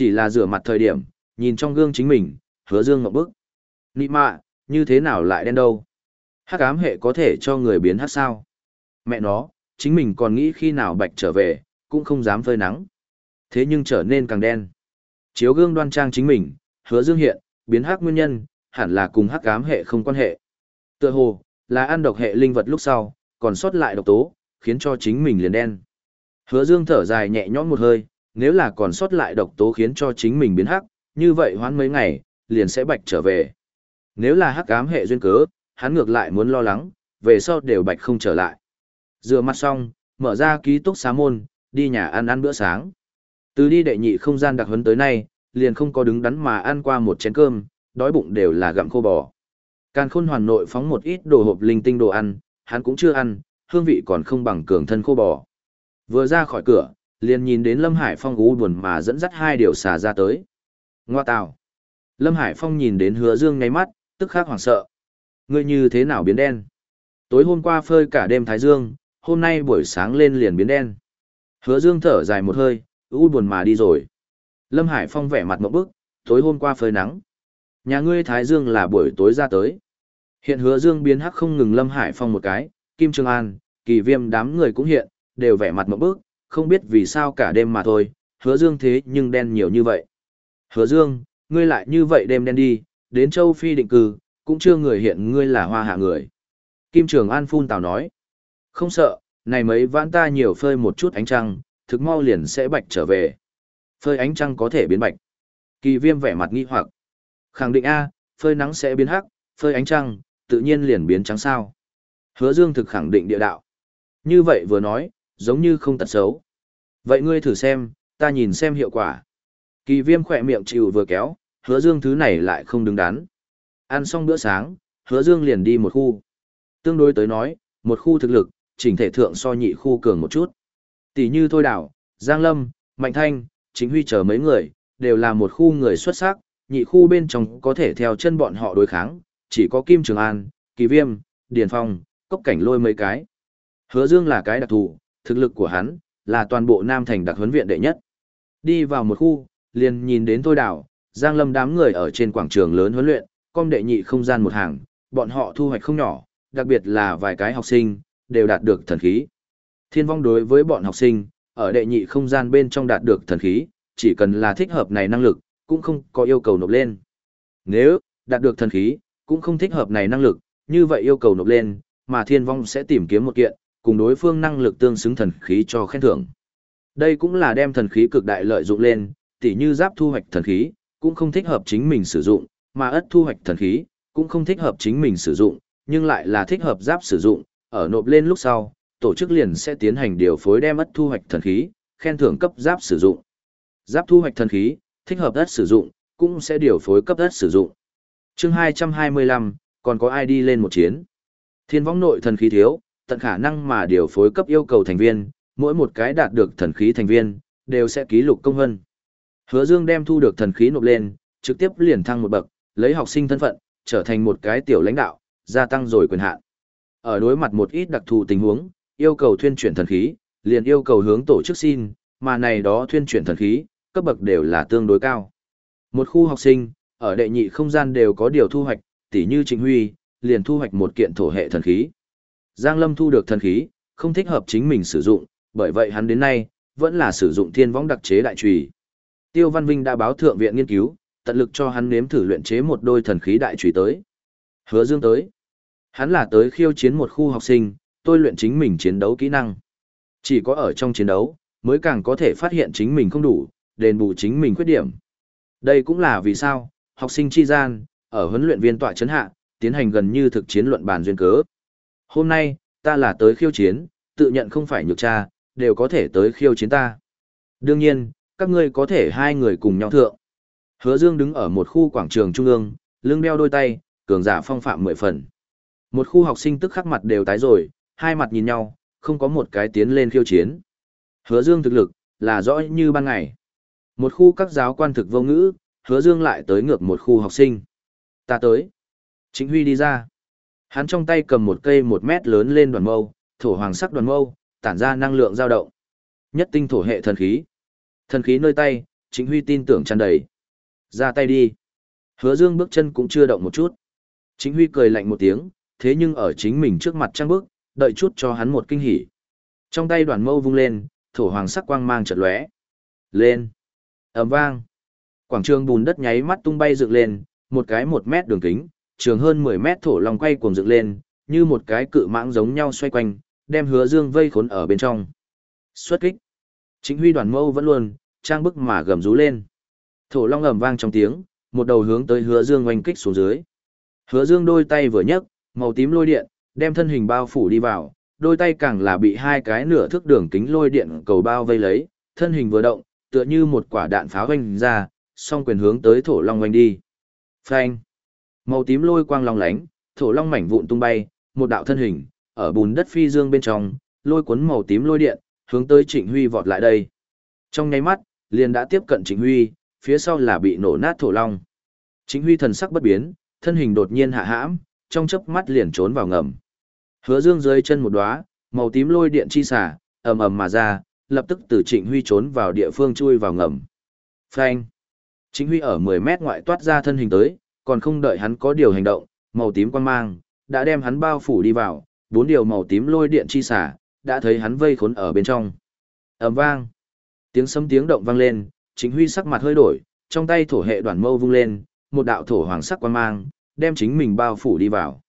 Chỉ là rửa mặt thời điểm, nhìn trong gương chính mình, hứa dương ngậm bức. Nị mạ, như thế nào lại đen đâu? Hắc ám hệ có thể cho người biến hắc sao? Mẹ nó, chính mình còn nghĩ khi nào bạch trở về, cũng không dám phơi nắng. Thế nhưng trở nên càng đen. Chiếu gương đoan trang chính mình, hứa dương hiện, biến hắc nguyên nhân, hẳn là cùng hắc ám hệ không quan hệ. Tựa hồ, là ăn độc hệ linh vật lúc sau, còn sót lại độc tố, khiến cho chính mình liền đen. Hứa dương thở dài nhẹ nhõm một hơi, nếu là còn sót lại độc tố khiến cho chính mình biến hắc, như vậy hoãn mấy ngày, liền sẽ bạch trở về. Nếu là hắc ám hệ duyên cớ, hắn ngược lại muốn lo lắng, về sau đều bạch không trở lại. Rửa mặt xong, mở ra ký túc xá môn, đi nhà ăn ăn bữa sáng. Từ đi đệ nhị không gian đặc huấn tới nay, liền không có đứng đắn mà ăn qua một chén cơm, đói bụng đều là gặm khô bò. Càn khôn hoàn nội phóng một ít đồ hộp linh tinh đồ ăn, hắn cũng chưa ăn, hương vị còn không bằng cường thân khô bò. Vừa ra khỏi cửa, liền nhìn đến Lâm Hải Phong gú buồn mà dẫn dắt hai điều xà ra tới. Ngoa tào. Lâm Hải Phong nhìn đến hứa dương ngay mắt, tức khắc hoảng sợ. Ngươi như thế nào biến đen? Tối hôm qua phơi cả đêm thái dương, hôm nay buổi sáng lên liền biến đen. Hứa dương thở dài một hơi, u buồn mà đi rồi. Lâm Hải Phong vẻ mặt mộng bức, tối hôm qua phơi nắng. Nhà ngươi thái dương là buổi tối ra tới. Hiện hứa dương biến hắc không ngừng Lâm Hải Phong một cái, Kim Trương An, kỳ viêm đám người cũng hiện, đều vẻ mặt mộng bức, không biết vì sao cả đêm mà thôi, hứa dương thế nhưng đen nhiều như vậy. Hứa dương, ngươi lại như vậy đêm đen đi, đến châu Phi định cư, cũng chưa người hiện ngươi là hoa hạ người. Kim Trường An phun tào nói, không sợ, này mấy vãn ta nhiều phơi một chút ánh trăng, thực mau liền sẽ bạch trở về. Phơi ánh trăng có thể biến bạch. Kỳ viêm vẻ mặt nghi hoặc. Khẳng định A, phơi nắng sẽ biến hắc, phơi ánh trăng, tự nhiên liền biến trắng sao. Hứa dương thực khẳng định địa đạo. Như vậy vừa nói, giống như không tật xấu. Vậy ngươi thử xem, ta nhìn xem hiệu quả. Kỳ viêm khỏe miệng chịu vừa kéo, hứa dương thứ này lại không đứng đắn. Ăn xong bữa sáng, hứa dương liền đi một khu. Tương đối tới nói, một khu thực lực, chỉnh thể thượng so nhị khu cường một chút. Tỷ như Thôi Đảo, Giang Lâm, Mạnh Thanh, Chính Huy chờ mấy người, đều là một khu người xuất sắc, nhị khu bên trong có thể theo chân bọn họ đối kháng, chỉ có Kim Trường An, Kỳ Viêm, Điền Phong, Cốc Cảnh lôi mấy cái. Hứa Dương là cái đặc thù, thực lực của hắn, là toàn bộ Nam Thành đặc huấn viện đệ nhất. Đi vào một khu, liền nhìn đến Thôi Đảo, Giang Lâm đám người ở trên quảng trường lớn huấn luyện, com đệ nhị không gian một hàng, bọn họ thu hoạch không nhỏ, đặc biệt là vài cái học sinh, đều đạt được thần khí. Thiên vong đối với bọn học sinh, ở đệ nhị không gian bên trong đạt được thần khí, chỉ cần là thích hợp này năng lực, cũng không có yêu cầu nộp lên. Nếu đạt được thần khí, cũng không thích hợp này năng lực, như vậy yêu cầu nộp lên, mà thiên vong sẽ tìm kiếm một kiện, cùng đối phương năng lực tương xứng thần khí cho khen thưởng. Đây cũng là đem thần khí cực đại lợi dụng lên, tỉ như giáp thu hoạch thần khí, cũng không thích hợp chính mình sử dụng, mà ất thu hoạch thần khí, cũng không thích hợp chính mình sử dụng, nhưng lại là thích hợp giáp sử dụng, ở nộp lên lúc sau, tổ chức liền sẽ tiến hành điều phối đem ất thu hoạch thần khí, khen thưởng cấp giáp sử dụng. Giáp thu hoạch thần khí, thích hợp ất sử dụng, cũng sẽ điều phối cấp ất sử dụng. Chương 225, còn có ai đi lên một chiến? Thiên võng nội thần khí thiếu, tận khả năng mà điều phối cấp yêu cầu thành viên, mỗi một cái đạt được thần khí thành viên, đều sẽ ký lục công hân. Hứa Dương đem thu được thần khí nộp lên, trực tiếp liền thăng một bậc, lấy học sinh thân phận, trở thành một cái tiểu lãnh đạo, gia tăng rồi quyền hạn. Ở đối mặt một ít đặc thù tình huống, yêu cầu thuyên chuyển thần khí, liền yêu cầu hướng tổ chức xin, mà này đó thuyên chuyển thần khí, cấp bậc đều là tương đối cao. Một khu học sinh, ở đệ nhị không gian đều có điều thu hoạch, tỉ như Trịnh Huy, liền thu hoạch một kiện thổ hệ thần khí. Giang Lâm thu được thần khí, không thích hợp chính mình sử dụng, bởi vậy hắn đến nay, vẫn là sử dụng thiên võng đặc chế đại trùy. Tiêu Văn Vinh đã báo thượng viện nghiên cứu, tận lực cho hắn nếm thử luyện chế một đôi thần khí đại trùy tới. Hứa Dương tới. Hắn là tới khiêu chiến một khu học sinh, tôi luyện chính mình chiến đấu kỹ năng. Chỉ có ở trong chiến đấu, mới càng có thể phát hiện chính mình không đủ, đền bù chính mình khuyết điểm. Đây cũng là vì sao, học sinh chi gian, ở huấn luyện viên tọa chấn hạ, tiến hành gần như thực chiến luận bàn duyên cớ. Hôm nay, ta là tới khiêu chiến, tự nhận không phải nhược cha, đều có thể tới khiêu chiến ta. Đương nhiên, các ngươi có thể hai người cùng nhau thượng. Hứa Dương đứng ở một khu quảng trường trung ương, lưng đeo đôi tay, cường giả phong phạm mười phần. Một khu học sinh tức khắc mặt đều tái rồi, hai mặt nhìn nhau, không có một cái tiến lên khiêu chiến. Hứa Dương thực lực, là rõ như ban ngày. Một khu các giáo quan thực vô ngữ, hứa Dương lại tới ngược một khu học sinh. Ta tới. Chính Huy đi ra. Hắn trong tay cầm một cây một mét lớn lên đoàn mâu, thổ hoàng sắc đoàn mâu, tản ra năng lượng dao động. Nhất tinh thổ hệ thần khí. Thần khí nơi tay, chính huy tin tưởng tràn đầy. Ra tay đi. Hứa dương bước chân cũng chưa động một chút. Chính huy cười lạnh một tiếng, thế nhưng ở chính mình trước mặt trăng bước, đợi chút cho hắn một kinh hỉ. Trong tay đoàn mâu vung lên, thổ hoàng sắc quang mang chợt lóe. Lên. ầm vang. Quảng trường bùn đất nháy mắt tung bay dựng lên, một cái một mét đường kính, trường hơn 10 mét thổ long quay cuồng dựng lên, như một cái cự mãng giống nhau xoay quanh, đem hứa dương vây khốn ở bên trong. Xuất kích. Chính huy đoàn mâu vẫn luôn, trang bức mà gầm rú lên. Thổ long ầm vang trong tiếng, một đầu hướng tới hứa dương oanh kích xuống dưới. Hứa dương đôi tay vừa nhấc, màu tím lôi điện, đem thân hình bao phủ đi vào, đôi tay càng là bị hai cái nửa thước đường kính lôi điện cầu bao vây lấy, thân hình vừa động, tựa như một quả đạn pháo hoành ra, song quyền hướng tới thổ long oanh đi. Phanh. Màu tím lôi quang long lánh, thổ long mảnh vụn tung bay, một đạo thân hình, ở bùn đất phi dương bên trong, lôi cuốn màu tím lôi điện, hướng tới Trịnh Huy vọt lại đây. Trong nháy mắt, liền đã tiếp cận Trịnh Huy, phía sau là bị nổ nát thổ long. Trịnh Huy thần sắc bất biến, thân hình đột nhiên hạ hãm, trong chớp mắt liền trốn vào ngầm. Hứa Dương dưới chân một đóa, màu tím lôi điện chi xả, ầm ầm mà ra, lập tức từ Trịnh Huy trốn vào địa phương chui vào ngầm. Phanh! Trịnh Huy ở 10 mét ngoại toát ra thân hình tới, còn không đợi hắn có điều hành động, màu tím quang mang, đã đem hắn bao phủ đi vào, bốn điều màu tím lôi điện chi xả, đã thấy hắn vây khốn ở bên trong. ầm vang! Tiếng sấm tiếng động vang lên, chính Huy sắc mặt hơi đổi, trong tay thổ hệ đoàn mâu vung lên, một đạo thổ hoàng sắc quang mang, đem chính mình bao phủ đi vào.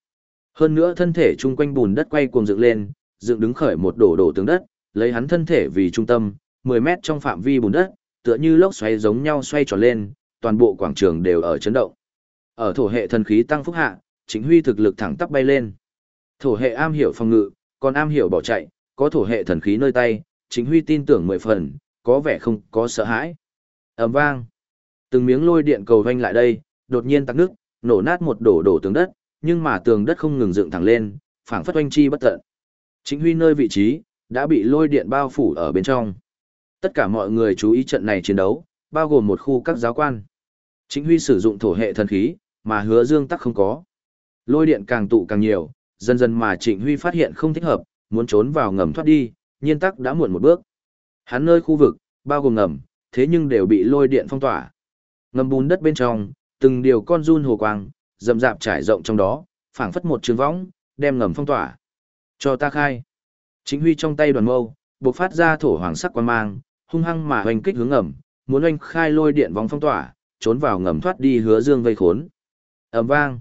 Hơn nữa thân thể chung quanh bùn đất quay cuồng dựng lên, dựng đứng khởi một đổ đổ tướng đất, lấy hắn thân thể vì trung tâm, 10 mét trong phạm vi bùn đất, tựa như lốc xoáy giống nhau xoay tròn lên, toàn bộ quảng trường đều ở chấn động. Ở thổ hệ thần khí tăng phúc hạ, chính huy thực lực thẳng tắp bay lên. Thổ hệ am hiểu phòng ngự, còn am hiểu bỏ chạy, có thổ hệ thần khí nơi tay, chính huy tin tưởng mười phần, có vẻ không có sợ hãi. ầm vang. Từng miếng lôi điện cầu vanh lại đây, đột nhiên tắc nước, nổ nát một đổ đổ tường đất, nhưng mà tường đất không ngừng dựng thẳng lên, phảng phất oanh chi bất tận. Chính huy nơi vị trí, đã bị lôi điện bao phủ ở bên trong. Tất cả mọi người chú ý trận này chiến đấu, bao gồm một khu các giáo quan. Chính huy sử dụng thổ hệ thần khí, mà hứa dương tắc không có. Lôi điện càng tụ càng nhiều, dần dần mà Trịnh Huy phát hiện không thích hợp, muốn trốn vào ngầm thoát đi, nhiên tắc đã muộn một bước. Hắn nơi khu vực, bao gồm ngầm, thế nhưng đều bị lôi điện phong tỏa. Ngầm bùn đất bên trong, từng điều con run hồ quang, rậm rạp trải rộng trong đó, phảng phất một trường võng, đem ngầm phong tỏa. Cho ta khai. Chính huy trong tay đoàn mâu, bộc phát ra thổ hoàng sắc quan mang, hung hăng mà hoành kích hướng ngầm, muốn hoành khai lôi điện vòng phong tỏa, trốn vào ngầm thoát đi hứa dương vây khốn. ầm vang.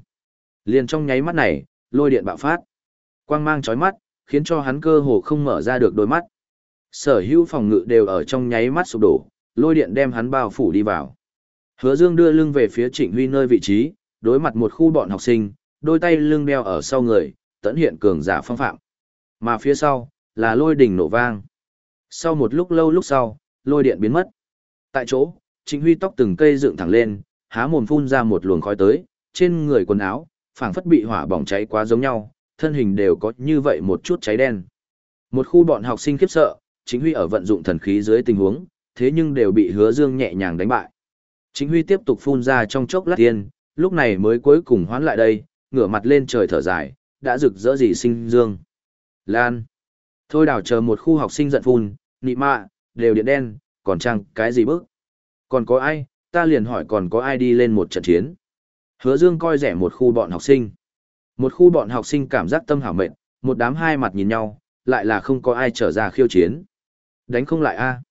Liền trong nháy mắt này, lôi điện bạo phát. Quang mang chói mắt, khiến cho hắn cơ hồ không mở ra được đôi mắt. Sở hữu phòng ngự đều ở trong nháy mắt sụp đổ, lôi điện đem hắn bao phủ đi vào. Hứa Dương đưa lưng về phía Trịnh Huy nơi vị trí, đối mặt một khu bọn học sinh, đôi tay lưng đeo ở sau người, tận hiện cường giả phong phạm. Mà phía sau, là lôi đỉnh nổ vang. Sau một lúc lâu lúc sau, lôi điện biến mất. Tại chỗ, Trịnh Huy tóc từng cây dựng thẳng lên, há mồm phun ra một luồng khói tới, trên người quần áo, phảng phất bị hỏa bỏng cháy quá giống nhau, thân hình đều có như vậy một chút cháy đen. Một khu bọn học sinh khiếp sợ, Trịnh Huy ở vận dụng thần khí dưới tình huống, thế nhưng đều bị Hứa Dương nhẹ nhàng đánh bại. Chính Huy tiếp tục phun ra trong chốc lát tiên, lúc này mới cuối cùng hoán lại đây, ngửa mặt lên trời thở dài, đã rực rỡ gì sinh dương. Lan. Thôi đảo chờ một khu học sinh giận phun, nị mạ, đều điện đen, còn chăng cái gì bức. Còn có ai, ta liền hỏi còn có ai đi lên một trận chiến. Hứa Dương coi rẻ một khu bọn học sinh. Một khu bọn học sinh cảm giác tâm hảo mệnh, một đám hai mặt nhìn nhau, lại là không có ai trở ra khiêu chiến. Đánh không lại a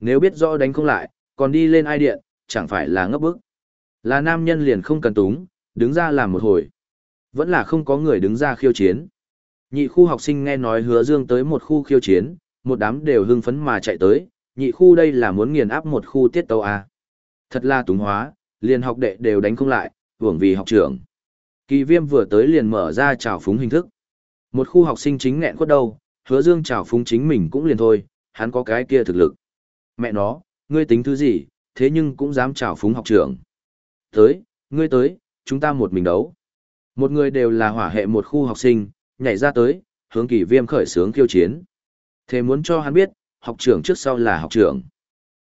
Nếu biết rõ đánh không lại, còn đi lên ai điện, chẳng phải là ngấp bức. Là nam nhân liền không cần túng, đứng ra làm một hồi. Vẫn là không có người đứng ra khiêu chiến. Nhị khu học sinh nghe nói hứa dương tới một khu khiêu chiến, một đám đều hưng phấn mà chạy tới, nhị khu đây là muốn nghiền áp một khu tiết tấu A. Thật là túng hóa, liền học đệ đều đánh không lại, hưởng vì học trưởng. Kỳ viêm vừa tới liền mở ra trào phúng hình thức. Một khu học sinh chính nghẹn quất đâu, hứa dương trào phúng chính mình cũng liền thôi, hắn có cái kia thực lực. Mẹ nó, ngươi tính thứ gì, thế nhưng cũng dám chào phúng học trưởng. Tới, ngươi tới, chúng ta một mình đấu. Một người đều là hỏa hệ một khu học sinh, nhảy ra tới, hướng kỳ viêm khởi sướng khiêu chiến. Thế muốn cho hắn biết, học trưởng trước sau là học trưởng.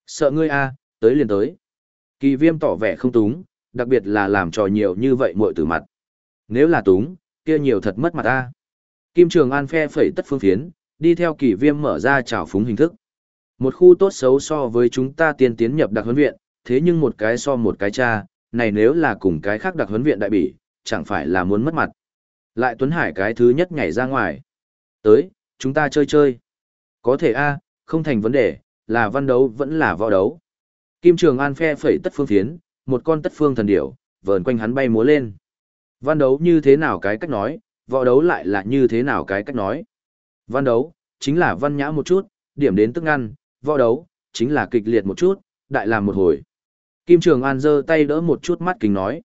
Sợ ngươi a, tới liền tới. Kỳ viêm tỏ vẻ không túng, đặc biệt là làm trò nhiều như vậy muội tử mặt. Nếu là túng, kia nhiều thật mất mặt a. Kim Trường An phe phẩy tất phương phiến, đi theo kỳ viêm mở ra trào phúng hình thức. Một khu tốt xấu so với chúng ta tiên tiến nhập đặc huấn viện, thế nhưng một cái so một cái cha, này nếu là cùng cái khác đặc huấn viện đại bỉ, chẳng phải là muốn mất mặt. Lại Tuấn Hải cái thứ nhất nhảy ra ngoài. Tới, chúng ta chơi chơi. Có thể a không thành vấn đề, là văn đấu vẫn là võ đấu. Kim Trường An phe phẩy tất phương thiến, một con tất phương thần điểu, vờn quanh hắn bay múa lên. Văn đấu như thế nào cái cách nói, võ đấu lại là như thế nào cái cách nói. Văn đấu, chính là văn nhã một chút, điểm đến tức ngăn, võ đấu, chính là kịch liệt một chút, đại làm một hồi. Kim Trường An giơ tay đỡ một chút mắt kính nói.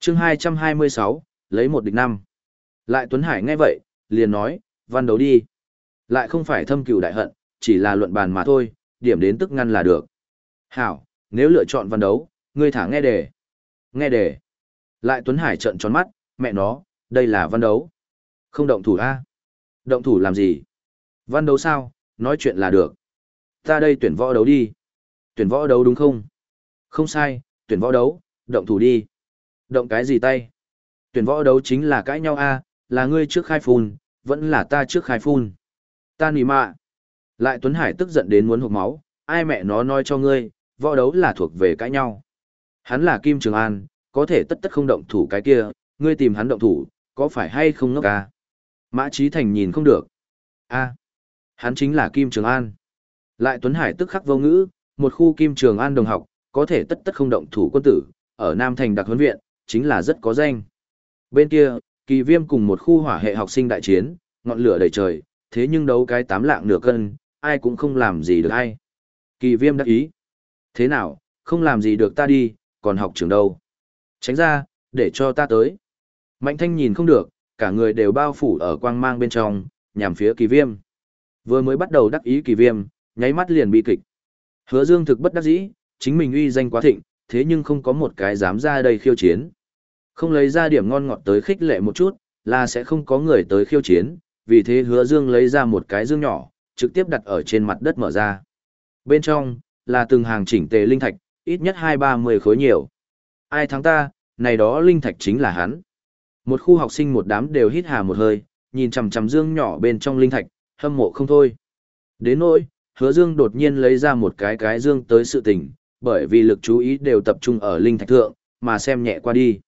chương 226, lấy một địch năm. Lại Tuấn Hải nghe vậy, liền nói, văn đấu đi. Lại không phải thâm cửu đại hận, chỉ là luận bàn mà thôi, điểm đến tức ngăn là được. Hảo, nếu lựa chọn văn đấu, ngươi thả nghe đề. Nghe đề. Lại Tuấn Hải trợn tròn mắt, mẹ nó, đây là văn đấu. Không động thủ a Động thủ làm gì? Văn đấu sao, nói chuyện là được. Ta đây tuyển võ đấu đi. Tuyển võ đấu đúng không? Không sai, tuyển võ đấu, động thủ đi. Động cái gì tay? Tuyển võ đấu chính là cãi nhau a là ngươi trước khai phun, vẫn là ta trước khai phun. Ta nỉ mạ. Lại Tuấn Hải tức giận đến muốn hụt máu, ai mẹ nó nói cho ngươi, võ đấu là thuộc về cãi nhau. Hắn là Kim Trường An, có thể tất tất không động thủ cái kia, ngươi tìm hắn động thủ, có phải hay không ngốc à? Mã Trí Thành nhìn không được. a hắn chính là Kim Trường An. Lại Tuấn Hải tức khắc vô ngữ, một khu Kim Trường An đồng học, có thể tất tất không động thủ quân tử, ở Nam Thành đặc huấn viện, chính là rất có danh. Bên kia, kỳ viêm cùng một khu hỏa hệ học sinh đại chiến, ngọn lửa đầy trời, thế nhưng đấu cái tám lạng nửa cân, ai cũng không làm gì được ai. Kỳ viêm đắc ý. Thế nào, không làm gì được ta đi, còn học trường đâu. Tránh ra, để cho ta tới. Mạnh thanh nhìn không được, cả người đều bao phủ ở quang mang bên trong, nhằm phía kỳ viêm. Vừa mới bắt đầu đắc ý kỳ viêm, nháy mắt liền bị kịch. Hứa dương thực bất đắc dĩ, chính mình uy danh quá thịnh, thế nhưng không có một cái dám ra đây khiêu chiến. Không lấy ra điểm ngon ngọt tới khích lệ một chút, là sẽ không có người tới khiêu chiến, vì thế hứa dương lấy ra một cái dương nhỏ, trực tiếp đặt ở trên mặt đất mở ra. Bên trong, là từng hàng chỉnh tề linh thạch, ít nhất hai ba mươi khối nhiều. Ai thắng ta, này đó linh thạch chính là hắn. Một khu học sinh một đám đều hít hà một hơi, nhìn chằm chằm dương nhỏ bên trong linh thạch, hâm mộ không thôi. Đến nỗi, hứa dương đột nhiên lấy ra một cái cái dương tới sự tình, bởi vì lực chú ý đều tập trung ở linh thạch thượng, mà xem nhẹ qua đi.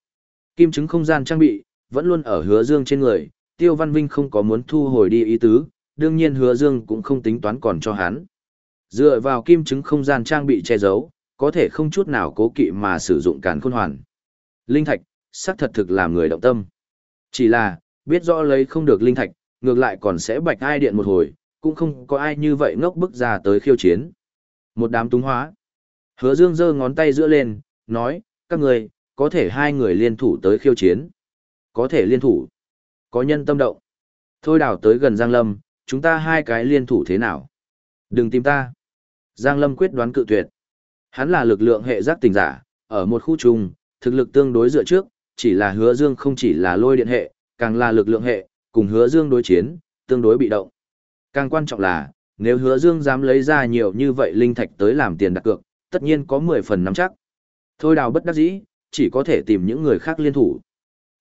Kim chứng không gian trang bị, vẫn luôn ở hứa dương trên người, tiêu văn vinh không có muốn thu hồi đi ý tứ, đương nhiên hứa dương cũng không tính toán còn cho hắn. Dựa vào kim chứng không gian trang bị che giấu, có thể không chút nào cố kỵ mà sử dụng càn khôn hoàn. Linh thạch, xác thật thực làm người động tâm. Chỉ là, biết rõ lấy không được linh thạch, ngược lại còn sẽ bạch ai điện một hồi, cũng không có ai như vậy ngốc bức ra tới khiêu chiến. Một đám túng hóa. Hứa Dương giơ ngón tay giữa lên, nói, các người, có thể hai người liên thủ tới khiêu chiến. Có thể liên thủ. Có nhân tâm động. Thôi đảo tới gần Giang Lâm, chúng ta hai cái liên thủ thế nào? Đừng tìm ta. Giang Lâm quyết đoán cự tuyệt. Hắn là lực lượng hệ giác tình giả, ở một khu trùng, thực lực tương đối dựa trước, chỉ là hứa dương không chỉ là lôi điện hệ, càng là lực lượng hệ, cùng hứa dương đối chiến, tương đối bị động. Càng quan trọng là, nếu hứa dương dám lấy ra nhiều như vậy linh thạch tới làm tiền đặt cược, tất nhiên có 10 phần nắm chắc. Thôi đào bất đắc dĩ, chỉ có thể tìm những người khác liên thủ.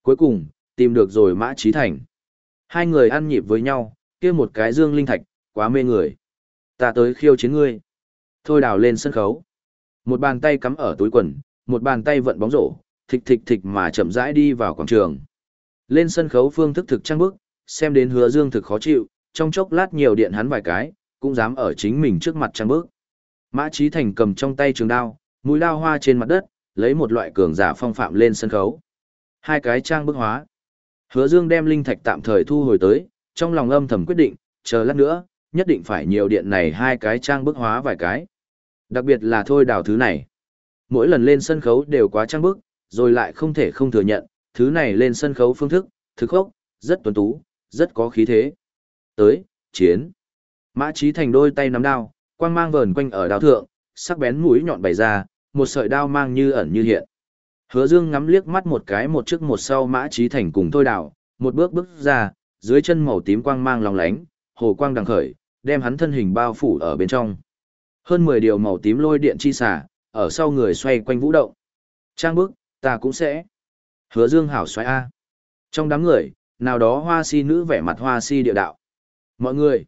Cuối cùng, tìm được rồi Mã Trí Thành. Hai người ăn nhịp với nhau, kia một cái dương linh thạch, quá mê người. Ta tới khiêu chiến ngươi. Thôi đào lên sân khấu. Một bàn tay cắm ở túi quần, một bàn tay vận bóng rổ, thịch thịch thịch mà chậm rãi đi vào quảng trường. Lên sân khấu phương thức thực trang bức, xem đến hứa dương thực khó chịu, trong chốc lát nhiều điện hắn vài cái, cũng dám ở chính mình trước mặt trang bức. Mã chí Thành cầm trong tay trường đao, mũi đao hoa trên mặt đất, lấy một loại cường giả phong phạm lên sân khấu. Hai cái trang bức hóa. Hứa Dương đem linh thạch tạm thời thu hồi tới, trong lòng âm thầm quyết định, chờ lát nữa, nhất định phải nhiều điện này hai cái trang bức hóa vài cái. Đặc biệt là thôi đào thứ này. Mỗi lần lên sân khấu đều quá trang bức, rồi lại không thể không thừa nhận, thứ này lên sân khấu phương thức, thực khốc, rất tuấn tú, rất có khí thế. Tới, chiến. Mã Trí Thành đôi tay nắm đao, quang mang vờn quanh ở đao thượng, sắc bén mũi nhọn bày ra, một sợi đao mang như ẩn như hiện. Hứa Dương ngắm liếc mắt một cái một trước một sau Mã Trí Thành cùng thôi đào, một bước bước ra, dưới chân màu tím quang mang lòng lánh, hồ quang đằng khởi, đem hắn thân hình bao phủ ở bên trong. Hơn 10 điều màu tím lôi điện chi xả, ở sau người xoay quanh vũ động. Trang bức, ta cũng sẽ. Hứa Dương hảo xoay A. Trong đám người, nào đó hoa si nữ vẻ mặt hoa si địa đạo. Mọi người.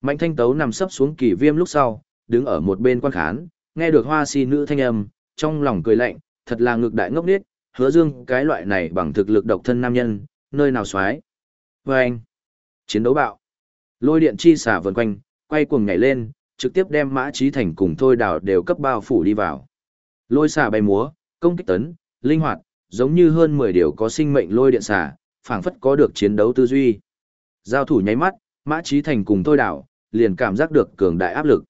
Mạnh thanh tấu nằm sấp xuống kỳ viêm lúc sau, đứng ở một bên quan khán, nghe được hoa si nữ thanh âm, trong lòng cười lạnh, thật là ngược đại ngốc điếc, hứa dương cái loại này bằng thực lực độc thân nam nhân, nơi nào xoái. Và anh, chiến đấu bạo, lôi điện chi xả vần quanh, quay cuồng nhảy lên, trực tiếp đem mã trí thành cùng thôi đào đều cấp bao phủ đi vào. Lôi xả bay múa, công kích tấn, linh hoạt, giống như hơn 10 điều có sinh mệnh lôi điện xả, phảng phất có được chiến đấu tư duy. Giao thủ nháy mắt, mã trí thành cùng thôi đào, liền cảm giác được cường đại áp lực.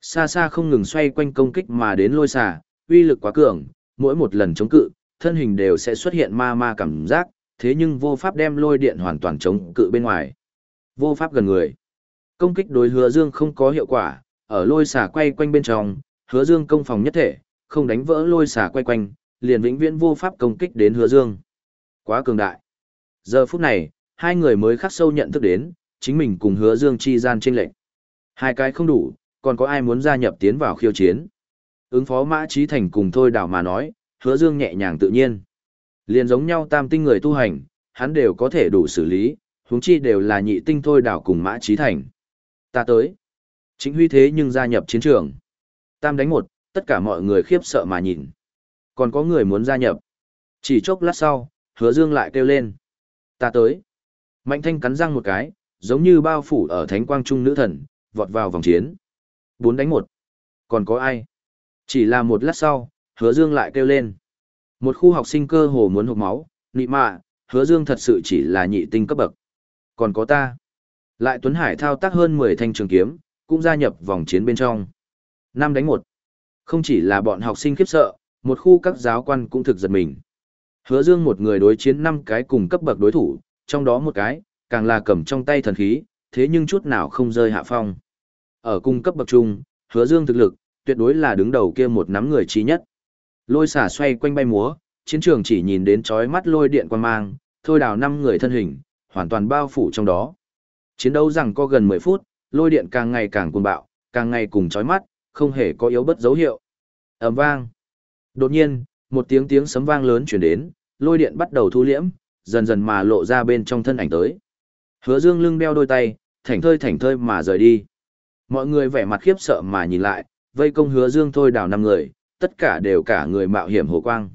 Xa xa không ngừng xoay quanh công kích mà đến lôi xả, uy lực quá cường, mỗi một lần chống cự, thân hình đều sẽ xuất hiện ma ma cảm giác, thế nhưng vô pháp đem lôi điện hoàn toàn chống cự bên ngoài. Vô pháp gần người. Công kích đối hứa dương không có hiệu quả, ở lôi xả quay quanh bên trong, hứa dương công phòng nhất thể, không đánh vỡ lôi xả quay quanh, liền vĩnh viễn vô pháp công kích đến hứa dương. Quá cường đại. Giờ phút này, hai người mới khắc sâu nhận thức đến, chính mình cùng hứa dương chi gian trên lệnh. Hai cái không đủ, còn có ai muốn gia nhập tiến vào khiêu chiến. Ứng phó mã trí thành cùng thôi đảo mà nói, hứa dương nhẹ nhàng tự nhiên. Liền giống nhau tam tinh người tu hành, hắn đều có thể đủ xử lý, huống chi đều là nhị tinh thôi đảo cùng mã trí thành. Ta tới. Chính huy thế nhưng gia nhập chiến trường. Tam đánh một, tất cả mọi người khiếp sợ mà nhìn. Còn có người muốn gia nhập. Chỉ chốc lát sau, hứa dương lại kêu lên. Ta tới. Mạnh thanh cắn răng một cái, giống như bao phủ ở thánh quang trung nữ thần, vọt vào vòng chiến. Bốn đánh một. Còn có ai? Chỉ là một lát sau, hứa dương lại kêu lên. Một khu học sinh cơ hồ muốn hộp máu, nị mạ, hứa dương thật sự chỉ là nhị tinh cấp bậc. Còn có ta. Lại Tuấn Hải thao tác hơn 10 thanh trường kiếm, cũng gia nhập vòng chiến bên trong. Năm đánh một. Không chỉ là bọn học sinh khiếp sợ, một khu các giáo quan cũng thực giật mình. Hứa Dương một người đối chiến năm cái cùng cấp bậc đối thủ, trong đó một cái, càng là cầm trong tay thần khí, thế nhưng chút nào không rơi hạ phong. Ở cung cấp bậc trung, Hứa Dương thực lực, tuyệt đối là đứng đầu kia một nắm người trí nhất. Lôi xả xoay quanh bay múa, chiến trường chỉ nhìn đến chói mắt lôi điện quan mang, thôi đào năm người thân hình, hoàn toàn bao phủ trong đó. Chiến đấu rằng có gần 10 phút, lôi điện càng ngày càng cuồng bạo, càng ngày cùng chói mắt, không hề có yếu bất dấu hiệu. ầm vang. Đột nhiên, một tiếng tiếng sấm vang lớn chuyển đến, lôi điện bắt đầu thu liễm, dần dần mà lộ ra bên trong thân ảnh tới. Hứa dương lưng đeo đôi tay, thảnh thơi thảnh thơi mà rời đi. Mọi người vẻ mặt khiếp sợ mà nhìn lại, vây công hứa dương thôi đào năm người, tất cả đều cả người mạo hiểm hồ quang.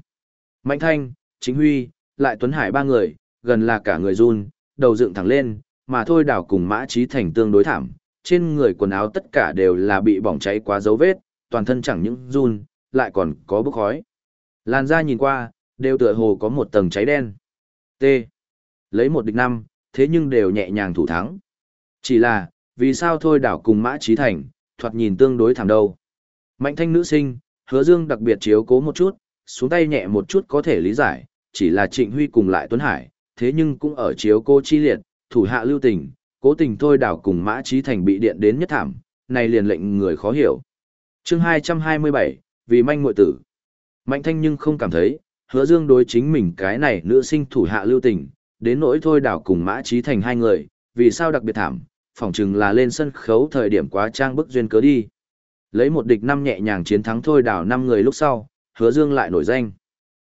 Mạnh thanh, chính huy, lại Tuấn Hải ba người, gần là cả người run, đầu dựng thẳng lên, mà thôi đảo cùng mã trí thành tương đối thảm. Trên người quần áo tất cả đều là bị bỏng cháy quá dấu vết, toàn thân chẳng những run, lại còn có bốc khói. Làn da nhìn qua, đều tựa hồ có một tầng cháy đen. T. Lấy một địch năm, thế nhưng đều nhẹ nhàng thủ thắng. Chỉ là, vì sao thôi đảo cùng mã trí thành, thoạt nhìn tương đối thảm đâu. Mạnh thanh nữ sinh, hứa dương đặc biệt chiếu cố một chút, xuống tay nhẹ một chút có thể lý giải, chỉ là trịnh huy cùng lại Tuấn Hải, thế nhưng cũng ở chiếu cố chi liệt, thủ hạ lưu tình, cố tình thôi đảo cùng mã trí thành bị điện đến nhất thảm, này liền lệnh người khó hiểu. chương 227, vì manh muội tử. Mạnh thanh nhưng không cảm thấy, hứa dương đối chính mình cái này nữ sinh thủ hạ lưu tình, đến nỗi thôi đảo cùng mã trí thành hai người, vì sao đặc biệt thảm, phỏng chừng là lên sân khấu thời điểm quá trang bức duyên cớ đi. Lấy một địch năm nhẹ nhàng chiến thắng thôi đảo năm người lúc sau, hứa dương lại nổi danh.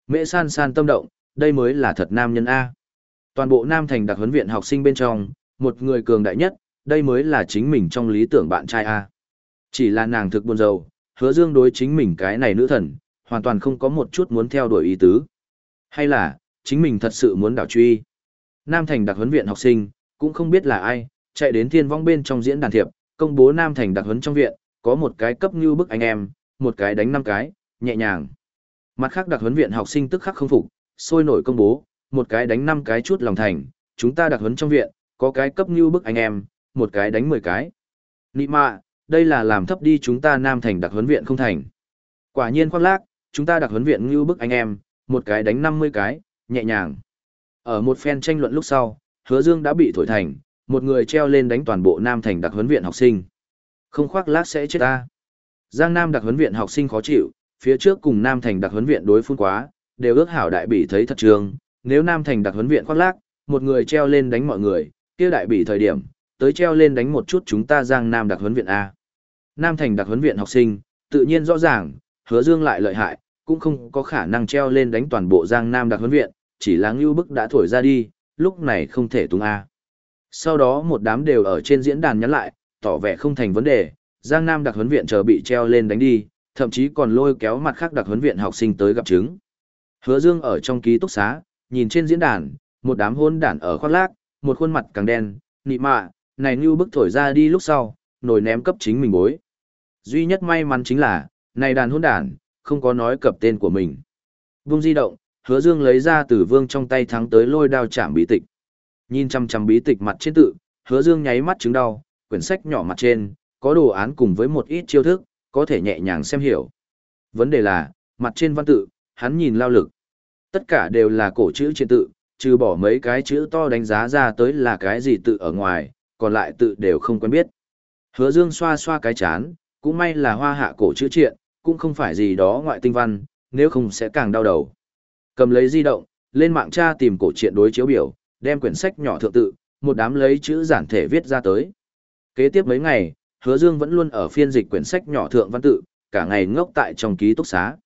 Mễ san san tâm động, đây mới là thật nam nhân A. Toàn bộ Nam Thành đặc huấn viện học sinh bên trong, một người cường đại nhất, đây mới là chính mình trong lý tưởng bạn trai A. Chỉ là nàng thực buồn rầu, hứa dương đối chính mình cái này nữ thần, hoàn toàn không có một chút muốn theo đuổi ý tứ. Hay là, chính mình thật sự muốn đảo truy. Nam Thành đặc huấn viện học sinh, cũng không biết là ai, chạy đến thiên vong bên trong diễn đàn thiệp, công bố Nam Thành đặc huấn trong viện, có một cái cấp như bức anh em, một cái đánh năm cái, nhẹ nhàng. Mặt khác đặc huấn viện học sinh tức khắc không phục, sôi nổi công bố, một cái đánh năm cái chút lòng thành, chúng ta đặc huấn trong viện, có cái cấp như bức anh em, một cái đánh mười cái. Nị mạ, đây là làm thấp đi chúng ta Nam Thành đặc huấn viện không thành. Quả nhiên khoác lác, chúng ta đặc huấn viện như bức anh em, một cái đánh 50 cái, nhẹ nhàng. Ở một phen tranh luận lúc sau, hứa dương đã bị thổi thành, một người treo lên đánh toàn bộ Nam Thành đặc huấn viện học sinh. Không khoác lác sẽ chết ta. Giang Nam đặc huấn viện học sinh khó chịu, phía trước cùng Nam Thành đặc huấn viện đối phun quá, đều ước hảo đại bỉ thấy thật trường, nếu Nam Thành đặc huấn viện khoác lác, một người treo lên đánh mọi người, kia đại bỉ thời điểm, tới treo lên đánh một chút chúng ta Giang Nam đặc huấn viện A. Nam Thành đặc huấn viện học sinh, tự nhiên rõ ràng, hứa dương lại lợi hại, cũng không có khả năng treo lên đánh toàn bộ Giang Nam đặc huấn viện, chỉ là ngưu bức đã thổi ra đi, lúc này không thể tung A. Sau đó một đám đều ở trên diễn đàn nhắn lại, tỏ vẻ không thành vấn đề, Giang Nam đặc huấn viện chờ bị treo lên đánh đi, Thậm chí còn lôi kéo mặt khác đặc huấn viện học sinh tới gặp chứng. Hứa Dương ở trong ký túc xá, nhìn trên diễn đàn, một đám hôn đản ở khoác lác, một khuôn mặt càng đen, nị mạ, này như bức thổi ra đi lúc sau, nổi ném cấp chính mình bối. Duy nhất may mắn chính là, này đàn hôn đản, không có nói cập tên của mình. Vung di động, hứa dương lấy ra từ vương trong tay thắng tới lôi đao chạm bí tịch. Nhìn chăm chăm bí tịch mặt trên tự, hứa dương nháy mắt chứng đau, quyển sách nhỏ mặt trên, có đồ án cùng với một ít chiêu thức, có thể nhẹ nhàng xem hiểu. Vấn đề là, mặt trên văn tự, hắn nhìn lao lực. Tất cả đều là cổ chữ trên tự, trừ bỏ mấy cái chữ to đánh giá ra tới là cái gì tự ở ngoài, còn lại tự đều không quen biết. Hứa Dương xoa xoa cái chán, cũng may là hoa hạ cổ chữ triện, cũng không phải gì đó ngoại tinh văn, nếu không sẽ càng đau đầu. Cầm lấy di động, lên mạng tra tìm cổ truyện đối chiếu biểu, đem quyển sách nhỏ thượng tự, một đám lấy chữ giản thể viết ra tới. Kế tiếp mấy ngày, Hứa Dương vẫn luôn ở phiên dịch quyển sách nhỏ thượng văn tự, cả ngày ngốc tại trong ký túc xá.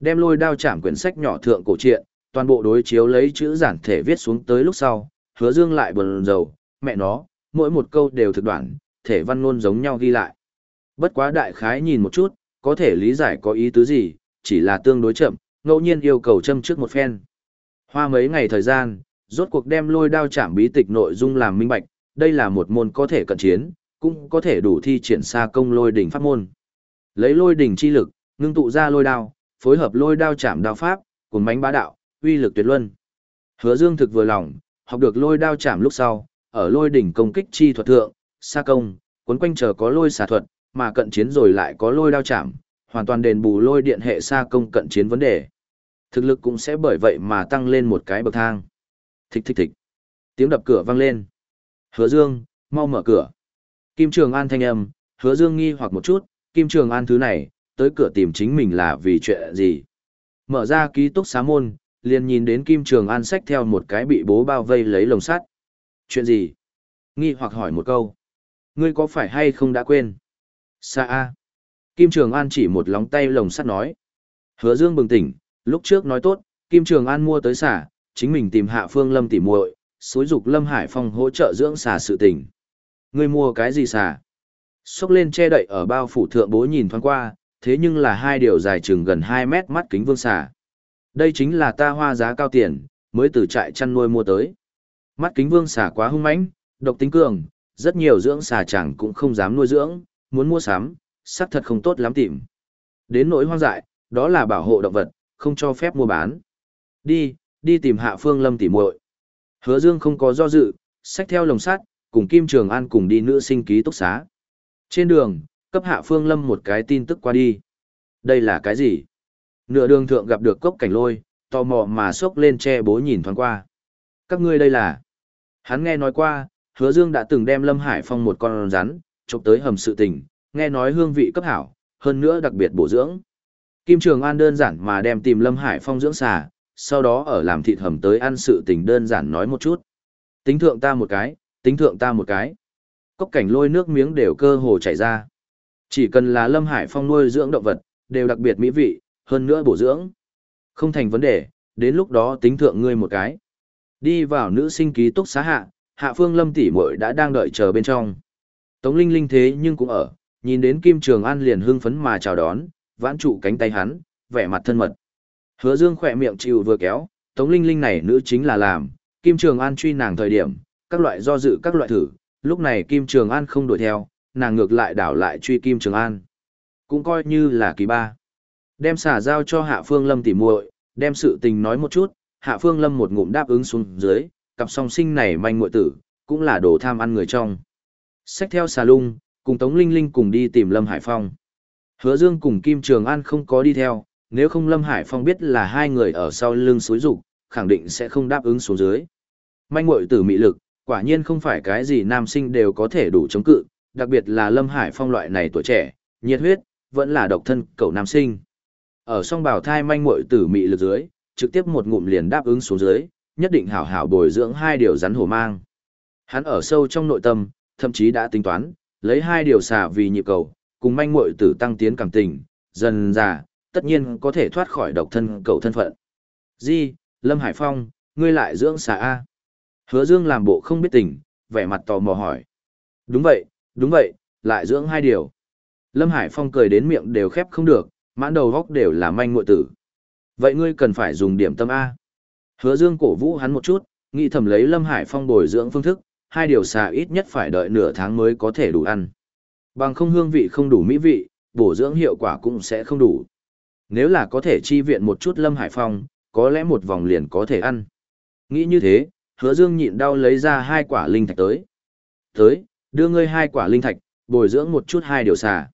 Đem lôi đao chạm quyển sách nhỏ thượng cổ truyện, toàn bộ đối chiếu lấy chữ giản thể viết xuống tới lúc sau, Hứa Dương lại buồn rầu, mẹ nó, mỗi một câu đều thực đoạn, thể văn luôn giống nhau ghi lại. Bất quá đại khái nhìn một chút, có thể lý giải có ý tứ gì, chỉ là tương đối chậm, ngẫu nhiên yêu cầu châm trước một phen. Hoa mấy ngày thời gian, rốt cuộc đem lôi đao chạm bí tịch nội dung làm minh bạch, đây là một môn có thể cận chiến, cũng có thể đủ thi triển xa công lôi đỉnh pháp môn. Lấy lôi đỉnh chi lực, ngưng tụ ra lôi đao, phối hợp lôi đao chạm đao pháp, cùng mánh bá đạo, uy lực tuyệt luân. Hứa Dương thực vừa lòng, học được lôi đao chạm lúc sau, ở lôi đỉnh công kích chi thuật thượng, xa công, cuốn quanh chờ có lôi xả thuật, mà cận chiến rồi lại có lôi đao chạm, hoàn toàn đền bù lôi điện hệ xa công cận chiến vấn đề. Thực lực cũng sẽ bởi vậy mà tăng lên một cái bậc thang. Thích thích thích. Tiếng đập cửa vang lên. Hứa Dương, mau mở cửa. Kim Trường An thanh âm, Hứa Dương nghi hoặc một chút, Kim Trường An thứ này, tới cửa tìm chính mình là vì chuyện gì. Mở ra ký túc xá môn, liền nhìn đến Kim Trường An xách theo một cái bị bố bao vây lấy lồng sắt. Chuyện gì? Nghi hoặc hỏi một câu. Ngươi có phải hay không đã quên? Sa A. Kim Trường An chỉ một lóng tay lồng sắt nói. Hứa Dương bừng tỉnh, lúc trước nói tốt, Kim Trường An mua tới xả, chính mình tìm hạ phương lâm tỉ muội, xối dục Lâm Hải Phong hỗ trợ dưỡng xả sự tình. Ngươi mua cái gì xả? Xốc lên che đậy ở bao phủ thượng bố nhìn thoáng qua, thế nhưng là hai điều dài chừng gần 2 mét mắt kính vương xả. Đây chính là ta hoa giá cao tiền, mới từ trại chăn nuôi mua tới. Mắt kính vương xả quá hung mãnh, độc tính cường, rất nhiều dưỡng xà chẳng cũng không dám nuôi dưỡng, muốn mua sắm, sắc thật không tốt lắm tìm. Đến nỗi hoang dại, đó là bảo hộ động vật, không cho phép mua bán. Đi, đi tìm hạ phương lâm tỉ muội. Hứa Dương không có do dự, xách theo lồng sắt, cùng Kim Trường An cùng đi nữ sinh ký túc xá. Trên đường, cấp hạ phương lâm một cái tin tức qua đi. Đây là cái gì? Nửa đường thượng gặp được cốc cảnh lôi, tò mò mà xốc lên che bố nhìn thoáng qua. Các ngươi đây là... Hắn nghe nói qua, hứa dương đã từng đem Lâm Hải Phong một con rắn, chụp tới hầm sự tình, nghe nói hương vị cấp hảo, hơn nữa đặc biệt bổ dưỡng. Kim Trường An đơn giản mà đem tìm Lâm Hải Phong dưỡng xà, sau đó ở làm thịt hầm tới ăn sự tình đơn giản nói một chút. Tính thượng ta một cái, tính thượng ta một cái. Cốc cảnh lôi nước miếng đều cơ hồ chảy ra. Chỉ cần là Lâm Hải Phong nuôi dưỡng động vật, đều đặc biệt mỹ vị, hơn nữa bổ dưỡng. Không thành vấn đề, đến lúc đó tính thượng ngươi một cái. Đi vào nữ sinh ký túc xá hạ, hạ phương lâm tỷ muội đã đang đợi chờ bên trong. Tống Linh Linh thế nhưng cũng ở, nhìn đến Kim Trường An liền hưng phấn mà chào đón, vãn trụ cánh tay hắn, vẻ mặt thân mật. Hứa Dương khỏe miệng chịu vừa kéo, Tống Linh Linh này nữ chính là làm, Kim Trường An truy nàng thời điểm, các loại do dự các loại thử, lúc này Kim Trường An không đuổi theo, nàng ngược lại đảo lại truy Kim Trường An. Cũng coi như là kỳ ba. Đem xả giao cho Hạ Phương Lâm tỉ muội, đem sự tình nói một chút, Hạ Phương Lâm một ngụm đáp ứng xuống dưới, cặp song sinh này manh muội tử, cũng là đồ tham ăn người trong. Xách theo xà lung, cùng Tống Linh Linh cùng đi tìm Lâm Hải Phong. Hứa Dương cùng Kim Trường An không có đi theo, nếu không Lâm Hải Phong biết là hai người ở sau lưng suối rủ khẳng định sẽ không đáp ứng xuống dưới. Manh muội tử mị lực, quả nhiên không phải cái gì nam sinh đều có thể đủ chống cự, đặc biệt là Lâm Hải Phong loại này tuổi trẻ, nhiệt huyết, vẫn là độc thân cậu nam sinh. Ở song bảo thai manh muội tử mị lực dưới, trực tiếp một ngụm liền đáp ứng xuống dưới, nhất định hảo hảo bồi dưỡng hai điều rắn hổ mang. Hắn ở sâu trong nội tâm, thậm chí đã tính toán, lấy hai điều xả vì nhịp cầu, cùng manh muội tử tăng tiến cảm tình, dần già, tất nhiên có thể thoát khỏi độc thân cầu thân phận. Di, Lâm Hải Phong, ngươi lại dưỡng xả A. Hứa Dương làm bộ không biết tình, vẻ mặt tò mò hỏi. Đúng vậy, đúng vậy, lại dưỡng hai điều. Lâm Hải Phong cười đến miệng đều khép không được, mãn đầu góc đều là manh muội tử. Vậy ngươi cần phải dùng điểm tâm A. Hứa Dương cổ vũ hắn một chút, nghĩ thầm lấy Lâm Hải Phong bồi dưỡng phương thức, hai điều xà ít nhất phải đợi nửa tháng mới có thể đủ ăn. Bằng không hương vị không đủ mỹ vị, bổ dưỡng hiệu quả cũng sẽ không đủ. Nếu là có thể chi viện một chút Lâm Hải Phong, có lẽ một vòng liền có thể ăn. Nghĩ như thế, hứa dương nhịn đau lấy ra hai quả linh thạch tới. Tới, đưa ngươi hai quả linh thạch, bồi dưỡng một chút hai điều xà.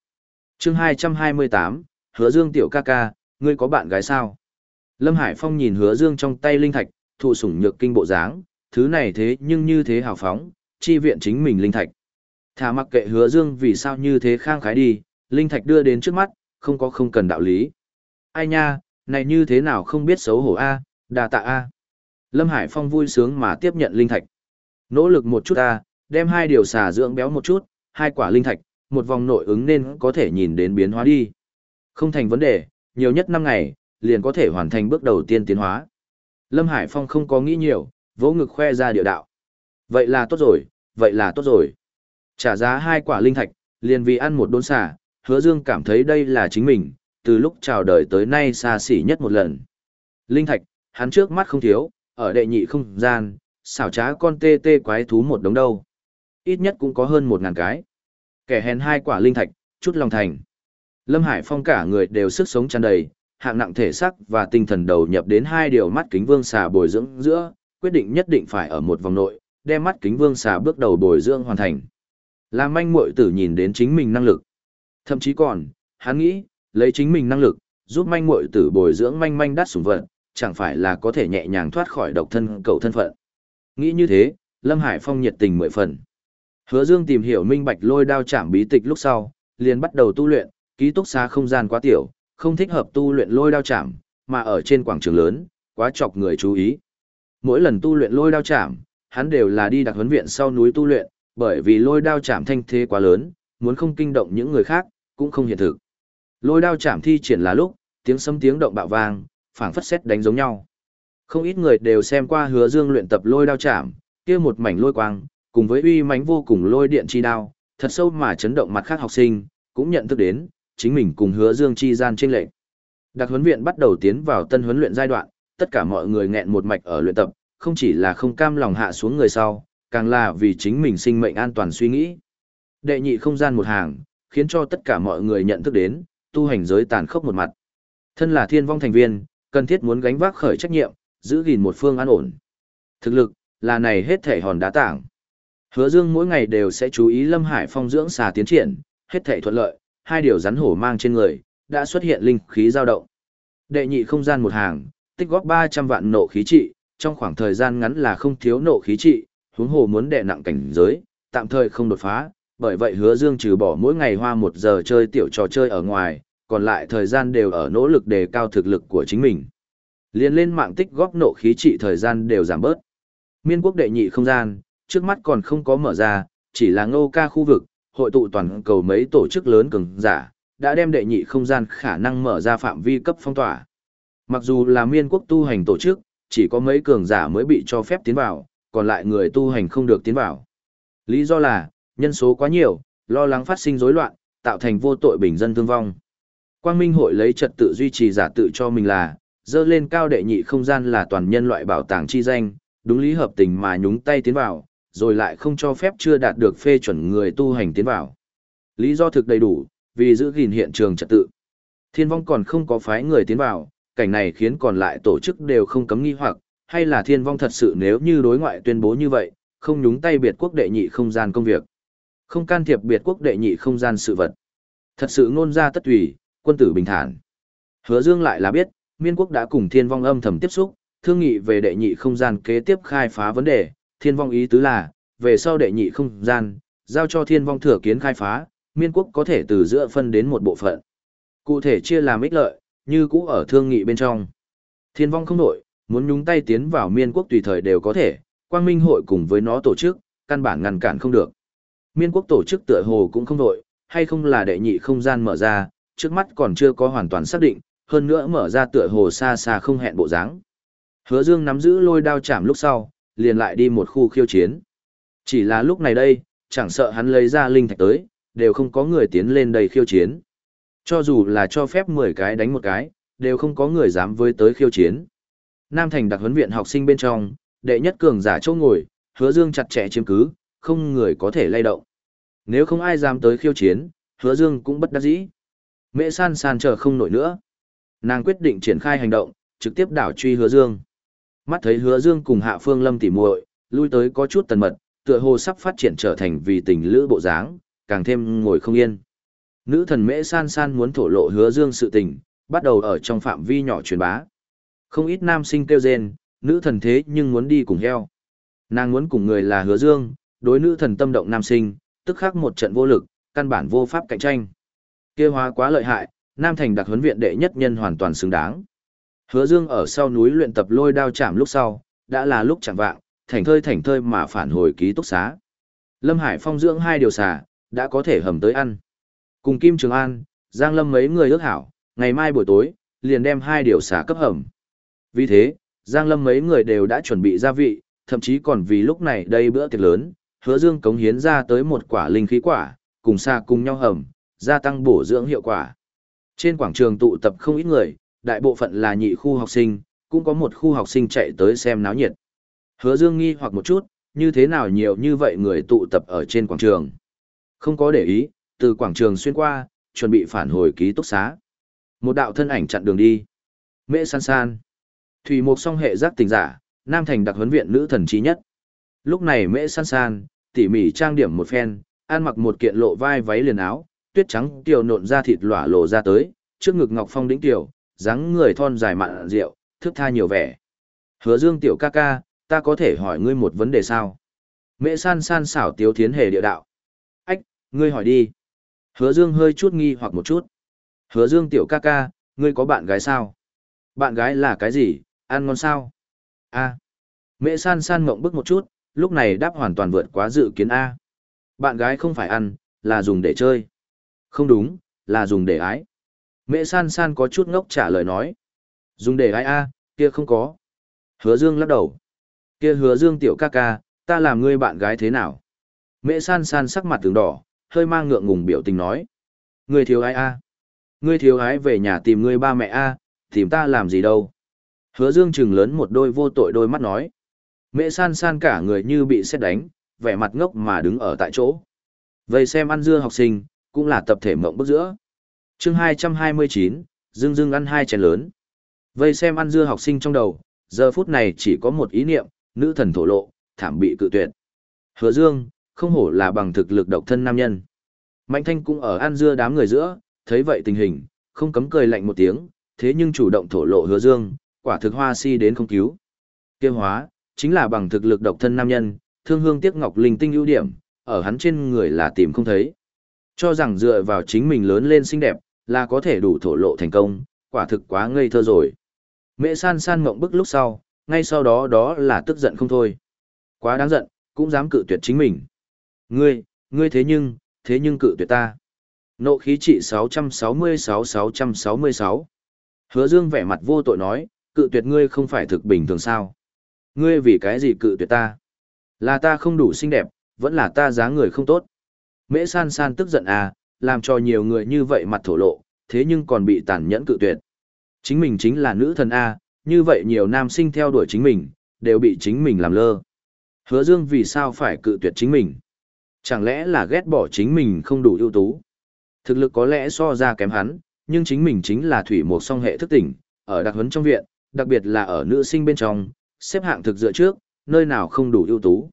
chương 228, hứa dương tiểu ca ca, ngươi có bạn gái sao? Lâm Hải Phong nhìn hứa dương trong tay linh thạch, thụ sủng nhược kinh bộ dáng, thứ này thế nhưng như thế hào phóng, chi viện chính mình linh thạch. Thả mặc kệ hứa dương vì sao như thế khang khái đi, linh thạch đưa đến trước mắt, không có không cần đạo lý. Ai nha, này như thế nào không biết xấu hổ a, đà tạ a. Lâm Hải Phong vui sướng mà tiếp nhận linh thạch. Nỗ lực một chút a, đem hai điều xà dưỡng béo một chút, hai quả linh thạch, một vòng nội ứng nên có thể nhìn đến biến hóa đi. Không thành vấn đề, nhiều nhất 5 ngày, liền có thể hoàn thành bước đầu tiên tiến hóa. Lâm Hải Phong không có nghĩ nhiều, vỗ ngực khoe ra địa đạo. Vậy là tốt rồi, vậy là tốt rồi. Trả giá hai quả linh thạch, liền vì ăn một đốn xà, hứa dương cảm thấy đây là chính mình, từ lúc chào đời tới nay xa xỉ nhất một lần. Linh thạch, hắn trước mắt không thiếu, ở đệ nhị không gian, xảo trá con tê tê quái thú một đống đâu. Ít nhất cũng có hơn một ngàn cái. Kẻ hèn hai quả linh thạch, chút lòng thành. Lâm Hải Phong cả người đều sức sống tràn đầy, hạng nặng thể sắc và tinh thần đầu nhập đến hai điều mắt kính vương xà bồi dưỡng giữa, quyết định nhất định phải ở một vòng nội, đem mắt kính vương xà bước đầu bồi dưỡng hoàn thành. Làm manh muội tử nhìn đến chính mình năng lực. Thậm chí còn, hắn nghĩ, lấy chính mình năng lực, giúp manh muội tử bồi dưỡng manh manh đắt sủng vật, chẳng phải là có thể nhẹ nhàng thoát khỏi độc thân cầu thân phận. Nghĩ như thế, Lâm Hải Phong nhiệt tình mười phần. Hứa Dương tìm hiểu minh bạch lôi đao chạm bí tịch lúc sau, liền bắt đầu tu luyện, ký túc xá không gian quá tiểu, không thích hợp tu luyện lôi đao chạm, mà ở trên quảng trường lớn, quá chọc người chú ý. Mỗi lần tu luyện lôi đao chạm, hắn đều là đi đặc huấn viện sau núi tu luyện, bởi vì lôi đao chạm thanh thế quá lớn, muốn không kinh động những người khác, cũng không hiện thực. Lôi đao chạm thi triển là lúc, tiếng sấm tiếng động bạo vang, phảng phất xét đánh giống nhau. Không ít người đều xem qua Hứa Dương luyện tập lôi đao chạm, kia một mảnh lôi quang, cùng với uy mãnh vô cùng lôi điện chi đao, thật sâu mà chấn động mặt khác học sinh, cũng nhận thức đến, chính mình cùng Hứa Dương chi gian chênh lệch. Đặc huấn viện bắt đầu tiến vào tân huấn luyện giai đoạn, tất cả mọi người nghẹn một mạch ở luyện tập, không chỉ là không cam lòng hạ xuống người sau, càng là vì chính mình sinh mệnh an toàn suy nghĩ. Đệ nhị không gian một hàng, khiến cho tất cả mọi người nhận thức đến, tu hành giới tàn khốc một mặt. Thân là thiên vong thành viên, cần thiết muốn gánh vác khởi trách nhiệm, giữ gìn một phương an ổn. Thực lực, là này hết thể hòn đá tảng. Hứa Dương mỗi ngày đều sẽ chú ý Lâm Hải Phong dưỡng xà tiến triển, hết thể thuận lợi, hai điều rắn hổ mang trên người, đã xuất hiện linh khí dao động. Đệ nhị không gian một hàng, tích góp 300 vạn nộ khí trị, trong khoảng thời gian ngắn là không thiếu nộ khí trị, huống hồ muốn đè nặng cảnh giới, tạm thời không đột phá, bởi vậy hứa dương trừ bỏ mỗi ngày hoa một giờ chơi tiểu trò chơi ở ngoài, còn lại thời gian đều ở nỗ lực đề cao thực lực của chính mình. Liên lên mạng tích góp nộ khí trị thời gian đều giảm bớt. Miên quốc đệ nhị không gian, trước mắt còn không có mở ra, chỉ là ngô ca khu vực, hội tụ toàn cầu mấy tổ chức lớn cường giả, đã đem đệ nhị không gian khả năng mở ra phạm vi cấp phong tỏa. Mặc dù là miên quốc tu hành tổ chức, chỉ có mấy cường giả mới bị cho phép tiến vào, còn lại người tu hành không được tiến vào. Lý do là, nhân số quá nhiều, lo lắng phát sinh rối loạn, tạo thành vô tội bình dân thương vong. Quang Minh hội lấy trật tự duy trì giả tự cho mình là, dơ lên cao đệ nhị không gian là toàn nhân loại bảo tàng chi danh, đúng lý hợp tình mà nhúng tay tiến vào, rồi lại không cho phép chưa đạt được phê chuẩn người tu hành tiến vào. Lý do thực đầy đủ, vì giữ gìn hiện trường trật tự. Thiên vong còn không có phái người tiến vào, cảnh này khiến còn lại tổ chức đều không cấm nghi hoặc, hay là thiên vong thật sự nếu như đối ngoại tuyên bố như vậy, không nhúng tay biệt quốc đệ nhị không gian công việc. Không can thiệp biệt quốc đệ nhị không gian sự vật. Thật sự ngôn ra tất tùy, quân tử bình thản. Hứa Dương lại là biết, miên quốc đã cùng thiên vong âm thầm tiếp xúc, thương nghị về đệ nhị không gian kế tiếp khai phá vấn đề, thiên vong ý tứ là, về sau đệ nhị không gian, giao cho thiên vong thừa kiến khai phá, miên quốc có thể từ giữa phân đến một bộ phận. Cụ thể chia làm ích lợi, như cũ ở thương nghị bên trong. Thiên vong không nổi, muốn nhúng tay tiến vào miên quốc tùy thời đều có thể, quang minh hội cùng với nó tổ chức, căn bản ngăn cản không được. Miên quốc tổ chức tựa hồ cũng không nổi, hay không là đệ nhị không gian mở ra, trước mắt còn chưa có hoàn toàn xác định, hơn nữa mở ra tựa hồ xa xa không hẹn bộ dáng. Hứa Dương nắm giữ lôi đao chạm lúc sau, liền lại đi một khu khiêu chiến. Chỉ là lúc này đây, chẳng sợ hắn lấy ra linh thạch tới, đều không có người tiến lên đây khiêu chiến. Cho dù là cho phép 10 cái đánh một cái, đều không có người dám với tới khiêu chiến. Nam Thành đặc huấn viện học sinh bên trong, đệ nhất cường giả chỗ ngồi, hứa dương chặt chẽ chiếm cứ, không người có thể lay động. Nếu không ai dám tới khiêu chiến, hứa dương cũng bất đắc dĩ. Mẹ san san chờ không nổi nữa. Nàng quyết định triển khai hành động, trực tiếp đảo truy hứa dương. Mắt thấy hứa dương cùng hạ phương lâm tỉ muội lui tới có chút tần mật, tựa hồ sắp phát triển trở thành vì tình lữ bộ dáng, càng thêm ngồi không yên. Nữ thần mễ san san muốn thổ lộ hứa dương sự tình, bắt đầu ở trong phạm vi nhỏ truyền bá. Không ít nam sinh kêu rên, nữ thần thế nhưng muốn đi cùng heo. Nàng muốn cùng người là hứa dương, đối nữ thần tâm động nam sinh, tức khắc một trận vô lực, căn bản vô pháp cạnh tranh kia hóa quá lợi hại, Nam Thành đặc huấn viện đệ nhất nhân hoàn toàn xứng đáng. Hứa Dương ở sau núi luyện tập lôi đao chạm lúc sau, đã là lúc chẳng vạng, thành thơi thành thơi mà phản hồi ký túc xá. Lâm Hải Phong dưỡng hai điều xà, đã có thể hầm tới ăn. Cùng Kim Trường An, Giang Lâm mấy người ước hảo, ngày mai buổi tối, liền đem hai điều xà cấp hầm. Vì thế, Giang Lâm mấy người đều đã chuẩn bị gia vị, thậm chí còn vì lúc này đây bữa tiệc lớn, hứa dương cống hiến ra tới một quả linh khí quả, cùng xà cùng nhau hầm, gia tăng bổ dưỡng hiệu quả. Trên quảng trường tụ tập không ít người, đại bộ phận là nhị khu học sinh, cũng có một khu học sinh chạy tới xem náo nhiệt. Hứa Dương nghi hoặc một chút, như thế nào nhiều như vậy người tụ tập ở trên quảng trường. Không có để ý, từ quảng trường xuyên qua, chuẩn bị phản hồi ký túc xá. Một đạo thân ảnh chặn đường đi. Mễ san san. Thủy mục song hệ giác tình giả, Nam Thành đặc huấn viện nữ thần trí nhất. Lúc này mễ san san, tỉ mỉ trang điểm một phen, ăn mặc một kiện lộ vai váy liền áo, tuyết trắng tiểu nộn ra thịt lỏa lộ ra tới, trước ngực ngọc phong đĩnh tiểu, dáng người thon dài mặn rượu, thức tha nhiều vẻ. Hứa Dương tiểu ca ca, ta có thể hỏi ngươi một vấn đề sao? Mẹ san san xảo tiếu thiến hề địa đạo. Ách, ngươi hỏi đi. Hứa Dương hơi chút nghi hoặc một chút. Hứa Dương tiểu ca ca, ngươi có bạn gái sao? Bạn gái là cái gì, ăn ngon sao? A. Mẹ san san mộng bức một chút, lúc này đáp hoàn toàn vượt quá dự kiến A. Bạn gái không phải ăn, là dùng để chơi. Không đúng, là dùng để ái. Mẹ san san có chút ngốc trả lời nói. Dùng để ái A, kia không có. Hứa Dương lắc đầu. Kia hứa Dương tiểu ca ca, ta làm ngươi bạn gái thế nào? Mẹ san san sắc mặt tường đỏ, hơi mang ngượng ngùng biểu tình nói. Ngươi thiếu ái A. Ngươi thiếu ái về nhà tìm ngươi ba mẹ A, tìm ta làm gì đâu. Hứa Dương trừng lớn một đôi vô tội đôi mắt nói. Mẹ san san cả người như bị xét đánh, vẻ mặt ngốc mà đứng ở tại chỗ. Vậy xem ăn dưa học sinh, cũng là tập thể mộng bức giữa. chương 229, dương dương ăn hai chén lớn. Vây xem ăn dưa học sinh trong đầu, giờ phút này chỉ có một ý niệm, nữ thần thổ lộ, thảm bị cự tuyệt. Hứa Dương, không hổ là bằng thực lực độc thân nam nhân. Mạnh Thanh cũng ở ăn dưa đám người giữa, thấy vậy tình hình, không cấm cười lạnh một tiếng, thế nhưng chủ động thổ lộ Hứa Dương, quả thực hoa si đến không cứu. Kêu hóa, chính là bằng thực lực độc thân nam nhân, thương hương tiếc ngọc linh tinh ưu điểm, ở hắn trên người là tìm không thấy. Cho rằng dựa vào chính mình lớn lên xinh đẹp, là có thể đủ thổ lộ thành công, quả thực quá ngây thơ rồi. Mẹ san san mộng bức lúc sau, ngay sau đó đó là tức giận không thôi. Quá đáng giận, cũng dám cự tuyệt chính mình. Ngươi, ngươi thế nhưng, thế nhưng cự tuyệt ta. Nộ khí trị 666-666. Hứa Dương vẻ mặt vô tội nói, cự tuyệt ngươi không phải thực bình thường sao. Ngươi vì cái gì cự tuyệt ta? Là ta không đủ xinh đẹp, vẫn là ta giá người không tốt. Mễ san san tức giận à, làm cho nhiều người như vậy mặt thổ lộ, thế nhưng còn bị tàn nhẫn cự tuyệt. Chính mình chính là nữ thần A, như vậy nhiều nam sinh theo đuổi chính mình, đều bị chính mình làm lơ. Hứa Dương vì sao phải cự tuyệt chính mình? Chẳng lẽ là ghét bỏ chính mình không đủ ưu tú? Thực lực có lẽ so ra kém hắn, nhưng chính mình chính là thủy một song hệ thức tỉnh, ở đặc huấn trong viện, đặc biệt là ở nữ sinh bên trong, xếp hạng thực dựa trước, nơi nào không đủ ưu tú.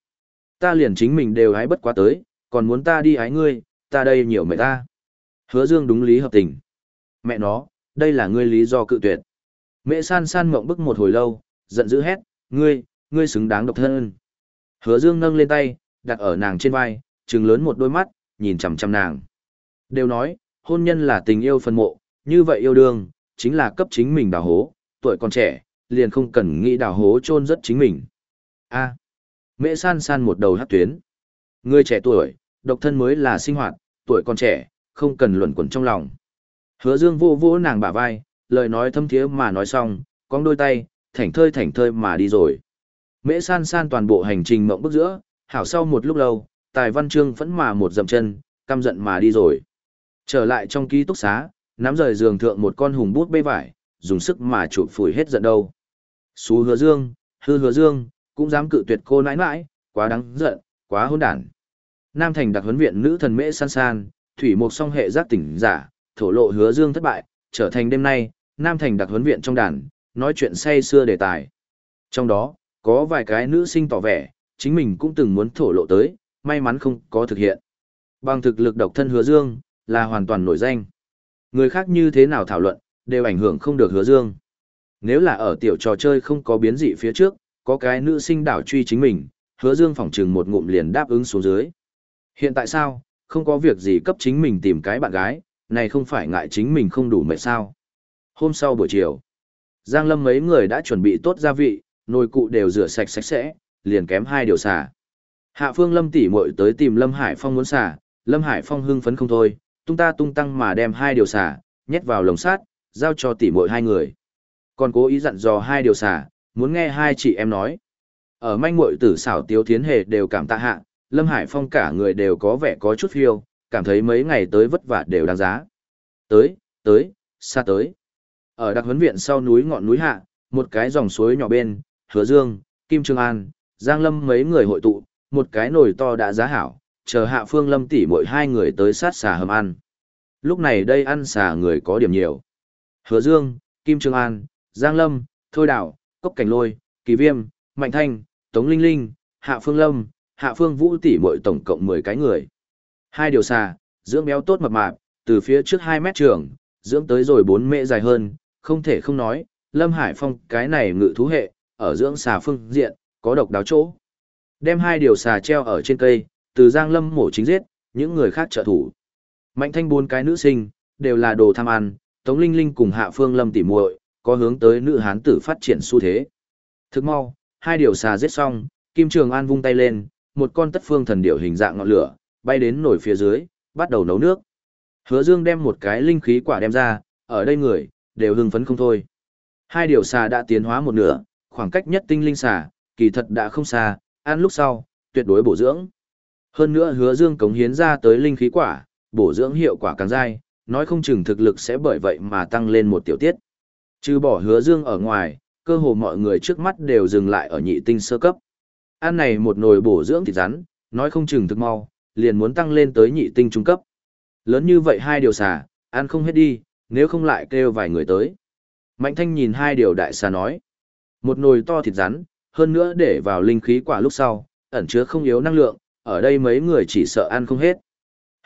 Ta liền chính mình đều hái bất quá tới, còn muốn ta đi ái ngươi, ta đây nhiều mệt ta. Hứa Dương đúng lý hợp tình. Mẹ nó, đây là ngươi lý do cự tuyệt. Mẹ san san mộng bức một hồi lâu, giận dữ hét, ngươi, ngươi xứng đáng độc thân. Hứa Dương nâng lên tay, đặt ở nàng trên vai, trừng lớn một đôi mắt, nhìn chằm chằm nàng. Đều nói, hôn nhân là tình yêu phân mộ, như vậy yêu đương, chính là cấp chính mình đào hố, tuổi còn trẻ, liền không cần nghĩ đào hố chôn rất chính mình. A. Mẹ san san một đầu hát tuyến. Người trẻ tuổi, độc thân mới là sinh hoạt, tuổi còn trẻ, không cần luẩn quẩn trong lòng. Hứa dương vô vô nàng bả vai, lời nói thâm thiế mà nói xong, cong đôi tay, thảnh thơi thảnh thơi mà đi rồi. Mễ san san toàn bộ hành trình mộng bức giữa, hảo sau một lúc lâu, tài văn chương vẫn mà một dậm chân, căm giận mà đi rồi. Trở lại trong ký túc xá, nắm rời giường thượng một con hùng bút bê vải, dùng sức mà chụp phủi hết giận đâu. Xú hứa dương, hư hứa dương, cũng dám cự tuyệt cô nãi nãi, quá đáng giận, quá hôn đản. Nam thành đặc huấn viện nữ thần mễ san san, thủy mục song hệ giác tỉnh giả, thổ lộ hứa dương thất bại, trở thành đêm nay, Nam thành đặc huấn viện trong đàn, nói chuyện say xưa đề tài. Trong đó, có vài cái nữ sinh tỏ vẻ, chính mình cũng từng muốn thổ lộ tới, may mắn không có thực hiện. Bằng thực lực độc thân hứa dương, là hoàn toàn nổi danh. Người khác như thế nào thảo luận, đều ảnh hưởng không được hứa dương. Nếu là ở tiểu trò chơi không có biến dị phía trước, có cái nữ sinh đảo truy chính mình, hứa dương phỏng trừng một ngụm liền đáp ứng xuống dưới. Hiện tại sao, không có việc gì cấp chính mình tìm cái bạn gái, này không phải ngại chính mình không đủ mệt sao. Hôm sau buổi chiều, Giang Lâm mấy người đã chuẩn bị tốt gia vị, nồi cụ đều rửa sạch sạch sẽ, liền kém hai điều xả. Hạ Phương Lâm tỉ muội tới tìm Lâm Hải Phong muốn xả, Lâm Hải Phong hưng phấn không thôi, tung ta tung tăng mà đem hai điều xả, nhét vào lồng sát, giao cho tỉ muội hai người. Còn cố ý dặn dò hai điều xả, muốn nghe hai chị em nói. Ở manh muội tử xảo tiếu thiến hề đều cảm tạ hạ, Lâm Hải Phong cả người đều có vẻ có chút phiêu, cảm thấy mấy ngày tới vất vả đều đáng giá. Tới, tới, xa tới. Ở đặc huấn viện sau núi ngọn núi hạ, một cái dòng suối nhỏ bên, Hứa Dương, Kim Trương An, Giang Lâm mấy người hội tụ, một cái nồi to đã giá hảo, chờ Hạ Phương Lâm tỷ mỗi hai người tới sát xà hầm ăn. Lúc này đây ăn xà người có điểm nhiều. Hứa Dương, Kim Trương An, Giang Lâm, Thôi Đảo, Cốc Cảnh Lôi, Kỳ Viêm, Mạnh Thanh, Tống Linh Linh, Hạ Phương Lâm, Hạ Phương Vũ tỷ mội tổng cộng 10 cái người. Hai điều xà, dưỡng béo tốt mập mạp, từ phía trước 2 mét trường, dưỡng tới rồi 4 mễ dài hơn, không thể không nói, Lâm Hải Phong cái này ngự thú hệ, ở dưỡng xà phương diện, có độc đáo chỗ. Đem hai điều xà treo ở trên cây, từ Giang Lâm mổ chính giết, những người khác trợ thủ. Mạnh thanh bốn cái nữ sinh, đều là đồ tham ăn, Tống Linh Linh cùng Hạ Phương Lâm tỉ muội, có hướng tới nữ hán tử phát triển xu thế. Thức mau, hai điều xà giết xong, Kim Trường An vung tay lên, một con tất phương thần điểu hình dạng ngọn lửa, bay đến nổi phía dưới, bắt đầu nấu nước. Hứa Dương đem một cái linh khí quả đem ra, ở đây người, đều hưng phấn không thôi. Hai điều xà đã tiến hóa một nửa, khoảng cách nhất tinh linh xà, kỳ thật đã không xa, ăn lúc sau, tuyệt đối bổ dưỡng. Hơn nữa hứa dương cống hiến ra tới linh khí quả, bổ dưỡng hiệu quả càng dai, nói không chừng thực lực sẽ bởi vậy mà tăng lên một tiểu tiết. Trừ bỏ hứa dương ở ngoài, cơ hồ mọi người trước mắt đều dừng lại ở nhị tinh sơ cấp. Ăn này một nồi bổ dưỡng thịt rắn, nói không chừng thực mau, liền muốn tăng lên tới nhị tinh trung cấp. Lớn như vậy hai điều xà, ăn không hết đi, nếu không lại kêu vài người tới. Mạnh thanh nhìn hai điều đại xà nói. Một nồi to thịt rắn, hơn nữa để vào linh khí quả lúc sau, ẩn chứa không yếu năng lượng, ở đây mấy người chỉ sợ ăn không hết.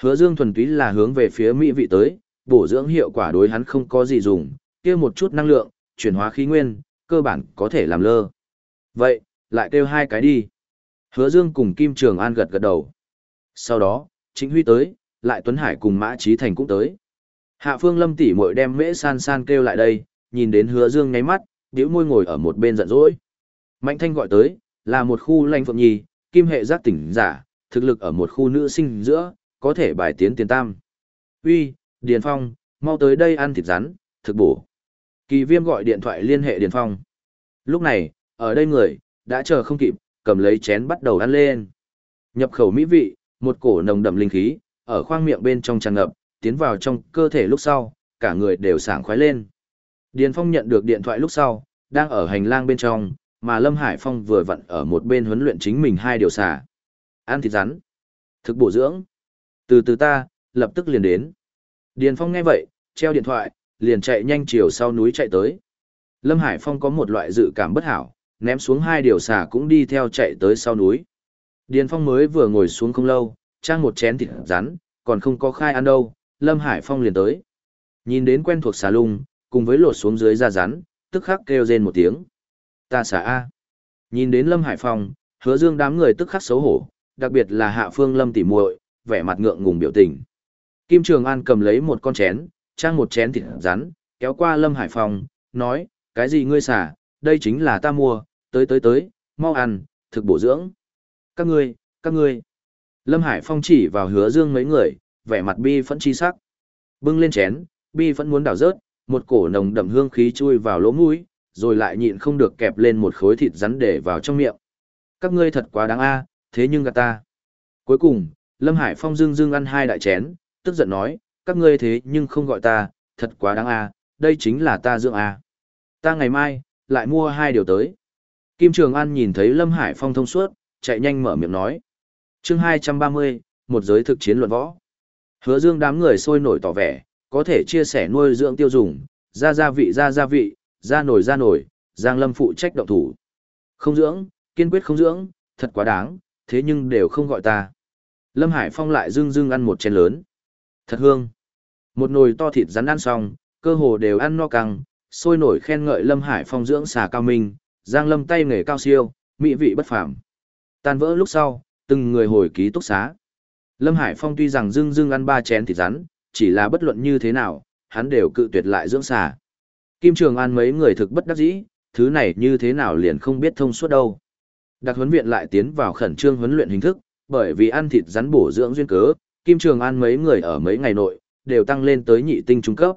Hứa Dương thuần túy là hướng về phía mỹ vị tới, bổ dưỡng hiệu quả đối hắn không có gì dùng, kia một chút năng lượng, chuyển hóa khí nguyên, cơ bản có thể làm lơ. Vậy, lại kêu hai cái đi. Hứa Dương cùng Kim Trường An gật gật đầu. Sau đó, Chính Huy tới, lại Tuấn Hải cùng Mã Trí Thành cũng tới. Hạ Phương Lâm tỷ muội đem Mễ San San kêu lại đây, nhìn đến Hứa Dương ngáy mắt, bĩu môi ngồi ở một bên giận dỗi. Mạnh Thanh gọi tới, là một khu lanh phượng nhi, kim hệ giác tỉnh giả, thực lực ở một khu nữ sinh giữa, có thể bài tiến tiền tam. Uy, Điền Phong, mau tới đây ăn thịt rắn, thực bổ. Kỳ viêm gọi điện thoại liên hệ Điền Phong. Lúc này, ở đây người, đã chờ không kịp, cầm lấy chén bắt đầu ăn lên. Nhập khẩu mỹ vị, một cổ nồng đậm linh khí, ở khoang miệng bên trong tràn ngập, tiến vào trong cơ thể lúc sau, cả người đều sảng khoái lên. Điền Phong nhận được điện thoại lúc sau, đang ở hành lang bên trong, mà Lâm Hải Phong vừa vặn ở một bên huấn luyện chính mình hai điều xả. Ăn thịt rắn, thực bổ dưỡng. Từ từ ta, lập tức liền đến. Điền Phong nghe vậy, treo điện thoại, liền chạy nhanh chiều sau núi chạy tới. Lâm Hải Phong có một loại dự cảm bất hảo, ném xuống hai điều xả cũng đi theo chạy tới sau núi. Điền Phong mới vừa ngồi xuống không lâu, trang một chén thịt rắn, còn không có khai ăn đâu, Lâm Hải Phong liền tới. Nhìn đến quen thuộc xà lung, cùng với lột xuống dưới da rắn, tức khắc kêu rên một tiếng. Ta xả A. Nhìn đến Lâm Hải Phong, hứa dương đám người tức khắc xấu hổ, đặc biệt là hạ phương Lâm tỉ muội, vẻ mặt ngượng ngùng biểu tình. Kim Trường An cầm lấy một con chén, trang một chén thịt rắn, kéo qua Lâm Hải Phong, nói, cái gì ngươi xả, đây chính là ta mua, tới tới tới, mau ăn, thực bổ dưỡng. Các ngươi, các ngươi. Lâm Hải Phong chỉ vào hứa dương mấy người, vẻ mặt bi phẫn chi sắc. Bưng lên chén, bi phẫn muốn đảo rớt, một cổ nồng đậm hương khí chui vào lỗ mũi, rồi lại nhịn không được kẹp lên một khối thịt rắn để vào trong miệng. Các ngươi thật quá đáng a, thế nhưng gạt ta. Cuối cùng, Lâm Hải Phong dưng dưng ăn hai đại chén, tức giận nói, các ngươi thế nhưng không gọi ta, thật quá đáng a, đây chính là ta dưỡng a. Ta ngày mai, lại mua hai điều tới. Kim Trường An nhìn thấy Lâm Hải Phong thông suốt, chạy nhanh mở miệng nói. chương 230, một giới thực chiến luận võ. Hứa dương đám người sôi nổi tỏ vẻ, có thể chia sẻ nuôi dưỡng tiêu dùng, ra gia vị ra gia vị, ra nổi ra nổi, Giang Lâm phụ trách động thủ. Không dưỡng, kiên quyết không dưỡng, thật quá đáng, thế nhưng đều không gọi ta. Lâm Hải Phong lại dưng dưng ăn một chén lớn. Thật hương. Một nồi to thịt rắn ăn xong, cơ hồ đều ăn no căng, sôi nổi khen ngợi Lâm Hải Phong dưỡng xà cao minh, Giang Lâm tay nghề cao siêu, mỹ vị bất phàm. Tan vỡ lúc sau, từng người hồi ký túc xá. Lâm Hải Phong tuy rằng dưng dưng ăn ba chén thịt rắn, chỉ là bất luận như thế nào, hắn đều cự tuyệt lại dưỡng xà. Kim Trường An mấy người thực bất đắc dĩ, thứ này như thế nào liền không biết thông suốt đâu. Đặc huấn viện lại tiến vào khẩn trương huấn luyện hình thức, bởi vì ăn thịt rắn bổ dưỡng duyên cớ, Kim Trường An mấy người ở mấy ngày nội, đều tăng lên tới nhị tinh trung cấp.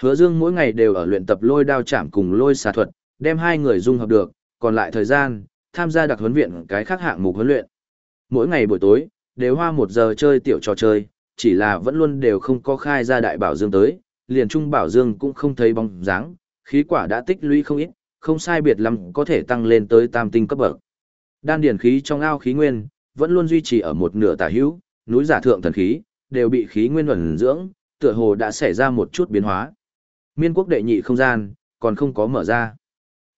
Hứa Dương mỗi ngày đều ở luyện tập lôi đao chạm cùng lôi xà thuật, đem hai người dung hợp được, còn lại thời gian, tham gia đặc huấn viện cái khác hạng mục huấn luyện. Mỗi ngày buổi tối, đều hoa một giờ chơi tiểu trò chơi, chỉ là vẫn luôn đều không có khai ra đại bảo dương tới, liền trung bảo dương cũng không thấy bóng dáng, khí quả đã tích lũy không ít, không sai biệt lắm có thể tăng lên tới tam tinh cấp bậc. Đan điển khí trong ao khí nguyên, vẫn luôn duy trì ở một nửa tả hữu, núi giả thượng thần khí, đều bị khí nguyên ẩn dưỡng, tựa hồ đã xảy ra một chút biến hóa. Miên quốc đệ nhị không gian, còn không có mở ra.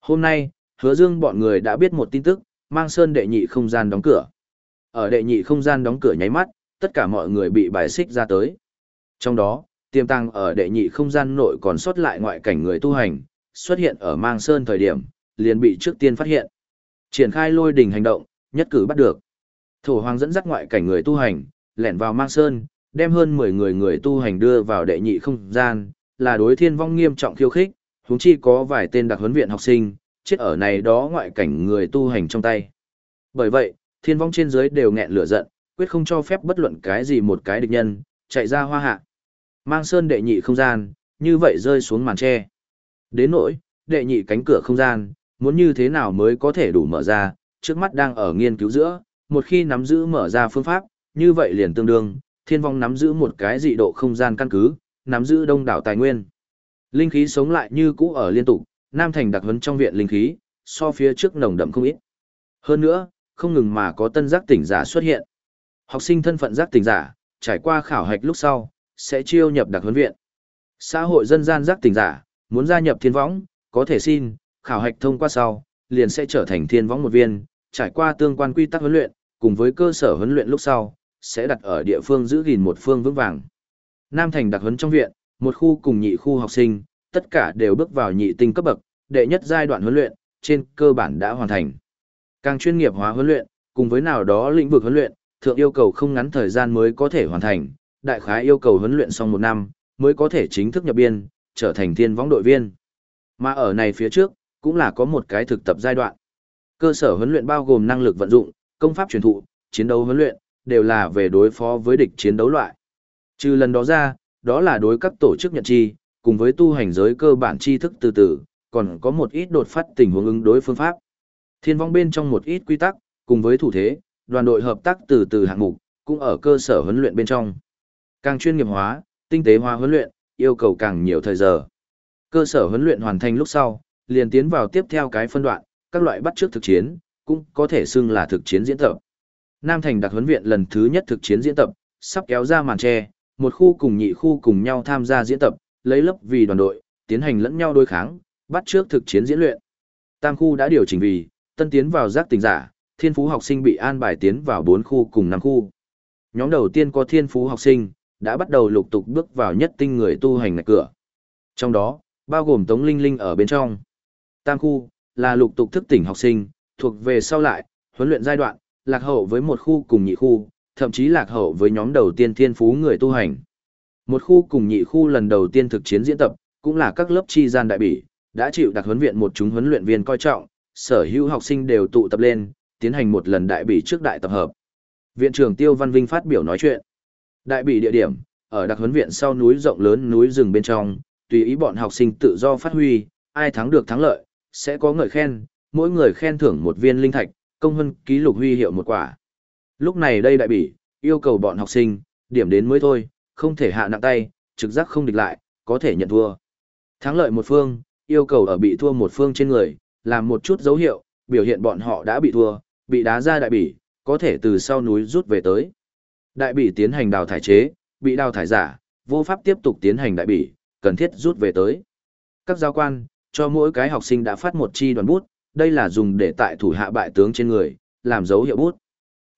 Hôm nay, hứa dương bọn người đã biết một tin tức, mang sơn đệ nhị không gian đóng cửa. Ở đệ nhị không gian đóng cửa nháy mắt, tất cả mọi người bị bài xích ra tới. Trong đó, tiềm Tàng ở đệ nhị không gian nội còn sót lại ngoại cảnh người tu hành, xuất hiện ở mang sơn thời điểm, liền bị trước tiên phát hiện. Triển khai lôi đình hành động, nhất cử bắt được. Thổ hoàng dẫn dắt ngoại cảnh người tu hành, lẻn vào mang sơn, đem hơn 10 người người tu hành đưa vào đệ nhị không gian, là đối thiên vong nghiêm trọng khiêu khích, huống chi có vài tên đặc huấn viện học sinh, chết ở này đó ngoại cảnh người tu hành trong tay. Bởi vậy, thiên vong trên dưới đều nghẹn lửa giận, quyết không cho phép bất luận cái gì một cái địch nhân, chạy ra hoa hạ. Mang sơn đệ nhị không gian, như vậy rơi xuống màn tre. Đến nỗi, đệ nhị cánh cửa không gian, muốn như thế nào mới có thể đủ mở ra, trước mắt đang ở nghiên cứu giữa, một khi nắm giữ mở ra phương pháp, như vậy liền tương đương, thiên vong nắm giữ một cái dị độ không gian căn cứ, nắm giữ đông đảo tài nguyên. Linh khí sống lại như cũ ở liên tục, Nam Thành đặc huấn trong viện linh khí, so phía trước nồng đậm không ít. Hơn nữa, không ngừng mà có tân giác tỉnh giả xuất hiện. Học sinh thân phận giác tỉnh giả, trải qua khảo hạch lúc sau, sẽ chiêu nhập đặc huấn viện. Xã hội dân gian giác tỉnh giả, muốn gia nhập thiên võng, có thể xin, khảo hạch thông qua sau, liền sẽ trở thành thiên võng một viên, trải qua tương quan quy tắc huấn luyện, cùng với cơ sở huấn luyện lúc sau, sẽ đặt ở địa phương giữ gìn một phương vững vàng. Nam Thành đặc huấn trong viện, một khu cùng nhị khu học sinh, tất cả đều bước vào nhị tinh cấp bậc, đệ nhất giai đoạn huấn luyện, trên cơ bản đã hoàn thành. Càng chuyên nghiệp hóa huấn luyện, cùng với nào đó lĩnh vực huấn luyện, thượng yêu cầu không ngắn thời gian mới có thể hoàn thành, đại khái yêu cầu huấn luyện xong một năm, mới có thể chính thức nhập biên, trở thành thiên võng đội viên. Mà ở này phía trước, cũng là có một cái thực tập giai đoạn. Cơ sở huấn luyện bao gồm năng lực vận dụng, công pháp truyền thụ, chiến đấu huấn luyện, đều là về đối phó với địch chiến đấu loại. Trừ lần đó ra, đó là đối các tổ chức nhận chi, cùng với tu hành giới cơ bản tri thức từ từ, còn có một ít đột phát tình huống ứng đối phương pháp. Thiên vong bên trong một ít quy tắc, cùng với thủ thế, đoàn đội hợp tác từ từ hạng mục, cũng ở cơ sở huấn luyện bên trong. Càng chuyên nghiệp hóa, tinh tế hóa huấn luyện, yêu cầu càng nhiều thời giờ. Cơ sở huấn luyện hoàn thành lúc sau, liền tiến vào tiếp theo cái phân đoạn, các loại bắt trước thực chiến, cũng có thể xưng là thực chiến diễn tập. Nam Thành đặc huấn viện lần thứ nhất thực chiến diễn tập, sắp kéo ra màn che, một khu cùng nhị khu cùng nhau tham gia diễn tập, lấy lớp vì đoàn đội, tiến hành lẫn nhau đối kháng, bắt trước thực chiến diễn luyện. Tam khu đã điều chỉnh vì, tân tiến vào giác tỉnh giả, thiên phú học sinh bị an bài tiến vào 4 khu cùng 5 khu. Nhóm đầu tiên có thiên phú học sinh, đã bắt đầu lục tục bước vào nhất tinh người tu hành ngạch cửa. Trong đó, bao gồm Tống Linh Linh ở bên trong. Tam khu, là lục tục thức tỉnh học sinh, thuộc về sau lại, huấn luyện giai đoạn, lạc hậu với một khu cùng nhị khu, thậm chí lạc hậu với nhóm đầu tiên thiên phú người tu hành. Một khu cùng nhị khu lần đầu tiên thực chiến diễn tập, cũng là các lớp chi gian đại bỉ, đã chịu đặc huấn viện một chúng huấn luyện viên coi trọng, sở hữu học sinh đều tụ tập lên, tiến hành một lần đại bỉ trước đại tập hợp. Viện trưởng Tiêu Văn Vinh phát biểu nói chuyện. Đại bỉ địa điểm, ở đặc huấn viện sau núi rộng lớn núi rừng bên trong, tùy ý bọn học sinh tự do phát huy, ai thắng được thắng lợi, sẽ có người khen, mỗi người khen thưởng một viên linh thạch, công hân ký lục huy hiệu một quả. Lúc này đây đại bỉ, yêu cầu bọn học sinh, điểm đến mới thôi, không thể hạ nặng tay, trực giác không địch lại, có thể nhận thua. Thắng lợi một phương, yêu cầu ở bị thua một phương trên người, làm một chút dấu hiệu, biểu hiện bọn họ đã bị thua, bị đá ra đại bỉ, có thể từ sau núi rút về tới. Đại bỉ tiến hành đào thải chế, bị đào thải giả, vô pháp tiếp tục tiến hành đại bỉ, cần thiết rút về tới. Các giáo quan, cho mỗi cái học sinh đã phát một chi đoàn bút, đây là dùng để tại thủ hạ bại tướng trên người, làm dấu hiệu bút.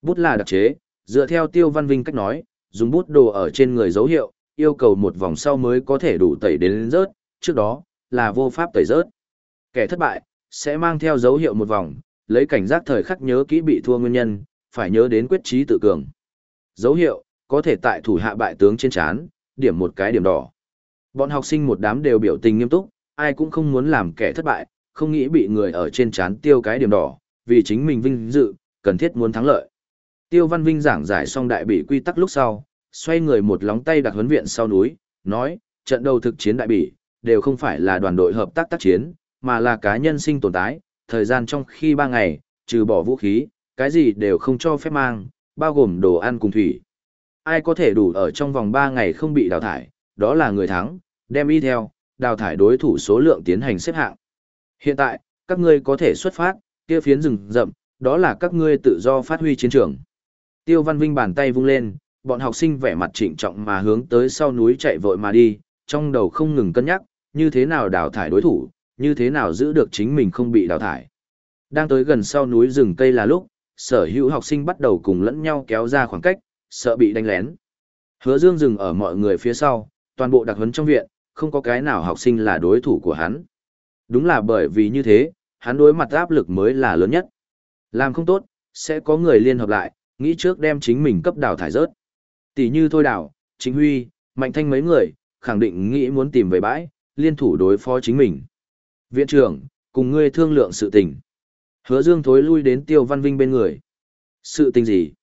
Bút là đặc chế, dựa theo tiêu văn vinh cách nói, dùng bút đồ ở trên người dấu hiệu, yêu cầu một vòng sau mới có thể đủ tẩy đến rớt, trước đó, là vô pháp tẩy rớt. Kẻ thất bại, sẽ mang theo dấu hiệu một vòng, lấy cảnh giác thời khắc nhớ kỹ bị thua nguyên nhân, phải nhớ đến quyết trí tự cường. Dấu hiệu, có thể tại thủ hạ bại tướng trên chán, điểm một cái điểm đỏ. Bọn học sinh một đám đều biểu tình nghiêm túc, ai cũng không muốn làm kẻ thất bại, không nghĩ bị người ở trên chán tiêu cái điểm đỏ, vì chính mình vinh dự, cần thiết muốn thắng lợi. Tiêu Văn Vinh giảng giải xong đại Bỉ quy tắc lúc sau, xoay người một lóng tay đặt huấn viện sau núi, nói, trận đầu thực chiến đại bỉ, đều không phải là đoàn đội hợp tác tác chiến, mà là cá nhân sinh tồn tái. thời gian trong khi ba ngày, trừ bỏ vũ khí, cái gì đều không cho phép mang, bao gồm đồ ăn cùng thủy. Ai có thể đủ ở trong vòng ba ngày không bị đào thải, đó là người thắng, đem y theo, đào thải đối thủ số lượng tiến hành xếp hạng. Hiện tại, các ngươi có thể xuất phát, kia phiến rừng rậm, đó là các ngươi tự do phát huy chiến trường. Tiêu Văn Vinh bàn tay vung lên, bọn học sinh vẻ mặt trịnh trọng mà hướng tới sau núi chạy vội mà đi, trong đầu không ngừng cân nhắc, như thế nào đào thải đối thủ, như thế nào giữ được chính mình không bị đào thải. Đang tới gần sau núi rừng cây là lúc, sở hữu học sinh bắt đầu cùng lẫn nhau kéo ra khoảng cách, sợ bị đánh lén. Hứa Dương dừng ở mọi người phía sau, toàn bộ đặc huấn trong viện, không có cái nào học sinh là đối thủ của hắn. Đúng là bởi vì như thế, hắn đối mặt áp lực mới là lớn nhất. Làm không tốt, sẽ có người liên hợp lại, nghĩ trước đem chính mình cấp đào thải rớt. Tỷ như Thôi Đào, Chính Huy, Mạnh Thanh mấy người, khẳng định nghĩ muốn tìm về bãi, liên thủ đối phó chính mình. Viện trưởng, cùng ngươi thương lượng sự tình. Hứa Dương thối lui đến Tiêu Văn Vinh bên người. Sự tình gì?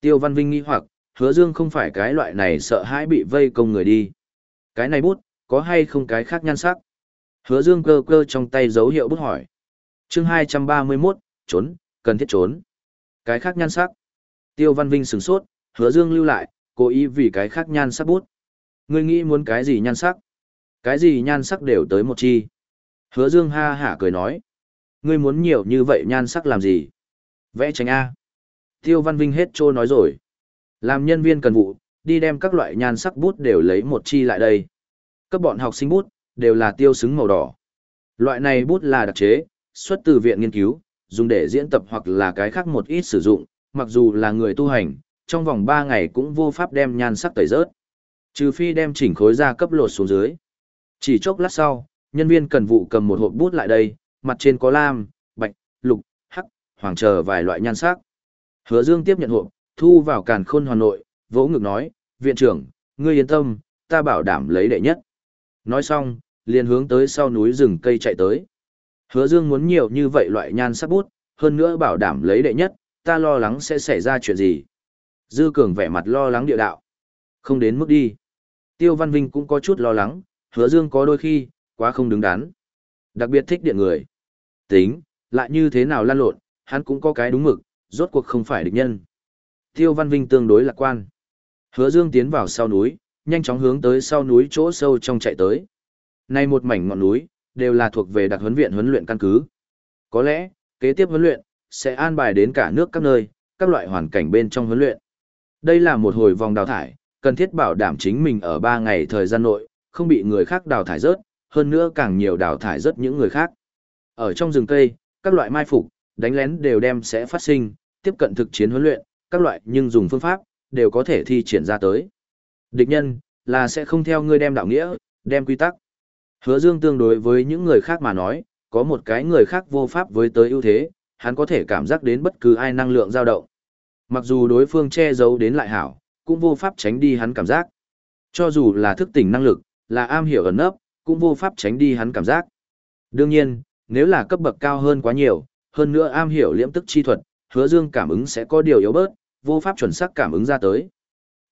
Tiêu Văn Vinh nghi hoặc, Hứa Dương không phải cái loại này sợ hãi bị vây công người đi. Cái này bút, có hay không cái khác nhan sắc? Hứa Dương cơ cơ trong tay dấu hiệu bút hỏi. Chương 231, trốn, cần thiết trốn. Cái khác nhan sắc. Tiêu Văn Vinh sửng sốt, Hứa Dương lưu lại, cố ý vì cái khác nhan sắc bút. Ngươi nghĩ muốn cái gì nhan sắc? Cái gì nhan sắc đều tới một chi. Hứa Dương ha hả cười nói. Ngươi muốn nhiều như vậy nhan sắc làm gì? Vẽ tranh A. Tiêu Văn Vinh hết trô nói rồi. Làm nhân viên cần vụ, đi đem các loại nhan sắc bút đều lấy một chi lại đây. Các bọn học sinh bút, đều là tiêu xứng màu đỏ. Loại này bút là đặc chế, xuất từ viện nghiên cứu, dùng để diễn tập hoặc là cái khác một ít sử dụng, mặc dù là người tu hành, trong vòng 3 ngày cũng vô pháp đem nhan sắc tẩy rớt. Trừ phi đem chỉnh khối ra cấp lột xuống dưới. Chỉ chốc lát sau, nhân viên cần vụ cầm một hộp bút lại đây, mặt trên có lam, bạch, lục, hắc, hoàng chờ vài loại nhan sắc. Hứa Dương tiếp nhận hộp, thu vào càn khôn hoàn nội, vỗ ngực nói, viện trưởng, ngươi yên tâm, ta bảo đảm lấy đệ nhất. Nói xong, liền hướng tới sau núi rừng cây chạy tới. Hứa Dương muốn nhiều như vậy loại nhan sắc bút, hơn nữa bảo đảm lấy đệ nhất, ta lo lắng sẽ xảy ra chuyện gì. Dư Cường vẻ mặt lo lắng địa đạo. Không đến mức đi. Tiêu Văn Vinh cũng có chút lo lắng, hứa Dương có đôi khi, quá không đứng đắn. Đặc biệt thích điện người. Tính, lại như thế nào lan lộn, hắn cũng có cái đúng mực, rốt cuộc không phải địch nhân. Tiêu Văn Vinh tương đối lạc quan. Hứa Dương tiến vào sau núi, nhanh chóng hướng tới sau núi chỗ sâu trong chạy tới. Nay một mảnh ngọn núi, đều là thuộc về đặc huấn viện huấn luyện căn cứ. Có lẽ, kế tiếp huấn luyện, sẽ an bài đến cả nước các nơi, các loại hoàn cảnh bên trong huấn luyện. Đây là một hồi vòng đào thải, cần thiết bảo đảm chính mình ở 3 ngày thời gian nội, không bị người khác đào thải rớt, hơn nữa càng nhiều đào thải rớt những người khác. Ở trong rừng cây, các loại mai phục, đánh lén đều đem sẽ phát sinh, tiếp cận thực chiến huấn luyện, các loại nhưng dùng phương pháp, đều có thể thi triển ra tới. Địch nhân, là sẽ không theo ngươi đem đạo nghĩa, đem quy tắc. Hứa Dương tương đối với những người khác mà nói, có một cái người khác vô pháp với tới ưu thế, hắn có thể cảm giác đến bất cứ ai năng lượng dao động. Mặc dù đối phương che giấu đến lại hảo, cũng vô pháp tránh đi hắn cảm giác. Cho dù là thức tỉnh năng lực, là am hiểu ẩn nấp, cũng vô pháp tránh đi hắn cảm giác. Đương nhiên, nếu là cấp bậc cao hơn quá nhiều, hơn nữa am hiểu liễm tức chi thuật, hứa dương cảm ứng sẽ có điều yếu bớt, vô pháp chuẩn xác cảm ứng ra tới.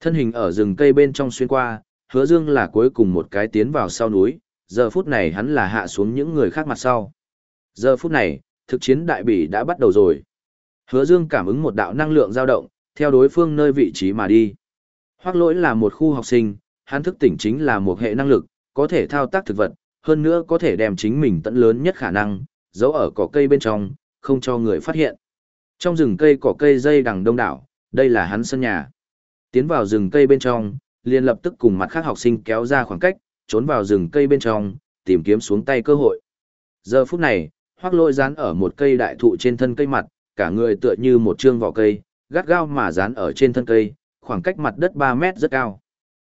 Thân hình ở rừng cây bên trong xuyên qua, hứa dương là cuối cùng một cái tiến vào sau núi, giờ phút này hắn là hạ xuống những người khác mặt sau. Giờ phút này, thực chiến đại bỉ đã bắt đầu rồi. Hứa Dương cảm ứng một đạo năng lượng dao động, theo đối phương nơi vị trí mà đi. Hoắc lỗi là một khu học sinh, hắn thức tỉnh chính là một hệ năng lực, có thể thao tác thực vật, hơn nữa có thể đem chính mình tận lớn nhất khả năng, giấu ở cỏ cây bên trong, không cho người phát hiện. Trong rừng cây cỏ cây dây đằng đông đảo, đây là hắn sân nhà. Tiến vào rừng cây bên trong, liền lập tức cùng mặt khác học sinh kéo ra khoảng cách, trốn vào rừng cây bên trong, tìm kiếm xuống tay cơ hội. Giờ phút này, hoác lôi dán ở một cây đại thụ trên thân cây mặt, cả người tựa như một trương vỏ cây, gắt gao mà dán ở trên thân cây, khoảng cách mặt đất 3 mét rất cao.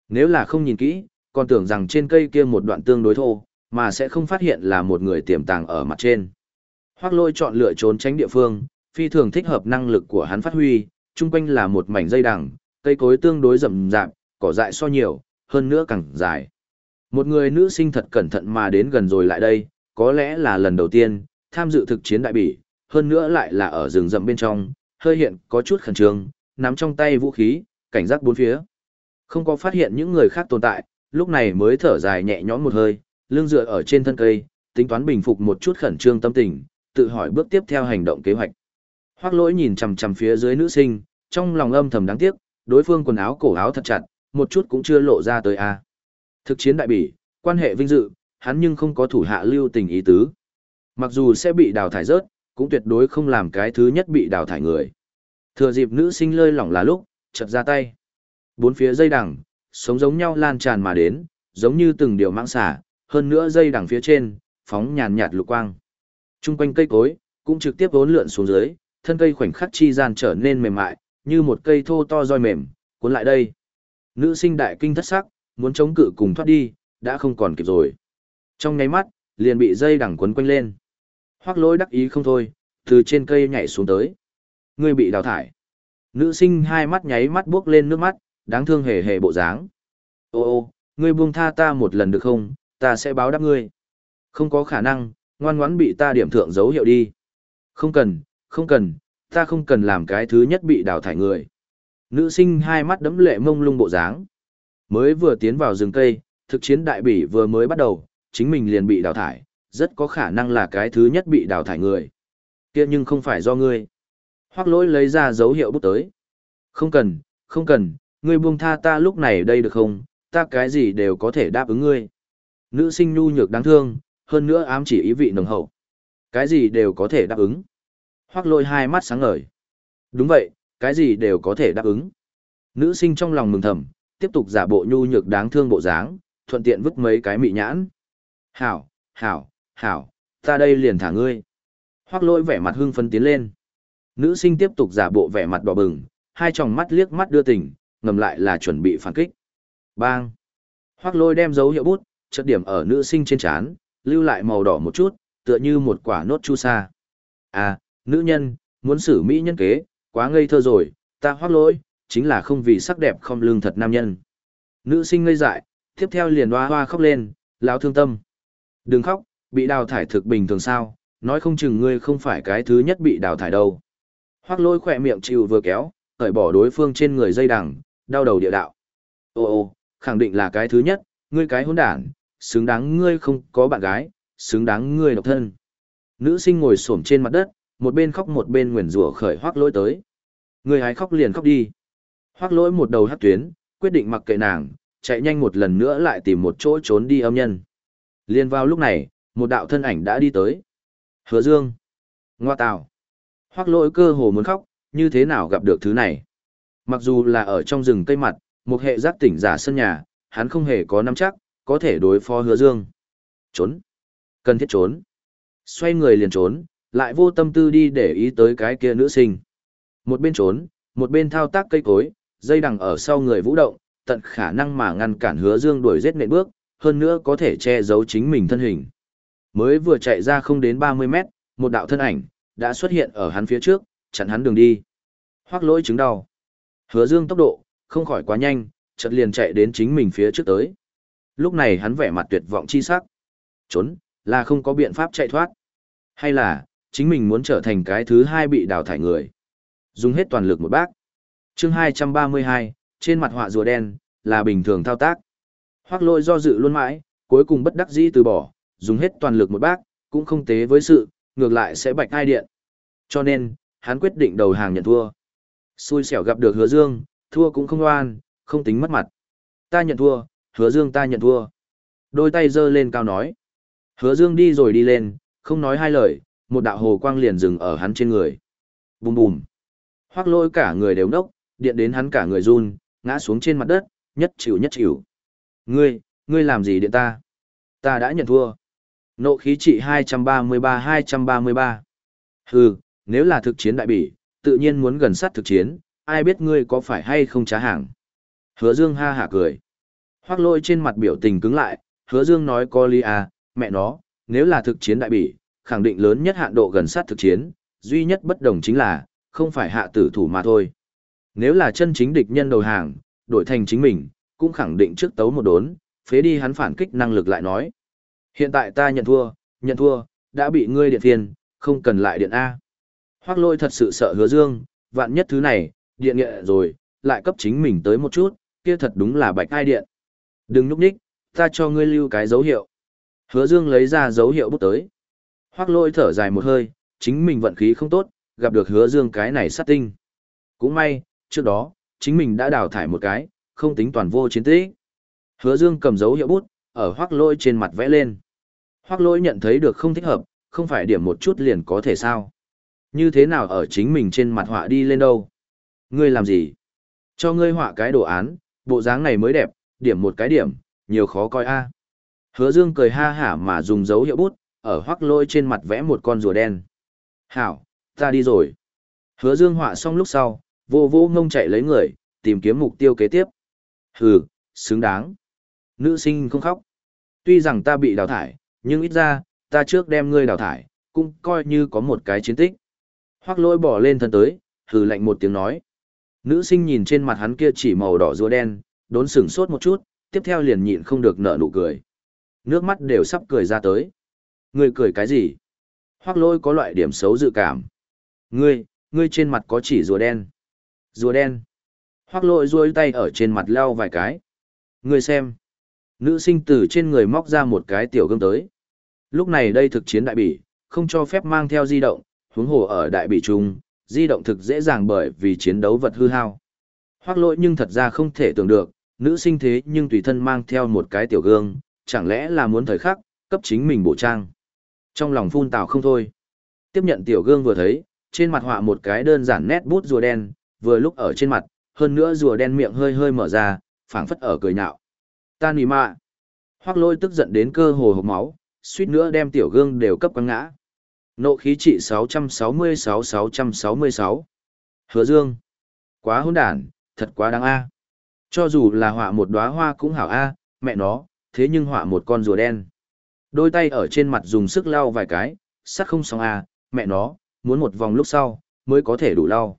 Nếu là không nhìn kỹ, còn tưởng rằng trên cây kia một đoạn tương đối thô, mà sẽ không phát hiện là một người tiềm tàng ở mặt trên. Hoác lôi chọn lựa trốn tránh địa phương, phi thường thích hợp năng lực của hắn phát huy, chung quanh là một mảnh dây đằng, cây cối tương đối rậm rạp, cỏ dại so nhiều, hơn nữa càng dài. Một người nữ sinh thật cẩn thận mà đến gần rồi lại đây, có lẽ là lần đầu tiên, tham dự thực chiến đại bỉ, hơn nữa lại là ở rừng rậm bên trong, hơi hiện có chút khẩn trương, nắm trong tay vũ khí, cảnh giác bốn phía. Không có phát hiện những người khác tồn tại, lúc này mới thở dài nhẹ nhõm một hơi, lưng dựa ở trên thân cây, tính toán bình phục một chút khẩn trương tâm tình, tự hỏi bước tiếp theo hành động kế hoạch. Hoắc lỗi nhìn chằm chằm phía dưới nữ sinh, trong lòng âm thầm đáng tiếc, đối phương quần áo cổ áo thật chặt, một chút cũng chưa lộ ra tới a. Thực chiến đại bỉ, quan hệ vinh dự, hắn nhưng không có thủ hạ lưu tình ý tứ. Mặc dù sẽ bị đào thải rớt, cũng tuyệt đối không làm cái thứ nhất bị đào thải người. Thừa dịp nữ sinh lơi lỏng là lúc, chật ra tay. Bốn phía dây đằng, sống giống nhau lan tràn mà đến, giống như từng điều mạng xả, hơn nữa dây đằng phía trên, phóng nhàn nhạt lục quang. Trung quanh cây cối, cũng trực tiếp vốn lượn xuống dưới, thân cây khoảnh khắc chi gian trở nên mềm mại, như một cây thô to roi mềm, cuốn lại đây. Nữ sinh đại kinh thất sắc, muốn chống cự cùng thoát đi, đã không còn kịp rồi. Trong nháy mắt, liền bị dây đằng quấn quanh lên. Hoác lỗi đắc ý không thôi, từ trên cây nhảy xuống tới. Ngươi bị đào thải. Nữ sinh hai mắt nháy mắt bước lên nước mắt, đáng thương hề hề bộ dáng. Ô ô, ngươi buông tha ta một lần được không, ta sẽ báo đáp ngươi. Không có khả năng, ngoan ngoãn bị ta điểm thượng dấu hiệu đi. Không cần, không cần, ta không cần làm cái thứ nhất bị đào thải người. Nữ sinh hai mắt đấm lệ mông lung bộ dáng. Mới vừa tiến vào rừng cây, thực chiến đại bỉ vừa mới bắt đầu, chính mình liền bị đào thải, rất có khả năng là cái thứ nhất bị đào thải người. kia nhưng không phải do ngươi. Hoắc lỗi lấy ra dấu hiệu bút tới. Không cần, không cần, ngươi buông tha ta lúc này đây được không, ta cái gì đều có thể đáp ứng ngươi. Nữ sinh nhu nhược đáng thương, hơn nữa ám chỉ ý vị nồng hậu. Cái gì đều có thể đáp ứng. Hoắc Lỗi hai mắt sáng ngời. Đúng vậy, cái gì đều có thể đáp ứng. Nữ sinh trong lòng mừng thầm, tiếp tục giả bộ nhu nhược đáng thương bộ dáng, thuận tiện vứt mấy cái mị nhãn. Hảo, hảo, hảo, ta đây liền thả ngươi. Hoác Lỗi vẻ mặt hưng phấn tiến lên. Nữ sinh tiếp tục giả bộ vẻ mặt đỏ bừng, hai tròng mắt liếc mắt đưa tình, ngầm lại là chuẩn bị phản kích. Bang! Hoác lôi đem dấu hiệu bút, chất điểm ở nữ sinh trên trán, lưu lại màu đỏ một chút, tựa như một quả nốt chu sa. À, nữ nhân, muốn xử mỹ nhân kế, quá ngây thơ rồi, ta hoác Lỗi, chính là không vì sắc đẹp không lương thật nam nhân. Nữ sinh ngây dại, tiếp theo liền hoa hoa khóc lên, lão thương tâm. Đừng khóc, bị đào thải thực bình thường sao, nói không chừng ngươi không phải cái thứ nhất bị đào thải đâu. Hoác lôi khỏe miệng chịu vừa kéo, cởi bỏ đối phương trên người dây đằng, đau đầu địa đạo. Ô ô, khẳng định là cái thứ nhất, ngươi cái hỗn đản, xứng đáng ngươi không có bạn gái, xứng đáng ngươi độc thân. Nữ sinh ngồi xổm trên mặt đất, một bên khóc một bên nguyền rủa khởi hoác lỗi tới. Ngươi hái khóc liền khóc đi. Hoác lỗi một đầu hát tuyến, quyết định mặc kệ nàng, chạy nhanh một lần nữa lại tìm một chỗ trốn đi âm nhân. Liên vào lúc này, một đạo thân ảnh đã đi tới. Hứa Dương. Ngoa tào. hoắc lỗi cơ hồ muốn khóc, như thế nào gặp được thứ này. Mặc dù là ở trong rừng cây mặt, một hệ giác tỉnh giả sân nhà, hắn không hề có nắm chắc, có thể đối phó hứa dương. Trốn. Cần thiết trốn. Xoay người liền trốn, lại vô tâm tư đi để ý tới cái kia nữ sinh. Một bên trốn, một bên thao tác cây cối, dây đằng ở sau người vũ động, tận khả năng mà ngăn cản hứa dương đuổi giết nện bước, hơn nữa có thể che giấu chính mình thân hình. Mới vừa chạy ra không đến 30 mét, một đạo thân ảnh, đã xuất hiện ở hắn phía trước, chặn hắn đường đi. Hoắc lỗi chứng đau. Hứa dương tốc độ, không khỏi quá nhanh, chợt liền chạy đến chính mình phía trước tới. Lúc này hắn vẻ mặt tuyệt vọng chi sắc. Trốn, là không có biện pháp chạy thoát. Hay là, chính mình muốn trở thành cái thứ hai bị đào thải người. Dùng hết toàn lực một bác. chương 232, trên mặt họa rùa đen, là bình thường thao tác. Hoắc Lỗi do dự luôn mãi, cuối cùng bất đắc dĩ từ bỏ, dùng hết toàn lực một bác, cũng không tế với sự, ngược lại sẽ bạch ai điện. Cho nên, hắn quyết định đầu hàng nhận thua. Xui xẻo gặp được hứa dương, thua cũng không oan, không tính mất mặt. Ta nhận thua, hứa dương ta nhận thua. Đôi tay giơ lên cao nói. Hứa dương đi rồi đi lên, không nói hai lời, một đạo hồ quang liền dừng ở hắn trên người. Bùm bùm. Hoác lôi cả người đều nốc, điện đến hắn cả người run, ngã xuống trên mặt đất, nhất chịu nhất chịu. Ngươi, ngươi làm gì điện ta? Ta đã nhận thua. Nộ khí trị 233-233. Hừ, nếu là thực chiến đại bỉ, tự nhiên muốn gần sát thực chiến, ai biết ngươi có phải hay không trá hàng. Hứa Dương ha hả cười. Hoác lôi trên mặt biểu tình cứng lại, hứa Dương nói có ly à, mẹ nó, nếu là thực chiến đại bỉ, khẳng định lớn nhất hạn độ gần sát thực chiến, duy nhất bất đồng chính là, không phải hạ tử thủ mà thôi. Nếu là chân chính địch nhân đầu hàng, đổi thành chính mình, cũng khẳng định trước tấu một đốn, phế đi hắn phản kích năng lực lại nói. Hiện tại ta nhận thua, nhận thua, đã bị ngươi điện phiền, không cần lại điện A. Hoác lôi thật sự sợ hứa dương, vạn nhất thứ này, điện nghệ rồi, lại cấp chính mình tới một chút, kia thật đúng là bạch ai điện. Đừng núp ních, ta cho ngươi lưu cái dấu hiệu. Hứa dương lấy ra dấu hiệu bút tới. Hoác lôi thở dài một hơi, chính mình vận khí không tốt, gặp được hứa dương cái này sát tinh. Cũng may, trước đó, chính mình đã đào thải một cái, không tính toàn vô chiến tích. Hứa dương cầm dấu hiệu bút, ở hoác lôi trên mặt vẽ lên. Hoác lôi nhận thấy được không thích hợp, không phải điểm một chút liền có thể sao. Như thế nào ở chính mình trên mặt họa đi lên đâu? Ngươi làm gì? Cho ngươi họa cái đồ án, bộ dáng này mới đẹp, điểm một cái điểm, nhiều khó coi a. Hứa Dương cười ha hả mà dùng dấu hiệu bút, ở hoắc lôi trên mặt vẽ một con rùa đen. Hảo, ta đi rồi. Hứa Dương họa xong lúc sau, vô vô ngông chạy lấy người, tìm kiếm mục tiêu kế tiếp. Hừ, xứng đáng. Nữ sinh không khóc. Tuy rằng ta bị đào thải, nhưng ít ra, ta trước đem ngươi đào thải, cũng coi như có một cái chiến tích. Hoắc lôi bỏ lên thân tới, hừ lạnh một tiếng nói. Nữ sinh nhìn trên mặt hắn kia chỉ màu đỏ rùa đen, đốn sửng sốt một chút, tiếp theo liền nhịn không được nở nụ cười. Nước mắt đều sắp cười ra tới. Ngươi cười cái gì? Hoắc lôi có loại điểm xấu dự cảm. Ngươi, ngươi trên mặt có chỉ rùa đen. Rùa đen. Hoắc lôi duỗi tay ở trên mặt leo vài cái. Ngươi xem. Nữ sinh từ trên người móc ra một cái tiểu gương tới. Lúc này đây thực chiến đại bỉ, không cho phép mang theo di động, huống hồ ở đại bỉ trung, di động thực dễ dàng bởi vì chiến đấu vật hư hao. Hoắc lỗi nhưng thật ra không thể tưởng được, nữ sinh thế nhưng tùy thân mang theo một cái tiểu gương, chẳng lẽ là muốn thời khắc, cấp chính mình bổ trang. Trong lòng phun tào không thôi. Tiếp nhận tiểu gương vừa thấy, trên mặt họa một cái đơn giản nét bút rùa đen, vừa lúc ở trên mặt, hơn nữa rùa đen miệng hơi hơi mở ra, phảng phất ở cười nhạo. Ta nì mạ. Hoác lôi tức giận đến cơ hồ hộp máu, suýt nữa đem tiểu gương đều cấp quăng ngã. Nộ khí trị 666-666. Hứa Dương. Quá hỗn đản, thật quá đáng a. Cho dù là họa một đóa hoa cũng hảo a, mẹ nó, thế nhưng họa một con rùa đen. Đôi tay ở trên mặt dùng sức lau vài cái, sắc không xong a, mẹ nó, muốn một vòng lúc sau, mới có thể đủ lau.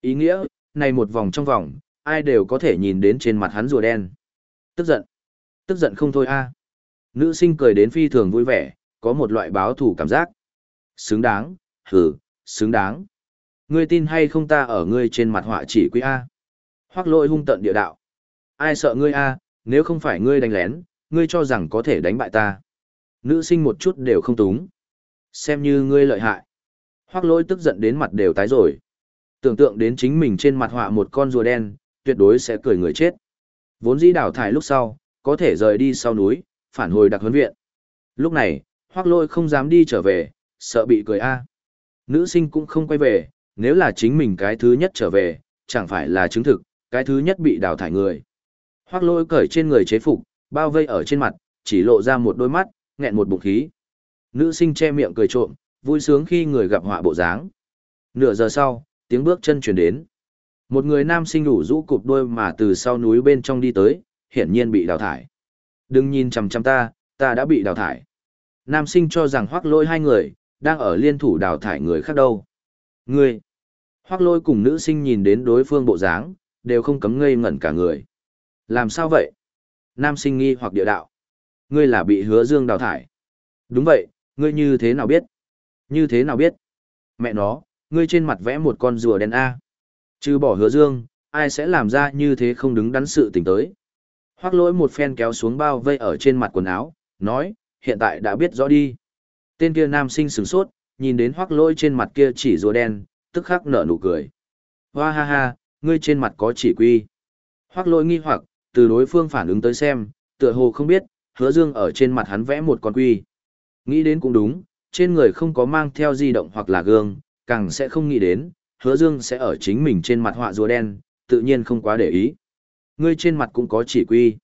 Ý nghĩa, này một vòng trong vòng, ai đều có thể nhìn đến trên mặt hắn rùa đen. Tức giận. Tức giận không thôi a. Nữ sinh cười đến phi thường vui vẻ, có một loại báo thù cảm giác. Xứng đáng, hừ, xứng đáng. Ngươi tin hay không ta ở ngươi trên mặt họa chỉ quý A. Hoác lỗi hung tận địa đạo. Ai sợ ngươi A, nếu không phải ngươi đánh lén, ngươi cho rằng có thể đánh bại ta. Nữ sinh một chút đều không túng. Xem như ngươi lợi hại. Hoác lỗi tức giận đến mặt đều tái rồi. Tưởng tượng đến chính mình trên mặt họa một con rùa đen, tuyệt đối sẽ cười người chết. Vốn dĩ đào thải lúc sau, có thể rời đi sau núi, phản hồi đặc huấn viện. Lúc này, hoác lôi không dám đi trở về, sợ bị cười a. Nữ sinh cũng không quay về, nếu là chính mình cái thứ nhất trở về, chẳng phải là chứng thực, cái thứ nhất bị đào thải người. Hoác lôi cởi trên người chế phục, bao vây ở trên mặt, chỉ lộ ra một đôi mắt, nghẹn một bụng khí. Nữ sinh che miệng cười trộm, vui sướng khi người gặp họa bộ dáng. Nửa giờ sau, tiếng bước chân chuyển đến. Một người nam sinh đủ rũ cụp đôi mà từ sau núi bên trong đi tới, hiển nhiên bị đào thải. Đừng nhìn chằm chằm ta, ta đã bị đào thải. Nam sinh cho rằng hoác lôi hai người, đang ở liên thủ đào thải người khác đâu. Ngươi! Hoác lôi cùng nữ sinh nhìn đến đối phương bộ dáng, đều không cấm ngây ngẩn cả người. Làm sao vậy? Nam sinh nghi hoặc địa đạo. Ngươi là bị hứa dương đào thải. Đúng vậy, ngươi như thế nào biết? Như thế nào biết? Mẹ nó, ngươi trên mặt vẽ một con rùa đen A. Chứ bỏ hứa dương, ai sẽ làm ra như thế không đứng đắn sự tình tới. Hoác lỗi một phen kéo xuống bao vây ở trên mặt quần áo, nói, hiện tại đã biết rõ đi. Tên kia nam sinh sửng sốt, nhìn đến hoác lỗi trên mặt kia chỉ rùa đen, tức khắc nở nụ cười. Hoa ha ha, ngươi trên mặt có chỉ quy. Hoác lỗi nghi hoặc, từ đối phương phản ứng tới xem, tựa hồ không biết, hứa dương ở trên mặt hắn vẽ một con quy. Nghĩ đến cũng đúng, trên người không có mang theo di động hoặc là gương, càng sẽ không nghĩ đến, hứa dương sẽ ở chính mình trên mặt họa rùa đen, tự nhiên không quá để ý. Ngươi trên mặt cũng có chỉ quy.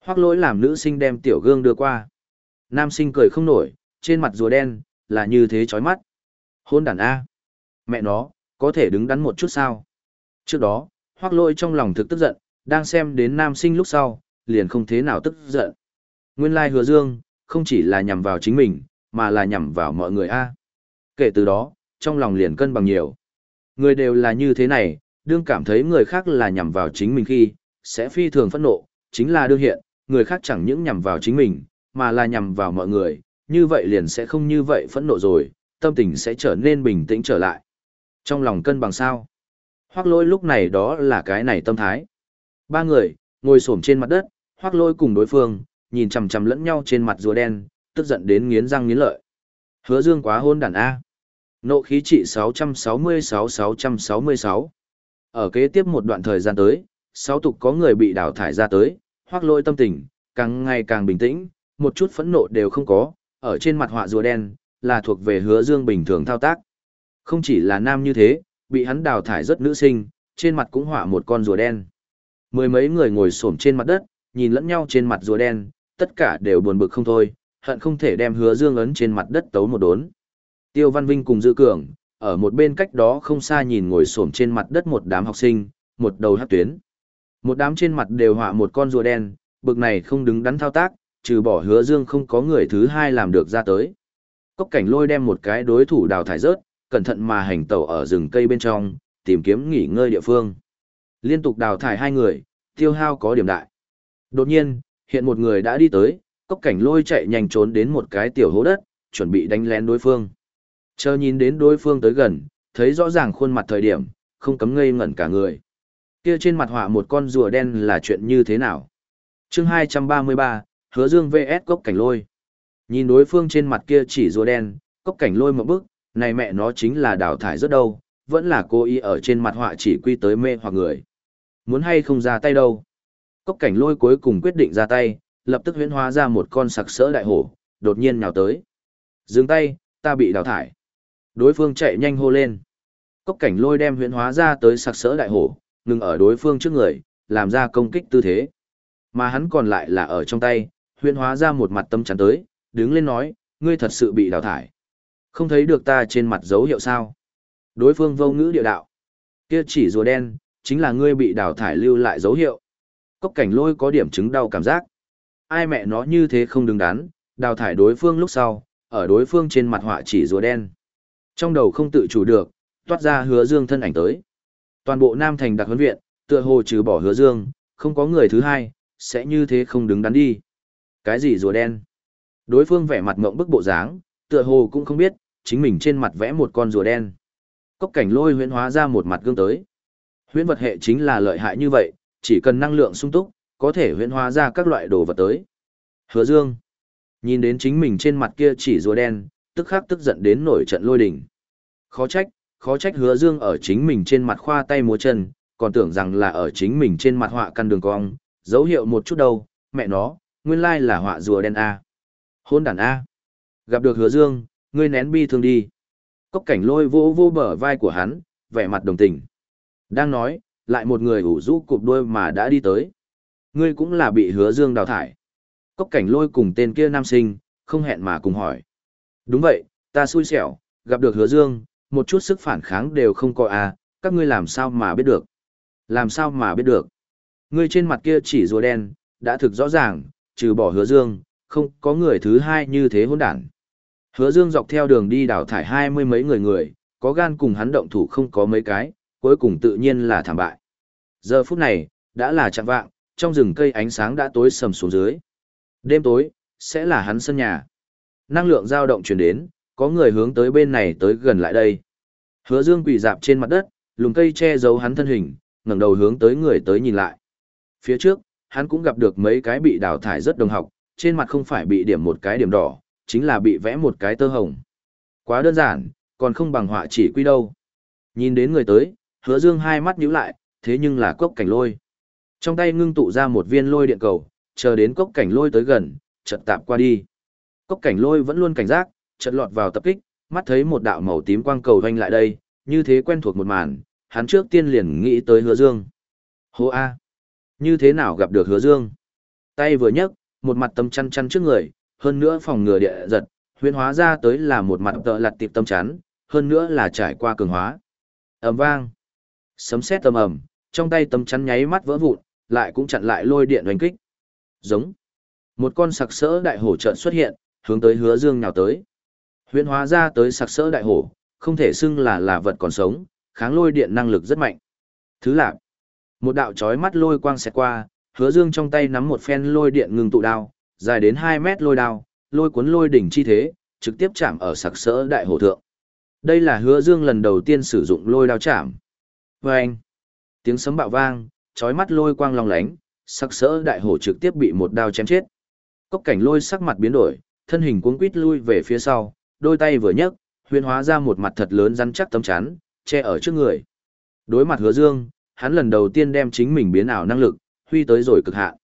hoắc lỗi làm nữ sinh đem tiểu gương đưa qua. Nam sinh cười không nổi, trên mặt rùa đen, là như thế chói mắt. Hôn đàn A. Mẹ nó, có thể đứng đắn một chút sao? Trước đó, hoắc lỗi trong lòng thực tức giận, đang xem đến nam sinh lúc sau, liền không thế nào tức giận. Nguyên lai hứa dương, không chỉ là nhằm vào chính mình, mà là nhằm vào mọi người A. Kể từ đó, trong lòng liền cân bằng nhiều. Người đều là như thế này, đương cảm thấy người khác là nhằm vào chính mình khi, sẽ phi thường phẫn nộ, chính là đương hiện, người khác chẳng những nhằm vào chính mình, mà là nhằm vào mọi người, như vậy liền sẽ không như vậy phẫn nộ rồi, tâm tình sẽ trở nên bình tĩnh trở lại. Trong lòng cân bằng sao? Hoác lôi lúc này đó là cái này tâm thái. Ba người, ngồi xổm trên mặt đất, hoác lôi cùng đối phương, nhìn chằm chằm lẫn nhau trên mặt rùa đen, tức giận đến nghiến răng nghiến lợi. Hứa dương quá hôn đàn A. Nộ khí trị 666-666. Ở kế tiếp một đoạn thời gian tới, sáu tục có người bị đào thải ra tới, hoác lôi tâm tình, càng ngày càng bình tĩnh, một chút phẫn nộ đều không có, ở trên mặt họa rùa đen, là thuộc về hứa dương bình thường thao tác. Không chỉ là nam như thế, bị hắn đào thải rất nữ sinh, trên mặt cũng họa một con rùa đen. Mười mấy người ngồi xổm trên mặt đất, nhìn lẫn nhau trên mặt rùa đen, tất cả đều buồn bực không thôi, hận không thể đem hứa dương ấn trên mặt đất tấu một đốn. Tiêu Văn Vinh cùng Dư Cường, ở một bên cách đó không xa nhìn ngồi xổm trên mặt đất một đám học sinh, một đầu hát tuyến. Một đám trên mặt đều họa một con rùa đen, bực này không đứng đắn thao tác, trừ bỏ hứa dương không có người thứ hai làm được ra tới. Cốc cảnh lôi đem một cái đối thủ đào thải rớt, cẩn thận mà hành tẩu ở rừng cây bên trong, tìm kiếm nghỉ ngơi địa phương. Liên tục đào thải hai người, tiêu hao có điểm đại. Đột nhiên, hiện một người đã đi tới, cốc cảnh lôi chạy nhanh trốn đến một cái tiểu hố đất, chuẩn bị đánh lén đối phương. Chờ nhìn đến đối phương tới gần, thấy rõ ràng khuôn mặt thời điểm, không cấm ngây ngẩn cả người. Kia trên mặt họa một con rùa đen là chuyện như thế nào? chương 233, hứa dương vs cốc cảnh lôi. Nhìn đối phương trên mặt kia chỉ rùa đen, cốc cảnh lôi một bước, này mẹ nó chính là đào thải rất đâu, vẫn là cô ý ở trên mặt họa chỉ quy tới mê hoặc người. Muốn hay không ra tay đâu. Cốc cảnh lôi cuối cùng quyết định ra tay, lập tức huyễn hóa ra một con sặc sỡ đại hổ, đột nhiên nhào tới. Dừng tay, ta bị đào thải. Đối phương chạy nhanh hô lên. Cốc cảnh lôi đem huyễn hóa ra tới sặc sỡ đại hổ, ngừng ở đối phương trước người, làm ra công kích tư thế. Mà hắn còn lại là ở trong tay, huyễn hóa ra một mặt tâm chắn tới, đứng lên nói, ngươi thật sự bị đào thải. Không thấy được ta trên mặt dấu hiệu sao? Đối phương vô ngữ địa đạo. Kia chỉ rùa đen, chính là ngươi bị đào thải lưu lại dấu hiệu. Cốc cảnh lôi có điểm chứng đau cảm giác. Ai mẹ nó như thế không đứng đắn, đào thải đối phương lúc sau, ở đối phương trên mặt họa chỉ rùa đen. Trong đầu không tự chủ được, toát ra hứa dương thân ảnh tới. Toàn bộ Nam Thành đặc huấn viện, tựa hồ trừ bỏ hứa dương, không có người thứ hai, sẽ như thế không đứng đắn đi. Cái gì rùa đen? Đối phương vẻ mặt ngộng bức bộ dáng, tựa hồ cũng không biết, chính mình trên mặt vẽ một con rùa đen. Cốc cảnh lôi huyễn hóa ra một mặt gương tới. Huyễn vật hệ chính là lợi hại như vậy, chỉ cần năng lượng sung túc, có thể huyễn hóa ra các loại đồ vật tới. Hứa Dương, nhìn đến chính mình trên mặt kia chỉ rùa đen, tức khắc tức giận đến nổi trận lôi đình. Khó trách, khó trách Hứa Dương ở chính mình trên mặt khoa tay múa chân, còn tưởng rằng là ở chính mình trên mặt họa căn đường cong, dấu hiệu một chút đâu, mẹ nó, nguyên lai là họa rùa đen a. Hôn đàn a. Gặp được Hứa Dương, ngươi nén bi thương đi. Cốc cảnh lôi vô vô bờ vai của hắn, vẻ mặt đồng tình. Đang nói, lại một người ủ rũ cụp đuôi mà đã đi tới. Ngươi cũng là bị hứa dương đào thải. Cốc cảnh lôi cùng tên kia nam sinh, không hẹn mà cùng hỏi. Đúng vậy, ta xui xẻo, gặp được hứa dương, một chút sức phản kháng đều không có à, các ngươi làm sao mà biết được. Làm sao mà biết được. Ngươi trên mặt kia chỉ rùa đen, đã thực rõ ràng, trừ bỏ hứa dương, không có người thứ hai như thế hỗn đản. Hứa Dương dọc theo đường đi đào thải hai mươi mấy người người, có gan cùng hắn động thủ không có mấy cái, cuối cùng tự nhiên là thảm bại. Giờ phút này, đã là chạng vạng, trong rừng cây ánh sáng đã tối sầm xuống dưới. Đêm tối, sẽ là hắn sân nhà. Năng lượng dao động truyền đến, có người hướng tới bên này tới gần lại đây. Hứa Dương quỳ dạp trên mặt đất, lùm cây che giấu hắn thân hình, ngẩng đầu hướng tới người tới nhìn lại. Phía trước, hắn cũng gặp được mấy cái bị đào thải rất đồng học, trên mặt không phải bị điểm một cái điểm đỏ, chính là bị vẽ một cái tơ hồng. Quá đơn giản, còn không bằng họa chỉ quy đâu. Nhìn đến người tới, hứa dương hai mắt nhíu lại, thế nhưng là cốc cảnh lôi. Trong tay ngưng tụ ra một viên lôi điện cầu, chờ đến cốc cảnh lôi tới gần, chợt tạm qua đi. Cốc cảnh lôi vẫn luôn cảnh giác, chợt lọt vào tập kích, mắt thấy một đạo màu tím quang cầu vanh lại đây, như thế quen thuộc một màn, hắn trước tiên liền nghĩ tới hứa dương. Hô A. Như thế nào gặp được hứa dương? Tay vừa nhấc, một mặt tâm chăn chăn trước người, hơn nữa phòng ngừa địa giật, huyễn hóa ra tới là một mặt tợ lặt tiệp tâm chắn, hơn nữa là trải qua cường hóa. ầm vang. Sấm sét tầm ầm, trong tay tâm chắn nháy mắt vỡ vụn, lại cũng chặn lại lôi điện đánh kích. Giống. Một con sặc sỡ đại hổ trợn xuất hiện, hướng tới hứa dương nhào tới. Huyễn hóa ra tới sặc sỡ đại hổ, không thể xưng là là vật còn sống, kháng lôi điện năng lực rất mạnh. Thứ lạc. Một đạo chói mắt lôi quang xẹt qua, hứa dương trong tay nắm một phen lôi điện ngừng tụ đao, dài đến 2 mét lôi đao, lôi cuốn lôi đỉnh chi thế, trực tiếp chạm ở sặc sỡ đại hổ thượng. Đây là hứa dương lần đầu tiên sử dụng lôi đao chạm. Vâng! Tiếng sấm bạo vang, chói mắt lôi quang long lánh, sặc sỡ đại hổ trực tiếp bị một đao chém chết. Cốc cảnh lôi sắc mặt biến đổi, thân hình cuống quít lui về phía sau, đôi tay vừa nhấc, huyễn hóa ra một mặt thật lớn rắn chắc tấm chắn, che ở trước người. Đối mặt hứa dương, hắn lần đầu tiên đem chính mình biến ảo năng lực, huy tới rồi cực hạn.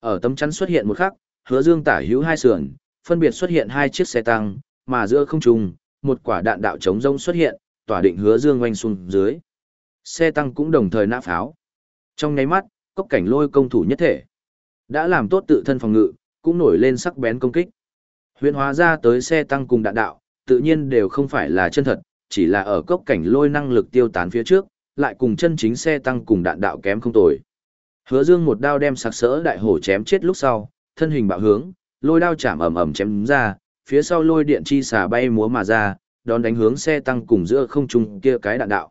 Ở tấm chắn xuất hiện một khắc, hứa dương tả hữu hai sườn, phân biệt xuất hiện hai chiếc xe tăng, mà giữa không trung, một quả đạn đạo chống rông xuất hiện, tỏa định hứa dương oanh xuống dưới. Xe tăng cũng đồng thời nã pháo. Trong nháy mắt, cốc cảnh lôi công thủ nhất thể. Đã làm tốt tự thân phòng ngự, cũng nổi lên sắc bén công kích. Huyễn hóa ra tới xe tăng cùng đạn đạo, tự nhiên đều không phải là chân thật, chỉ là ở cốc cảnh lôi năng lực tiêu tán phía trước, lại cùng chân chính xe tăng cùng đạn đạo kém không tồi. Hứa Dương một đao đem sặc sỡ đại hổ chém chết lúc sau, thân hình bạo hướng, lôi đao chạm ầm ầm chém ra, phía sau lôi điện chi xà bay múa mà ra, đón đánh hướng xe tăng cùng giữa không trung kia cái đạn đạo.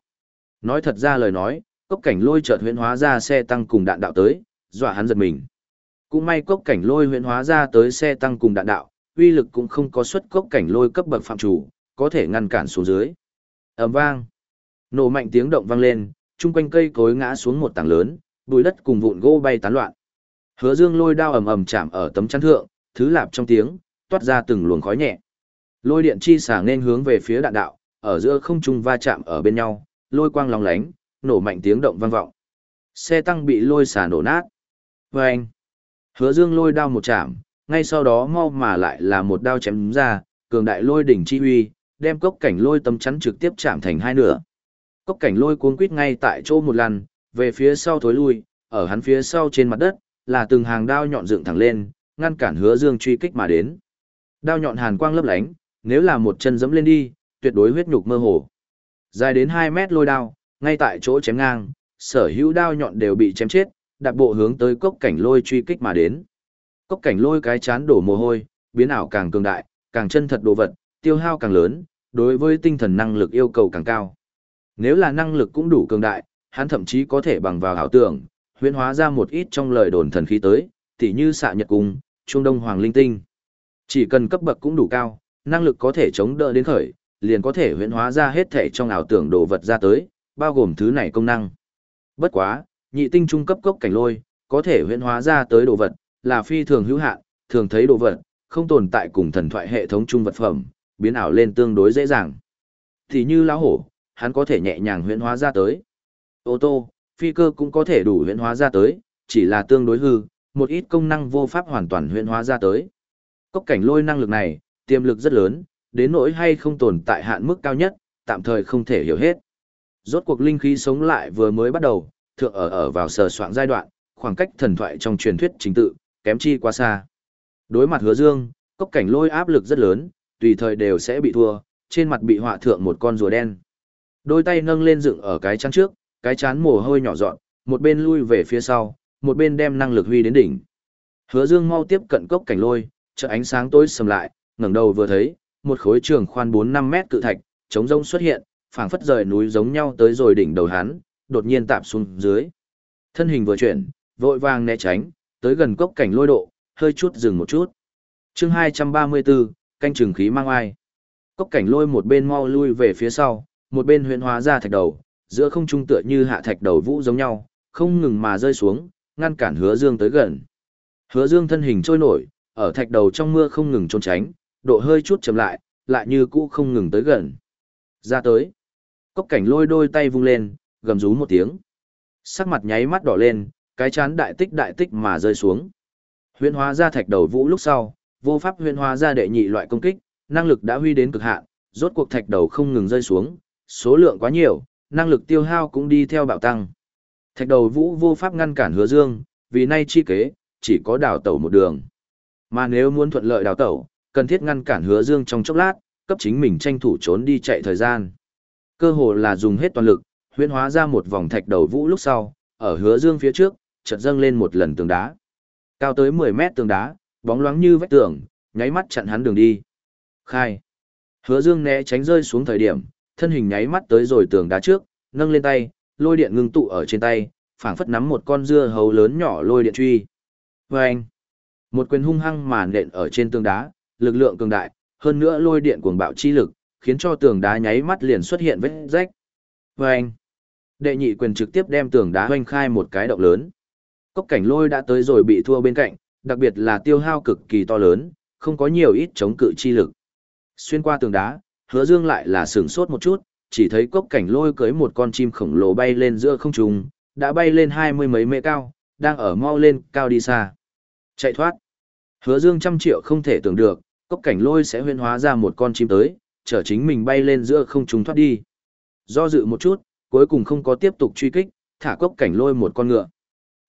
Nói thật ra lời nói, cốc cảnh lôi chợt huyễn hóa ra xe tăng cùng đạn đạo tới, dọa hắn giật mình. Cũng may cốc cảnh lôi huyễn hóa ra tới xe tăng cùng đạn đạo, uy lực cũng không có xuất cốc cảnh lôi cấp bậc phạm chủ, có thể ngăn cản xuống dưới. ầm vang, nổ mạnh tiếng động vang lên, chung quanh cây cối ngã xuống một tảng lớn, bụi đất cùng vụn gỗ bay tán loạn. Hứa Dương lôi đao ầm ầm chạm ở tấm chắn thượng, thứ lạp trong tiếng, toát ra từng luồng khói nhẹ. Lôi điện chi xả nên hướng về phía đạn đạo, ở giữa không trung va chạm ở bên nhau, lôi quang lóng lánh, nổ mạnh tiếng động vang vọng. Xe tăng bị lôi xả nổ nát. Vâng! Hứa dương lôi đao một chạm, ngay sau đó mau mà lại là một đao chém ra, cường đại lôi đỉnh chi huy, đem cốc cảnh lôi tâm chắn trực tiếp chạm thành hai nửa. Cốc cảnh lôi cuốn quít ngay tại chỗ một lần, về phía sau thối lui, ở hắn phía sau trên mặt đất, là từng hàng đao nhọn dựng thẳng lên, ngăn cản hứa dương truy kích mà đến. Đao nhọn hàn quang lấp lánh, nếu là một chân dẫm lên đi, tuyệt đối huyết nhục mơ hồ. Dài đến 2 mét lôi đao, ngay tại chỗ chém ngang, sở hữu đao nhọn đều bị chém chết, đạp bộ hướng tới cốc cảnh lôi truy kích mà đến. Cốc cảnh lôi cái chán đổ mồ hôi, biến ảo càng cường đại, càng chân thật đồ vật, tiêu hao càng lớn, đối với tinh thần năng lực yêu cầu càng cao. Nếu là năng lực cũng đủ cường đại, hắn thậm chí có thể bằng vào ảo tưởng, huyễn hóa ra một ít trong lời đồn thần khí tới, tỉ như xạ nhật cung, trung đông hoàng linh tinh. Chỉ cần cấp bậc cũng đủ cao, năng lực có thể chống đỡ đến khởi, liền có thể huyễn hóa ra hết thể trong ảo tưởng đồ vật ra tới, bao gồm thứ này công năng. Bất quá, nhị tinh trung cấp cốc cảnh lôi, có thể huyễn hóa ra tới đồ vật, là phi thường hữu hạn, thường thấy đồ vật, không tồn tại cùng thần thoại hệ thống chung vật phẩm, biến ảo lên tương đối dễ dàng. Thì như lão hổ, hắn có thể nhẹ nhàng huyễn hóa ra tới. Ô tô, phi cơ cũng có thể đủ huyễn hóa ra tới, chỉ là tương đối hư, một ít công năng vô pháp hoàn toàn huyễn hóa ra tới. Cốc cảnh lôi năng lực này, tiềm lực rất lớn, đến nỗi hay không tồn tại hạn mức cao nhất, tạm thời không thể hiểu hết. Rốt cuộc linh khí sống lại vừa mới bắt đầu, thượng ở ở vào sờ soạn giai đoạn, khoảng cách thần thoại trong truyền thuyết chính tự, kém chi quá xa. Đối mặt hứa dương, cốc cảnh lôi áp lực rất lớn, tùy thời đều sẽ bị thua, trên mặt bị họa thượng một con rùa đen. Đôi tay nâng lên dựng ở cái chắn trước, cái chán mồ hôi nhỏ dọn, một bên lui về phía sau, một bên đem năng lực huy đến đỉnh. Hứa Dương mau tiếp cận cốc cảnh lôi, chợ ánh sáng tối sầm lại, ngẩng đầu vừa thấy, một khối trường khoan 4-5 mét cự thạch, chống rông xuất hiện, phảng phất rời núi giống nhau tới rồi đỉnh đầu hắn, đột nhiên tạm xuống dưới. Thân hình vừa chuyển, vội vàng né tránh, tới gần cốc cảnh lôi độ, hơi chút dừng một chút. Chương 234, canh trường khí mang ai. Cốc cảnh lôi một bên mau lui về phía sau, một bên huyền hóa ra thạch đầu, giữa không trung tựa như hạ thạch đầu vũ giống nhau, không ngừng mà rơi xuống, ngăn cản Hứa Dương tới gần. Hứa Dương thân hình trôi nổi, ở thạch đầu trong mưa không ngừng trốn tránh, độ hơi chút chậm lại, lại như cũ không ngừng tới gần. Ra tới. Cốc cảnh lôi đôi tay vung lên, gầm rú một tiếng. Sắc mặt nháy mắt đỏ lên, cái chán đại tích đại tích mà rơi xuống. Huyễn hóa ra thạch đầu vũ lúc sau, Vô pháp huyễn hóa ra đệ nhị loại công kích, năng lực đã huy đến cực hạn, rốt cuộc thạch đầu không ngừng rơi xuống, số lượng quá nhiều, năng lực tiêu hao cũng đi theo bạo tăng. Thạch đầu vũ vô pháp ngăn cản hứa dương, vì nay chi kế, chỉ có đào tẩu một đường. Mà nếu muốn thuận lợi đào tẩu, cần thiết ngăn cản hứa dương trong chốc lát, cấp chính mình tranh thủ trốn đi chạy thời gian. Cơ hồ là dùng hết toàn lực, huyễn hóa ra một vòng thạch đầu vũ lúc sau, ở hứa dương phía trước, chợt dâng lên một lần tường đá. Cao tới 10 mét tường đá, bóng loáng như vách tường, nháy mắt chặn hắn đường đi. Khai. Hứa dương né tránh rơi xuống thời điểm, thân hình nháy mắt tới rồi tường đá trước, nâng lên tay, lôi điện ngưng tụ ở trên tay, phảng phất nắm một con dưa hấu lớn nhỏ lôi điện truy. Oeng. một quyền hung hăng mà nện ở trên tường đá, lực lượng cường đại, hơn nữa lôi điện cuồng bạo chi lực, khiến cho tường đá nháy mắt liền xuất hiện vết rách. Oeng. đệ nhị quyền trực tiếp đem tường đá hoanh khai một cái động lớn. Cốc cảnh lôi đã tới rồi bị thua bên cạnh, đặc biệt là tiêu hao cực kỳ to lớn, không có nhiều ít chống cự chi lực. Xuyên qua tường đá, hứa dương lại là sửng sốt một chút, chỉ thấy cốc cảnh lôi cưới một con chim khổng lồ bay lên giữa không trung, đã bay lên hai mươi mấy mét cao, đang ở mau lên cao đi xa. Chạy thoát. Hứa dương trăm triệu không thể tưởng được, cốc cảnh lôi sẽ huyên hóa ra một con chim tới, chở chính mình bay lên giữa không trung thoát đi. Do dự một chút, cuối cùng không có tiếp tục truy kích, thả cốc cảnh lôi một con ngựa.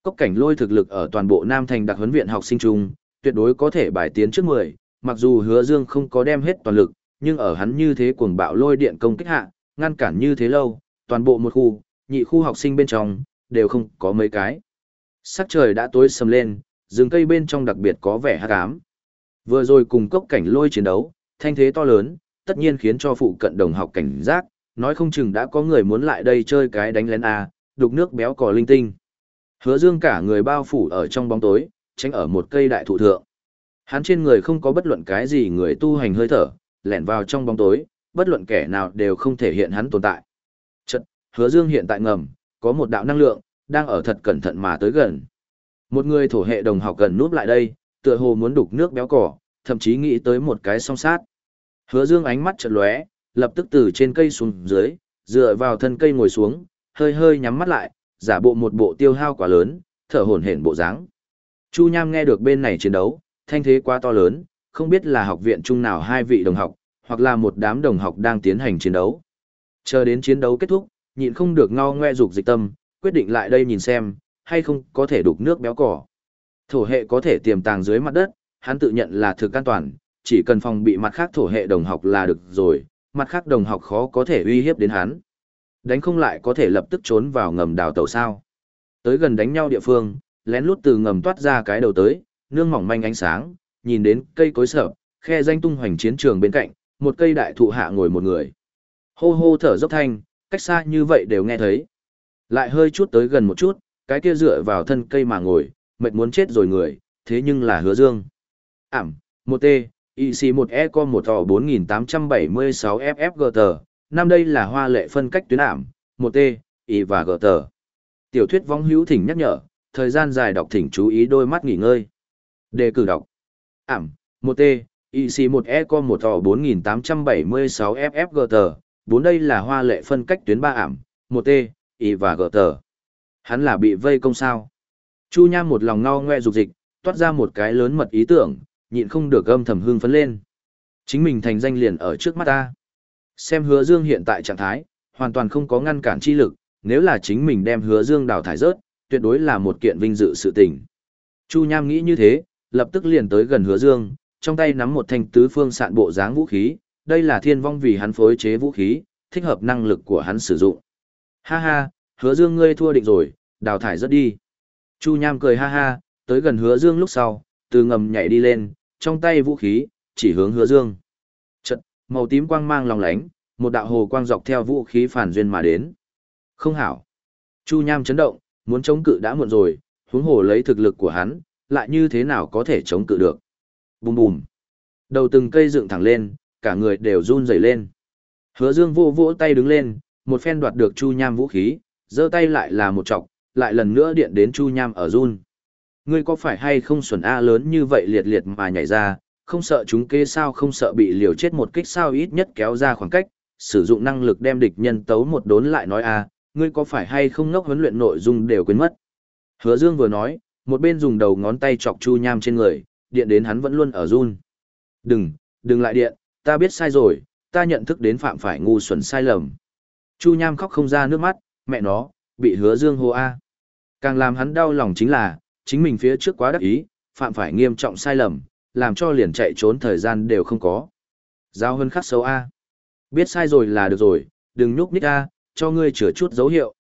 Cốc cảnh lôi thực lực ở toàn bộ Nam Thành đặc huấn viện học sinh trung, tuyệt đối có thể bài tiến trước 10, mặc dù hứa dương không có đem hết toàn lực, nhưng ở hắn như thế cuồng bạo lôi điện công kích hạ, ngăn cản như thế lâu, toàn bộ một khu, nhị khu học sinh bên trong, đều không có mấy cái. Sắc trời đã tối sầm lên, rừng cây bên trong đặc biệt có vẻ hắc ám. Vừa rồi cùng cốc cảnh lôi chiến đấu, thanh thế to lớn, tất nhiên khiến cho phụ cận đồng học cảnh giác, nói không chừng đã có người muốn lại đây chơi cái đánh lén a, đục nước béo cò linh tinh. Hứa Dương cả người bao phủ ở trong bóng tối, tránh ở một cây đại thụ thượng. Hắn trên người không có bất luận cái gì người tu hành hơi thở, lẻn vào trong bóng tối, bất luận kẻ nào đều không thể hiện hắn tồn tại. Chật, Hứa Dương hiện tại ngầm, có một đạo năng lượng đang ở thật cẩn thận mà tới gần. Một người thổ hệ đồng học gần núp lại đây, tựa hồ muốn đục nước béo cỏ, thậm chí nghĩ tới một cái song sát. Hứa Dương ánh mắt chợt lóe, lập tức từ trên cây xuống dưới, dựa vào thân cây ngồi xuống, hơi hơi nhắm mắt lại, giả bộ một bộ tiêu hao quá lớn, thở hổn hển bộ dáng. Chu Nham nghe được bên này chiến đấu, thanh thế quá to lớn, không biết là học viện chung nào hai vị đồng học, hoặc là một đám đồng học đang tiến hành chiến đấu. Chờ đến chiến đấu kết thúc, nhịn không được ngao ngoe dục dịch tâm, quyết định lại đây nhìn xem, hay không có thể đục nước béo cỏ. Thổ hệ có thể tiềm tàng dưới mặt đất, hắn tự nhận là thực an toàn, chỉ cần phòng bị mặt khác thổ hệ đồng học là được rồi, mặt khác đồng học khó có thể uy hiếp đến hắn. Đánh không lại có thể lập tức trốn vào ngầm đào tàu sao. Tới gần đánh nhau địa phương, lén lút từ ngầm toát ra cái đầu tới, nương mỏng manh ánh sáng, nhìn đến cây cối sở, khe danh tung hoành chiến trường bên cạnh, một cây đại thụ hạ ngồi một người. Hô hô thở dốc thanh, cách xa như vậy đều nghe thấy. Lại hơi chút tới gần một chút, cái kia dựa vào thân cây mà ngồi, mệt muốn chết rồi người, thế nhưng là hứa dương. Ảm, một t IC một e con một tỏ 4876 FFGT, năm đây là hoa lệ phân cách tuyến ảm, một t I và GT. Tiểu thuyết vong hữu thỉnh nhắc nhở, thời gian dài đọc thỉnh chú ý đôi mắt nghỉ ngơi. Đề cử đọc. Ảm, một t IC một e com một tỏ 4876 FFGT, bốn đây là hoa lệ phân cách tuyến ba ảm, một t Y và G tờ. Hắn là bị vây công sao. Chu Nham một lòng ngao ngoe dục dịch, toát ra một cái lớn mật ý tưởng, nhịn không được gâm thầm hương phấn lên. Chính mình thành danh liền ở trước mắt ta. Xem hứa dương hiện tại trạng thái, hoàn toàn không có ngăn cản chi lực, nếu là chính mình đem hứa dương đào thải rớt, tuyệt đối là một kiện vinh dự sự tình. Chu Nham nghĩ như thế, lập tức liền tới gần hứa dương, trong tay nắm một thanh tứ phương sạn bộ dáng vũ khí, đây là thiên vong vì hắn phối chế vũ khí, thích hợp năng lực của hắn sử dụng. Ha ha, hứa dương ngươi thua định rồi, đào thải rất đi. Chu Nham cười ha ha, tới gần hứa dương lúc sau, từ ngầm nhảy đi lên, trong tay vũ khí, chỉ hướng hứa dương. Màu tím quang mang lòng lánh, một đạo hồ quang dọc theo vũ khí phản duyên mà đến. Không hảo. Chu Nham chấn động, muốn chống cự đã muộn rồi, huống hồ lấy thực lực của hắn, lại như thế nào có thể chống cự được. Bùm bùm. Đầu từng cây dựng thẳng lên, cả người đều run rẩy lên. Hứa Dương vô vỗ tay đứng lên, một phen đoạt được Chu Nham vũ khí, giơ tay lại là một chọc, lại lần nữa điện đến Chu Nham ở run. Ngươi có phải hay không xuẩn A lớn như vậy liệt liệt mà nhảy ra, không sợ chúng kê sao không sợ bị liều chết một kích sao ít nhất kéo ra khoảng cách, sử dụng năng lực đem địch nhân tấu một đốn lại nói A, ngươi có phải hay không ngốc huấn luyện nội dung đều quên mất. Hứa Dương vừa nói, một bên dùng đầu ngón tay chọc Chu Nham trên người, điện đến hắn vẫn luôn ở run. Đừng, đừng lại điện, ta biết sai rồi, ta nhận thức đến phạm phải ngu xuẩn sai lầm. Chu Nham khóc không ra nước mắt, mẹ nó, bị hứa dương hô a. Càng làm hắn đau lòng chính là, chính mình phía trước quá đắc ý, phạm phải nghiêm trọng sai lầm, làm cho liền chạy trốn thời gian đều không có. Giao hơn khắc xấu a. Biết sai rồi là được rồi, đừng nhúc nhích a, cho ngươi chữa chút dấu hiệu.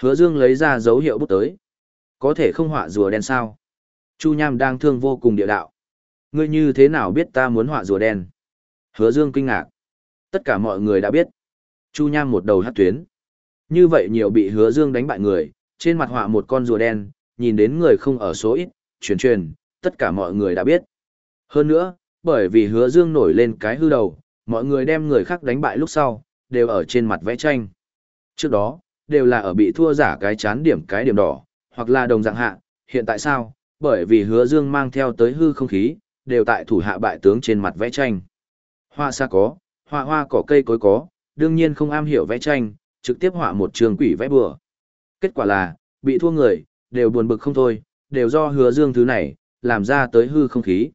Hứa Dương lấy ra dấu hiệu bút tới. Có thể không họa rùa đen sao? Chu Nham đang thương vô cùng địa đạo. Ngươi như thế nào biết ta muốn họa rùa đen? Hứa Dương kinh ngạc. Tất cả mọi người đã biết. Chu Nham một đầu hát tuyến. Như vậy nhiều bị Hứa Dương đánh bại người, trên mặt họa một con rùa đen, nhìn đến người không ở số ít, truyền truyền, tất cả mọi người đã biết. Hơn nữa, bởi vì Hứa Dương nổi lên cái hư đầu, mọi người đem người khác đánh bại lúc sau, đều ở trên mặt vẽ tranh. Trước đó, đều là ở bị thua giả cái chán điểm cái điểm đỏ, hoặc là đồng dạng hạ, hiện tại sao? Bởi vì hứa dương mang theo tới hư không khí, đều tại thủ hạ bại tướng trên mặt vẽ tranh. Hoa xa có, hoa hoa cỏ cây cối có, đương nhiên không am hiểu vẽ tranh, trực tiếp họa một trường quỷ vẽ bừa. Kết quả là, bị thua người, đều buồn bực không thôi, đều do hứa dương thứ này, làm ra tới hư không khí.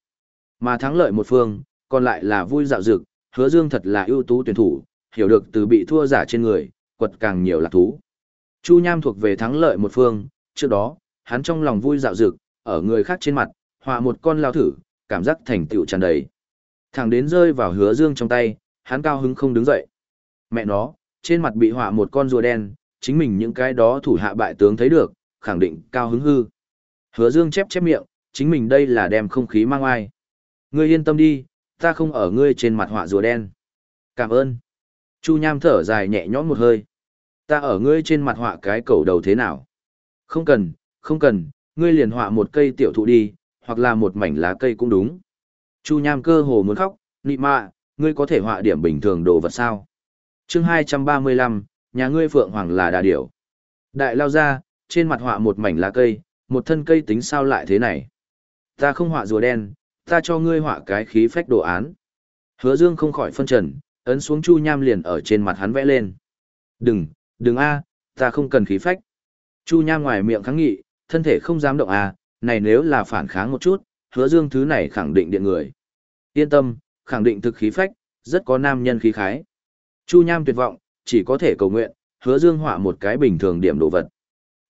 Mà thắng lợi một phương, còn lại là vui dạo dực, hứa dương thật là ưu tú tuyển thủ, hiểu được từ bị thua giả trên người, quật càng nhiều lạc thú. Chu Nham thuộc về thắng lợi một phương, trước đó, hắn trong lòng vui dạo dực, ở người khác trên mặt, họa một con lao thử, cảm giác thành tựu tràn đầy. Thẳng đến rơi vào hứa dương trong tay, hắn cao hứng không đứng dậy. Mẹ nó, trên mặt bị họa một con rùa đen, chính mình những cái đó thủ hạ bại tướng thấy được, khẳng định cao hứng hư. Hứa dương chép chép miệng, chính mình đây là đem không khí mang ai. Ngươi yên tâm đi, ta không ở ngươi trên mặt họa rùa đen. Cảm ơn. Chu Nham thở dài nhẹ nhõm một hơi. Ta ở ngươi trên mặt họa cái cầu đầu thế nào? Không cần, không cần, ngươi liền họa một cây tiểu thụ đi, hoặc là một mảnh lá cây cũng đúng. Chu Nham cơ hồ muốn khóc, nị mạ, ngươi có thể họa điểm bình thường đồ vật sao? chương 235, nhà ngươi phượng hoàng là đà điểu. Đại lao ra, trên mặt họa một mảnh lá cây, một thân cây tính sao lại thế này? Ta không họa rùa đen, ta cho ngươi họa cái khí phách đồ án. Hứa Dương không khỏi phân trần, ấn xuống Chu Nham liền ở trên mặt hắn vẽ lên. Đừng, đừng a, ta không cần khí phách. Chu Nham ngoài miệng kháng nghị, thân thể không dám động a, này nếu là phản kháng một chút, hứa dương thứ này khẳng định điện người. Yên tâm, khẳng định thực khí phách, rất có nam nhân khí khái. Chu Nham tuyệt vọng, chỉ có thể cầu nguyện, hứa dương họa một cái bình thường điểm đồ vật.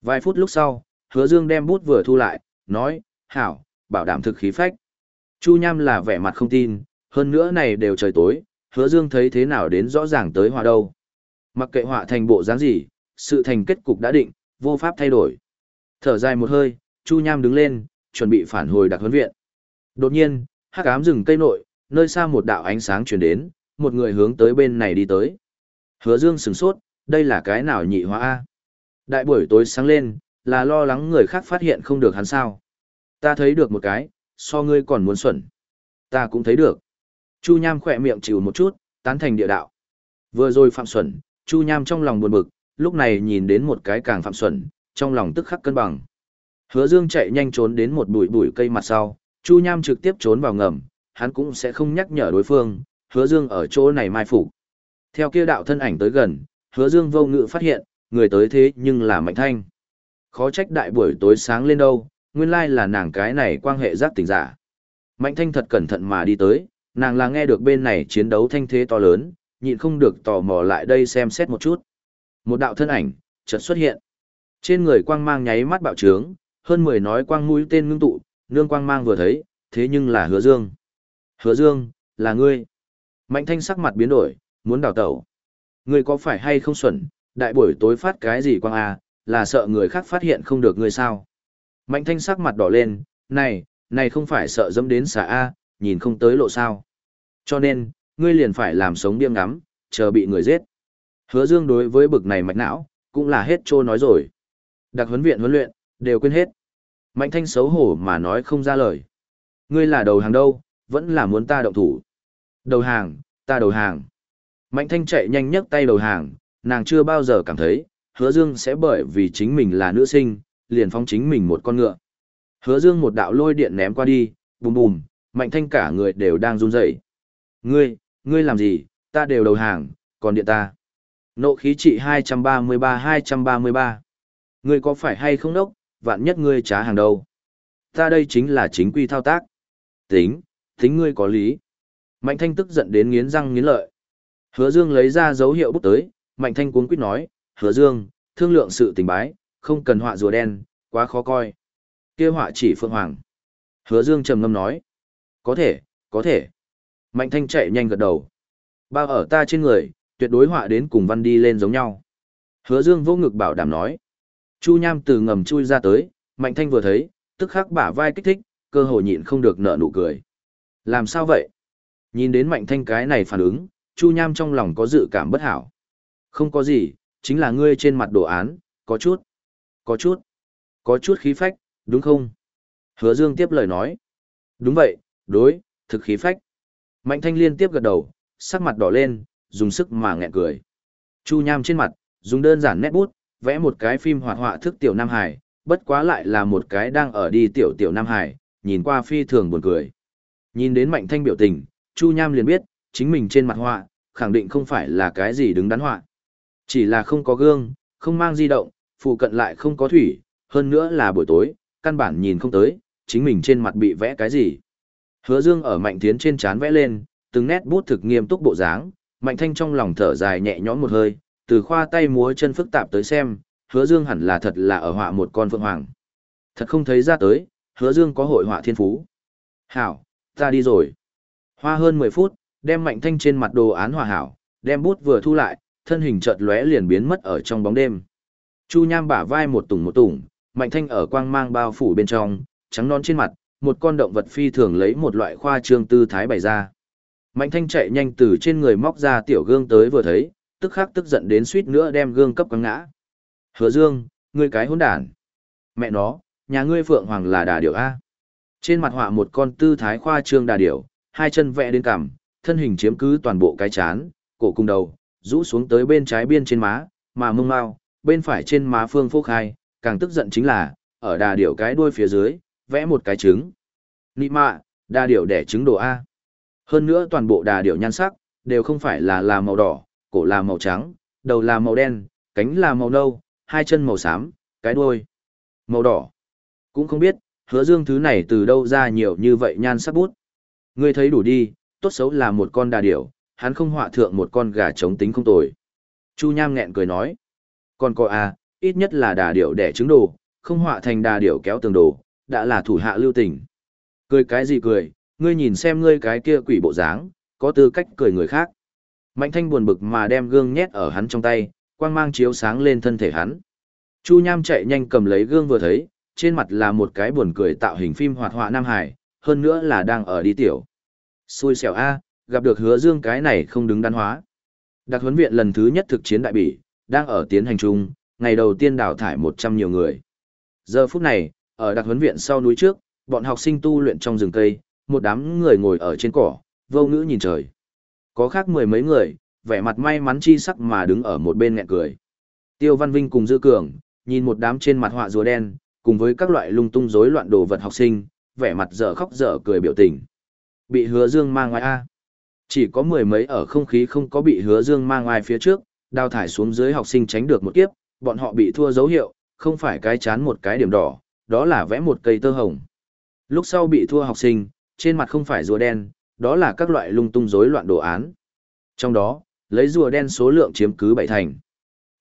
Vài phút lúc sau, hứa dương đem bút vừa thu lại, nói, hảo, bảo đảm thực khí phách. Chu Nham là vẻ mặt không tin, hơn nữa này đều trời tối, hứa dương thấy thế nào đến rõ ràng tới họa đâu. Mặc kệ họa thành bộ dáng gì, sự thành kết cục đã định, vô pháp thay đổi. Thở dài một hơi, Chu Nham đứng lên, chuẩn bị phản hồi đặc huấn viện. Đột nhiên, hắc ám rừng cây nội, nơi xa một đạo ánh sáng truyền đến, một người hướng tới bên này đi tới. Hứa Dương sửng sốt, đây là cái nào nhị hóa a? Đại buổi tối sáng lên, là lo lắng người khác phát hiện không được hắn sao? Ta thấy được một cái, so ngươi còn muốn xuẩn. Ta cũng thấy được. Chu Nham khỏe miệng chịu một chút, tán thành địa đạo. Vừa rồi phạm xuẩn, Chu Nham trong lòng buồn bực, lúc này nhìn đến một cái càng phạm xuẩn, trong lòng tức khắc cân bằng. Hứa Dương chạy nhanh trốn đến một bụi bụi cây mặt sau, Chu Nham trực tiếp trốn vào ngầm, hắn cũng sẽ không nhắc nhở đối phương, Hứa Dương ở chỗ này mai phục. Theo kia đạo thân ảnh tới gần, Hứa Dương vô ngự phát hiện, người tới thế nhưng là Mạnh Thanh. Khó trách đại buổi tối sáng lên đâu, nguyên lai là nàng cái này quan hệ giác tỉnh giả. Mạnh Thanh thật cẩn thận mà đi tới, nàng là nghe được bên này chiến đấu thanh thế to lớn, nhịn không được tò mò lại đây xem xét một chút. Một đạo thân ảnh, chợt xuất hiện. Trên người quang mang nháy mắt bạo trướng, hơn 10 nói quang mũi tên ngưng tụ, nương quang mang vừa thấy, thế nhưng là hứa dương. Hứa dương, là ngươi. Mạnh thanh sắc mặt biến đổi, muốn đào tẩu. Ngươi có phải hay không xuẩn, đại buổi tối phát cái gì quang à, là sợ người khác phát hiện không được ngươi sao. Mạnh thanh sắc mặt đỏ lên, này, này không phải sợ dẫm đến xà A, nhìn không tới lộ sao. Cho nên, ngươi liền phải làm sống điêm ngắm, chờ bị người giết. Hứa Dương đối với bực này mạch não, cũng là hết trô nói rồi. Đặc huấn viện huấn luyện, đều quên hết. Mạnh thanh xấu hổ mà nói không ra lời. Ngươi là đầu hàng đâu, vẫn là muốn ta động thủ. Đầu hàng, ta đầu hàng. Mạnh thanh chạy nhanh nhất tay đầu hàng, nàng chưa bao giờ cảm thấy, hứa dương sẽ bởi vì chính mình là nữ sinh, liền phóng chính mình một con ngựa. Hứa dương một đạo lôi điện ném qua đi, bùm bùm, mạnh thanh cả người đều đang run rẩy. Ngươi, ngươi làm gì, ta đều đầu hàng, còn điện ta. Nộ khí trị 233-233. Ngươi có phải hay không đốc, vạn nhất ngươi trá hàng đâu. Ta đây chính là chính quy thao tác. Tính, tính ngươi có lý. Mạnh Thanh tức giận đến nghiến răng nghiến lợi. Hứa Dương lấy ra dấu hiệu bút tới, Mạnh Thanh cuống quýt nói, "Hứa Dương, thương lượng sự tình bái, không cần họa rùa đen, quá khó coi." Kia họa chỉ Phượng Hoàng. Hứa Dương trầm ngâm nói, "Có thể, có thể." Mạnh Thanh chạy nhanh gật đầu. "Bao ở ta trên người, tuyệt đối họa đến cùng văn đi lên giống nhau." Hứa Dương vô ngực bảo đảm nói. Chu Nham từ ngầm chui ra tới, Mạnh Thanh vừa thấy, tức khắc bả vai kích thích, cơ hội nhịn không được nở nụ cười. Làm sao vậy? Nhìn đến Mạnh Thanh cái này phản ứng, Chu Nham trong lòng có dự cảm bất hảo. Không có gì, chính là ngươi trên mặt đồ án, có chút, có chút, có chút khí phách, đúng không? Hứa Dương tiếp lời nói. Đúng vậy, đối, thực khí phách. Mạnh Thanh liên tiếp gật đầu, sắc mặt đỏ lên, dùng sức mà nghẹn cười. Chu Nham trên mặt, dùng đơn giản nét bút, vẽ một cái phim hoạt họa thức tiểu Nam Hải, bất quá lại là một cái đang ở đi tiểu tiểu Nam Hải, nhìn qua phi thường buồn cười. Nhìn đến Mạnh Thanh biểu tình, Chu Nham liền biết, chính mình trên mặt họa, khẳng định không phải là cái gì đứng đắn họa. Chỉ là không có gương, không mang di động, phụ cận lại không có thủy, hơn nữa là buổi tối, căn bản nhìn không tới, chính mình trên mặt bị vẽ cái gì. Hứa Dương ở Mạnh Thiến trên trán vẽ lên, từng nét bút thực nghiêm túc bộ dáng, Mạnh Thanh trong lòng thở dài nhẹ nhõm một hơi, từ khoa tay múa chân phức tạp tới xem, Hứa Dương hẳn là thật là ở họa một con phượng hoàng. Thật không thấy ra tới, Hứa Dương có hội họa thiên phú. Hảo, ta đi rồi. Hoa hơn 10 phút, đem Mạnh Thanh trên mặt đồ án hòa hảo, đem bút vừa thu lại, thân hình chợt lóe liền biến mất ở trong bóng đêm. Chu Nham bả vai một tùng một tùng, Mạnh Thanh ở quang mang bao phủ bên trong, trắng non trên mặt, một con động vật phi thường lấy một loại khoa trương tư thái bày ra. Mạnh Thanh chạy nhanh từ trên người móc ra tiểu gương tới vừa thấy, tức khắc tức giận đến suýt nữa đem gương cấp quăng ngã. Hứa Dương, ngươi cái hỗn đản. Mẹ nó, nhà ngươi Phượng Hoàng là đà điểu A. Trên mặt họa một con tư thái khoa trương đà điểu, hai chân vẽ đến cằm, thân hình chiếm cứ toàn bộ cái chán, cổ cung đầu, rũ xuống tới bên trái biên trên má, mà mông mau, bên phải trên má phương phúc khai, càng tức giận chính là, ở đà điểu cái đuôi phía dưới, vẽ một cái trứng. Nị mạ, đà điểu đẻ trứng đồ A. Hơn nữa toàn bộ đà điểu nhan sắc, đều không phải là là màu đỏ, cổ là màu trắng, đầu là màu đen, cánh là màu nâu, hai chân màu xám, cái đuôi màu đỏ. Cũng không biết, hứa dương thứ này từ đâu ra nhiều như vậy nhan sắc bút. Ngươi thấy đủ đi, tốt xấu là một con đà điểu, hắn không họa thượng một con gà trống tính không tồi. Chu Nham nghẹn cười nói. Còn có à, ít nhất là đà điểu đẻ trứng đồ, không họa thành đà điểu kéo tường đồ, đã là thủ hạ lưu tình. Cười cái gì cười, ngươi nhìn xem ngươi cái kia quỷ bộ dáng, có tư cách cười người khác. Mạnh thanh buồn bực mà đem gương nhét ở hắn trong tay, quang mang chiếu sáng lên thân thể hắn. Chu Nham chạy nhanh cầm lấy gương vừa thấy, trên mặt là một cái buồn cười tạo hình phim hoạt họa Nam Hải, hơn nữa là đang ở đi tiểu. Xui xẻo A, gặp được hứa dương cái này không đứng đắn hóa. Đặc huấn viện lần thứ nhất thực chiến đại bỉ, đang ở tiến hành chung, ngày đầu tiên đào thải 100 nhiều người. Giờ phút này, ở đặc huấn viện sau núi trước, bọn học sinh tu luyện trong rừng cây, một đám người ngồi ở trên cỏ, vô ngữ nhìn trời. Có khác mười mấy người, vẻ mặt may mắn chi sắc mà đứng ở một bên nghẹn cười. Tiêu Văn Vinh cùng Dư Cường, nhìn một đám trên mặt họa rùa đen, cùng với các loại lung tung rối loạn đồ vật học sinh, vẻ mặt dở khóc dở cười biểu tình. Bị hứa dương mang ngoài A. Chỉ có mười mấy ở không khí không có bị hứa dương mang ngoài phía trước, đào thải xuống dưới học sinh tránh được một kiếp, bọn họ bị thua dấu hiệu, không phải cái chán một cái điểm đỏ, đó là vẽ một cây tơ hồng. Lúc sau bị thua học sinh, trên mặt không phải rùa đen, đó là các loại lung tung rối loạn đồ án. Trong đó, lấy rùa đen số lượng chiếm cứ bảy thành.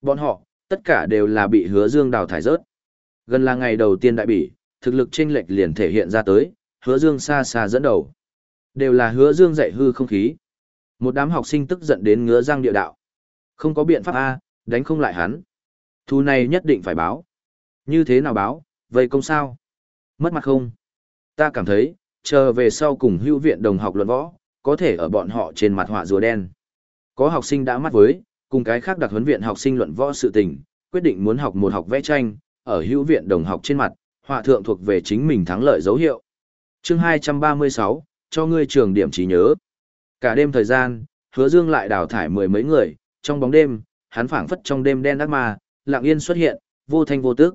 Bọn họ, tất cả đều là bị hứa dương đào thải rớt. Gần là ngày đầu tiên đại bỉ, thực lực chênh lệch liền thể hiện ra tới, hứa dương xa xa dẫn đầu. Đều là hứa dương dạy hư không khí. Một đám học sinh tức giận đến ngứa răng địa đạo. Không có biện pháp A, đánh không lại hắn. Thu này nhất định phải báo. Như thế nào báo, vậy công sao? Mất mặt không? Ta cảm thấy, chờ về sau cùng hữu viện đồng học luận võ, có thể ở bọn họ trên mặt họa rùa đen. Có học sinh đã mắt với, cùng cái khác đặc huấn viện học sinh luận võ sự tình, quyết định muốn học một học vẽ tranh, ở hữu viện đồng học trên mặt, họa thượng thuộc về chính mình thắng lợi dấu hiệu. Chương 236, cho ngươi trường điểm trí nhớ. Cả đêm thời gian, Hứa Dương lại đào thải mười mấy người, trong bóng đêm, hắn phảng phất trong đêm đen ác ma, lặng yên xuất hiện, vô thanh vô tức.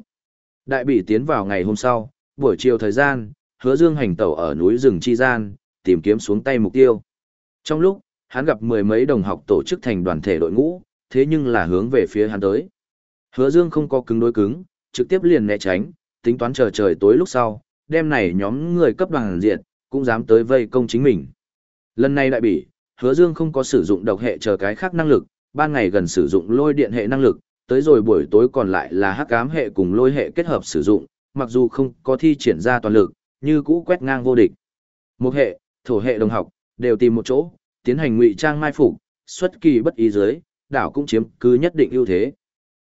Đại bỉ tiến vào ngày hôm sau, buổi chiều thời gian, Hứa Dương hành tẩu ở núi rừng chi gian, tìm kiếm xuống tay mục tiêu. Trong lúc, hắn gặp mười mấy đồng học tổ chức thành đoàn thể đội ngũ, thế nhưng là hướng về phía hắn tới. Hứa Dương không có cứng đối cứng, trực tiếp liền né tránh, tính toán chờ trời tối lúc sau, đêm này nhóm người cấp đoàn diện, cũng dám tới vây công chính mình. Lần này đại bỉ, hứa dương không có sử dụng độc hệ chờ cái khác năng lực, ban ngày gần sử dụng lôi điện hệ năng lực, tới rồi buổi tối còn lại là hắc ám hệ cùng lôi hệ kết hợp sử dụng, mặc dù không có thi triển ra toàn lực, như cũ quét ngang vô địch. Một hệ, thổ hệ đồng học, đều tìm một chỗ, tiến hành ngụy trang mai phục, xuất kỳ bất ý dưới, đảo cũng chiếm cứ nhất định ưu thế.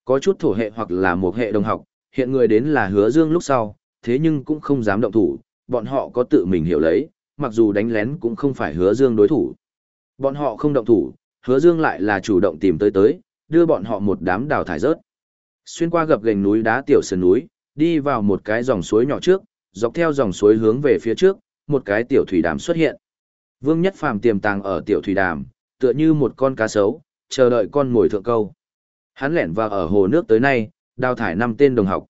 Có chút thổ hệ hoặc là một hệ đồng học, hiện người đến là hứa dương lúc sau, thế nhưng cũng không dám động thủ, bọn họ có tự mình hiểu lấy, mặc dù đánh lén cũng không phải hứa dương đối thủ. Bọn họ không động thủ, hứa dương lại là chủ động tìm tới tới, đưa bọn họ một đám đào thải rớt. Xuyên qua gập gành núi đá tiểu sườn núi, đi vào một cái dòng suối nhỏ trước, dọc theo dòng suối hướng về phía trước, một cái tiểu thủy đàm xuất hiện. Vương Nhất Phàm tiềm tàng ở tiểu thủy đàm, tựa như một con cá sấu, chờ đợi con mồi thượng câu. Hắn lẻn vào ở hồ nước tới nay, đào thải năm tên đồng học.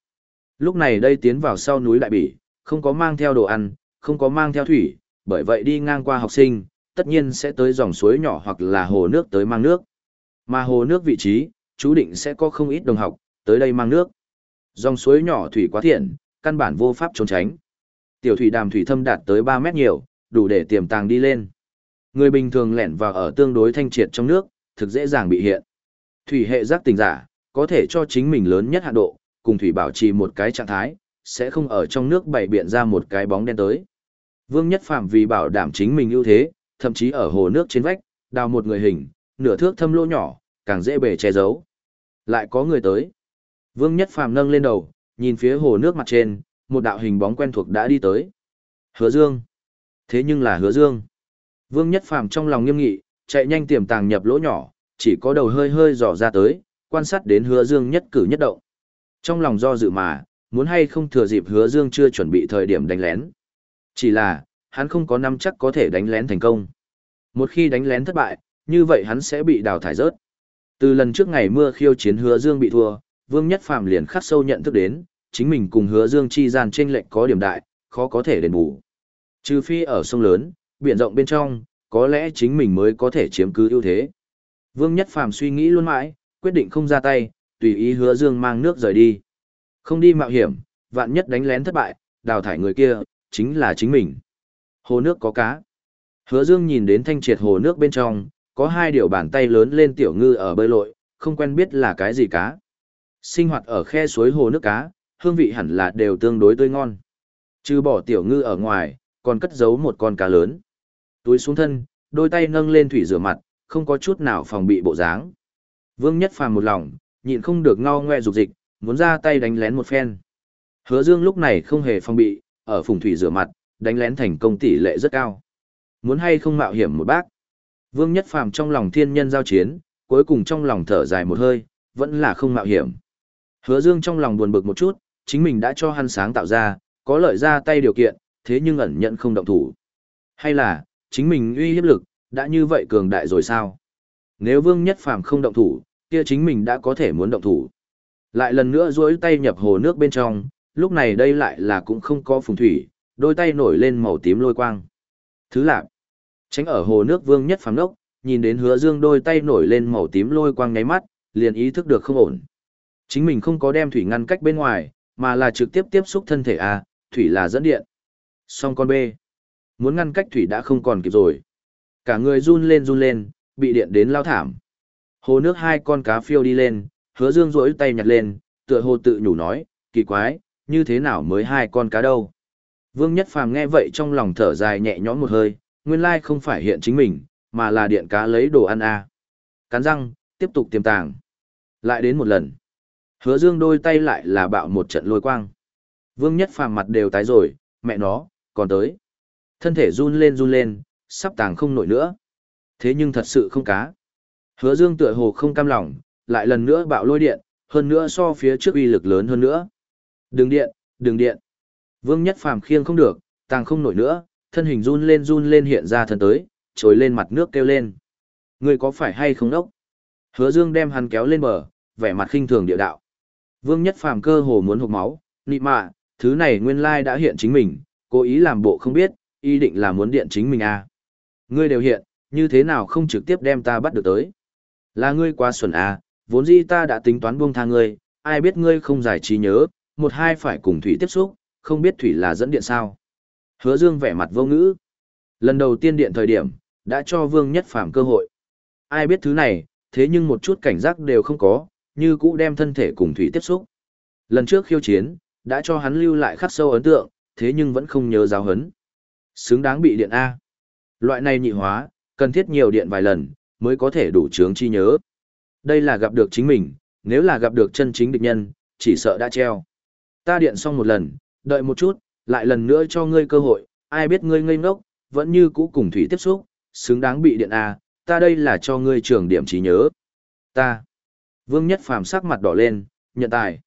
Lúc này đây tiến vào sau núi đại bỉ, không có mang theo đồ ăn, không có mang theo thủy, bởi vậy đi ngang qua học sinh, tất nhiên sẽ tới dòng suối nhỏ hoặc là hồ nước tới mang nước. Mà hồ nước vị trí, chú định sẽ có không ít đồng học, tới đây mang nước. Dòng suối nhỏ thủy quá thiện, căn bản vô pháp trốn tránh. Tiểu thủy đàm thủy thâm đạt tới 3 mét nhiều, đủ để tiềm tàng đi lên. Người bình thường lẻn vào ở tương đối thanh triệt trong nước, thực dễ dàng bị hiện. Thủy hệ giác tình giả, có thể cho chính mình lớn nhất hạn độ, cùng thủy bảo trì một cái trạng thái, sẽ không ở trong nước bày biện ra một cái bóng đen tới. Vương Nhất Phạm vì bảo đảm chính mình ưu thế, thậm chí ở hồ nước trên vách, đào một người hình, nửa thước thâm lỗ nhỏ, càng dễ bề che giấu. Lại có người tới. Vương Nhất phàm nâng lên đầu, nhìn phía hồ nước mặt trên, một đạo hình bóng quen thuộc đã đi tới. Hứa Dương. Thế nhưng là Hứa Dương. Vương Nhất phàm trong lòng nghiêm nghị, chạy nhanh tiềm tàng nhập lỗ nhỏ, chỉ có đầu hơi hơi dò ra tới, quan sát đến Hứa Dương nhất cử nhất động. Trong lòng do dự mà, muốn hay không thừa dịp Hứa Dương chưa chuẩn bị thời điểm đánh lén. Chỉ là, hắn không có năm chắc có thể đánh lén thành công. Một khi đánh lén thất bại, như vậy hắn sẽ bị đào thải rớt. Từ lần trước ngày mưa khiêu chiến Hứa Dương bị thua, Vương Nhất Phàm liền khắc sâu nhận thức đến, chính mình cùng Hứa Dương chi gian chênh lệch có điểm đại, khó có thể đền bù. Trừ phi ở sông lớn, biển rộng bên trong, có lẽ chính mình mới có thể chiếm cứ ưu thế. Vương Nhất Phàm suy nghĩ luôn mãi, quyết định không ra tay, tùy ý Hứa Dương mang nước rời đi. Không đi mạo hiểm, vạn nhất đánh lén thất bại, đào thải người kia, chính là chính mình. Hồ nước có cá. Hứa Dương nhìn đến thanh triệt hồ nước bên trong, có hai điều bàn tay lớn lên tiểu ngư ở bơi lội, không quen biết là cái gì cá. Sinh hoạt ở khe suối hồ nước cá, hương vị hẳn là đều tương đối tươi ngon. Trừ bỏ tiểu ngư ở ngoài, còn cất giấu một con cá lớn. Túi xuống thân, đôi tay nâng lên thủy rửa mặt, không có chút nào phòng bị bộ dáng. Vương Nhất Phàm một lòng, nhịn không được ngao ngoe dục dịch, muốn ra tay đánh lén một phen. Hứa Dương lúc này không hề phòng bị, ở phùng thủy rửa mặt, đánh lén thành công tỷ lệ rất cao. Muốn hay không mạo hiểm một bác. Vương Nhất Phàm trong lòng thiên nhân giao chiến, cuối cùng trong lòng thở dài một hơi, vẫn là không mạo hiểm. Hứa Dương trong lòng buồn bực một chút, chính mình đã cho hắn sáng tạo ra, có lợi ra tay điều kiện, thế nhưng ẩn nhận không động thủ. Hay là, chính mình uy hiếp lực, đã như vậy cường đại rồi sao? Nếu Vương Nhất Phàm không động thủ, kia chính mình đã có thể muốn động thủ. Lại lần nữa duỗi tay nhập hồ nước bên trong, lúc này đây lại là cũng không có phùng thủy, đôi tay nổi lên màu tím lôi quang. Thứ lạc, tránh ở hồ nước vương nhất phàm nốc, nhìn đến hứa dương đôi tay nổi lên màu tím lôi quang nháy mắt, liền ý thức được không ổn. Chính mình không có đem thủy ngăn cách bên ngoài, mà là trực tiếp tiếp xúc thân thể A, thủy là dẫn điện. Song con B, muốn ngăn cách thủy đã không còn kịp rồi. Cả người run lên run lên, bị điện đến lao thảm. Hồ nước hai con cá phiêu đi lên, hứa dương rỗi tay nhặt lên, tựa hồ tự nhủ nói, kỳ quái, như thế nào mới hai con cá đâu. Vương Nhất Phàm nghe vậy trong lòng thở dài nhẹ nhõm một hơi, nguyên lai không phải hiện chính mình, mà là điện cá lấy đồ ăn a. À. Cắn răng, tiếp tục tiềm tàng. Lại đến một lần. Hứa Dương đôi tay lại là bạo một trận lôi quang. Vương Nhất Phàm mặt đều tái rồi, mẹ nó, còn tới. Thân thể run lên run lên, sắp tàng không nổi nữa. Thế nhưng thật sự không cá. Hứa Dương tựa hồ không cam lòng, lại lần nữa bạo lôi điện, hơn nữa so phía trước uy lực lớn hơn nữa. Đừng điện, đừng điện. Vương Nhất Phàm khiêng không được, tàng không nổi nữa, thân hình run lên run lên hiện ra thân tới, trồi lên mặt nước kêu lên. Người có phải hay không đốc? Hứa Dương đem hắn kéo lên bờ, vẻ mặt khinh thường địa đạo. Vương Nhất Phàm cơ hồ muốn hộc máu, nị mạ, thứ này nguyên lai đã hiện chính mình, cố ý làm bộ không biết, ý định là muốn điện chính mình à. Ngươi đều hiện, như thế nào không trực tiếp đem ta bắt được tới? Là ngươi quá xuẩn à, vốn dĩ ta đã tính toán buông tha ngươi, ai biết ngươi không giải trí nhớ, một hai phải cùng thủy tiếp xúc, không biết thủy là dẫn điện sao. Hứa Dương vẻ mặt vô ngữ. Lần đầu tiên điện thời điểm, đã cho Vương Nhất Phàm cơ hội. Ai biết thứ này, thế nhưng một chút cảnh giác đều không có, như cũ đem thân thể cùng thủy tiếp xúc. Lần trước khiêu chiến, đã cho hắn lưu lại khắc sâu ấn tượng, thế nhưng vẫn không nhớ giáo hấn. Xứng đáng bị điện A. Loại này nhị hóa, cần thiết nhiều điện vài lần, mới có thể đủ trướng chi nhớ. Đây là gặp được chính mình, nếu là gặp được chân chính địch nhân, chỉ sợ đã treo. Ta điện xong một lần, đợi một chút, lại lần nữa cho ngươi cơ hội, ai biết ngươi ngây ngốc, vẫn như cũ cùng thủy tiếp xúc, xứng đáng bị điện A, ta đây là cho ngươi trường điểm trí nhớ. Ta. Vương Nhất Phàm sắc mặt đỏ lên, nhận tài.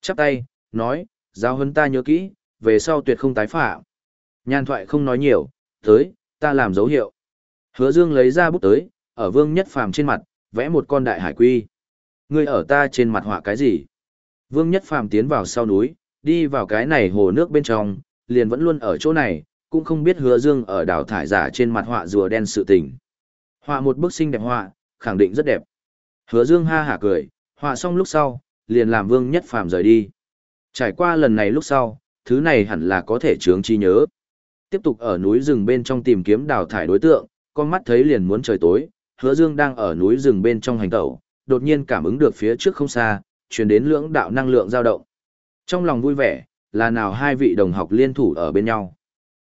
Chắp tay, nói, giáo huấn ta nhớ kỹ, về sau tuyệt không tái phạm. Nhan thoại không nói nhiều, tới, ta làm dấu hiệu. Hứa Dương lấy ra bút tới, ở Vương Nhất Phàm trên mặt, vẽ một con đại hải quy. Ngươi ở ta trên mặt họa cái gì? Vương Nhất Phàm tiến vào sau núi, đi vào cái này hồ nước bên trong, liền vẫn luôn ở chỗ này, cũng không biết Hứa Dương ở đảo thải giả trên mặt họa rùa đen sự tình. Họa một bức xinh đẹp họa, khẳng định rất đẹp. Hứa Dương ha hả cười, họa xong lúc sau, liền làm Vương Nhất Phàm rời đi. Trải qua lần này lúc sau, thứ này hẳn là có thể chướng chi nhớ. Tiếp tục ở núi rừng bên trong tìm kiếm đào thải đối tượng, con mắt thấy liền muốn trời tối, Hứa Dương đang ở núi rừng bên trong hành tẩu, đột nhiên cảm ứng được phía trước không xa, truyền đến lưỡng đạo năng lượng dao động. Trong lòng vui vẻ, là nào hai vị đồng học liên thủ ở bên nhau.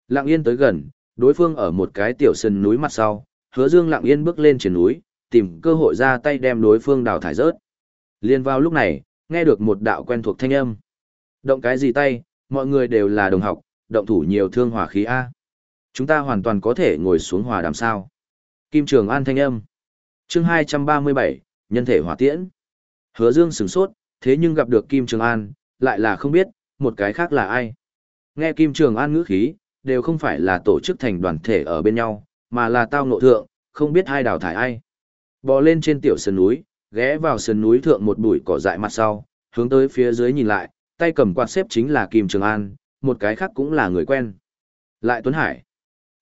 Lặng yên tới gần, đối phương ở một cái tiểu sân núi mặt sau, hứa dương lặng yên bước lên trên núi, tìm cơ hội ra tay đem đối phương đào thải rớt. Liên vào lúc này, nghe được một đạo quen thuộc thanh âm. Động cái gì tay, mọi người đều là đồng học, động thủ nhiều thương hỏa khí A. Chúng ta hoàn toàn có thể ngồi xuống hòa đàm sao. Kim Trường An thanh âm. chương 237, nhân thể hỏa tiễn. Hứa Dương sửng sốt, thế nhưng gặp được Kim Trường An, lại là không biết, một cái khác là ai. Nghe Kim Trường An ngữ khí, đều không phải là tổ chức thành đoàn thể ở bên nhau, mà là tao ngộ thượng, không biết ai đào thải ai. Bò lên trên tiểu sườn núi, ghé vào sườn núi thượng một bụi cỏ dại mặt sau, hướng tới phía dưới nhìn lại, tay cầm quạt xếp chính là Kim Trường An, một cái khác cũng là người quen. Lại Tuấn Hải.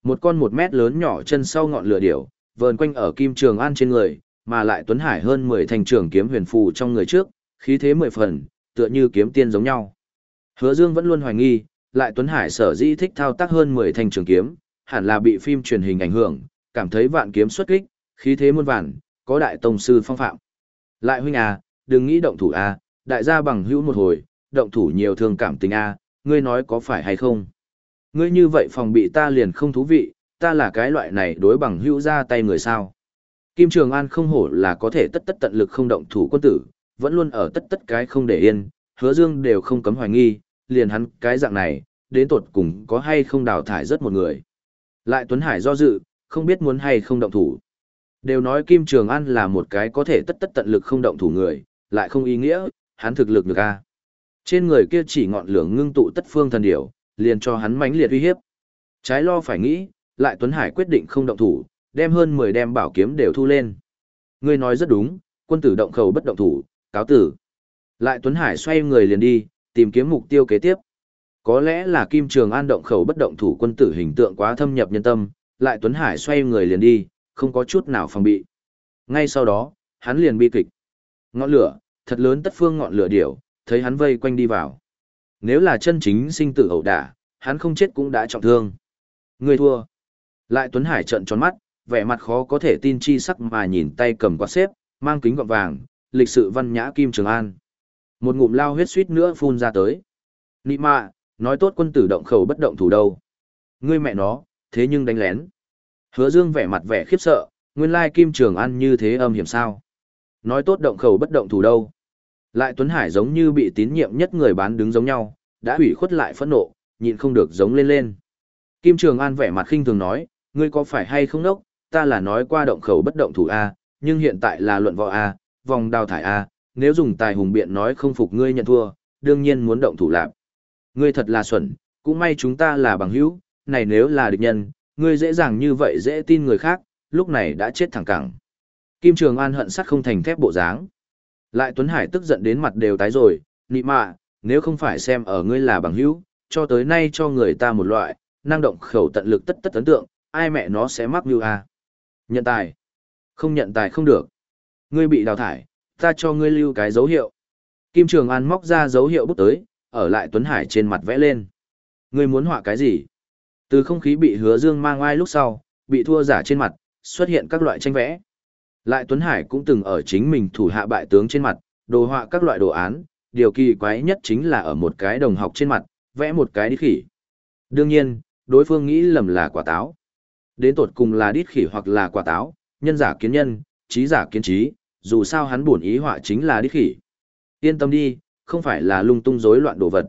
Một con một mét lớn nhỏ chân sau ngọn lửa điểu, vờn quanh ở Kim Trường An trên người, mà lại Tuấn Hải hơn 10 thành trường kiếm huyền phù trong người trước, khí thế mười phần, tựa như kiếm tiên giống nhau. Hứa Dương vẫn luôn hoài nghi, lại Tuấn Hải sở dĩ thích thao tác hơn 10 thanh trường kiếm, hẳn là bị phim truyền hình ảnh hưởng, cảm thấy vạn kiếm xuất kích, khí thế muôn vạn, có đại tông sư phong phạm. Lại huynh à, đừng nghĩ động thủ à, đại gia bằng hữu một hồi, động thủ nhiều thương cảm tình à, ngươi nói có phải hay không? Ngươi như vậy phòng bị ta liền không thú vị, ta là cái loại này đối bằng hữu ra tay người sao? Kim Trường An không hổ là có thể tất tất tận lực không động thủ quân tử, vẫn luôn ở tất tất cái không để yên, hứa dương đều không cấm hoài nghi, liền hắn cái dạng này, đến tột cùng có hay không đào thải rất một người. Lại Tuấn Hải do dự, không biết muốn hay không động thủ. Đều nói Kim Trường An là một cái có thể tất tất tận lực không động thủ người, lại không ý nghĩa, hắn thực lực được a. Trên người kia chỉ ngọn lửa ngưng tụ tất phương thần điểu, liền cho hắn mãnh liệt uy hiếp. Trái lo phải nghĩ, lại Tuấn Hải quyết định không động thủ, đem hơn 10 đem bảo kiếm đều thu lên. Ngươi nói rất đúng, quân tử động khẩu bất động thủ, cáo tử. Lại Tuấn Hải xoay người liền đi, tìm kiếm mục tiêu kế tiếp. Có lẽ là Kim Trường An động khẩu bất động thủ quân tử hình tượng quá thâm nhập nhân tâm, lại Tuấn Hải xoay người liền đi, không có chút nào phòng bị. Ngay sau đó, hắn liền bi kịch. Ngọn lửa, thật lớn tất phương ngọn lửa điểu, thấy hắn vây quanh đi vào. Nếu là chân chính sinh tử ẩu đả, hắn không chết cũng đã trọng thương. Người thua. Lại Tuấn Hải trợn tròn mắt, vẻ mặt khó có thể tin chi sắc mà nhìn tay cầm quạt xếp, mang kính gọng vàng, lịch sự văn nhã Kim Trường An. Một ngụm lao huyết suýt nữa phun ra tới. Nị mạ, nói tốt quân tử động khẩu bất động thủ đâu. Ngươi mẹ nó, thế nhưng đánh lén. Hứa Dương vẻ mặt vẻ khiếp sợ, nguyên lai Kim Trường An như thế âm hiểm sao. Nói tốt động khẩu bất động thủ đâu. Lại Tuấn Hải giống như bị tín nhiệm nhất người bán đứng giống nhau, đã hủy khuất lại phẫn nộ, nhịn không được giống lên lên. Kim Trường An vẻ mặt khinh thường nói, ngươi có phải hay không nốc, ta là nói qua động khẩu bất động thủ A, nhưng hiện tại là luận võ A, vòng đào thải A, nếu dùng tài hùng biện nói không phục ngươi nhận thua, đương nhiên muốn động thủ lạp. Ngươi thật là xuẩn, cũng may chúng ta là bằng hữu, này nếu là địch nhân, ngươi dễ dàng như vậy dễ tin người khác, lúc này đã chết thẳng cẳng. Kim Trường An hận sắt không thành thép bộ dáng. Lại Tuấn Hải tức giận đến mặt đều tái rồi, nị mạ, nếu không phải xem ở ngươi là bằng hữu, cho tới nay cho người ta một loại, năng động khẩu tận lực tất tất ấn tượng, ai mẹ nó sẽ mắc như a à? Nhận tài. Không nhận tài không được. Ngươi bị đào thải, ta cho ngươi lưu cái dấu hiệu. Kim Trường An móc ra dấu hiệu bút tới, ở lại Tuấn Hải trên mặt vẽ lên. Ngươi muốn họa cái gì? Từ không khí bị hứa dương mang ai lúc sau, bị thua giả trên mặt, xuất hiện các loại tranh vẽ. Lại Tuấn Hải cũng từng ở chính mình thủ hạ bại tướng trên mặt, đồ họa các loại đồ án, điều kỳ quái nhất chính là ở một cái đồng học trên mặt, vẽ một cái đít khỉ. Đương nhiên, đối phương nghĩ lầm là quả táo. Đến tột cùng là đít khỉ hoặc là quả táo, nhân giả kiến nhân, trí giả kiến trí, dù sao hắn buồn ý họa chính là đi khỉ. Yên tâm đi, không phải là lung tung rối loạn đồ vật.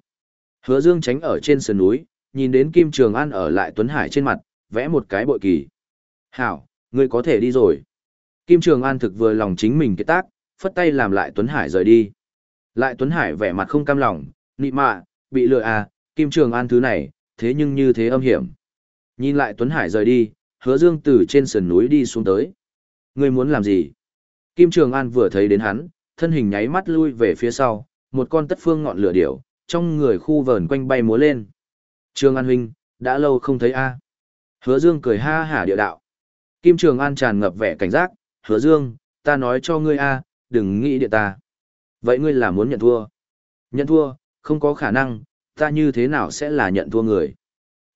Hứa Dương tránh ở trên sườn núi, nhìn đến Kim Trường An ở lại Tuấn Hải trên mặt, vẽ một cái bội kỳ. Hảo, ngươi có thể đi rồi. Kim Trường An thực vừa lòng chính mình cái tác, phất tay làm lại Tuấn Hải rời đi. Lại Tuấn Hải vẻ mặt không cam lòng, nị mạ, bị lừa à, Kim Trường An thứ này, thế nhưng như thế âm hiểm. Nhìn lại Tuấn Hải rời đi, hứa dương từ trên sườn núi đi xuống tới. Ngươi muốn làm gì? Kim Trường An vừa thấy đến hắn, thân hình nháy mắt lui về phía sau, một con tất phương ngọn lửa điểu, trong người khu vờn quanh bay múa lên. Trường An huynh, đã lâu không thấy a. Hứa Dương cười ha hả địa đạo. Kim Trường An tràn ngập vẻ cảnh giác, "Hứa Dương, ta nói cho ngươi a, đừng nghĩ địa ta." "Vậy ngươi là muốn nhận thua?" "Nhận thua, không có khả năng, ta như thế nào sẽ là nhận thua người?"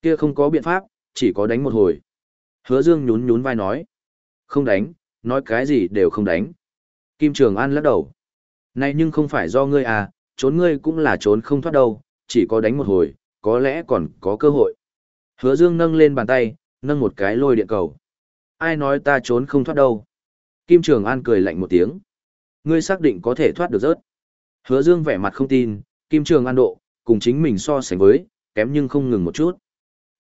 "Kia không có biện pháp, chỉ có đánh một hồi." Hứa Dương nhún nhún vai nói. "Không đánh, nói cái gì đều không đánh." Kim Trường An lắc đầu. "Này nhưng không phải do ngươi à, trốn ngươi cũng là trốn không thoát đâu, chỉ có đánh một hồi, có lẽ còn có cơ hội." Hứa Dương nâng lên bàn tay, nâng một cái lôi điện cầu. Ai nói ta trốn không thoát đâu? Kim Trường An cười lạnh một tiếng. Ngươi xác định có thể thoát được rớt. Hứa Dương vẻ mặt không tin, Kim Trường An độ, cùng chính mình so sánh với, kém nhưng không ngừng một chút.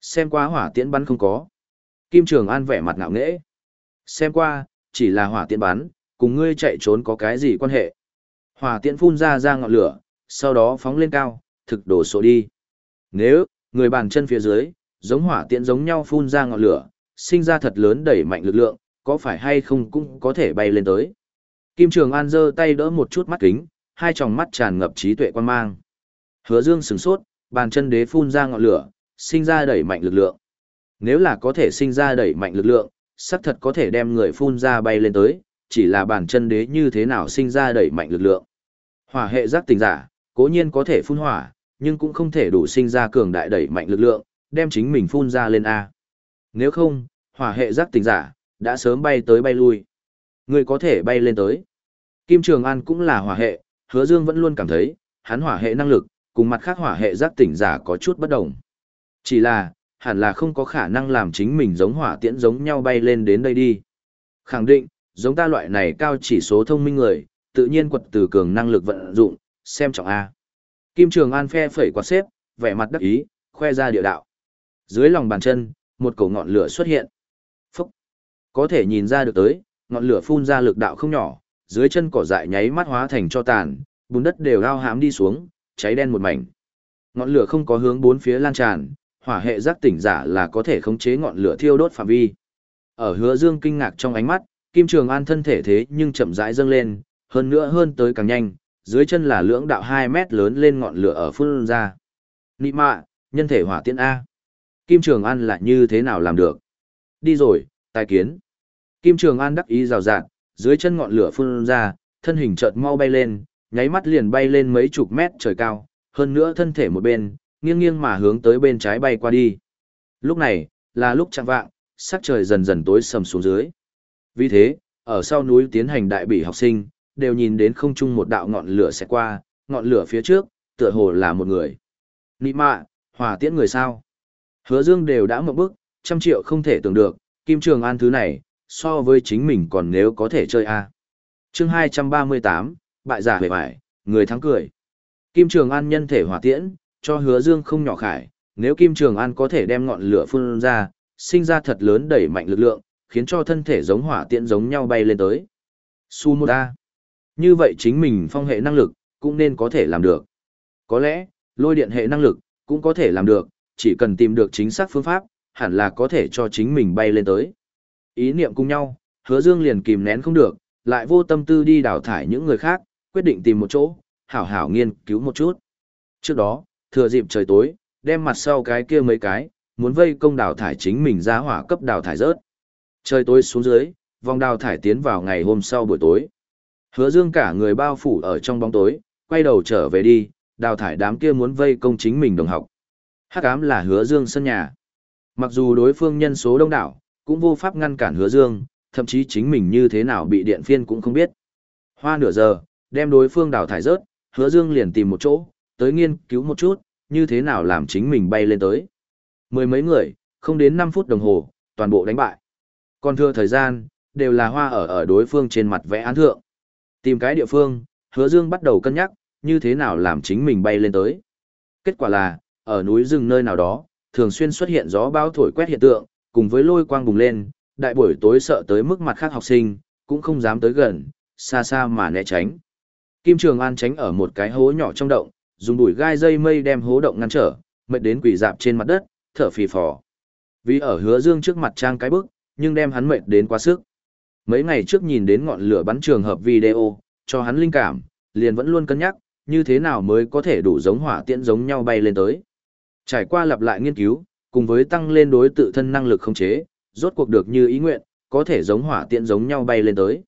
Xem qua hỏa tiễn bắn không có. Kim Trường An vẻ mặt ngạo nghễ. Xem qua, chỉ là hỏa tiễn bắn, cùng ngươi chạy trốn có cái gì quan hệ. Hỏa tiễn phun ra ra ngọn lửa, sau đó phóng lên cao, thực đổ sổ đi. Nếu, người bàn chân phía dưới, giống hỏa tiễn giống nhau phun ra ngọn lửa, sinh ra thật lớn đẩy mạnh lực lượng, có phải hay không cũng có thể bay lên tới. Kim Trường An giơ tay đỡ một chút mắt kính, hai tròng mắt tràn ngập trí tuệ quan mang. Hứa Dương sửng sốt, bàn chân đế phun ra ngọn lửa, sinh ra đẩy mạnh lực lượng. Nếu là có thể sinh ra đẩy mạnh lực lượng, xác thật có thể đem người phun ra bay lên tới, chỉ là bản chân đế như thế nào sinh ra đẩy mạnh lực lượng. Hỏa hệ giác tình giả, cố nhiên có thể phun hỏa, nhưng cũng không thể đủ sinh ra cường đại đẩy mạnh lực lượng, đem chính mình phun ra lên A. Nếu không, hỏa hệ giác tình giả, đã sớm bay tới bay lui. Người có thể bay lên tới. Kim Trường An cũng là hỏa hệ, hứa dương vẫn luôn cảm thấy, hắn hỏa hệ năng lực, cùng mặt khác hỏa hệ giác tỉnh giả có chút bất đồng. Chỉ là, hẳn là không có khả năng làm chính mình giống hỏa tiễn giống nhau bay lên đến đây đi. Khẳng định, giống ta loại này cao chỉ số thông minh người, tự nhiên quật từ cường năng lực vận dụng, xem trọng A. Kim Trường An phe phẩy quạt xếp, vẻ mặt đắc ý, khoe ra địa đạo. Dưới lòng bàn chân, một cổ ngọn lửa xuất hiện. Phúc! Có thể nhìn ra được tới, ngọn lửa phun ra lực đạo không nhỏ, dưới chân cỏ dại nháy mắt hóa thành cho tàn, bùn đất đều lao hám đi xuống, cháy đen một mảnh. Ngọn lửa không có hướng bốn phía lan tràn, hỏa hệ giác tỉnh giả là có thể khống chế ngọn lửa thiêu đốt phạm vi. Ở hứa dương kinh ngạc trong ánh mắt, Kim Trường An thân thể thế nhưng chậm rãi dâng lên, hơn nữa hơn tới càng nhanh, dưới chân là lưỡng đạo 2 mét lớn lên ngọn lửa ở phun ra. Nị mạ, nhân thể hỏa tiễn A. Kim Trường An lại như thế nào làm được? Đi rồi, tài kiến. Kim Trường An đắc ý rào rạt, dưới chân ngọn lửa phun ra, thân hình chợt mau bay lên, nháy mắt liền bay lên mấy chục mét trời cao, hơn nữa thân thể một bên, nghiêng nghiêng mà hướng tới bên trái bay qua đi. Lúc này, là lúc chạng vạng, sắc trời dần dần tối sầm xuống dưới. Vì thế, ở sau núi tiến hành đại bỉ học sinh, đều nhìn đến không trung một đạo ngọn lửa sẽ qua, ngọn lửa phía trước, tựa hồ là một người. Nị mạ, hòa tiễn người sao? Hứa Dương đều đã một bước, trăm triệu không thể tưởng được, Kim Trường An thứ này, so với chính mình còn nếu có thể chơi a. À. Chương 238, bại giả hề bại, người thắng cười. Kim Trường An nhân thể hỏa tiễn, cho Hứa Dương không nhỏ khải, nếu Kim Trường An có thể đem ngọn lửa phun ra, sinh ra thật lớn đẩy mạnh lực lượng, khiến cho thân thể giống hỏa tiễn giống nhau bay lên tới. Su Mô a. Như vậy chính mình phong hệ năng lực, cũng nên có thể làm được. Có lẽ, lôi điện hệ năng lực, cũng có thể làm được, chỉ cần tìm được chính xác phương pháp, hẳn là có thể cho chính mình bay lên tới. Ý niệm cùng nhau, hứa dương liền kìm nén không được, lại vô tâm tư đi đào thải những người khác, quyết định tìm một chỗ, hảo hảo nghiên cứu một chút. Trước đó, thừa dịp trời tối, đem mặt sau cái kia mấy cái, muốn vây công đào thải chính mình ra hỏa cấp đào thải rớt. Trời tối xuống dưới, vòng đào thải tiến vào ngày hôm sau buổi tối. Hứa dương cả người bao phủ ở trong bóng tối, quay đầu trở về đi, đào thải đám kia muốn vây công chính mình đồng học. Hắc ám là hứa dương sân nhà. Mặc dù đối phương nhân số đông đảo, cũng vô pháp ngăn cản hứa dương, thậm chí chính mình như thế nào bị điện phiên cũng không biết. Hoa nửa giờ, đem đối phương đào thải rớt, hứa dương liền tìm một chỗ, tới nghiên cứu một chút, như thế nào làm chính mình bay lên tới. Mười mấy người, không đến 5 phút đồng hồ, toàn bộ đánh bại. Còn thưa thời gian, đều là hoa ở ở đối phương trên mặt vẽ án thượng. Tìm cái địa phương, hứa dương bắt đầu cân nhắc, như thế nào làm chính mình bay lên tới. Kết quả là, ở núi rừng nơi nào đó, thường xuyên xuất hiện gió bão thổi quét hiện tượng, cùng với lôi quang bùng lên, đại buổi tối sợ tới mức mặt khác học sinh, cũng không dám tới gần, xa xa mà né tránh. Kim Trường An tránh ở một cái hố nhỏ trong động, dùng đùi gai dây mây đem hố động ngăn trở, mệt đến quỳ dạp trên mặt đất, thở phì phò. Vì ở hứa dương trước mặt trang cái bức, nhưng đem hắn mệt đến quá sức. Mấy ngày trước nhìn đến ngọn lửa bắn trường hợp video, cho hắn linh cảm, liền vẫn luôn cân nhắc, như thế nào mới có thể đủ giống hỏa tiễn giống nhau bay lên tới. Trải qua lặp lại nghiên cứu, cùng với tăng lên đối tự thân năng lực không chế, rốt cuộc được như ý nguyện, có thể giống hỏa tiễn giống nhau bay lên tới.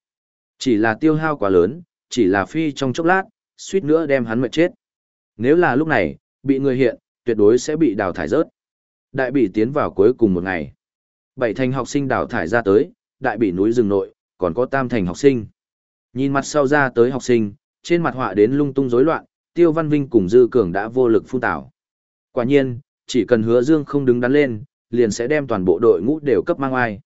Chỉ là tiêu hao quá lớn, chỉ là phi trong chốc lát, suýt nữa đem hắn mệt chết. Nếu là lúc này, bị người hiện, tuyệt đối sẽ bị đào thải rớt. Đại bị tiến vào cuối cùng một ngày. Bảy thành học sinh đào thải ra tới, đại bị núi rừng nội, còn có tam thành học sinh. Nhìn mặt sau ra tới học sinh, trên mặt họa đến lung tung rối loạn, Tiêu Văn Vinh cùng Dư Cường đã vô lực phun tảo. Quả nhiên, chỉ cần hứa dương không đứng đắn lên, liền sẽ đem toàn bộ đội ngũ đều cấp mang ai.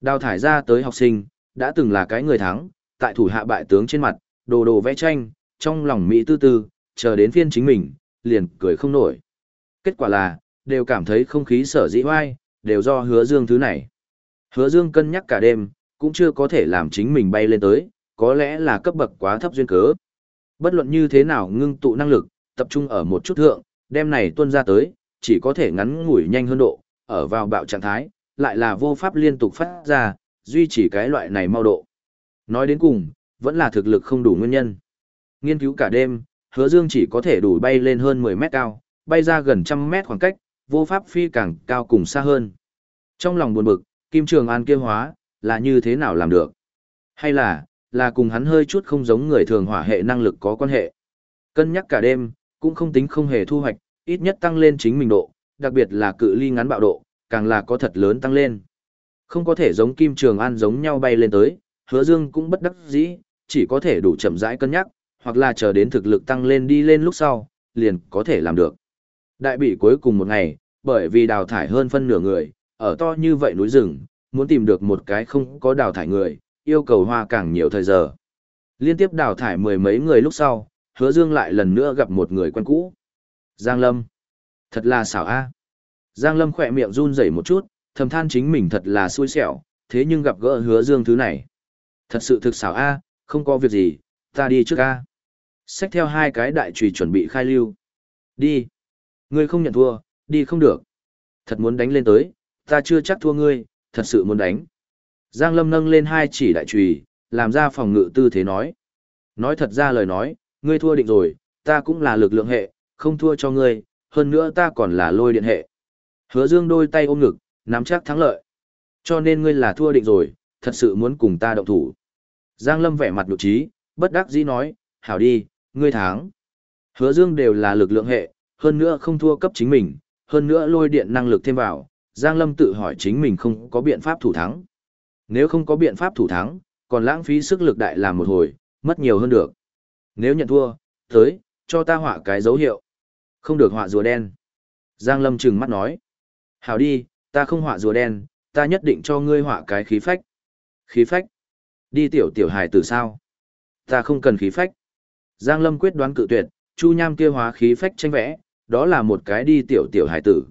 Đào thải ra tới học sinh, đã từng là cái người thắng, tại thủ hạ bại tướng trên mặt, đồ đồ vẽ tranh, trong lòng Mỹ tư tư, chờ đến phiên chính mình, liền cười không nổi. Kết quả là, đều cảm thấy không khí sở dĩ hoai, đều do hứa dương thứ này. Hứa dương cân nhắc cả đêm, cũng chưa có thể làm chính mình bay lên tới, có lẽ là cấp bậc quá thấp duyên cớ. Bất luận như thế nào ngưng tụ năng lực, tập trung ở một chút thượng, đêm này tuân ra tới, chỉ có thể ngắn ngủi nhanh hơn độ, ở vào bạo trạng thái, lại là vô pháp liên tục phát ra, duy trì cái loại này mau độ. Nói đến cùng, vẫn là thực lực không đủ nguyên nhân. Nghiên cứu cả đêm, hứa dương chỉ có thể đủ bay lên hơn 10 mét cao, bay ra gần trăm mét khoảng cách, vô pháp phi càng cao cùng xa hơn. Trong lòng buồn bực, Kim Trường An kia hóa, là như thế nào làm được? Hay là, là cùng hắn hơi chút không giống người thường hỏa hệ năng lực có quan hệ? Cân nhắc cả đêm, cũng không tính không hề thu hoạch, ít nhất tăng lên chính mình độ, đặc biệt là cự ly ngắn bạo độ, càng là có thật lớn tăng lên. Không có thể giống Kim Trường An giống nhau bay lên tới, hứa dương cũng bất đắc dĩ, chỉ có thể đủ chậm rãi cân nhắc, hoặc là chờ đến thực lực tăng lên đi lên lúc sau, liền có thể làm được. Đại bị cuối cùng một ngày, bởi vì đào thải hơn phân nửa người, ở to như vậy núi rừng, muốn tìm được một cái không có đào thải người, yêu cầu hoa càng nhiều thời giờ. Liên tiếp đào thải mười mấy người lúc sau, hứa dương lại lần nữa gặp một người quen cũ. Giang Lâm. Thật là xảo a. Giang Lâm khỏe miệng run rẩy một chút, thầm than chính mình thật là xui xẻo, thế nhưng gặp gỡ hứa dương thứ này. Thật sự thực xảo a, không có việc gì, ta đi trước a. Xách theo hai cái đại trùy chuẩn bị khai lưu. Đi. Ngươi không nhận thua, đi không được. Thật muốn đánh lên tới, ta chưa chắc thua ngươi, thật sự muốn đánh. Giang Lâm nâng lên hai chỉ đại trùy, làm ra phòng ngự tư thế nói. Nói thật ra lời nói, ngươi thua định rồi, ta cũng là lực lượng hệ, không thua cho ngươi, hơn nữa ta còn là lôi điện hệ. Hứa Dương đôi tay ôm ngực, nắm chắc thắng lợi. Cho nên ngươi là thua định rồi, thật sự muốn cùng ta động thủ. Giang Lâm vẻ mặt nhục trí, bất đắc dĩ nói, hảo đi, ngươi tháng, Hứa Dương đều là lực lượng hệ, hơn nữa không thua cấp chính mình, hơn nữa lôi điện năng lực thêm vào, Giang Lâm tự hỏi chính mình không có biện pháp thủ thắng. Nếu không có biện pháp thủ thắng, còn lãng phí sức lực đại làm một hồi, mất nhiều hơn được. Nếu nhận thua, tới, cho ta họa cái dấu hiệu. Không được họa rùa đen. Giang Lâm trừng mắt nói. Hảo đi, ta không họa rùa đen, ta nhất định cho ngươi họa cái khí phách. Khí phách? Đi tiểu tiểu hài tử sao? Ta không cần khí phách. Giang Lâm quyết đoán cự tuyệt, Chu Nham kia hóa khí phách tranh vẽ, đó là một cái đi tiểu tiểu hải tử.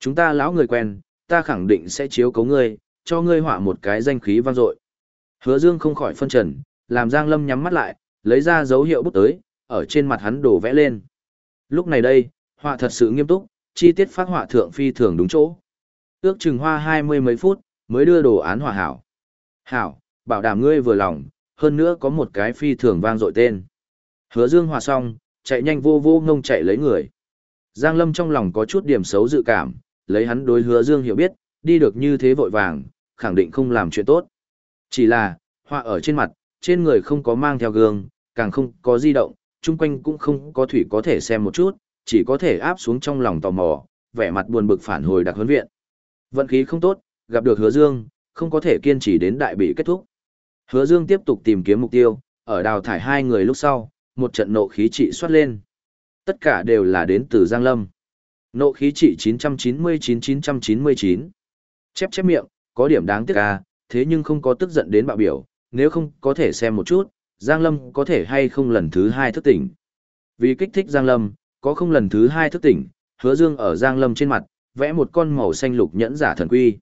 Chúng ta lão người quen, ta khẳng định sẽ chiếu cố ngươi, cho ngươi họa một cái danh khí vang dội. Hứa Dương không khỏi phân trần, làm Giang Lâm nhắm mắt lại, lấy ra dấu hiệu bút tới, ở trên mặt hắn đổ vẽ lên. Lúc này đây, họa thật sự nghiêm túc, chi tiết phát họa thượng phi thường đúng chỗ. Ước chừng hoa hai mươi mấy phút, mới đưa đồ án họa hảo. Hảo, bảo đảm ngươi vừa lòng, hơn nữa có một cái phi thường vang dội tên. Hứa Dương hòa xong, chạy nhanh vô vô ngông chạy lấy người. Giang Lâm trong lòng có chút điểm xấu dự cảm, lấy hắn đối Hứa Dương hiểu biết, đi được như thế vội vàng, khẳng định không làm chuyện tốt. Chỉ là, họa ở trên mặt, trên người không có mang theo gương, càng không có di động, chung quanh cũng không có thủy có thể xem một chút, chỉ có thể áp xuống trong lòng tò mò, vẻ mặt buồn bực phản hồi đặc huấn viện. Vận khí không tốt, gặp được hứa dương, không có thể kiên trì đến đại bị kết thúc. Hứa Dương tiếp tục tìm kiếm mục tiêu, ở đào thải hai người lúc sau, một trận nộ khí trị xuất lên. Tất cả đều là đến từ Giang Lâm. Nộ khí trị 999-999. Chép chép miệng, có điểm đáng tiếc à, thế nhưng không có tức giận đến bạo biểu, nếu không có thể xem một chút, Giang Lâm có thể hay không lần thứ hai thức tỉnh. Vì kích thích Giang Lâm, có không lần thứ hai thức tỉnh, hứa dương ở Giang Lâm trên mặt, vẽ một con màu xanh lục nhẫn giả thần quy.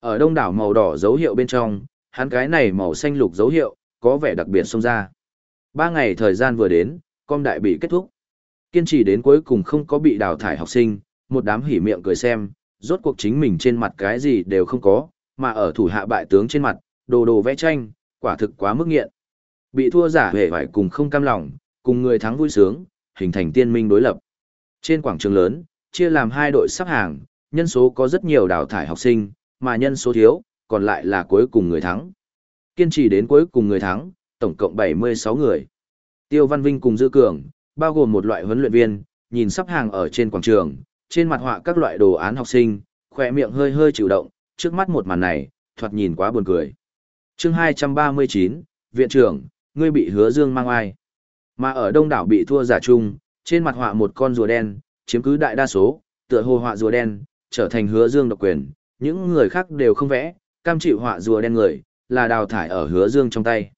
Ở đông đảo màu đỏ dấu hiệu bên trong, hắn cái này màu xanh lục dấu hiệu, có vẻ đặc biệt xông ra. Ba ngày thời gian vừa đến, com đại bị kết thúc. Kiên trì đến cuối cùng không có bị đào thải học sinh, một đám hỉ miệng cười xem, rốt cuộc chính mình trên mặt cái gì đều không có, mà ở thủ hạ bại tướng trên mặt, đồ đồ vẽ tranh, quả thực quá mức nghiện. Bị thua giả hề phải cùng không cam lòng, cùng người thắng vui sướng, hình thành tiên minh đối lập. Trên quảng trường lớn, chia làm hai đội sắp hàng, nhân số có rất nhiều đào thải học sinh, mà nhân số thiếu, còn lại là cuối cùng người thắng. Kiên trì đến cuối cùng người thắng, tổng cộng 76 người. Tiêu Văn Vinh cùng Dư Cường, bao gồm một loại huấn luyện viên, nhìn sắp hàng ở trên quảng trường, trên mặt họa các loại đồ án học sinh, khỏe miệng hơi hơi chịu động, trước mắt một màn này, thoạt nhìn quá buồn cười. chương 239, Viện trưởng, ngươi bị hứa dương mang ai? Mà ở đông đảo bị thua giả chung, trên mặt họa một con rùa đen, chiếm cứ đại đa số, tựa hồ họa rùa đen, trở thành hứa dương độc quyền, những người khác đều không vẽ, cam chịu họa rùa đen người, là đào thải ở hứa dương trong tay.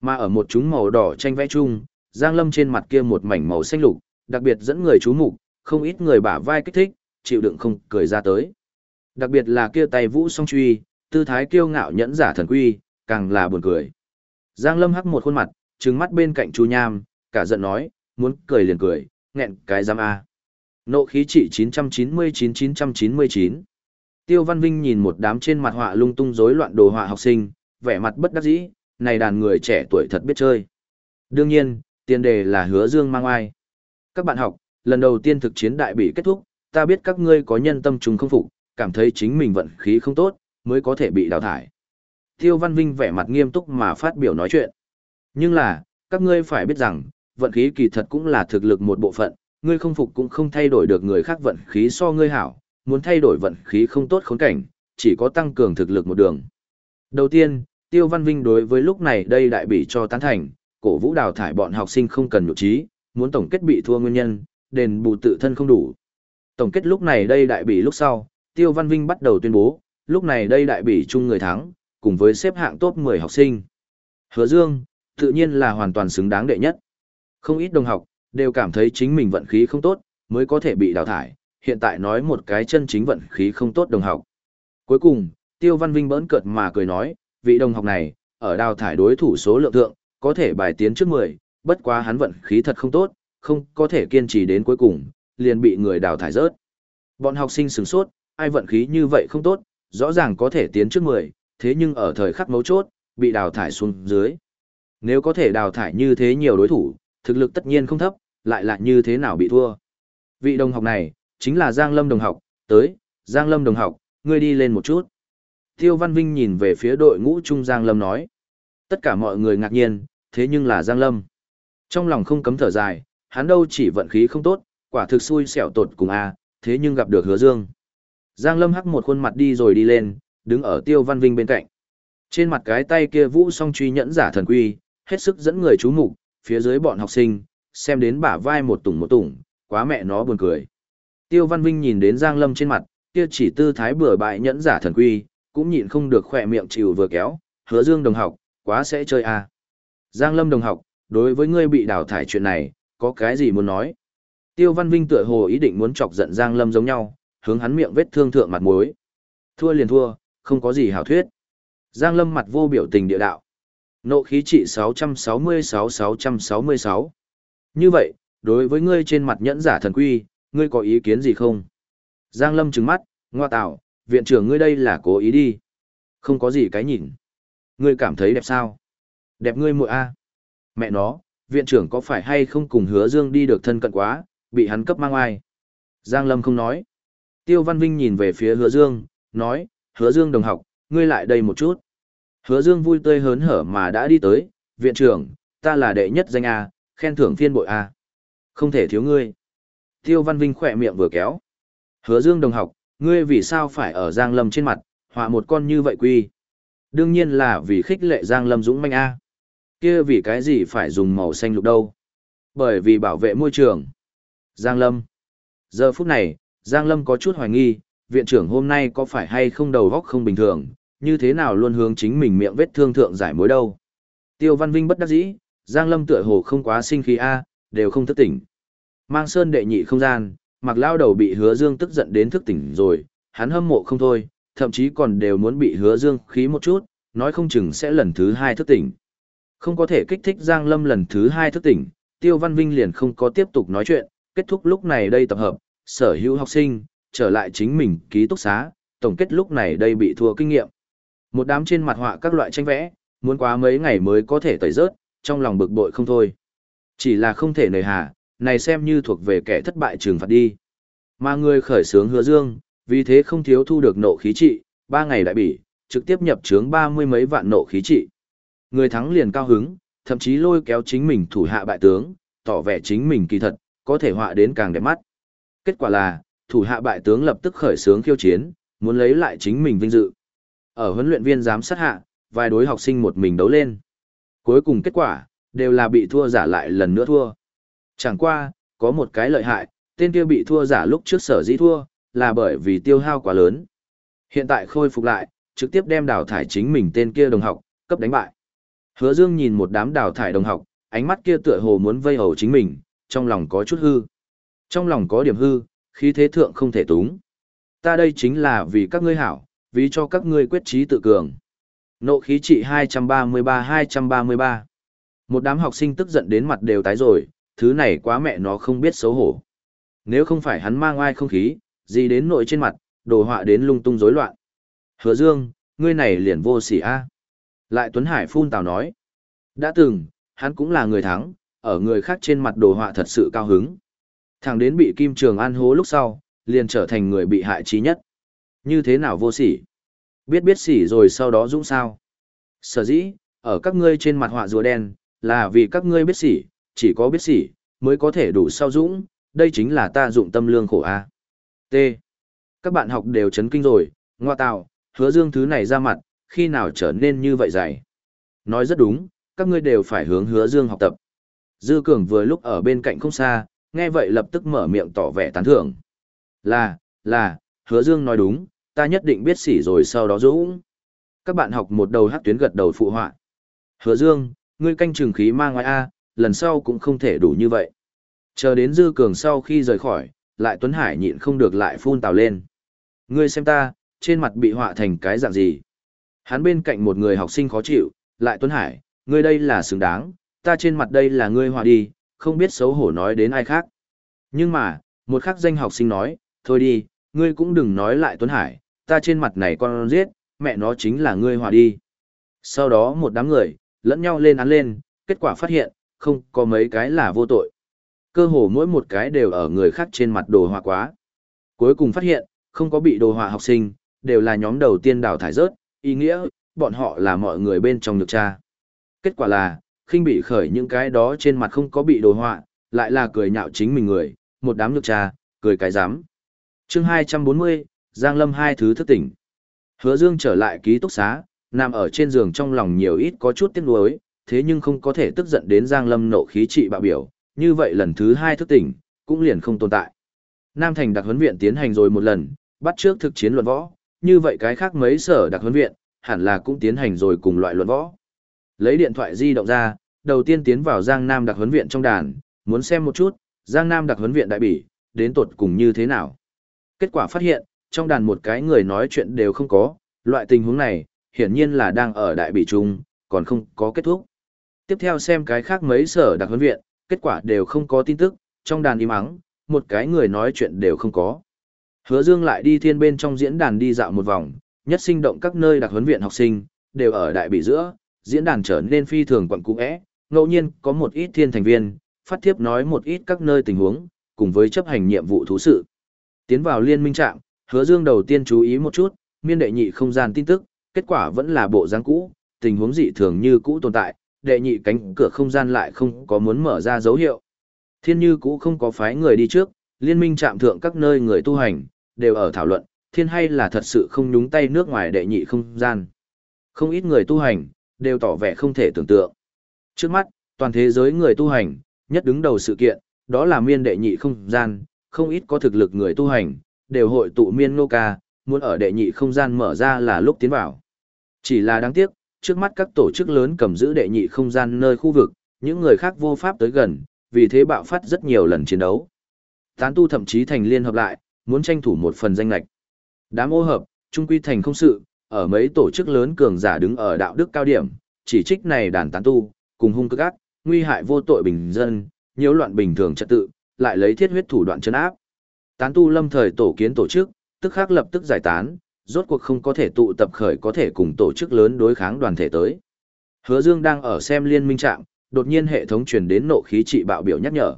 Mà ở một chúng màu đỏ tranh vẽ chung, Giang Lâm trên mặt kia một mảnh màu xanh lục, đặc biệt dẫn người chú mục, không ít người bả vai kích thích, chịu đựng không cười ra tới. Đặc biệt là kia tay vũ song truy, tư thái kiêu ngạo nhẫn giả thần quy, càng là buồn cười. Giang Lâm hắc một khuôn mặt, trừng mắt bên cạnh Chu Nham, cả giận nói, muốn cười liền cười, nghẹn cái giam A. Nộ khí trị 999-999. Tiêu Văn Vinh nhìn một đám trên mặt họa lung tung rối loạn đồ họa học sinh, vẻ mặt bất đắc dĩ, này đàn người trẻ tuổi thật biết chơi. Đương nhiên, tiền đề là hứa dương mang ai. Các bạn học, lần đầu tiên thực chiến đại bị kết thúc, ta biết các ngươi có nhân tâm trùng không phục, cảm thấy chính mình vận khí không tốt, mới có thể bị đào thải. Tiêu Văn Vinh vẻ mặt nghiêm túc mà phát biểu nói chuyện. Nhưng là, các ngươi phải biết rằng, vận khí kỳ thật cũng là thực lực một bộ phận, ngươi không phục cũng không thay đổi được người khác vận khí so ngươi hảo, muốn thay đổi vận khí không tốt khốn cảnh, chỉ có tăng cường thực lực một đường. Đầu tiên, Tiêu Văn Vinh đối với lúc này đây đại bị cho tán thành, cổ vũ đào thải bọn học sinh không cần nhụ trí, muốn tổng kết bị thua nguyên nhân, đền bù tự thân không đủ. Tổng kết lúc này đây đại bị lúc sau, Tiêu Văn Vinh bắt đầu tuyên bố, lúc này đây đại bị chung người thắng, cùng với xếp hạng top 10 học sinh. Hứa Dương, tự nhiên là hoàn toàn xứng đáng đệ nhất. Không ít đồng học, đều cảm thấy chính mình vận khí không tốt, mới có thể bị đào thải, hiện tại nói một cái chân chính vận khí không tốt đồng học. Cuối cùng, Tiêu Văn Vinh bỡn cợt mà cười nói, vị đồng học này, ở đào thải đối thủ số lượng thượng, có thể bài tiến trước 10, bất quá hắn vận khí thật không tốt, không có thể kiên trì đến cuối cùng, liền bị người đào thải rớt. Bọn học sinh sửng sốt, ai vận khí như vậy không tốt, rõ ràng có thể tiến trước 10, thế nhưng ở thời khắc mấu chốt, bị đào thải xuống dưới. Nếu có thể đào thải như thế nhiều đối thủ, thực lực tất nhiên không thấp, lại là như thế nào bị thua. Vị đồng học này, chính là Giang Lâm đồng học, tới, Giang Lâm đồng học, ngươi đi lên một chút. Tiêu Văn Vinh nhìn về phía đội ngũ trung Giang Lâm nói. Tất cả mọi người ngạc nhiên, thế nhưng là Giang Lâm. Trong lòng không cấm thở dài, hắn đâu chỉ vận khí không tốt, quả thực xui xẻo tột cùng a, thế nhưng gặp được Hứa Dương. Giang Lâm hắc một khuôn mặt đi rồi đi lên, đứng ở Tiêu Văn Vinh bên cạnh. Trên mặt cái tay kia vũ song truy nhẫn giả thần quy, hết sức dẫn người chú mục, phía dưới bọn học sinh, xem đến bả vai một tủng một tủng, quá mẹ nó buồn cười. Tiêu Văn Vinh nhìn đến Giang Lâm trên mặt, kia chỉ tư thái bừa bại nhẫn giả thần quy, cũng nhịn không được khỏe miệng chịu vừa kéo, hứa dương đồng học, quá sẽ chơi à. Giang Lâm đồng học, đối với ngươi bị đào thải chuyện này, có cái gì muốn nói? Tiêu Văn Vinh tựa hồ ý định muốn chọc giận Giang Lâm giống nhau, hướng hắn miệng vết thương thượng mặt muối. Thua liền thua, không có gì hảo thuyết. Giang Lâm mặt vô biểu tình địa đạo. Nộ khí trị 666-666. Như vậy, đối với ngươi trên mặt nhẫn giả thần quy, ngươi có ý kiến gì không? Giang Lâm trừng mắt, ngoa tạo, viện trưởng ngươi đây là cố ý đi. Không có gì cái nhìn. Ngươi cảm thấy đẹp sao? Đẹp ngươi muội a. Mẹ nó, viện trưởng có phải hay không cùng hứa dương đi được thân cận quá, bị hắn cấp mang ai? Giang Lâm không nói. Tiêu Văn Vinh nhìn về phía hứa dương, nói, hứa dương đồng học, ngươi lại đây một chút. Hứa Dương vui tươi hớn hở mà đã đi tới, viện trưởng, ta là đệ nhất danh A, khen thưởng phiên bội A. Không thể thiếu ngươi. Tiêu Văn Vinh khỏe miệng vừa kéo. Hứa Dương đồng học, ngươi vì sao phải ở Giang Lâm trên mặt, họa một con như vậy quy. Đương nhiên là vì khích lệ Giang Lâm Dũng manh A. Kia vì cái gì phải dùng màu xanh lục đâu? Bởi vì bảo vệ môi trường. Giang Lâm. Giờ phút này, Giang Lâm có chút hoài nghi, viện trưởng hôm nay có phải hay không đầu góc không bình thường, như thế nào luôn hướng chính mình miệng vết thương thượng giải mối đâu. Tiêu Văn Vinh bất đắc dĩ, Giang Lâm tựa hồ không quá sinh khí A, đều không thức tỉnh. Mang sơn đệ nhị không gian, mặc lao đầu bị hứa dương tức giận đến thức tỉnh rồi, hắn hâm mộ không thôi, thậm chí còn đều muốn bị hứa dương khí một chút, nói không chừng sẽ lần thứ hai thức tỉnh. Không có thể kích thích Giang Lâm lần thứ hai thức tỉnh, Tiêu Văn Vinh liền không có tiếp tục nói chuyện, kết thúc lúc này đây tập hợp, sở hữu học sinh, trở lại chính mình ký túc xá, tổng kết lúc này đây bị thua kinh nghiệm. Một đám trên mặt họa các loại tranh vẽ, muốn quá mấy ngày mới có thể tẩy rớt, trong lòng bực bội không thôi. Chỉ là không thể nề hà, này xem như thuộc về kẻ thất bại trừng phạt đi. Mà người khởi sướng hứa dương, vì thế không thiếu thu được nộ khí trị, ba ngày đại bỉ, trực tiếp nhập trướng ba mươi mấy vạn nộ khí trị. Người thắng liền cao hứng, thậm chí lôi kéo chính mình thủ hạ bại tướng, tỏ vẻ chính mình kỳ thật, có thể họa đến càng đẹp mắt. Kết quả là, thủ hạ bại tướng lập tức khởi sướng khiêu chiến, muốn lấy lại chính mình vinh dự. Ở huấn luyện viên giám sát hạ, vài đối học sinh một mình đấu lên. Cuối cùng kết quả, đều là bị thua giả lại lần nữa thua. Chẳng qua, có một cái lợi hại, tên kia bị thua giả lúc trước sở dĩ thua, là bởi vì tiêu hao quá lớn. Hiện tại khôi phục lại, trực tiếp đem đào thải chính mình tên kia đồng học, cấp đánh bại. Hứa Dương nhìn một đám đào thải đồng học, ánh mắt kia tựa hồ muốn vây hầu chính mình, trong lòng có chút hư. Trong lòng có điểm hư, khí thế thượng không thể túng. Ta đây chính là vì các ngươi hảo, vì cho các ngươi quyết trí tự cường. Nộ khí trị 233-233. Một đám học sinh tức giận đến mặt đều tái rồi, thứ này quá mẹ nó không biết xấu hổ. Nếu không phải hắn mang ai không khí, gì đến nội trên mặt, đồ họa đến lung tung rối loạn. Hứa Dương, ngươi này liền vô sỉ a. Lại Tuấn Hải phun tào nói. Đã từng, hắn cũng là người thắng, ở người khác trên mặt đồ họa thật sự cao hứng. Thằng đến bị Kim Trường An hố lúc sau, liền trở thành người bị hại trí nhất. Như thế nào vô sỉ? Biết biết sỉ rồi sau đó dũng sao? Sở dĩ, ở các ngươi trên mặt họa rùa đen, là vì các ngươi biết sỉ, chỉ có biết sỉ, mới có thể đủ sao dũng, đây chính là ta dụng tâm lương khổ a. T. Các bạn học đều chấn kinh rồi, ngoa tạo, hứa dương thứ này ra mặt, khi nào trở nên như vậy dày. Nói rất đúng, các ngươi đều phải hướng hứa dương học tập. Dư Cường vừa lúc ở bên cạnh không xa, nghe vậy lập tức mở miệng tỏ vẻ tán thưởng. Là, là, hứa dương nói đúng, ta nhất định biết sỉ rồi sau đó dũng. Các bạn học một đầu hát tuyến gật đầu phụ họa. Hứa dương, ngươi canh trường khí mang ngoài A, lần sau cũng không thể đủ như vậy. Chờ đến Dư Cường sau khi rời khỏi, lại Tuấn Hải nhịn không được lại phun tào lên. Ngươi xem ta, trên mặt bị họa thành cái dạng gì. Hắn bên cạnh một người học sinh khó chịu, lại Tuấn Hải, ngươi đây là xứng đáng, ta trên mặt đây là ngươi họa đi, không biết xấu hổ nói đến ai khác. Nhưng mà, một khắc danh học sinh nói, thôi đi, ngươi cũng đừng nói lại Tuấn Hải, ta trên mặt này con giết, mẹ nó chính là ngươi họa đi. Sau đó một đám người, lẫn nhau lên án lên, kết quả phát hiện, không có mấy cái là vô tội. Cơ hồ mỗi một cái đều ở người khác trên mặt đồ họa quá. Cuối cùng phát hiện, không có bị đồ họa học sinh, đều là nhóm đầu tiên đào thải rớt, ý nghĩa, bọn họ là mọi người bên trong nhược tra. Kết quả là, khinh bị khởi những cái đó trên mặt không có bị đồ họa, lại là cười nhạo chính mình người, một đám nhược tra, cười cái dám. chương 240, Giang Lâm hai thứ thức tỉnh. Hứa Dương trở lại ký túc xá, nằm ở trên giường trong lòng nhiều ít có chút tiếc nuối, thế nhưng không có thể tức giận đến Giang Lâm nộ khí trị bạo biểu, như vậy lần thứ hai thức tỉnh, cũng liền không tồn tại. Nam Thành đặc huấn viện tiến hành rồi một lần, bắt trước thực chiến luận võ, như vậy cái khác mấy sở đặc huấn viện, hẳn là cũng tiến hành rồi cùng loại luận võ. Lấy điện thoại di động ra, đầu tiên tiến vào Giang Nam đặc huấn viện trong đàn, muốn xem một chút, Giang Nam đặc huấn viện đại bỉ, đến tột cùng như thế nào. Kết quả phát hiện, trong đàn một cái người nói chuyện đều không có, loại tình huống này, hiển nhiên là đang ở đại bỉ chung, còn không có kết thúc. Tiếp theo xem cái khác mấy sở đặc huấn viện, kết quả đều không có tin tức, trong đàn im ắng, một cái người nói chuyện đều không có. Hứa Dương lại đi thiên bên trong diễn đàn đi dạo một vòng, nhất sinh động các nơi đặc huấn viện học sinh, đều ở đại bị giữa, diễn đàn trở nên phi thường quận cũ é, ngẫu nhiên có một ít thiên thành viên, phát thiếp nói một ít các nơi tình huống, cùng với chấp hành nhiệm vụ thú sự. Tiến vào liên minh trạm, Hứa Dương đầu tiên chú ý một chút, miên đệ nhị không gian tin tức, kết quả vẫn là bộ dáng cũ, tình huống dị thường như cũ tồn tại, đệ nhị cánh cửa không gian lại không có muốn mở ra dấu hiệu. Thiên như cũ không có phái người đi trước, liên minh chạm thượng các nơi người tu hành, đều ở thảo luận, thiên hay là thật sự không nhúng tay nước ngoài đệ nhị không gian. Không ít người tu hành, đều tỏ vẻ không thể tưởng tượng. Trước mắt, toàn thế giới người tu hành, nhất đứng đầu sự kiện, đó là miên đệ nhị không gian, không ít có thực lực người tu hành, đều hội tụ miên nô ca, muốn ở đệ nhị không gian mở ra là lúc tiến vào. Chỉ là đáng tiếc, trước mắt các tổ chức lớn cầm giữ đệ nhị không gian nơi khu vực, những người khác vô pháp tới gần, vì thế bạo phát rất nhiều lần chiến đấu. Tán tu thậm chí thành liên hợp lại, muốn tranh thủ một phần danh lạch. Đám ô hợp, trung quy thành không sự, ở mấy tổ chức lớn cường giả đứng ở đạo đức cao điểm, chỉ trích này đàn tán tu, cùng hung cực ác, nguy hại vô tội bình dân, nhiễu loạn bình thường trật tự, lại lấy thiết huyết thủ đoạn trấn áp. Tán tu lâm thời tổ kiến tổ chức, tức khắc lập tức giải tán, rốt cuộc không có thể tụ tập khởi có thể cùng tổ chức lớn đối kháng đoàn thể tới. Hứa Dương đang ở xem liên minh trạng, đột nhiên hệ thống truyền đến nộ khí trị bạo biểu nhắc nhở.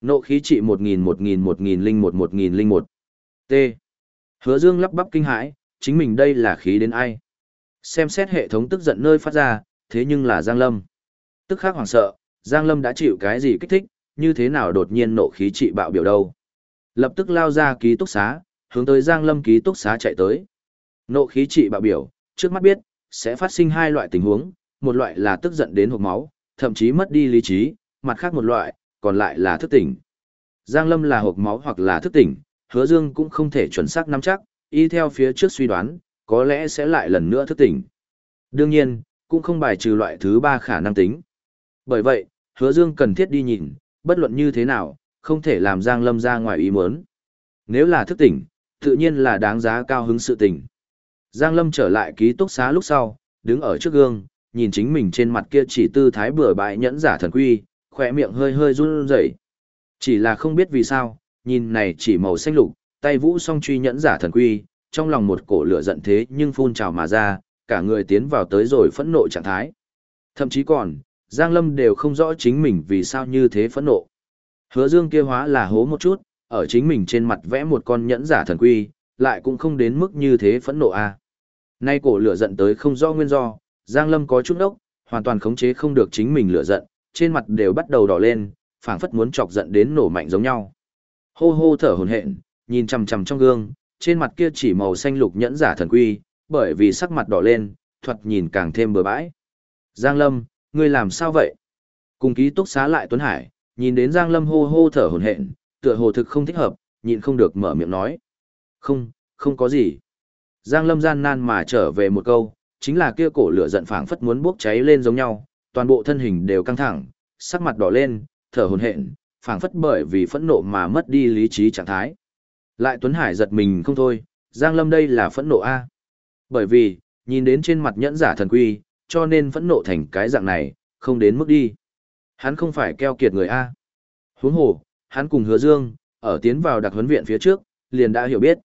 Nộ khí trị 1000 1000 1001 1001. T. Hứa Dương lắp bắp kinh hãi, chính mình đây là khí đến ai? Xem xét hệ thống tức giận nơi phát ra, thế nhưng là Giang Lâm. Tức khắc hoảng sợ, Giang Lâm đã chịu cái gì kích thích, như thế nào đột nhiên nộ khí trị bạo biểu đâu? Lập tức lao ra ký túc xá, hướng tới Giang Lâm ký túc xá chạy tới. Nộ khí trị bạo biểu, trước mắt biết, sẽ phát sinh hai loại tình huống, một loại là tức giận đến hộp máu, thậm chí mất đi lý trí, mặt khác một loại, còn lại là thức tỉnh. Giang Lâm là hộp máu hoặc là thức tỉnh, hứa dương cũng không thể chuẩn xác nắm chắc, y theo phía trước suy đoán, có lẽ sẽ lại lần nữa thức tỉnh. Đương nhiên, cũng không bài trừ loại thứ ba khả năng tính. Bởi vậy, hứa dương cần thiết đi nhìn, bất luận như thế nào, không thể làm Giang Lâm ra ngoài ý muốn. Nếu là thức tỉnh, tự nhiên là đáng giá cao hứng sự tỉnh. Giang Lâm trở lại ký túc xá lúc sau, đứng ở trước gương, nhìn chính mình trên mặt kia chỉ tư thái bừa bãi nhẫn giả thần quy, khỏe miệng hơi hơi run rẩy. Chỉ là không biết vì sao, nhìn này chỉ màu xanh lục, tay vũ song truy nhẫn giả thần quy, trong lòng một cổ lửa giận thế nhưng phun trào mà ra, cả người tiến vào tới rồi phẫn nộ trạng thái. Thậm chí còn, Giang Lâm đều không rõ chính mình vì sao như thế phẫn nộ. Hứa Dương kia hóa là hố một chút, ở chính mình trên mặt vẽ một con nhẫn giả thần quy, lại cũng không đến mức như thế phẫn nộ a. À. Nay cổ lửa giận tới không do nguyên do, Giang Lâm có chút ốc, hoàn toàn khống chế không được chính mình lửa giận, trên mặt đều bắt đầu đỏ lên, phảng phất muốn chọc giận đến nổ mạnh giống nhau. Hô hô thở hổn hển, nhìn chằm chằm trong gương, trên mặt kia chỉ màu xanh lục nhẫn giả thần quy, bởi vì sắc mặt đỏ lên, thuật nhìn càng thêm bừa bãi. Giang Lâm, ngươi làm sao vậy? Cùng ký túc xá lại Tuấn Hải, nhìn đến Giang Lâm hô hô thở hổn hển, tựa hồ thực không thích hợp, nhịn không được mở miệng nói. Không, không có gì. Giang Lâm gian nan mà trở về một câu, chính là kia cổ lửa giận phảng phất muốn bốc cháy lên giống nhau, toàn bộ thân hình đều căng thẳng, sắc mặt đỏ lên, thở hổn hển, phảng phất bởi vì phẫn nộ mà mất đi lý trí trạng thái. Lại Tuấn Hải giật mình không thôi, Giang Lâm đây là phẫn nộ a. Bởi vì, nhìn đến trên mặt nhẫn giả thần quy, cho nên phẫn nộ thành cái dạng này, không đến mức đi. Hắn không phải keo kiệt người a. Huống hồ, hắn cùng Hứa Dương, ở tiến vào đặc huấn viện phía trước, liền đã hiểu biết.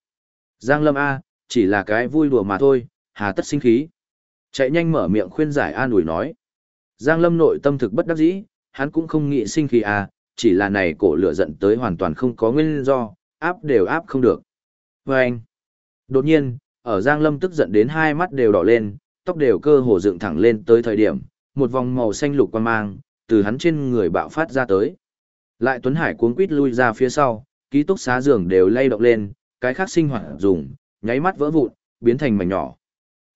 Giang Lâm a, chỉ là cái vui đùa mà thôi, hà tất sinh khí. Chạy nhanh mở miệng khuyên giải an ủi nói. Giang Lâm nội tâm thực bất đắc dĩ, hắn cũng không nghĩ sinh khí à, chỉ là này cổ lửa giận tới hoàn toàn không có nguyên do, áp đều áp không được. Và anh, đột nhiên, ở Giang Lâm tức giận đến hai mắt đều đỏ lên, tóc đều cơ hồ dựng thẳng lên tới thời điểm, một vòng màu xanh lục quan mang, từ hắn trên người bạo phát ra tới. Lại Tuấn Hải cuống quít lui ra phía sau, ký túc xá giường đều lay động lên, cái khác sinh hoạt dùng, nháy mắt vỡ vụn, biến thành mảnh nhỏ.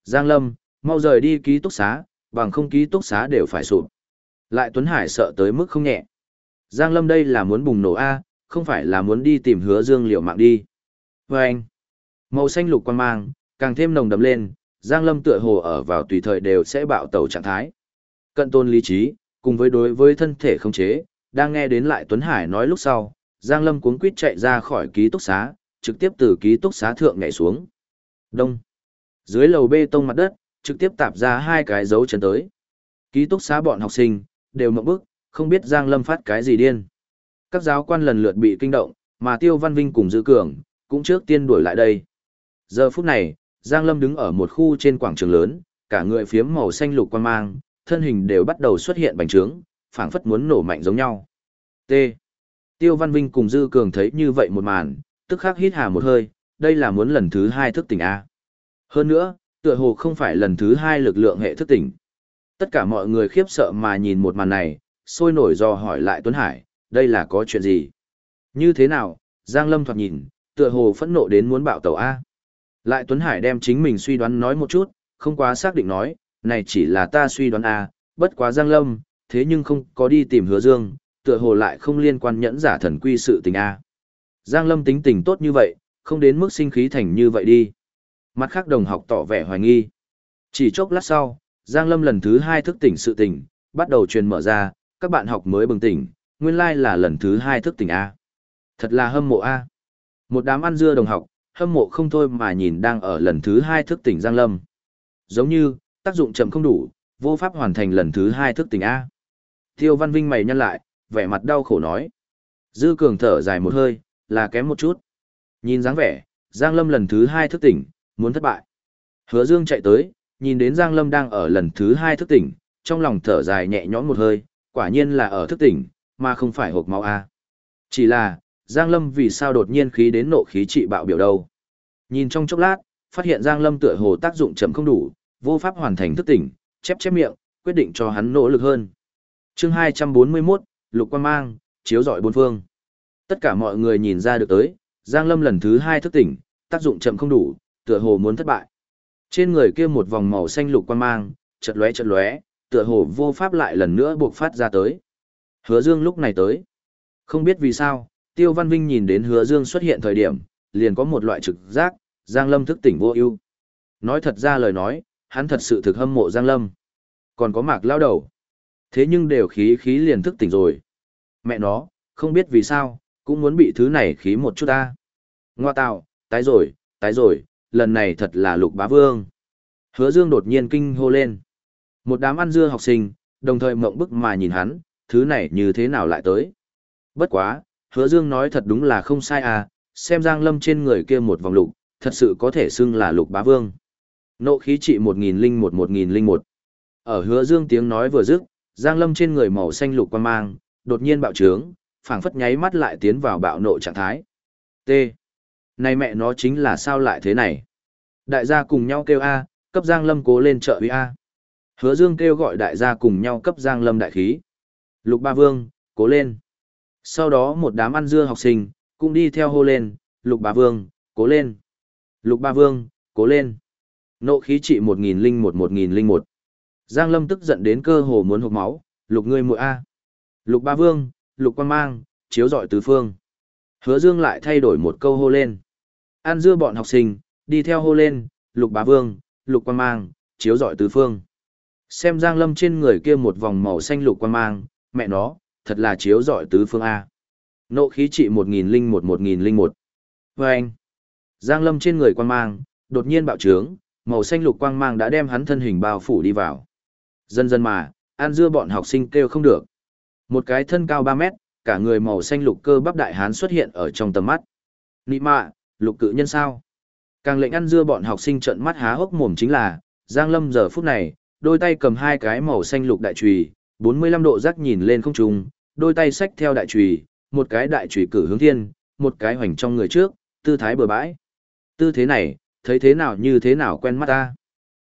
Giang Lâm, mau rời đi ký túc xá, bằng không ký túc xá đều phải sụp. Lại Tuấn Hải sợ tới mức không nhẹ. Giang Lâm đây là muốn bùng nổ A, không phải là muốn đi tìm hứa dương liệu mạng đi. Và anh, màu xanh lục quan mang, càng thêm nồng đậm lên, Giang Lâm tựa hồ ở vào tùy thời đều sẽ bạo tẩu trạng thái. Cận tôn lý trí, cùng với đối với thân thể không chế, đang nghe đến lại Tuấn Hải nói lúc sau, Giang Lâm cuống quýt chạy ra khỏi ký túc xá, trực tiếp từ ký túc xá thượng nhảy xuống. Đông. Dưới lầu bê tông mặt đất, trực tiếp tạp ra hai cái dấu chân tới. Ký túc xá bọn học sinh, đều mộng bức, không biết Giang Lâm phát cái gì điên. Các giáo quan lần lượt bị kinh động, mà Tiêu Văn Vinh cùng Dư Cường, cũng trước tiên đuổi lại đây. Giờ phút này, Giang Lâm đứng ở một khu trên quảng trường lớn, cả người phiếm màu xanh lục quan mang, thân hình đều bắt đầu xuất hiện bành trướng, phảng phất muốn nổ mạnh giống nhau. T. Tiêu Văn Vinh cùng Dư Cường thấy như vậy một màn, tức khắc hít hà một hơi, đây là muốn lần thứ hai thức tỉnh A. Hơn nữa, tựa hồ không phải lần thứ hai lực lượng hệ thức tỉnh. Tất cả mọi người khiếp sợ mà nhìn một màn này, sôi nổi do hỏi lại Tuấn Hải, đây là có chuyện gì? Như thế nào? Giang Lâm thoạt nhìn, tựa hồ phẫn nộ đến muốn bạo tàu A. Lại Tuấn Hải đem chính mình suy đoán nói một chút, không quá xác định nói, này chỉ là ta suy đoán a, bất quá Giang Lâm, thế nhưng không có đi tìm Hứa Dương, tựa hồ lại không liên quan nhẫn giả thần quy sự tình a. Giang Lâm tính tình tốt như vậy, không đến mức sinh khí thành như vậy đi. Mặt khác đồng học tỏ vẻ hoài nghi. Chỉ chốc lát sau, Giang Lâm lần thứ hai thức tỉnh sự tỉnh, bắt đầu truyền mở ra, các bạn học mới bừng tỉnh, nguyên lai like là lần thứ hai thức tỉnh A. Thật là hâm mộ A. Một đám ăn dưa đồng học, hâm mộ không thôi mà nhìn đang ở lần thứ hai thức tỉnh Giang Lâm. Giống như, tác dụng chậm không đủ, vô pháp hoàn thành lần thứ hai thức tỉnh A. Tiêu Văn Vinh mày nhăn lại, vẻ mặt đau khổ nói. Dư Cường thở dài một hơi, là kém một chút. Nhìn dáng vẻ, Giang Lâm lần thứ hai thức tỉnh, muốn thất bại. Hứa Dương chạy tới, nhìn đến Giang Lâm đang ở lần thứ hai thức tỉnh, trong lòng thở dài nhẹ nhõm một hơi, quả nhiên là ở thức tỉnh, mà không phải hộp máu A. Chỉ là, Giang Lâm vì sao đột nhiên khí đến nộ khí trị bạo biểu đâu. Nhìn trong chốc lát, phát hiện Giang Lâm tựa hồ tác dụng chậm không đủ, vô pháp hoàn thành thức tỉnh, chép chép miệng, quyết định cho hắn nỗ lực hơn. Chương 241, Lục Quan Mang, chiếu rọi bốn phương. Tất cả mọi người nhìn ra được tới, Giang Lâm lần thứ hai thức tỉnh, tác dụng chậm không đủ, tựa hồ muốn thất bại. Trên người kia một vòng màu xanh lục quan mang, chật lóe chật lóe, tựa hồ vô pháp lại lần nữa buộc phát ra tới. Hứa Dương lúc này tới. Không biết vì sao, Tiêu Văn Vinh nhìn đến Hứa Dương xuất hiện thời điểm, liền có một loại trực giác, Giang Lâm thức tỉnh vô ưu. Nói thật ra lời nói, hắn thật sự thực hâm mộ Giang Lâm. Còn có Mạc Lao Đầu. Thế nhưng đều khí khí liền thức tỉnh rồi. Mẹ nó, không biết vì sao, cũng muốn bị thứ này khí một chút ta. Ngoa tạo, tái rồi, tái rồi, lần này thật là lục bá vương. Hứa Dương đột nhiên kinh hô lên. Một đám ăn dưa học sinh, đồng thời mộng bức mà nhìn hắn, thứ này như thế nào lại tới. Bất quá, hứa Dương nói thật đúng là không sai à, xem Giang Lâm trên người kia một vòng lục, thật sự có thể xưng là lục bá vương. Nộ khí trị 1001-1001. Ở hứa Dương tiếng nói vừa dứt, Giang Lâm trên người màu xanh lục quan mang, đột nhiên bạo trướng, phảng phất nháy mắt lại tiến vào bạo nộ trạng thái. T. Này mẹ nó chính là sao lại thế này? Đại gia cùng nhau kêu A, cấp Giang Lâm cố lên trợ uy A. Hứa Dương kêu gọi đại gia cùng nhau cấp Giang Lâm đại khí. Lục Ba Vương, cố lên. Sau đó một đám ăn dưa học sinh, cũng đi theo hô lên, Lục Ba Vương, cố lên. Lục Ba Vương, cố lên. Nộ khí trị 1001-1001. Giang Lâm tức giận đến cơ hồ muốn hộc máu, lục ngươi muội A. Lục Ba Vương, lục quan mang, chiếu rọi tứ phương. Hứa Dương lại thay đổi một câu hô lên. An dưa bọn học sinh, đi theo hô lên, lục bá vương, lục quan mang, chiếu rọi tứ phương. Xem Giang Lâm trên người kia một vòng màu xanh lục quan mang, mẹ nó, thật là chiếu rọi tứ phương A. Nộ khí trị 1001-1001. Vâng! anh, Giang Lâm trên người quan mang, đột nhiên bạo trướng, màu xanh lục quang mang đã đem hắn thân hình bao phủ đi vào. Dần dần mà, an dưa bọn học sinh kêu không được. Một cái thân cao 3 mét, cả người màu xanh lục cơ bắp đại hán xuất hiện ở trong tầm mắt. Nị mạ, lục cự nhân sao? Càng lệnh ăn dưa bọn học sinh trợn mắt há hốc mồm chính là, Giang Lâm giờ phút này, đôi tay cầm hai cái màu xanh lục đại chùy, 45 độ rắc nhìn lên không trung, đôi tay xách theo đại chùy, một cái đại chùy cử hướng thiên, một cái hoành trong người trước, tư thái bừa bãi. Tư thế này, thấy thế nào như thế nào quen mắt ta.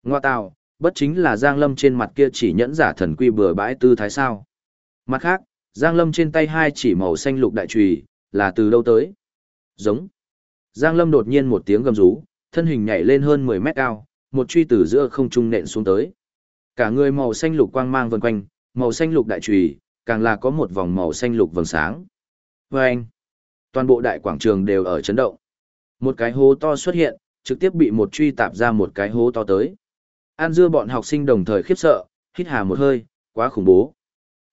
Ngoa tạo, bất chính là Giang Lâm trên mặt kia chỉ nhẫn giả thần quy bừa bãi tư thái sao. Mặt khác, Giang Lâm trên tay hai chỉ màu xanh lục đại chùy, là từ đâu tới? Giống. Giang Lâm đột nhiên một tiếng gầm rú, thân hình nhảy lên hơn 10 mét cao, một truy từ giữa không trung nện xuống tới. Cả người màu xanh lục quang mang vần quanh, màu xanh lục đại chùy, càng là có một vòng màu xanh lục vầng sáng. Vâng! Toàn bộ đại quảng trường đều ở chấn động. Một cái hố to xuất hiện, trực tiếp bị một truy tạp ra một cái hố to tới. An dưa bọn học sinh đồng thời khiếp sợ, hít hà một hơi, quá khủng bố.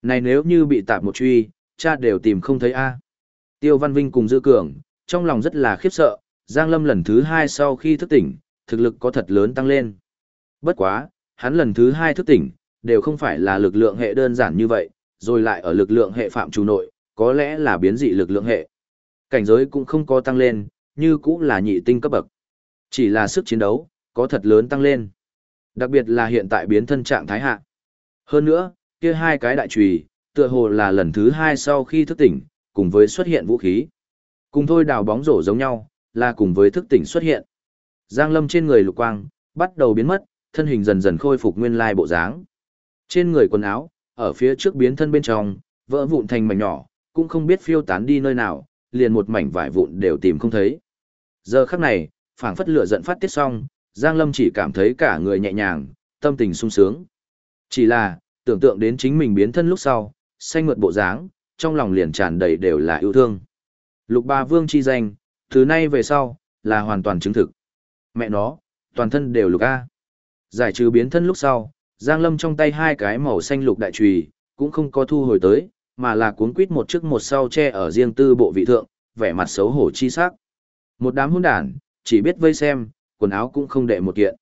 Này nếu như bị tạp một truy, cha đều tìm không thấy a. Tiêu Văn Vinh cùng Dư Cường, trong lòng rất là khiếp sợ, Giang Lâm lần thứ hai sau khi thức tỉnh, thực lực có thật lớn tăng lên. Bất quá, hắn lần thứ hai thức tỉnh, đều không phải là lực lượng hệ đơn giản như vậy, rồi lại ở lực lượng hệ phạm chủ nội, có lẽ là biến dị lực lượng hệ. Cảnh giới cũng không có tăng lên, như cũng là nhị tinh cấp bậc. Chỉ là sức chiến đấu, có thật lớn tăng lên. Đặc biệt là hiện tại biến thân trạng thái hạ. Hơn nữa, kia hai cái đại trùy, tựa hồ là lần thứ hai sau khi thức tỉnh, cùng với xuất hiện vũ khí. Cùng thôi đào bóng rổ giống nhau, là cùng với thức tỉnh xuất hiện. Giang Lâm trên người lục quang, bắt đầu biến mất, thân hình dần dần khôi phục nguyên lai bộ dáng. Trên người quần áo, ở phía trước biến thân bên trong, vỡ vụn thành mảnh nhỏ, cũng không biết phiêu tán đi nơi nào, liền một mảnh vải vụn đều tìm không thấy. Giờ khắc này, phảng phất lửa giận phát tiết xong, Giang Lâm chỉ cảm thấy cả người nhẹ nhàng, tâm tình sung sướng. Chỉ là, tưởng tượng đến chính mình biến thân lúc sau, xanh mượt bộ dáng, trong lòng liền tràn đầy đều là yêu thương. Lục ba vương chi danh, thứ nay về sau, là hoàn toàn chứng thực. Mẹ nó, toàn thân đều lục A. Giải trừ biến thân lúc sau, Giang Lâm trong tay hai cái màu xanh lục đại trùy, cũng không có thu hồi tới, mà là cuốn quít một trước một sau che ở riêng tư bộ vị thượng, vẻ mặt xấu hổ chi sắc. Một đám hôn đản, chỉ biết vây xem, quần áo cũng không đệ một kiện.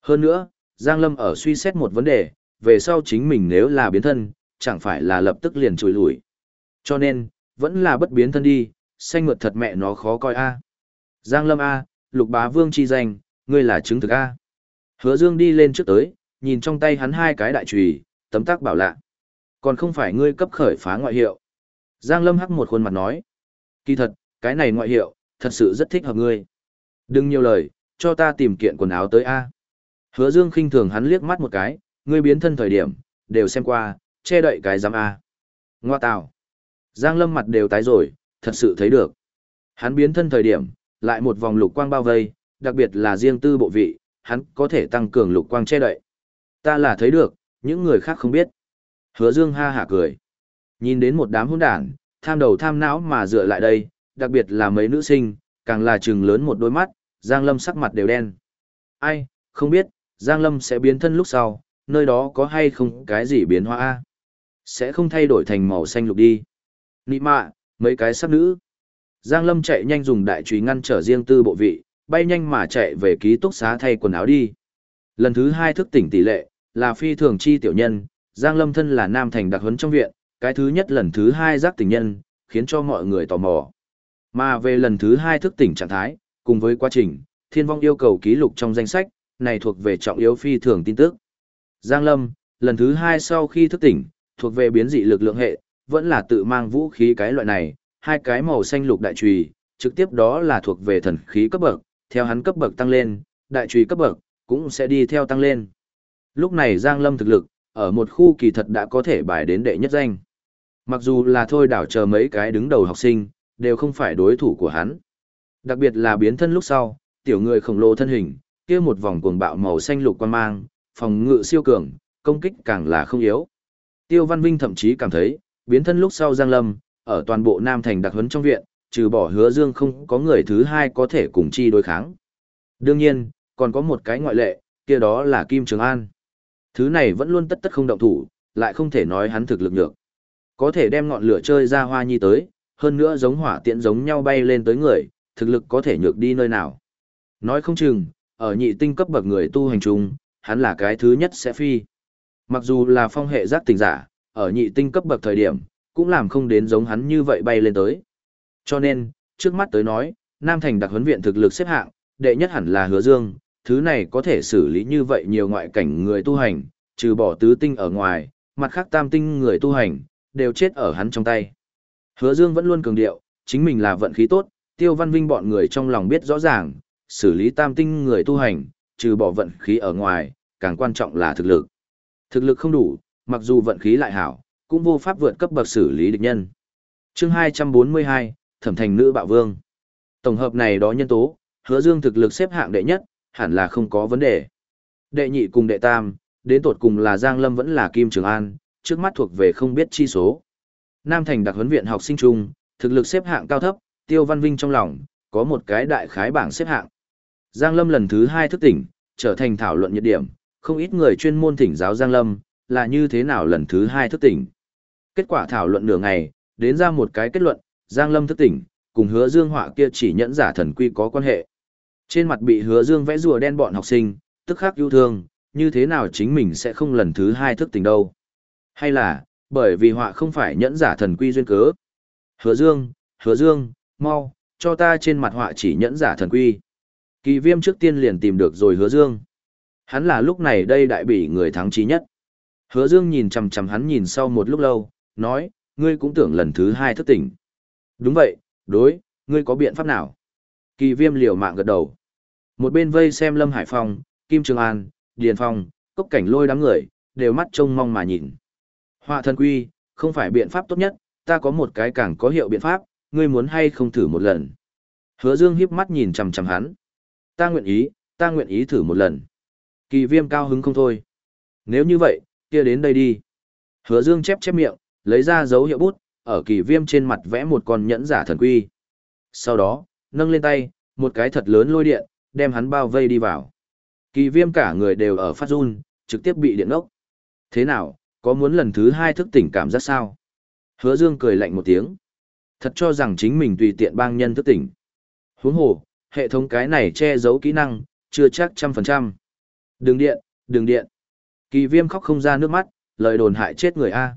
Hơn nữa, Giang Lâm ở suy xét một vấn đề, về sau chính mình nếu là biến thân, chẳng phải là lập tức liền trùi lùi. Cho nên, vẫn là bất biến thân đi, xanh mượt thật mẹ nó khó coi a. Giang Lâm a, Lục Bá Vương chi danh, ngươi là chứng thực a. Hứa Dương đi lên trước tới, nhìn trong tay hắn hai cái đại chùy, tấm tắc bảo lạ. Còn không phải ngươi cấp khởi phá ngoại hiệu. Giang Lâm hắc một khuôn mặt nói. Kỳ thật, cái này ngoại hiệu, thật sự rất thích hợp ngươi. Đừng nhiều lời, cho ta tìm kiện quần áo tới A. Hứa Dương khinh thường hắn liếc mắt một cái, ngươi biến thân thời điểm, đều xem qua, che đậy cái giám A. Ngoa tào. Giang Lâm mặt đều tái rồi, thật sự thấy được. Hắn biến thân thời điểm, lại một vòng lục quang bao vây, đặc biệt là riêng tư bộ vị, hắn có thể tăng cường lục quang che đậy. Ta là thấy được, những người khác không biết. Hứa Dương ha hả cười. Nhìn đến một đám hỗn đản, tham đầu tham não mà dựa lại đây, đặc biệt là mấy nữ sinh, càng là trừng lớn một đôi mắt, Giang Lâm sắc mặt đều đen. Ai, không biết, Giang Lâm sẽ biến thân lúc sau, nơi đó có hay không cái gì biến hóa a? Sẽ không thay đổi thành màu xanh lục đi. Nị mạ, mấy cái sắc nữ. Giang Lâm chạy nhanh dùng đại trùy ngăn trở riêng tư bộ vị, bay nhanh mà chạy về ký túc xá thay quần áo đi. Lần thứ hai thức tỉnh tỷ lệ, là phi thường chi tiểu nhân, Giang Lâm thân là nam thành đặc huấn trong viện, cái thứ nhất lần thứ hai giác tỉnh nhân, khiến cho mọi người tò mò. Mà về lần thứ hai thức tỉnh trạng thái, cùng với quá trình, thiên vong yêu cầu ký lục trong danh sách, này thuộc về trọng yếu phi thường tin tức. Giang Lâm, lần thứ hai sau khi thức tỉnh, thuộc về biến dị lực lượng hệ, vẫn là tự mang vũ khí cái loại này, hai cái màu xanh lục đại trùy, trực tiếp đó là thuộc về thần khí cấp bậc, theo hắn cấp bậc tăng lên, đại trùy cấp bậc cũng sẽ đi theo tăng lên. Lúc này Giang Lâm thực lực, ở một khu kỳ thật đã có thể bài đến đệ nhất danh. Mặc dù là thôi đảo chờ mấy cái đứng đầu học sinh, đều không phải đối thủ của hắn. Đặc biệt là biến thân lúc sau, tiểu người khổng lồ thân hình, kia một vòng cuồng bạo màu xanh lục quan mang, phòng ngự siêu cường, công kích càng là không yếu. Tiêu Văn Vinh thậm chí cảm thấy, biến thân lúc sau Giang Lâm, ở toàn bộ Nam Thành đặc huấn trong viện, trừ bỏ hứa dương không có người thứ hai có thể cùng chi đối kháng. Đương nhiên, còn có một cái ngoại lệ, kia đó là Kim Trường An. Thứ này vẫn luôn tất tất không động thủ, lại không thể nói hắn thực lực nhược. Có thể đem ngọn lửa chơi ra hoa nhi tới, hơn nữa giống hỏa tiễn giống nhau bay lên tới người, thực lực có thể nhược đi nơi nào. Nói không chừng, ở nhị tinh cấp bậc người tu hành chung, hắn là cái thứ nhất sẽ phi. Mặc dù là phong hệ giác tình giả, ở nhị tinh cấp bậc thời điểm, cũng làm không đến giống hắn như vậy bay lên tới. Cho nên, trước mắt tới nói, Nam Thành đặc huấn viện thực lực xếp hạng, đệ nhất hẳn là hứa dương, thứ này có thể xử lý như vậy nhiều ngoại cảnh người tu hành, trừ bỏ tứ tinh ở ngoài, mặt khác tam tinh người tu hành, đều chết ở hắn trong tay. Hứa Dương vẫn luôn cường điệu, chính mình là vận khí tốt, Tiêu Văn Vinh bọn người trong lòng biết rõ ràng, xử lý tam tinh người tu hành, trừ bỏ vận khí ở ngoài, càng quan trọng là thực lực. Thực lực không đủ, mặc dù vận khí lại hảo, cũng vô pháp vượt cấp bậc xử lý địch nhân. Chương 242, Thẩm Thành Nữ Bạo Vương. Tổng hợp này đó nhân tố, Hứa Dương thực lực xếp hạng đệ nhất, hẳn là không có vấn đề. Đệ nhị cùng đệ tam, đến tột cùng là Giang Lâm vẫn là Kim Trường An, trước mắt thuộc về không biết chi số. Nam Thành đặc huấn viện học sinh trung, thực lực xếp hạng cao thấp, Tiêu Văn Vinh trong lòng, có một cái đại khái bảng xếp hạng. Giang Lâm lần thứ hai thức tỉnh, trở thành thảo luận nhiệt điểm, không ít người chuyên môn thỉnh giáo Giang Lâm, là như thế nào lần thứ hai thức tỉnh. Kết quả thảo luận nửa ngày, đến ra một cái kết luận, Giang Lâm thức tỉnh, cùng hứa dương họa kia chỉ nhẫn giả thần quy có quan hệ. Trên mặt bị hứa dương vẽ rùa đen bọn học sinh, tức khắc yêu thương, như thế nào chính mình sẽ không lần thứ hai thức tỉnh đâu. Hay là, bởi vì họa không phải nhẫn giả thần quy duyên cớ. Hứa dương, hứa dương, mau, cho ta trên mặt họa chỉ nhẫn giả thần quy. Kỳ viêm trước tiên liền tìm được rồi hứa dương. Hắn là lúc này đây đại bỉ người thắng trí nhất. Hứa dương nhìn chằm chằm hắn nhìn sau một lúc lâu, nói, ngươi cũng tưởng lần thứ hai thức tỉnh. Đúng vậy, đối, ngươi có biện pháp nào? Kỳ viêm liều mạng gật đầu. Một bên vây xem Lâm Hải Phong, Kim Trường An, Điền Phong, cốc cảnh lôi đám người, đều mắt trông mong mà nhìn. Họa thân quy, không phải biện pháp tốt nhất, ta có một cái càng có hiệu biện pháp, ngươi muốn hay không thử một lần. Hứa Dương híp mắt nhìn chằm chằm hắn. Ta nguyện ý, ta nguyện ý thử một lần. Kỳ viêm cao hứng không thôi. Nếu như vậy, kia đến đây đi. Hứa dương chép chép miệng, lấy ra dấu hiệu bút, ở kỳ viêm trên mặt vẽ một con nhẫn giả thần quy. Sau đó, nâng lên tay, một cái thật lớn lôi điện, đem hắn bao vây đi vào. Kỳ viêm cả người đều ở phát run, trực tiếp bị điện ốc. Thế nào, có muốn lần thứ hai thức tỉnh cảm giác sao? Hứa dương cười lạnh một tiếng. Thật cho rằng chính mình tùy tiện bang nhân thức tỉnh. Huống hồ, hệ thống cái này che giấu kỹ năng, chưa chắc trăm phần trăm. Đừng điện, đừng điện. Kỳ viêm khóc không ra nước mắt, lời đồn hại chết người A.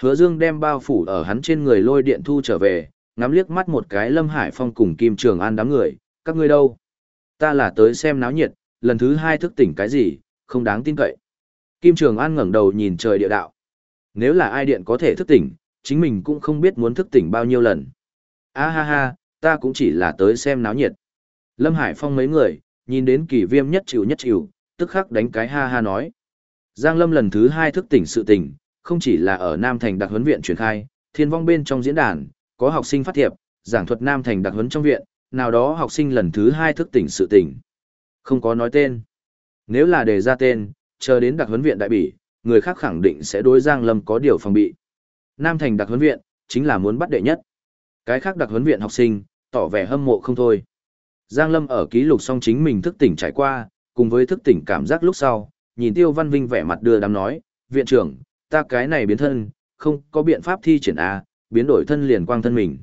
Hứa dương đem bao phủ ở hắn trên người lôi điện thu trở về, ngắm liếc mắt một cái Lâm Hải Phong cùng Kim Trường An đám người, các ngươi đâu? Ta là tới xem náo nhiệt, lần thứ hai thức tỉnh cái gì, không đáng tin cậy. Kim Trường An ngẩng đầu nhìn trời địa đạo. Nếu là ai điện có thể thức tỉnh, chính mình cũng không biết muốn thức tỉnh bao nhiêu lần. A ha ha, ta cũng chỉ là tới xem náo nhiệt. Lâm Hải Phong mấy người, nhìn đến kỳ viêm nhất chịu nhất chịu, tức khắc đánh cái ha ha nói. Giang Lâm lần thứ hai thức tỉnh sự tỉnh, không chỉ là ở Nam Thành đặc huấn viện truyền khai, thiên vong bên trong diễn đàn, có học sinh phát thiệp, giảng thuật Nam Thành đặc huấn trong viện, nào đó học sinh lần thứ hai thức tỉnh sự tỉnh. Không có nói tên. Nếu là đề ra tên, chờ đến đặc huấn viện đại bỉ, người khác khẳng định sẽ đối Giang Lâm có điều phòng bị. Nam Thành đặc huấn viện, chính là muốn bắt đệ nhất. Cái khác đặc huấn viện học sinh, tỏ vẻ hâm mộ không thôi. Giang Lâm ở ký lục xong chính mình thức tỉnh trải qua, cùng với thức tỉnh cảm giác lúc sau, nhìn Tiêu Văn Vinh vẻ mặt đưa đám nói, viện trưởng, ta cái này biến thân, không có biện pháp thi triển A, biến đổi thân liền quang thân mình.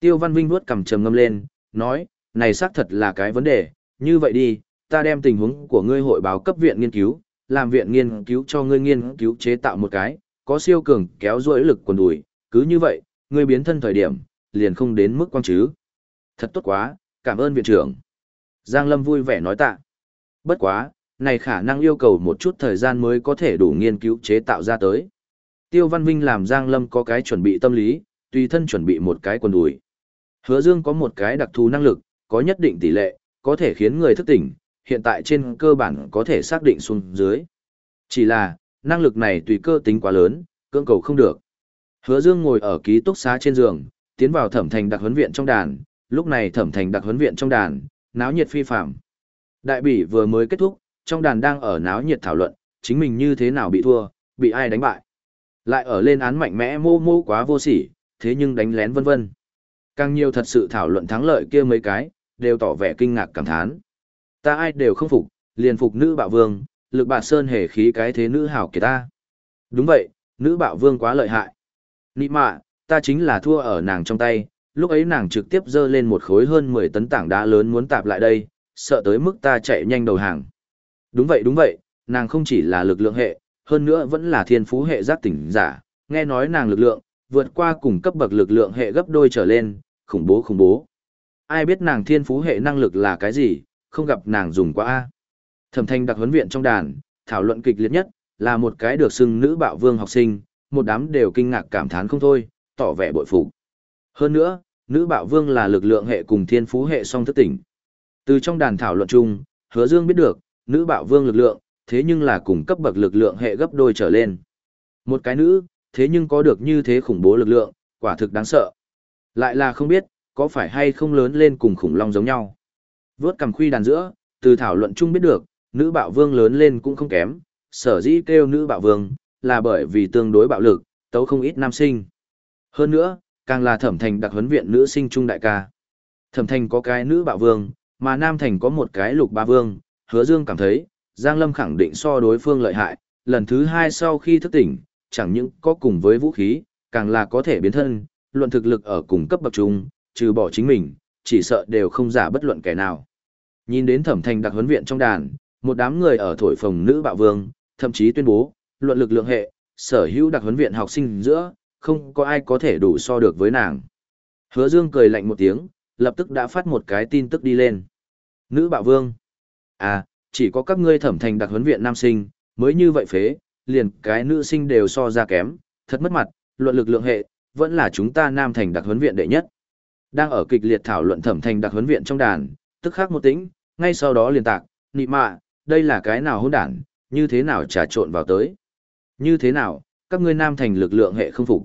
Tiêu Văn Vinh vuốt cầm trầm ngâm lên, nói, này xác thật là cái vấn đề, như vậy đi, ta đem tình huống của ngươi hội báo cấp viện nghiên cứu, làm viện nghiên cứu cho ngươi nghiên cứu chế tạo một cái, có siêu cường kéo duỗi lực quần đùi, cứ như vậy, ngươi biến thân thời điểm, liền không đến mức quang chứ. Thật tốt quá, cảm ơn viện trưởng. Giang Lâm vui vẻ nói tạ. Bất quá, này khả năng yêu cầu một chút thời gian mới có thể đủ nghiên cứu chế tạo ra tới. Tiêu Văn Vinh làm Giang Lâm có cái chuẩn bị tâm lý, tùy thân chuẩn bị một cái quần đùi. Hứa Dương có một cái đặc thù năng lực, có nhất định tỷ lệ, có thể khiến người thức tỉnh, hiện tại trên cơ bản có thể xác định xuống dưới. Chỉ là, năng lực này tùy cơ tính quá lớn, cưỡng cầu không được. Hứa Dương ngồi ở ký túc xá trên giường, tiến vào thẩm thành đặc huấn viện trong đàn, lúc này thẩm thành đặc huấn viện trong đàn, náo nhiệt phi phạm. Đại bỉ vừa mới kết thúc, trong đàn đang ở náo nhiệt thảo luận, chính mình như thế nào bị thua, bị ai đánh bại. Lại ở lên án mạnh mẽ mô mô quá vô sỉ, thế nhưng đánh lén vân vân. Càng nhiều thật sự thảo luận thắng lợi kia mấy cái, đều tỏ vẻ kinh ngạc cảm thán. Ta ai đều không phục, liền phục nữ bạo vương, lực bạc sơn hề khí cái thế nữ hảo kìa ta. Đúng vậy, nữ bạo vương quá lợi hại. Nị mạ, ta chính là thua ở nàng trong tay, lúc ấy nàng trực tiếp dơ lên một khối hơn 10 tấn tảng đá lớn muốn tạp lại đây, sợ tới mức ta chạy nhanh đầu hàng. Đúng vậy đúng vậy, nàng không chỉ là lực lượng hệ, hơn nữa vẫn là thiên phú hệ giác tỉnh giả, nghe nói nàng lực lượng, vượt qua cùng cấp bậc lực lượng hệ gấp đôi trở lên, khủng bố khủng bố. Ai biết nàng thiên phú hệ năng lực là cái gì, không gặp nàng dùng quá A. Thẩm thanh đặc huấn viện trong đàn, thảo luận kịch liệt nhất, là một cái được xưng nữ bạo vương học sinh, một đám đều kinh ngạc cảm thán không thôi, tỏ vẻ bội phục. Hơn nữa, nữ bạo vương là lực lượng hệ cùng thiên phú hệ song thức tỉnh. Từ trong đàn thảo luận chung, hứa dương biết được, nữ bạo vương lực lượng, thế nhưng là cùng cấp bậc lực lượng hệ gấp đôi trở lên. Một cái nữ, thế nhưng có được như thế khủng bố lực lượng, quả thực đáng sợ. Lại là không biết, có phải hay không lớn lên cùng khủng long giống nhau. Vớt cầm khuy đàn giữa, từ thảo luận chung biết được, nữ bạo vương lớn lên cũng không kém, sở dĩ kêu nữ bạo vương, là bởi vì tương đối bạo lực, tấu không ít nam sinh. Hơn nữa, càng là thẩm thành đặc huấn viện nữ sinh trung đại ca. Thẩm thành có cái nữ bạo vương, mà nam thành có một cái lục ba vương, hứa dương cảm thấy, Giang Lâm khẳng định so đối phương lợi hại, lần thứ hai sau khi thức tỉnh, chẳng những có cùng với vũ khí, càng là có thể biến thân, luận thực lực ở cùng cấp bậc trung, trừ bỏ chính mình, chỉ sợ đều không giả bất luận kẻ nào. Nhìn đến thẩm thành đặc huấn viện trong đàn, một đám người ở thổi phồng nữ bạo vương, thậm chí tuyên bố, luận lực lượng hệ, sở hữu đặc huấn viện học sinh giữa, không có ai có thể đủ so được với nàng. Hứa Dương cười lạnh một tiếng, lập tức đã phát một cái tin tức đi lên. Nữ bạo vương. À, chỉ có các ngươi thẩm thành đặc huấn viện nam sinh, mới như vậy phế, liền cái nữ sinh đều so ra kém, thật mất mặt, luận lực lượng hệ, vẫn là chúng ta nam thành đặc huấn viện đệ nhất. Đang ở kịch liệt thảo luận thẩm thành đặc huấn viện trong đàn, tức khắc một tĩnh, ngay sau đó liền tạc, nị mạ, đây là cái nào hỗn đản, như thế nào trà trộn vào tới. Như thế nào, các ngươi nam thành lực lượng hệ không phục.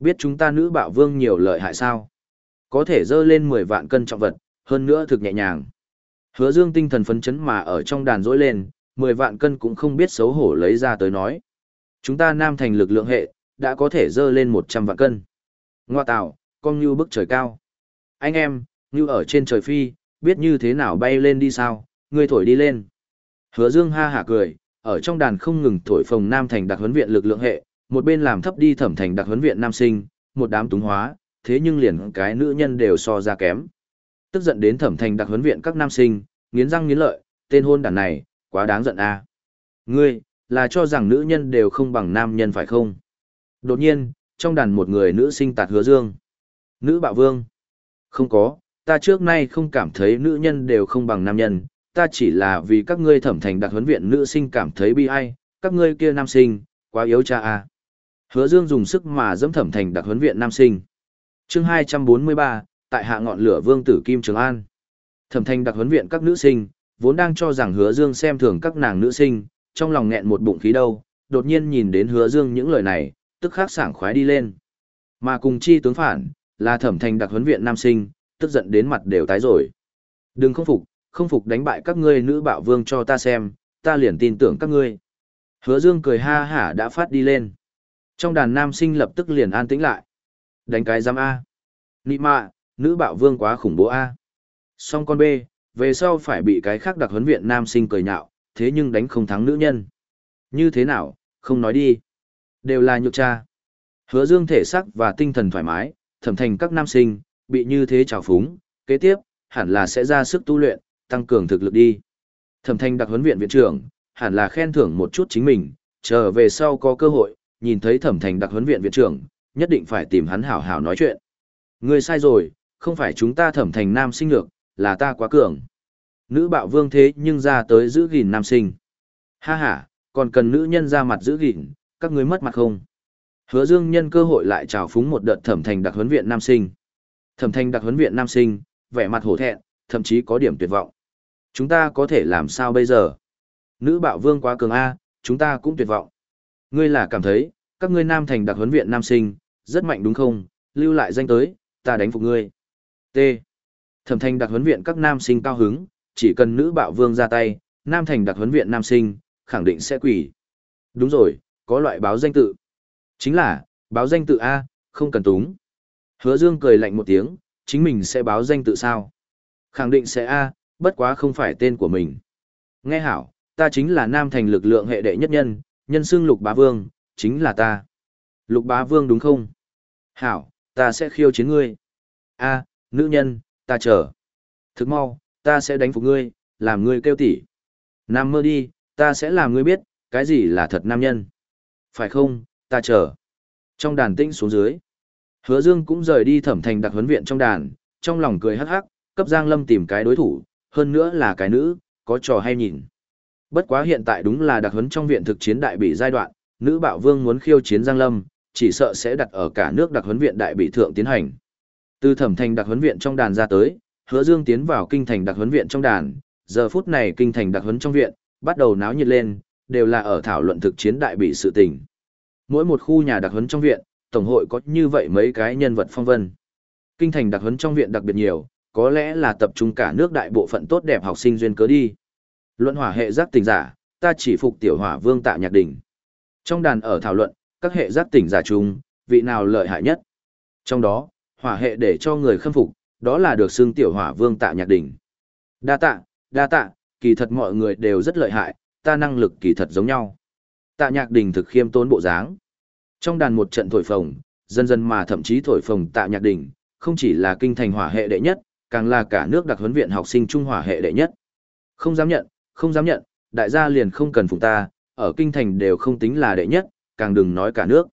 Biết chúng ta nữ bạo vương nhiều lợi hại sao? Có thể dơ lên 10 vạn cân trọng vật, hơn nữa thực nhẹ nhàng. Hứa Dương tinh thần phấn chấn mà ở trong đàn dỗi lên, 10 vạn cân cũng không biết xấu hổ lấy ra tới nói. Chúng ta nam thành lực lượng hệ, đã có thể dơ lên 100 vạn cân. Ngoa tạo, con như bức trời cao. Anh em, như ở trên trời phi, biết như thế nào bay lên đi sao, ngươi thổi đi lên. Hứa Dương ha hả cười, ở trong đàn không ngừng thổi phồng nam thành đặc huấn viện lực lượng hệ, một bên làm thấp đi thẩm thành đặc huấn viện nam sinh, một đám túng hóa, thế nhưng liền cái nữ nhân đều so ra kém. Tức giận đến thẩm thành đặc huấn viện các nam sinh, nghiến răng nghiến lợi, tên hôn đàn này, quá đáng giận a. À. Ngươi, là cho rằng nữ nhân đều không bằng nam nhân phải không? Đột nhiên, trong đàn một người nữ sinh tạt hứa dương. Nữ bạo vương. Không có, ta trước nay không cảm thấy nữ nhân đều không bằng nam nhân, ta chỉ là vì các ngươi thẩm thành đặc huấn viện nữ sinh cảm thấy bi ai, các ngươi kia nam sinh, quá yếu cha a. À. Hứa Dương dùng sức mà dẫm thẩm thành đặc huấn viện nam sinh. Chương 243, tại hạ ngọn lửa vương tử Kim Trường An. Thẩm thành đặc huấn viện các nữ sinh, vốn đang cho rằng Hứa Dương xem thường các nàng nữ sinh, trong lòng nghẹn một bụng khí đâu, đột nhiên nhìn đến Hứa Dương những lời này, tức khắc sảng khoái đi lên. Mà cùng chi tướng phản, là thẩm thành đặc huấn viện nam sinh, tức giận đến mặt đều tái rồi. Đừng không phục, không phục đánh bại các ngươi nữ bạo vương cho ta xem, ta liền tin tưởng các ngươi. Hứa Dương cười ha hả đã phát đi lên. Trong đàn nam sinh lập tức liền an tĩnh lại. Đánh cái giam A. Nị mạ, nữ bạo vương quá khủng bố A. Song con B, về sau phải bị cái khác đặc huấn viện nam sinh cười nhạo, thế nhưng đánh không thắng nữ nhân. Như thế nào, không nói đi. Đều là nhục cha. Hứa dương thể sắc và tinh thần thoải mái, thẩm thành các nam sinh, bị như thế trào phúng, kế tiếp, hẳn là sẽ ra sức tu luyện, tăng cường thực lực đi. Thẩm thành đặc huấn viện viện trưởng, hẳn là khen thưởng một chút chính mình, chờ về sau có cơ hội, nhìn thấy thẩm thành đặc huấn viện viện trưởng, nhất định phải tìm hắn hảo hảo nói chuyện. Ngươi sai rồi, không phải chúng ta thẩm thành nam sinh lược, là ta quá cường. Nữ bạo vương thế nhưng ra tới giữ gìn nam sinh. Ha ha, còn cần nữ nhân ra mặt giữ gìn, các ngươi mất mặt không? Hứa Dương nhân cơ hội lại trào phúng một đợt thẩm thành đặc huấn viện nam sinh. Thẩm thành đặc huấn viện nam sinh, vẻ mặt hổ thẹn, thậm chí có điểm tuyệt vọng. Chúng ta có thể làm sao bây giờ? Nữ bạo vương quá cường A, chúng ta cũng tuyệt vọng. Ngươi là cảm thấy, các ngươi nam thành đặc huấn viện nam sinh, rất mạnh đúng không? Lưu lại danh tới, ta đánh phục ngươi. T. Thẩm thành đặc huấn viện các nam sinh cao hứng, chỉ cần nữ bạo vương ra tay, nam thành đặc huấn viện nam sinh, khẳng định sẽ quỷ. Đúng rồi, có loại báo danh tự. Chính là, báo danh tự A, không cần túng. Hứa Dương cười lạnh một tiếng, chính mình sẽ báo danh tự sao? Khẳng định sẽ A, bất quá không phải tên của mình. Nghe hảo, ta chính là nam thành lực lượng hệ đệ nhất nhân, nhân xưng lục bá vương, chính là ta. Lục bá vương đúng không? Hảo, ta sẽ khiêu chiến ngươi. A, nữ nhân, ta chờ. Thức mau, ta sẽ đánh phục ngươi, làm ngươi kêu tỉ. Nam mơ đi, ta sẽ làm ngươi biết, cái gì là thật nam nhân. Phải không, ta chờ. Trong đàn tĩnh xuống dưới. Hứa Dương cũng rời đi thẩm thành đặc huấn viện trong đàn, trong lòng cười hắc hắc, cấp Giang Lâm tìm cái đối thủ, hơn nữa là cái nữ, có trò hay nhìn. Bất quá hiện tại đúng là đặc huấn trong viện thực chiến đại bị giai đoạn, nữ bạo vương muốn khiêu chiến Giang Lâm, chỉ sợ sẽ đặt ở cả nước đặc huấn viện đại bị thượng tiến hành. Từ thẩm thành đặc huấn viện trong đàn ra tới, hứa dương tiến vào kinh thành đặc huấn viện trong đàn, giờ phút này kinh thành đặc huấn trong viện, bắt đầu náo nhiệt lên, đều là ở thảo luận thực chiến đại bị sự tình. Mỗi một khu nhà đặc huấn trong viện, tổng hội có như vậy mấy cái nhân vật phong vân. Kinh thành đặc huấn trong viện đặc biệt nhiều, có lẽ là tập trung cả nước đại bộ phận tốt đẹp học sinh duyên cớ đi. Luận hỏa hệ giác tình giả, ta chỉ phục tiểu hỏa vương tạ nhạc đỉnh. Trong đàn ở thảo luận, các hệ giác tỉnh giả chung, vị nào lợi hại nhất. Trong đó, hỏa hệ để cho người khâm phục, đó là được xưng tiểu hỏa vương tạ nhạc đỉnh. Đa tạ, đa tạ, kỳ thật mọi người đều rất lợi hại, ta năng lực kỳ thật giống nhau. Tạ nhạc đỉnh thực khiêm tốn bộ dáng. Trong đàn một trận thổi phồng, dần dần mà thậm chí thổi phồng tạ nhạc đỉnh, không chỉ là kinh thành hỏa hệ đệ nhất, càng là cả nước đặc huấn viện học sinh trung hỏa hệ đệ nhất. Không dám nhận, không dám nhận, đại gia liền không cần phụng ta, ở kinh thành đều không tính là đệ nhất, càng đừng nói cả nước.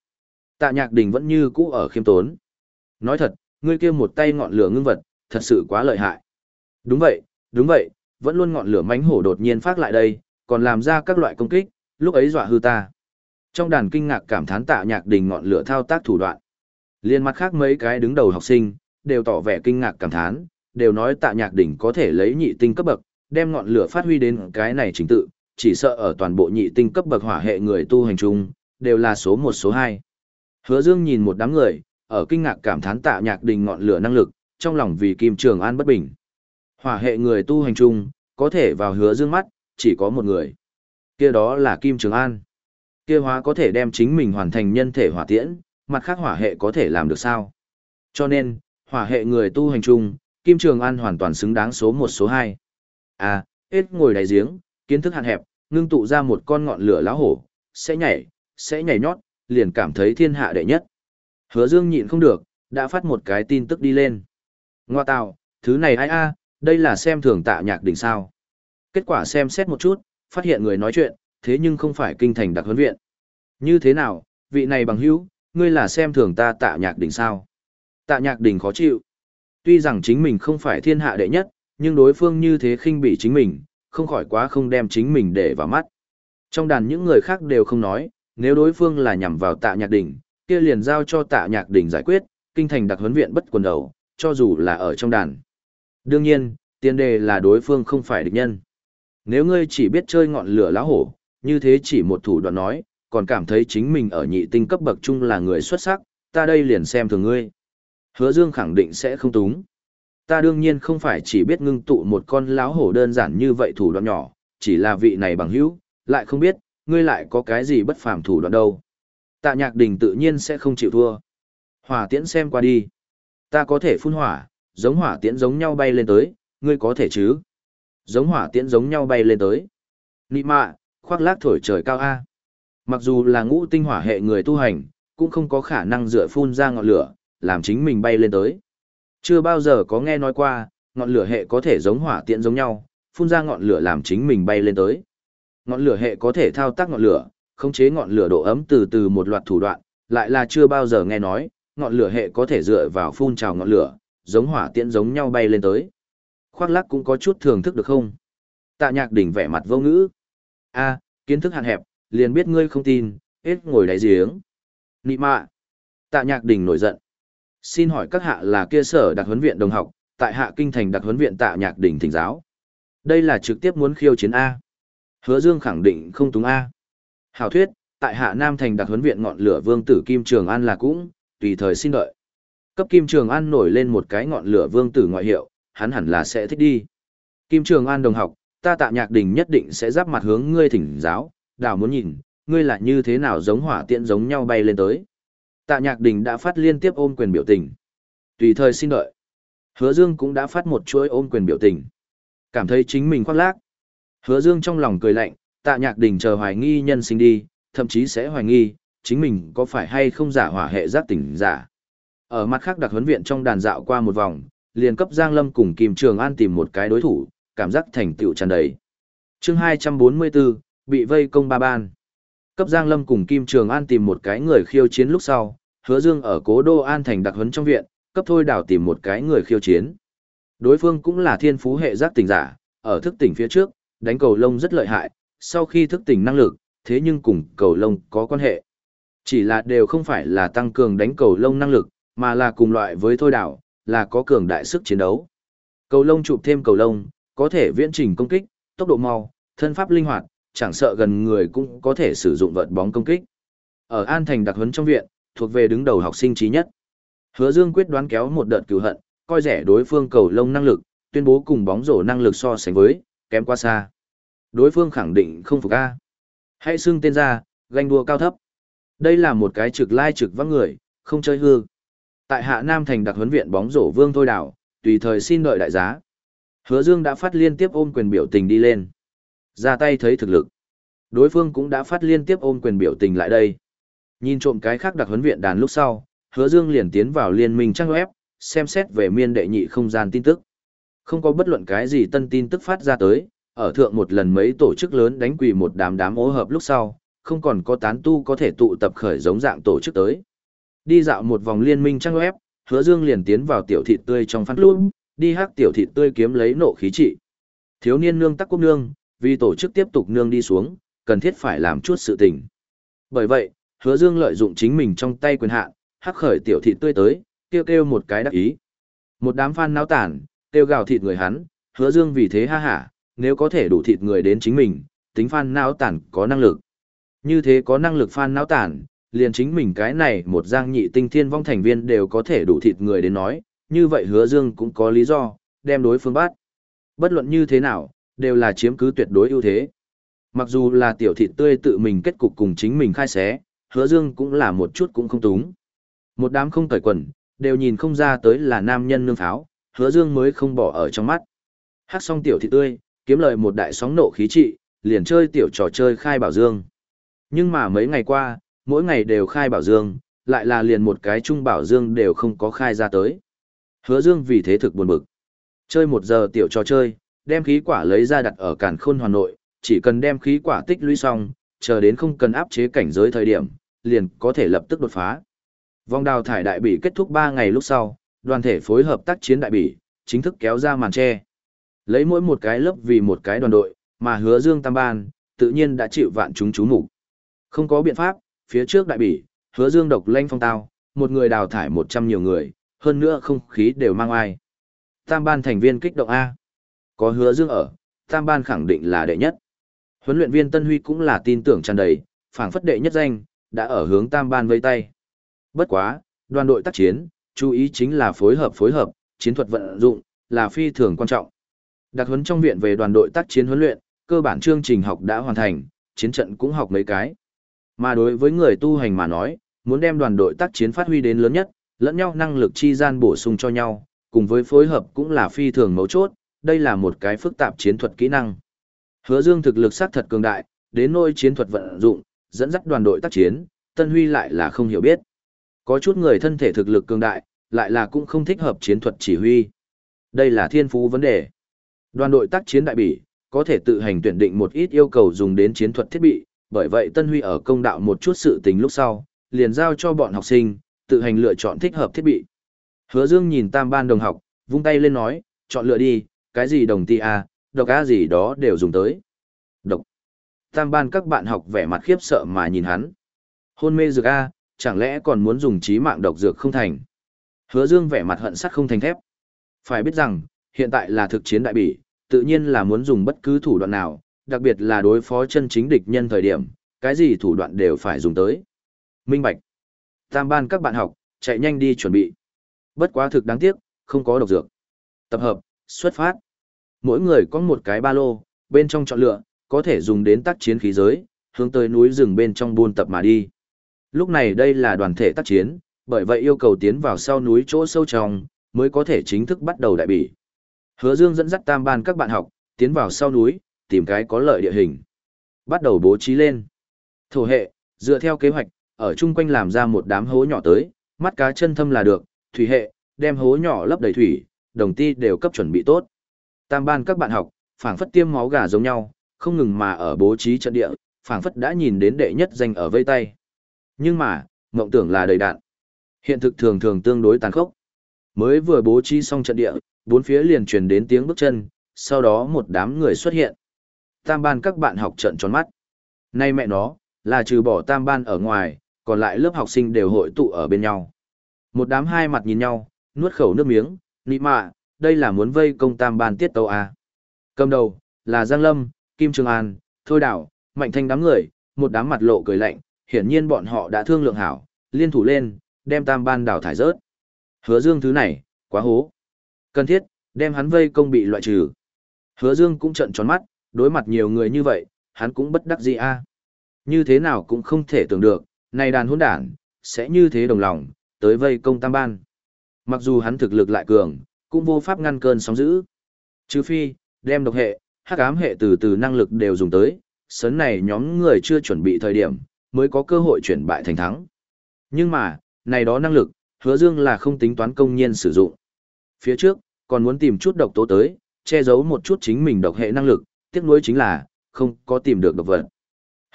Tạ Nhạc Đình vẫn như cũ ở khiêm tốn. Nói thật, ngươi kia một tay ngọn lửa ngưng vật, thật sự quá lợi hại. Đúng vậy, đúng vậy, vẫn luôn ngọn lửa mánh hổ đột nhiên phát lại đây, còn làm ra các loại công kích, lúc ấy dọa hư ta. Trong đàn kinh ngạc cảm thán Tạ Nhạc Đình ngọn lửa thao tác thủ đoạn. Liên mặt khác mấy cái đứng đầu học sinh, đều tỏ vẻ kinh ngạc cảm thán, đều nói Tạ Nhạc Đình có thể lấy nhị tinh cấp bậc, đem ngọn lửa phát huy đến cái này trình tự, chỉ sợ ở toàn bộ nhị tinh cấp bậc hỏa hệ người tu hành chung, đều là số một số hai. Hứa Dương nhìn một đám người, ở kinh ngạc cảm thán tạ nhạc đình ngọn lửa năng lực, trong lòng vì Kim Trường An bất bình. Hỏa hệ người tu hành chung, có thể vào hứa dương mắt, chỉ có một người. Kia đó là Kim Trường An. Kia hóa có thể đem chính mình hoàn thành nhân thể hỏa tiễn, mặt khác hỏa hệ có thể làm được sao? Cho nên, hỏa hệ người tu hành chung, Kim Trường An hoàn toàn xứng đáng số một số hai. À, hết ngồi đáy giếng, kiến thức hạn hẹp, ngưng tụ ra một con ngọn lửa lá hổ, sẽ nhảy, sẽ nhảy nhót, liền cảm thấy thiên hạ đệ nhất. Hứa Dương nhịn không được, đã phát một cái tin tức đi lên. Ngoa tạo, thứ này ai a, đây là xem thường tạ nhạc đỉnh sao. Kết quả xem xét một chút, phát hiện người nói chuyện, thế nhưng không phải kinh thành đặc huấn viện. Như thế nào, vị này bằng hữu, ngươi là xem thường ta tạ nhạc đỉnh sao. Tạ nhạc đỉnh khó chịu. Tuy rằng chính mình không phải thiên hạ đệ nhất, nhưng đối phương như thế khinh bị chính mình, không khỏi quá không đem chính mình để vào mắt. Trong đàn những người khác đều không nói, nếu đối phương là nhằm vào tạ nhạc đỉnh, kia liền giao cho tạ nhạc đỉnh giải quyết, kinh thành đặc huấn viện bất quần đầu, cho dù là ở trong đàn. Đương nhiên, tiền đề là đối phương không phải địch nhân. Nếu ngươi chỉ biết chơi ngọn lửa lá hổ, như thế chỉ một thủ đoạn nói, còn cảm thấy chính mình ở nhị tinh cấp bậc chung là người xuất sắc, ta đây liền xem thường ngươi. Hứa Dương khẳng định sẽ không túng. Ta đương nhiên không phải chỉ biết ngưng tụ một con lão hổ đơn giản như vậy thủ đoạn nhỏ, chỉ là vị này bằng hữu, lại không biết, ngươi lại có cái gì bất phàm thủ đoạn đâu. Tạ nhạc đình tự nhiên sẽ không chịu thua. Hỏa tiễn xem qua đi. Ta có thể phun hỏa, giống hỏa tiễn giống nhau bay lên tới, ngươi có thể chứ? Giống hỏa tiễn giống nhau bay lên tới. Nị mạ, khoác lác thổi trời cao A. Mặc dù là ngũ tinh hỏa hệ người tu hành, cũng không có khả năng dựa phun ra ngọn lửa, làm chính mình bay lên tới. Chưa bao giờ có nghe nói qua, ngọn lửa hệ có thể giống hỏa tiễn giống nhau, phun ra ngọn lửa làm chính mình bay lên tới. Ngọn lửa hệ có thể thao tác ngọn lửa, khống chế ngọn lửa độ ấm từ từ một loạt thủ đoạn, lại là chưa bao giờ nghe nói, ngọn lửa hệ có thể dựa vào phun trào ngọn lửa, giống hỏa tiễn giống nhau bay lên tới. Khoác lắc cũng có chút thưởng thức được không? Tạ nhạc đỉnh vẻ mặt vô ngữ. a kiến thức hạn hẹp, liền biết ngươi không tin, hết ngồi đáy giếng. Nị mạ. Tạ nhạc đỉnh nổi giận. Xin hỏi các hạ là kia sở đặc huấn viện đồng học, tại hạ kinh thành đặc huấn viện tạ nhạc đỉnh thỉnh giáo. Đây là trực tiếp muốn khiêu chiến A. Hứa Dương khẳng định không túng A. Hảo thuyết, tại hạ Nam thành đặc huấn viện ngọn lửa vương tử Kim Trường An là cũng, tùy thời xin đợi. Cấp Kim Trường An nổi lên một cái ngọn lửa vương tử ngoại hiệu, hắn hẳn là sẽ thích đi. Kim Trường An đồng học, ta tạ nhạc đỉnh nhất định sẽ giáp mặt hướng ngươi thỉnh giáo, đào muốn nhìn, ngươi là như thế nào giống hỏa tiễn giống nhau bay lên tới. Tạ nhạc đình đã phát liên tiếp ôm quyền biểu tình. Tùy thời xin đợi. Hứa Dương cũng đã phát một chuỗi ôm quyền biểu tình. Cảm thấy chính mình khoác lác. Hứa Dương trong lòng cười lạnh, tạ nhạc đình chờ hoài nghi nhân sinh đi, thậm chí sẽ hoài nghi, chính mình có phải hay không giả hỏa hệ giác tỉnh giả. Ở mặt khác đặc huấn viện trong đàn dạo qua một vòng, liền cấp Giang Lâm cùng Kim Trường An tìm một cái đối thủ, cảm giác thành tựu tràn đầy. Chương 244, bị vây công ba ban. Cấp Giang Lâm cùng Kim Trường An tìm một cái người khiêu chiến lúc sau, Hứa Dương ở Cố Đô An thành đặc huấn trong viện, cấp thôi đảo tìm một cái người khiêu chiến. Đối phương cũng là thiên phú hệ giác tỉnh giả, ở thức tỉnh phía trước, đánh cầu lông rất lợi hại, sau khi thức tỉnh năng lực, thế nhưng cùng cầu lông có quan hệ. Chỉ là đều không phải là tăng cường đánh cầu lông năng lực, mà là cùng loại với thôi đảo, là có cường đại sức chiến đấu. Cầu lông chụp thêm cầu lông, có thể viễn trình công kích, tốc độ mau, thân pháp linh hoạt, chẳng sợ gần người cũng có thể sử dụng vợt bóng công kích. Ở An Thành đặc huấn trong viện, thuộc về đứng đầu học sinh trí nhất. Hứa Dương quyết đoán kéo một đợt cửu hận, coi rẻ đối phương cầu lông năng lực, tuyên bố cùng bóng rổ năng lực so sánh với, kém quá xa. Đối phương khẳng định không phục a. Hãy xưng tên ra, ganh đua cao thấp. Đây là một cái trực lai trực vắng người, không chơi hư. Tại Hạ Nam thành đặc huấn viện bóng rổ Vương Thôi Đảo, tùy thời xin đợi đại giá. Hứa Dương đã phát liên tiếp ôm quyền biểu tình đi lên. Ra tay thấy thực lực. Đối phương cũng đã phát liên tiếp ôm quyền biểu tình lại đây. Nhìn trộm cái khác đặc huấn viện đàn lúc sau, Hứa Dương liền tiến vào liên minh trang web, xem xét về miên đệ nhị không gian tin tức. Không có bất luận cái gì tân tin tức phát ra tới, ở thượng một lần mấy tổ chức lớn đánh quỳ một đám đám ố hợp lúc sau, không còn có tán tu có thể tụ tập khởi giống dạng tổ chức tới. Đi dạo một vòng liên minh trang web, hứa dương liền tiến vào tiểu thịt tươi trong phát luôn, đi hát tiểu thịt tươi kiếm lấy nộ khí trị. Thiếu niên nương tắc quốc nương, vì tổ chức tiếp tục nương đi xuống, cần thiết phải làm chút sự tình. Bởi vậy, hứa dương lợi dụng chính mình trong tay quyền hạn, hắc khởi tiểu thị tươi tới, kêu kêu một cái đắc ý. Một đám fan náo tản, kêu gào thịt người hắn, hứa dương vì thế ha hả, nếu có thể đủ thịt người đến chính mình, tính fan náo tản có năng lực. Như thế có năng lực fan náo tản, liền chính mình cái này một giang nhị tinh thiên vong thành viên đều có thể đủ thịt người đến nói, như vậy hứa dương cũng có lý do, đem đối phương bắt. Bất luận như thế nào, đều là chiếm cứ tuyệt đối ưu thế. Mặc dù là tiểu thịt tươi tự mình kết cục cùng chính mình khai xé, hứa dương cũng là một chút cũng không túng. Một đám không cởi quần, đều nhìn không ra tới là nam nhân nương pháo, hứa dương mới không bỏ ở trong mắt. Hát xong tiểu thịt tươi, kiếm lời một đại sóng nộ khí trị, liền chơi tiểu trò chơi khai bảo dương. Nhưng mà mấy ngày qua, mỗi ngày đều khai bảo dương, lại là liền một cái trung bảo dương đều không có khai ra tới. Hứa dương vì thế thực buồn bực. Chơi một giờ tiểu trò chơi, đem khí quả lấy ra đặt ở càn khôn hoàn nội, chỉ cần đem khí quả tích lũy xong, chờ đến không cần áp chế cảnh giới thời điểm, liền có thể lập tức đột phá. Vòng đào thải đại bỉ kết thúc 3 ngày lúc sau, đoàn thể phối hợp tác chiến đại bỉ, chính thức kéo ra màn che. Lấy mỗi một cái lớp vì một cái đoàn đội, mà hứa dương tam ban, tự nhiên đã chịu vạn chúng chú mục Không có biện pháp, phía trước đại bỉ, hứa dương độc lanh phong tao, một người đào thải 100 nhiều người, hơn nữa không khí đều mang ai. Tam ban thành viên kích động A. Có hứa dương ở, tam ban khẳng định là đệ nhất. Huấn luyện viên Tân Huy cũng là tin tưởng tràn đầy, phảng phất đệ nhất danh, đã ở hướng tam ban vây tay. Bất quá, đoàn đội tác chiến, chú ý chính là phối hợp phối hợp, chiến thuật vận dụng, là phi thường quan trọng. Đặc huấn trong viện về đoàn đội tác chiến huấn luyện, cơ bản chương trình học đã hoàn thành, chiến trận cũng học mấy cái. Mà đối với người tu hành mà nói, muốn đem đoàn đội tác chiến phát huy đến lớn nhất, lẫn nhau năng lực chi gian bổ sung cho nhau, cùng với phối hợp cũng là phi thường mấu chốt, đây là một cái phức tạp chiến thuật kỹ năng. Hứa Dương thực lực sát thật cường đại, đến nỗi chiến thuật vận dụng, dẫn dắt đoàn đội tác chiến, Tân Huy lại là không hiểu biết. Có chút người thân thể thực lực cường đại, lại là cũng không thích hợp chiến thuật chỉ huy. Đây là thiên phú vấn đề. Đoàn đội tác chiến đại bỉ, có thể tự hành tuyển định một ít yêu cầu dùng đến chiến thuật thiết bị, bởi vậy Tân Huy ở công đạo một chút sự tình lúc sau, liền giao cho bọn học sinh, tự hành lựa chọn thích hợp thiết bị. Hứa Dương nhìn tam ban đồng học, vung tay lên nói, chọn lựa đi, cái gì đồng ti a, độc a gì đó đều dùng tới. Độc. Tam ban các bạn học vẻ mặt khiếp sợ mà nhìn hắn. Hôn mê dược a, chẳng lẽ còn muốn dùng trí mạng độc dược không thành. Hứa Dương vẻ mặt hận sắt không thành thép. Phải biết rằng, hiện tại là thực chiến đại bỉ, tự nhiên là muốn dùng bất cứ thủ đoạn nào, đặc biệt là đối phó chân chính địch nhân thời điểm, cái gì thủ đoạn đều phải dùng tới. Minh Bạch. Tam ban các bạn học, chạy nhanh đi chuẩn bị. Bất quá thực đáng tiếc, không có độc dược. Tập hợp, xuất phát. Mỗi người có một cái ba lô, bên trong chọn lựa, có thể dùng đến tác chiến khí giới, hướng tới núi rừng bên trong buôn tập mà đi. Lúc này đây là đoàn thể tác chiến, bởi vậy yêu cầu tiến vào sau núi chỗ sâu trong, mới có thể chính thức bắt đầu đại bỉ. Hứa Dương dẫn dắt tam ban các bạn học, tiến vào sau núi, tìm cái có lợi địa hình. Bắt đầu bố trí lên. Thổ hệ, dựa theo kế hoạch, ở chung quanh làm ra một đám hố nhỏ tới, mắt cá chân thâm là được, thủy hệ, đem hố nhỏ lấp đầy thủy, đồng ti đều cấp chuẩn bị tốt. Tam ban các bạn học, phảng phất tiêm máu gà giống nhau, không ngừng mà ở bố trí trận địa, phảng phất đã nhìn đến đệ nhất danh ở vây tay. Nhưng mà, mộng tưởng là đầy đạn. Hiện thực thường thường tương đối tàn khốc. Mới vừa bố trí xong trận địa, bốn phía liền truyền đến tiếng bước chân, sau đó một đám người xuất hiện. Tam ban các bạn học trận tròn mắt. Nay mẹ nó, là trừ bỏ tam ban ở ngoài, còn lại lớp học sinh đều hội tụ ở bên nhau. Một đám hai mặt nhìn nhau, nuốt khẩu nước miếng, nị mạ, đây là muốn vây công tam ban tiết tâu à. Cầm đầu, là Giang Lâm, Kim Trường An, Thôi Đảo, Mạnh Thanh đám người, một đám mặt lộ cười lạnh, hiển nhiên bọn họ đã thương lượng hảo, liên thủ lên, đem tam ban đảo thải rớt. Hứa Dương thứ này, quá hố. Cần thiết, đem hắn vây công bị loại trừ. Hứa Dương cũng trợn tròn mắt, đối mặt nhiều người như vậy, hắn cũng bất đắc dĩ a. Như thế nào cũng không thể tưởng được, này đàn hỗn đản, sẽ như thế đồng lòng, tới vây công tam ban. Mặc dù hắn thực lực lại cường, cũng vô pháp ngăn cơn sóng dữ. Trừ phi, đem độc hệ, hắc ám hệ từ từ năng lực đều dùng tới, Sớn này nhóm người chưa chuẩn bị thời điểm, mới có cơ hội chuyển bại thành thắng. Nhưng mà, này đó năng lực, hứa dương là không tính toán công nhiên sử dụng. Phía trước, còn muốn tìm chút độc tố tới, che giấu một chút chính mình độc hệ năng lực, tiếc nuối chính là, không có tìm được độc vật.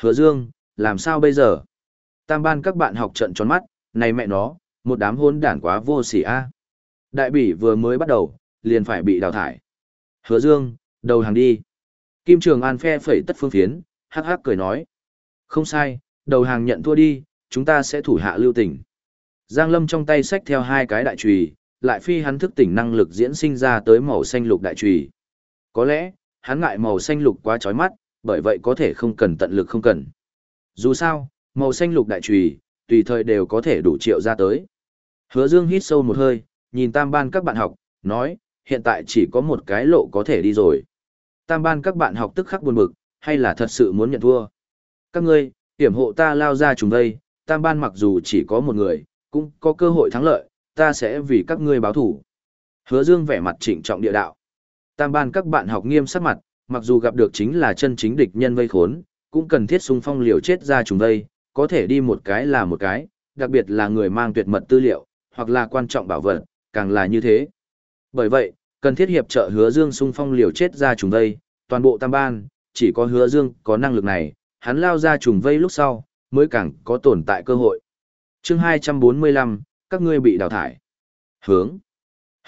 Hứa dương, làm sao bây giờ? Tam ban các bạn học trận tròn mắt, này mẹ nó, một đám hôn đản quá vô sỉ a. Đại bỉ vừa mới bắt đầu, liền phải bị đào thải. Hứa dương, đầu hàng đi. Kim Trường An phe phẩy tất phương phiến, hắc hắc cười nói. Không sai, đầu hàng nhận thua đi, chúng ta sẽ thủ hạ lưu tình. Giang Lâm trong tay xách theo hai cái đại chùy, lại phi hắn thức tỉnh năng lực diễn sinh ra tới màu xanh lục đại chùy. Có lẽ, hắn ngại màu xanh lục quá chói mắt, bởi vậy có thể không cần tận lực không cần. Dù sao, màu xanh lục đại chùy, tùy thời đều có thể đủ triệu ra tới. Hứa Dương hít sâu một hơi, nhìn tam ban các bạn học, nói, hiện tại chỉ có một cái lộ có thể đi rồi. Tam ban các bạn học tức khắc buồn bực, hay là thật sự muốn nhận thua. Các ngươi, hiểm hộ ta lao ra chúng đây, tam ban mặc dù chỉ có một người, cũng có cơ hội thắng lợi, ta sẽ vì các ngươi báo thủ. Hứa Dương vẻ mặt trịnh trọng địa đạo. Tam ban các bạn học nghiêm sắc mặt, mặc dù gặp được chính là chân chính địch nhân vây khốn, cũng cần thiết xung phong liều chết ra chúng đây, có thể đi một cái là một cái, đặc biệt là người mang tuyệt mật tư liệu, hoặc là quan trọng bảo vật, càng là như thế. Bởi vậy, cần thiết hiệp trợ hứa dương xung phong liều chết ra trùng vây, toàn bộ tam ban, chỉ có hứa dương có năng lực này, hắn lao ra trùng vây lúc sau, mới càng có tồn tại cơ hội. chương 245, các ngươi bị đào thải. Hướng.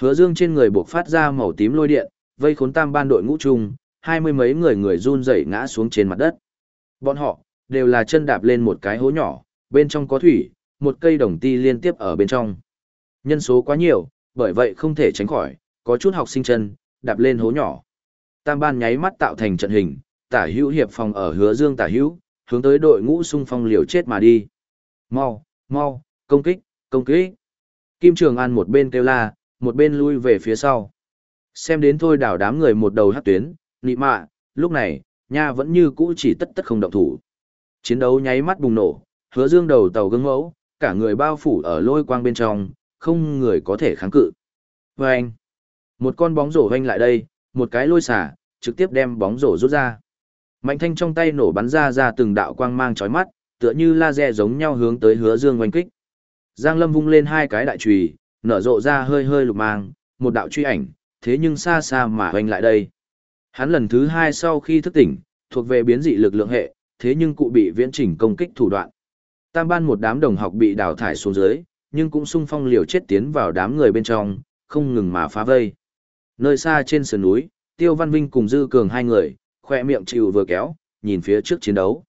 Hứa dương trên người buộc phát ra màu tím lôi điện, vây khốn tam ban đội ngũ trùng, hai mươi mấy người người run rẩy ngã xuống trên mặt đất. Bọn họ, đều là chân đạp lên một cái hố nhỏ, bên trong có thủy, một cây đồng ti liên tiếp ở bên trong. Nhân số quá nhiều, bởi vậy không thể tránh khỏi, có chút học sinh chân, đạp lên hố nhỏ. Tam ban nháy mắt tạo thành trận hình, tả hữu hiệp phòng ở hứa dương tả hữu, hướng tới đội ngũ xung phong liều chết mà đi. Mau, mau, công kích, công kích. Kim Trường An một bên kêu la, một bên lui về phía sau. Xem đến thôi đảo đám người một đầu hát tuyến, nị mạ, lúc này, nha vẫn như cũ chỉ tất tất không động thủ. Chiến đấu nháy mắt bùng nổ, hứa dương đầu tàu gương mẫu, cả người bao phủ ở lôi quang bên trong, không người có thể kháng cự. Và anh, một con bóng rổ hoanh lại đây, một cái lôi xả, trực tiếp đem bóng rổ rút ra. Mạnh thanh trong tay nổ bắn ra ra từng đạo quang mang chói mắt, tựa như laser giống nhau hướng tới hứa dương oanh kích. Giang Lâm vung lên hai cái đại chùy, nở rộ ra hơi hơi lục mang, một đạo truy ảnh, thế nhưng xa xa mà hoanh lại đây. Hắn lần thứ hai sau khi thức tỉnh, thuộc về biến dị lực lượng hệ, thế nhưng cụ bị viễn chỉnh công kích thủ đoạn. Tam ban một đám đồng học bị đào thải xuống dưới, nhưng cũng sung phong liều chết tiến vào đám người bên trong, không ngừng mà phá vây. Nơi xa trên sườn núi, Tiêu Văn Vinh cùng Dư Cường hai người, khoe miệng chịu vừa kéo, nhìn phía trước chiến đấu.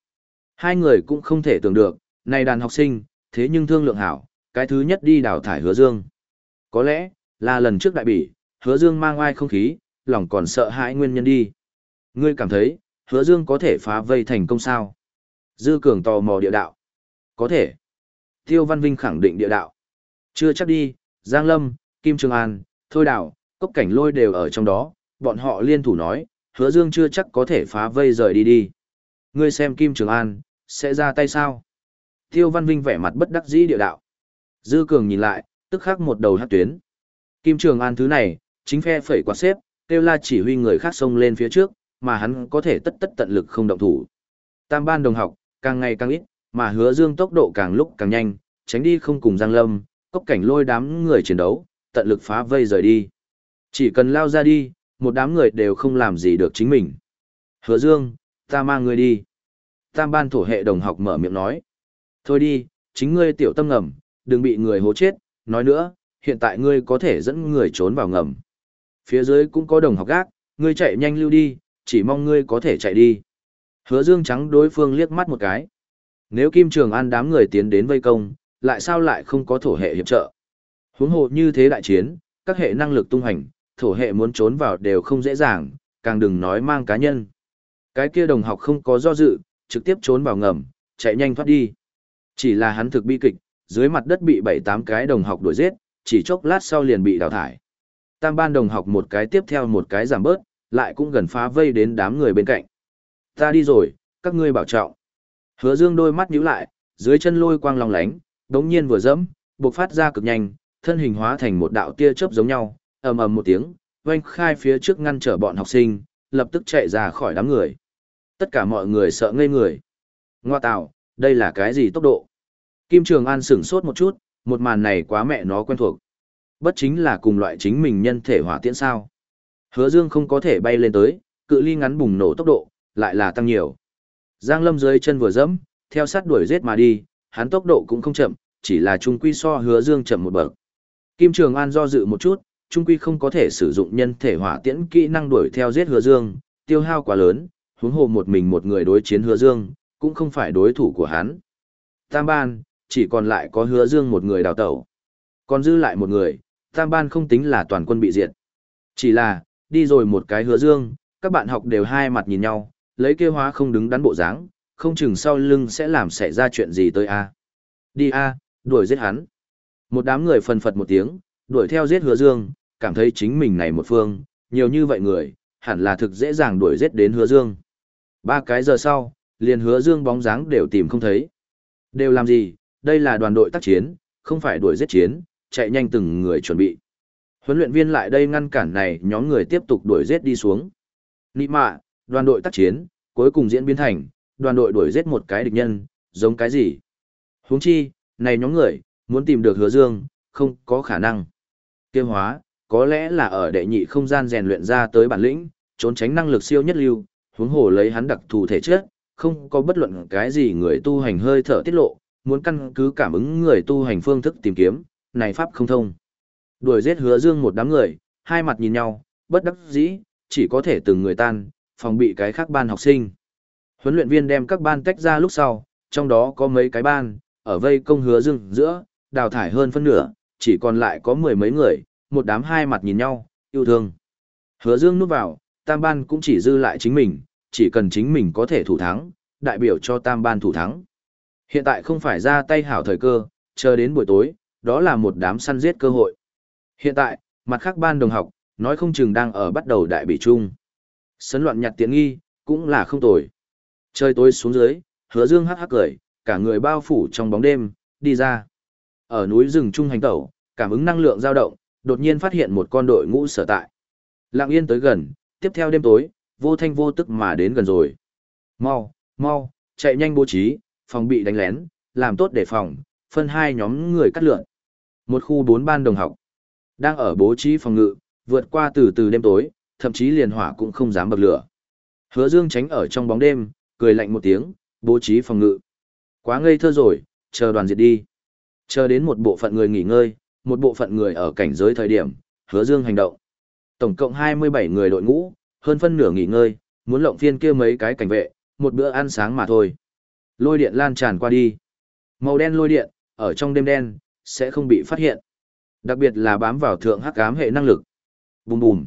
Hai người cũng không thể tưởng được, này đàn học sinh, thế nhưng thương lượng hảo, cái thứ nhất đi đào thải hứa dương. Có lẽ, là lần trước đại bỉ, hứa dương mang ai không khí, lòng còn sợ hãi nguyên nhân đi. Ngươi cảm thấy, hứa dương có thể phá vây thành công sao? Dư Cường tò mò địa đạo. Có thể. Tiêu Văn Vinh khẳng định địa đạo. Chưa chắc đi, Giang Lâm, Kim Trường An, Thôi Đảo, Cốc Cảnh Lôi đều ở trong đó, bọn họ liên thủ nói, hứa dương chưa chắc có thể phá vây rời đi đi. Ngươi xem Kim Trường An, sẽ ra tay sao? Tiêu Văn Vinh vẻ mặt bất đắc dĩ địa đạo. Dư Cường nhìn lại, tức khắc một đầu hát tuyến. Kim Trường An thứ này, chính phe phẩy quạt xếp, kêu la chỉ huy người khác xông lên phía trước, mà hắn có thể tất tất tận lực không động thủ. Tam ban đồng học, càng ngày càng ít, mà hứa dương tốc độ càng lúc càng nhanh, tránh đi không cùng Giang Lâm, cốc cảnh lôi đám người chiến đấu, tận lực phá vây rời đi. Chỉ cần lao ra đi, một đám người đều không làm gì được chính mình. Hứa dương, ta mang ngươi đi. Tam ban thổ hệ đồng học mở miệng nói. Thôi đi, chính ngươi tiểu tâm ngầm, đừng bị người hố chết, nói nữa, hiện tại ngươi có thể dẫn người trốn vào ngầm. Phía dưới cũng có đồng học gác, ngươi chạy nhanh lưu đi, chỉ mong ngươi có thể chạy đi. Hứa dương trắng đối phương liếc mắt một cái. Nếu Kim Trường An đám người tiến đến vây công, lại sao lại không có thổ hệ hiệp trợ? Huống hồ như thế đại chiến, các hệ năng lực tung hành, thổ hệ muốn trốn vào đều không dễ dàng, càng đừng nói mang cá nhân. Cái kia đồng học không có do dự, trực tiếp trốn vào ngầm, chạy nhanh thoát đi. Chỉ là hắn thực bi kịch, dưới mặt đất bị 7-8 cái đồng học đuổi giết, chỉ chốc lát sau liền bị đào thải. Tam ban đồng học một cái tiếp theo một cái giảm bớt, lại cũng gần phá vây đến đám người bên cạnh. Ta đi rồi, các ngươi bảo trọng. Hứa Dương đôi mắt nhíu lại, dưới chân lôi quang long lánh, đống nhiên vừa dẫm, bộc phát ra cực nhanh, thân hình hóa thành một đạo tia chớp giống nhau, ầm ầm một tiếng, vang khai phía trước ngăn trở bọn học sinh, lập tức chạy ra khỏi đám người. Tất cả mọi người sợ ngây người. Ngoa tạo, đây là cái gì tốc độ? Kim Trường An sửng sốt một chút, một màn này quá mẹ nó quen thuộc. Bất chính là cùng loại chính mình nhân thể hỏa tiễn sao. Hứa Dương không có thể bay lên tới, cự ly ngắn bùng nổ tốc độ, lại là tăng nhiều. Giang Lâm dưới chân vừa dẫm, theo sát đuổi giết mà đi, hắn tốc độ cũng không chậm, chỉ là trung quy so Hứa Dương chậm một bậc. Kim Trường An do dự một chút, trung quy không có thể sử dụng nhân thể hỏa tiễn kỹ năng đuổi theo giết Hứa Dương, tiêu hao quá lớn, huống hồ một mình một người đối chiến Hứa Dương, cũng không phải đối thủ của hắn. Tam ban, chỉ còn lại có Hứa Dương một người đào tẩu. Còn dư lại một người, Tam ban không tính là toàn quân bị diệt. Chỉ là, đi rồi một cái Hứa Dương, các bạn học đều hai mặt nhìn nhau, lấy kêu hóa không đứng đắn bộ dáng, không chừng sau lưng sẽ làm xảy ra chuyện gì tới a. Đi a, đuổi giết hắn. Một đám người phần phật một tiếng, đuổi theo giết Hứa Dương, cảm thấy chính mình này một phương, nhiều như vậy người, hẳn là thực dễ dàng đuổi giết đến hứa dương. Ba cái giờ sau, liền hứa dương bóng dáng đều tìm không thấy. Đều làm gì, đây là đoàn đội tác chiến, không phải đuổi giết chiến, chạy nhanh từng người chuẩn bị. Huấn luyện viên lại đây ngăn cản này nhóm người tiếp tục đuổi giết đi xuống. Nị mạ, đoàn đội tác chiến, cuối cùng diễn biến thành, đoàn đội đuổi giết một cái địch nhân, giống cái gì? Huống chi, này nhóm người, muốn tìm được hứa dương, không có khả năng. Kêu hóa, có lẽ là ở đệ nhị không gian rèn luyện ra tới bản lĩnh, trốn tránh năng lực siêu nhất lưu, huống hồ lấy hắn đặc thù thể chất, không có bất luận cái gì người tu hành hơi thở tiết lộ, muốn căn cứ cảm ứng người tu hành phương thức tìm kiếm, này pháp không thông. Đuổi giết hứa dương một đám người, hai mặt nhìn nhau, bất đắc dĩ, chỉ có thể từng người tan, phòng bị cái khác ban học sinh. Huấn luyện viên đem các ban tách ra lúc sau, trong đó có mấy cái ban, ở vây công hứa dương giữa, đào thải hơn phân nửa, chỉ còn lại có mười mấy người, một đám hai mặt nhìn nhau, yêu thương. Hứa dương núp vào, tam ban cũng chỉ dư lại chính mình, chỉ cần chính mình có thể thủ thắng, đại biểu cho tam ban thủ thắng. Hiện tại không phải ra tay hảo thời cơ, chờ đến buổi tối, đó là một đám săn giết cơ hội. Hiện tại, mặt khác ban đồng học, nói không chừng đang ở bắt đầu đại bị chung. Sấn loạn nhặt tiện nghi, cũng là không tồi. Trời tối xuống dưới, hứa dương hắc hắc cười, cả người bao phủ trong bóng đêm, đi ra. Ở núi rừng trung hành tẩu, cảm ứng năng lượng dao động, đột nhiên phát hiện một con đội ngũ sở tại. Lặng yên tới gần, tiếp theo đêm tối, vô thanh vô tức mà đến gần rồi. Mau, mau, chạy nhanh bố trí, phòng bị đánh lén, làm tốt đề phòng, phân hai nhóm người cắt lượn. Một khu bốn ban đồng học, đang ở bố trí phòng ngự, vượt qua từ từ đêm tối, thậm chí liền hỏa cũng không dám bật lửa. Hứa Dương tránh ở trong bóng đêm, cười lạnh một tiếng, bố trí phòng ngự. Quá ngây thơ rồi, chờ đoàn diệt đi. Chờ đến một bộ phận người nghỉ ngơi, một bộ phận người ở cảnh giới thời điểm, Hứa Dương hành động. Tổng cộng 27 người đội ngũ, hơn phân nửa nghỉ ngơi, muốn lộng phiên kia mấy cái cảnh vệ, một bữa ăn sáng mà thôi. Lôi điện lan tràn qua đi. Màu đen lôi điện, ở trong đêm đen, sẽ không bị phát hiện. Đặc biệt là bám vào thượng hắc ám hệ năng lực. Bùm bùm.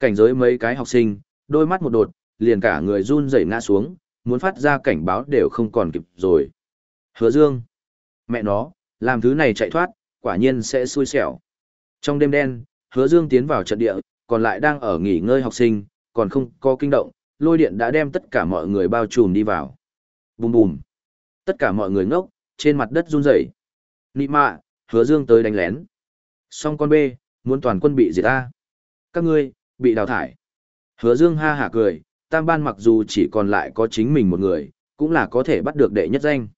Cảnh giới mấy cái học sinh, đôi mắt một đột, liền cả người run rẩy ngã xuống, muốn phát ra cảnh báo đều không còn kịp rồi. Hứa Dương. Mẹ nó, làm thứ này chạy thoát, quả nhiên sẽ xui xẻo. Trong đêm đen, Hứa Dương tiến vào trận địa, còn lại đang ở nghỉ ngơi học sinh, còn không có kinh động, lôi điện đã đem tất cả mọi người bao trùm đi vào. Bùm bùm. Tất cả mọi người ngốc, trên mặt đất run rẩy. Nị mạ, hứa dương tới đánh lén. Song con B, muốn toàn quân bị diệt ta. Các ngươi, bị đào thải. Hứa dương ha hả cười, tam ban mặc dù chỉ còn lại có chính mình một người, cũng là có thể bắt được đệ nhất danh.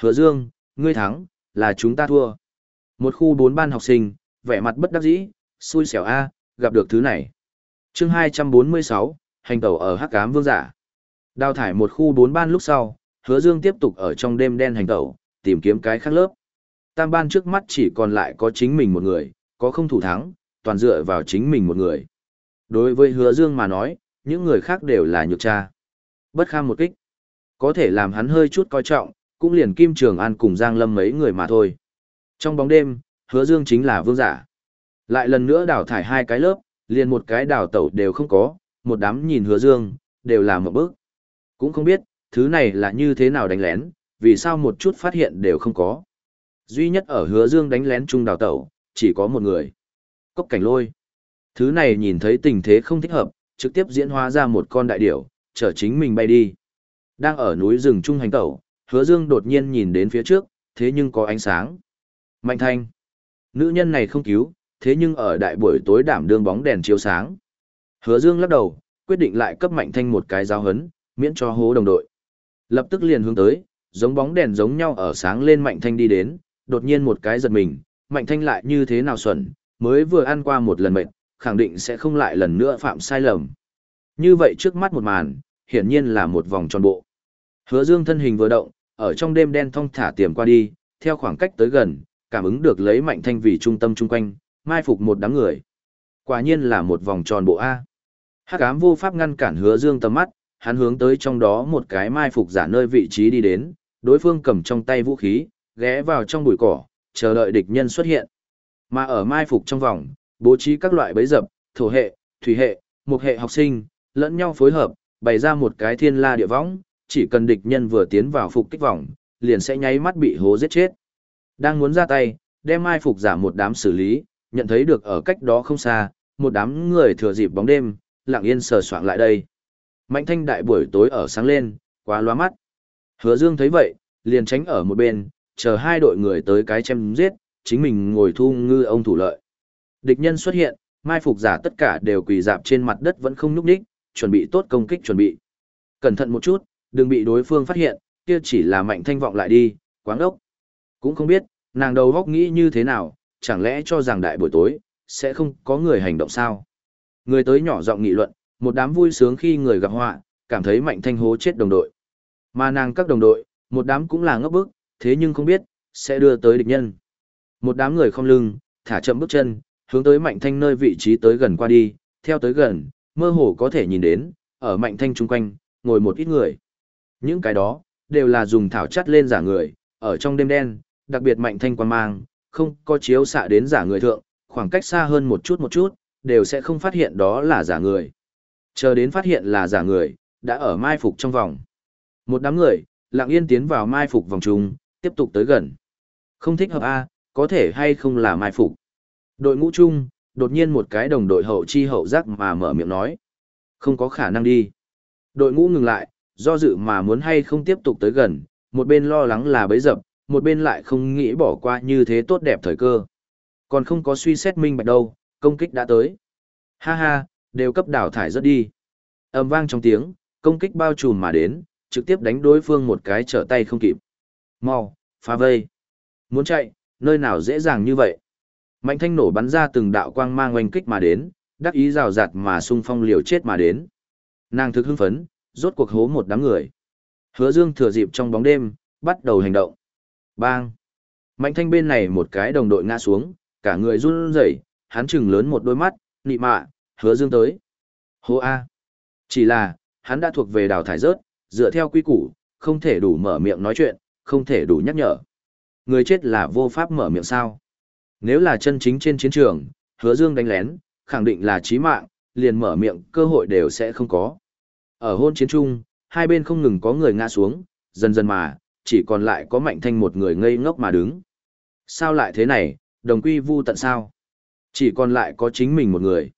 Hứa dương, ngươi thắng, là chúng ta thua. Một khu bốn ban học sinh, vẻ mặt bất đắc dĩ, xui xẻo A, gặp được thứ này. chương 246, hành tẩu ở Hắc Ám Vương Giả. Đào thải một khu bốn ban lúc sau, hứa dương tiếp tục ở trong đêm đen hành tẩu, tìm kiếm cái khác lớp. Tam ban trước mắt chỉ còn lại có chính mình một người, có không thủ thắng, toàn dựa vào chính mình một người. Đối với hứa dương mà nói, những người khác đều là nhược cha. Bất kham một kích. Có thể làm hắn hơi chút coi trọng, cũng liền Kim Trường An cùng Giang Lâm mấy người mà thôi. Trong bóng đêm, hứa dương chính là vương giả. Lại lần nữa đào thải hai cái lớp, liền một cái đào tẩu đều không có, một đám nhìn hứa dương, đều là một bước. Cũng không biết, thứ này là như thế nào đánh lén, vì sao một chút phát hiện đều không có. Duy nhất ở hứa dương đánh lén chung đào tẩu, chỉ có một người. Cốc cảnh lôi. Thứ này nhìn thấy tình thế không thích hợp, trực tiếp diễn hóa ra một con đại điểu, chở chính mình bay đi. Đang ở núi rừng trung hành tẩu, hứa dương đột nhiên nhìn đến phía trước, thế nhưng có ánh sáng. Mạnh thanh. Nữ nhân này không cứu, thế nhưng ở đại buổi tối đảm đương bóng đèn chiếu sáng. Hứa Dương lắc đầu, quyết định lại cấp Mạnh Thanh một cái giáo hấn, miễn cho hố đồng đội. Lập tức liền hướng tới, giống bóng đèn giống nhau ở sáng lên Mạnh Thanh đi đến, đột nhiên một cái giật mình, Mạnh Thanh lại như thế nào xuẩn, mới vừa ăn qua một lần mệt, khẳng định sẽ không lại lần nữa phạm sai lầm. Như vậy trước mắt một màn, hiển nhiên là một vòng tròn bộ. Hứa Dương thân hình vừa động, ở trong đêm đen thong thả tiềm qua đi, theo khoảng cách tới gần, cảm ứng được lấy Mạnh Thanh vì trung tâm chung quanh, mai phục một đám người. Quả nhiên là một vòng tròn bộ A. Hắc ám vô pháp ngăn cản hứa dương tầm mắt, hắn hướng tới trong đó một cái mai phục giả nơi vị trí đi đến, đối phương cầm trong tay vũ khí, ghé vào trong bụi cỏ, chờ đợi địch nhân xuất hiện. Mà ở mai phục trong vòng, bố trí các loại bẫy dập, thổ hệ, thủy hệ, mục hệ học sinh, lẫn nhau phối hợp, bày ra một cái thiên la địa võng, chỉ cần địch nhân vừa tiến vào phục kích vòng, liền sẽ nháy mắt bị hố giết chết. Đang muốn ra tay, đem mai phục giả một đám xử lý, nhận thấy được ở cách đó không xa, một đám người thừa dịp bóng đêm, lặng yên sờ soạng lại đây. Mạnh thanh đại buổi tối ở sáng lên, quá loa mắt. Hứa Dương thấy vậy, liền tránh ở một bên, chờ hai đội người tới cái chém giết, chính mình ngồi thu ngư ông thủ lợi. Địch nhân xuất hiện, mai phục giả tất cả đều quỳ dạp trên mặt đất vẫn không nhúc nhích, chuẩn bị tốt công kích chuẩn bị. Cẩn thận một chút, đừng bị đối phương phát hiện, kia chỉ là mạnh thanh vọng lại đi, quáng ốc. Cũng không biết, nàng đầu góc nghĩ như thế nào, chẳng lẽ cho rằng đại buổi tối, sẽ không có người hành động sao? Người tới nhỏ giọng nghị luận, một đám vui sướng khi người gặp họa, cảm thấy mạnh thanh hố chết đồng đội. Mà nàng các đồng đội, một đám cũng là ngốc bức, thế nhưng không biết, sẽ đưa tới địch nhân. Một đám người không lưng, thả chậm bước chân, hướng tới mạnh thanh nơi vị trí tới gần qua đi, theo tới gần, mơ hồ có thể nhìn đến, ở mạnh thanh chung quanh, ngồi một ít người. Những cái đó, đều là dùng thảo chắt lên giả người, ở trong đêm đen, đặc biệt mạnh thanh quan mang, không có chiếu xạ đến giả người thượng, khoảng cách xa hơn một chút một chút, đều sẽ không phát hiện đó là giả người. Chờ đến phát hiện là giả người, đã ở mai phục trong vòng. Một đám người, lặng yên tiến vào mai phục vòng trùng, tiếp tục tới gần. Không thích hợp A, có thể hay không là mai phục. Đội ngũ chung, đột nhiên một cái đồng đội hậu chi hậu giác mà mở miệng nói. Không có khả năng đi. Đội ngũ ngừng lại, do dự mà muốn hay không tiếp tục tới gần, một bên lo lắng là bấy dập, một bên lại không nghĩ bỏ qua như thế tốt đẹp thời cơ. Còn không có suy xét minh bạch đâu, công kích đã tới. Ha ha, đều cấp đảo thải rất đi. ầm vang trong tiếng, công kích bao trùm mà đến, trực tiếp đánh đối phương một cái trở tay không kịp. Mau, phá vây. Muốn chạy, nơi nào dễ dàng như vậy. Mạnh thanh nổ bắn ra từng đạo quang mang oanh kích mà đến, đắc ý rào rạt mà sung phong liều chết mà đến. Nàng thực hưng phấn, rốt cuộc hố một đám người. Hứa dương thừa dịp trong bóng đêm, bắt đầu hành động. Bang! Mạnh thanh bên này một cái đồng đội ngã xuống, cả người run rẩy, hắn chừng lớn một đôi mắt, nị mạ, hứa dương tới. Hô A! Chỉ là, hắn đã thuộc về đào thải rớt, dựa theo quy củ, không thể đủ mở miệng nói chuyện, không thể đủ nhắc nhở. Người chết là vô pháp mở miệng sao. Nếu là chân chính trên chiến trường, hứa dương đánh lén, khẳng định là chí mạng, liền mở miệng cơ hội đều sẽ không có. Ở hôn chiến chung, hai bên không ngừng có người ngã xuống, dần dần mà, chỉ còn lại có mạnh thanh một người ngây ngốc mà đứng. Sao lại thế này, đồng quy vu tận sao? Chỉ còn lại có chính mình một người.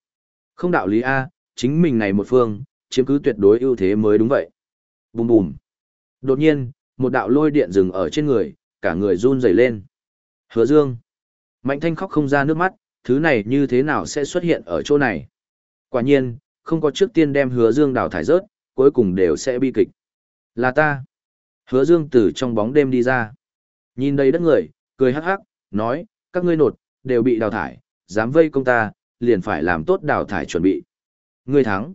Không đạo lý A, chính mình này một phương, chiếm cứ tuyệt đối ưu thế mới đúng vậy. Bùm bùm. Đột nhiên, một đạo lôi điện dừng ở trên người, cả người run rẩy lên. Hứa dương. Mạnh thanh khóc không ra nước mắt, thứ này như thế nào sẽ xuất hiện ở chỗ này. Quả nhiên, không có trước tiên đem hứa dương đào thải rớt, cuối cùng đều sẽ bi kịch. Là ta. Hứa dương từ trong bóng đêm đi ra. Nhìn đây đất người, cười hắc hắc, nói, các ngươi nột, đều bị đào thải, dám vây công ta, liền phải làm tốt đào thải chuẩn bị. Ngươi thắng.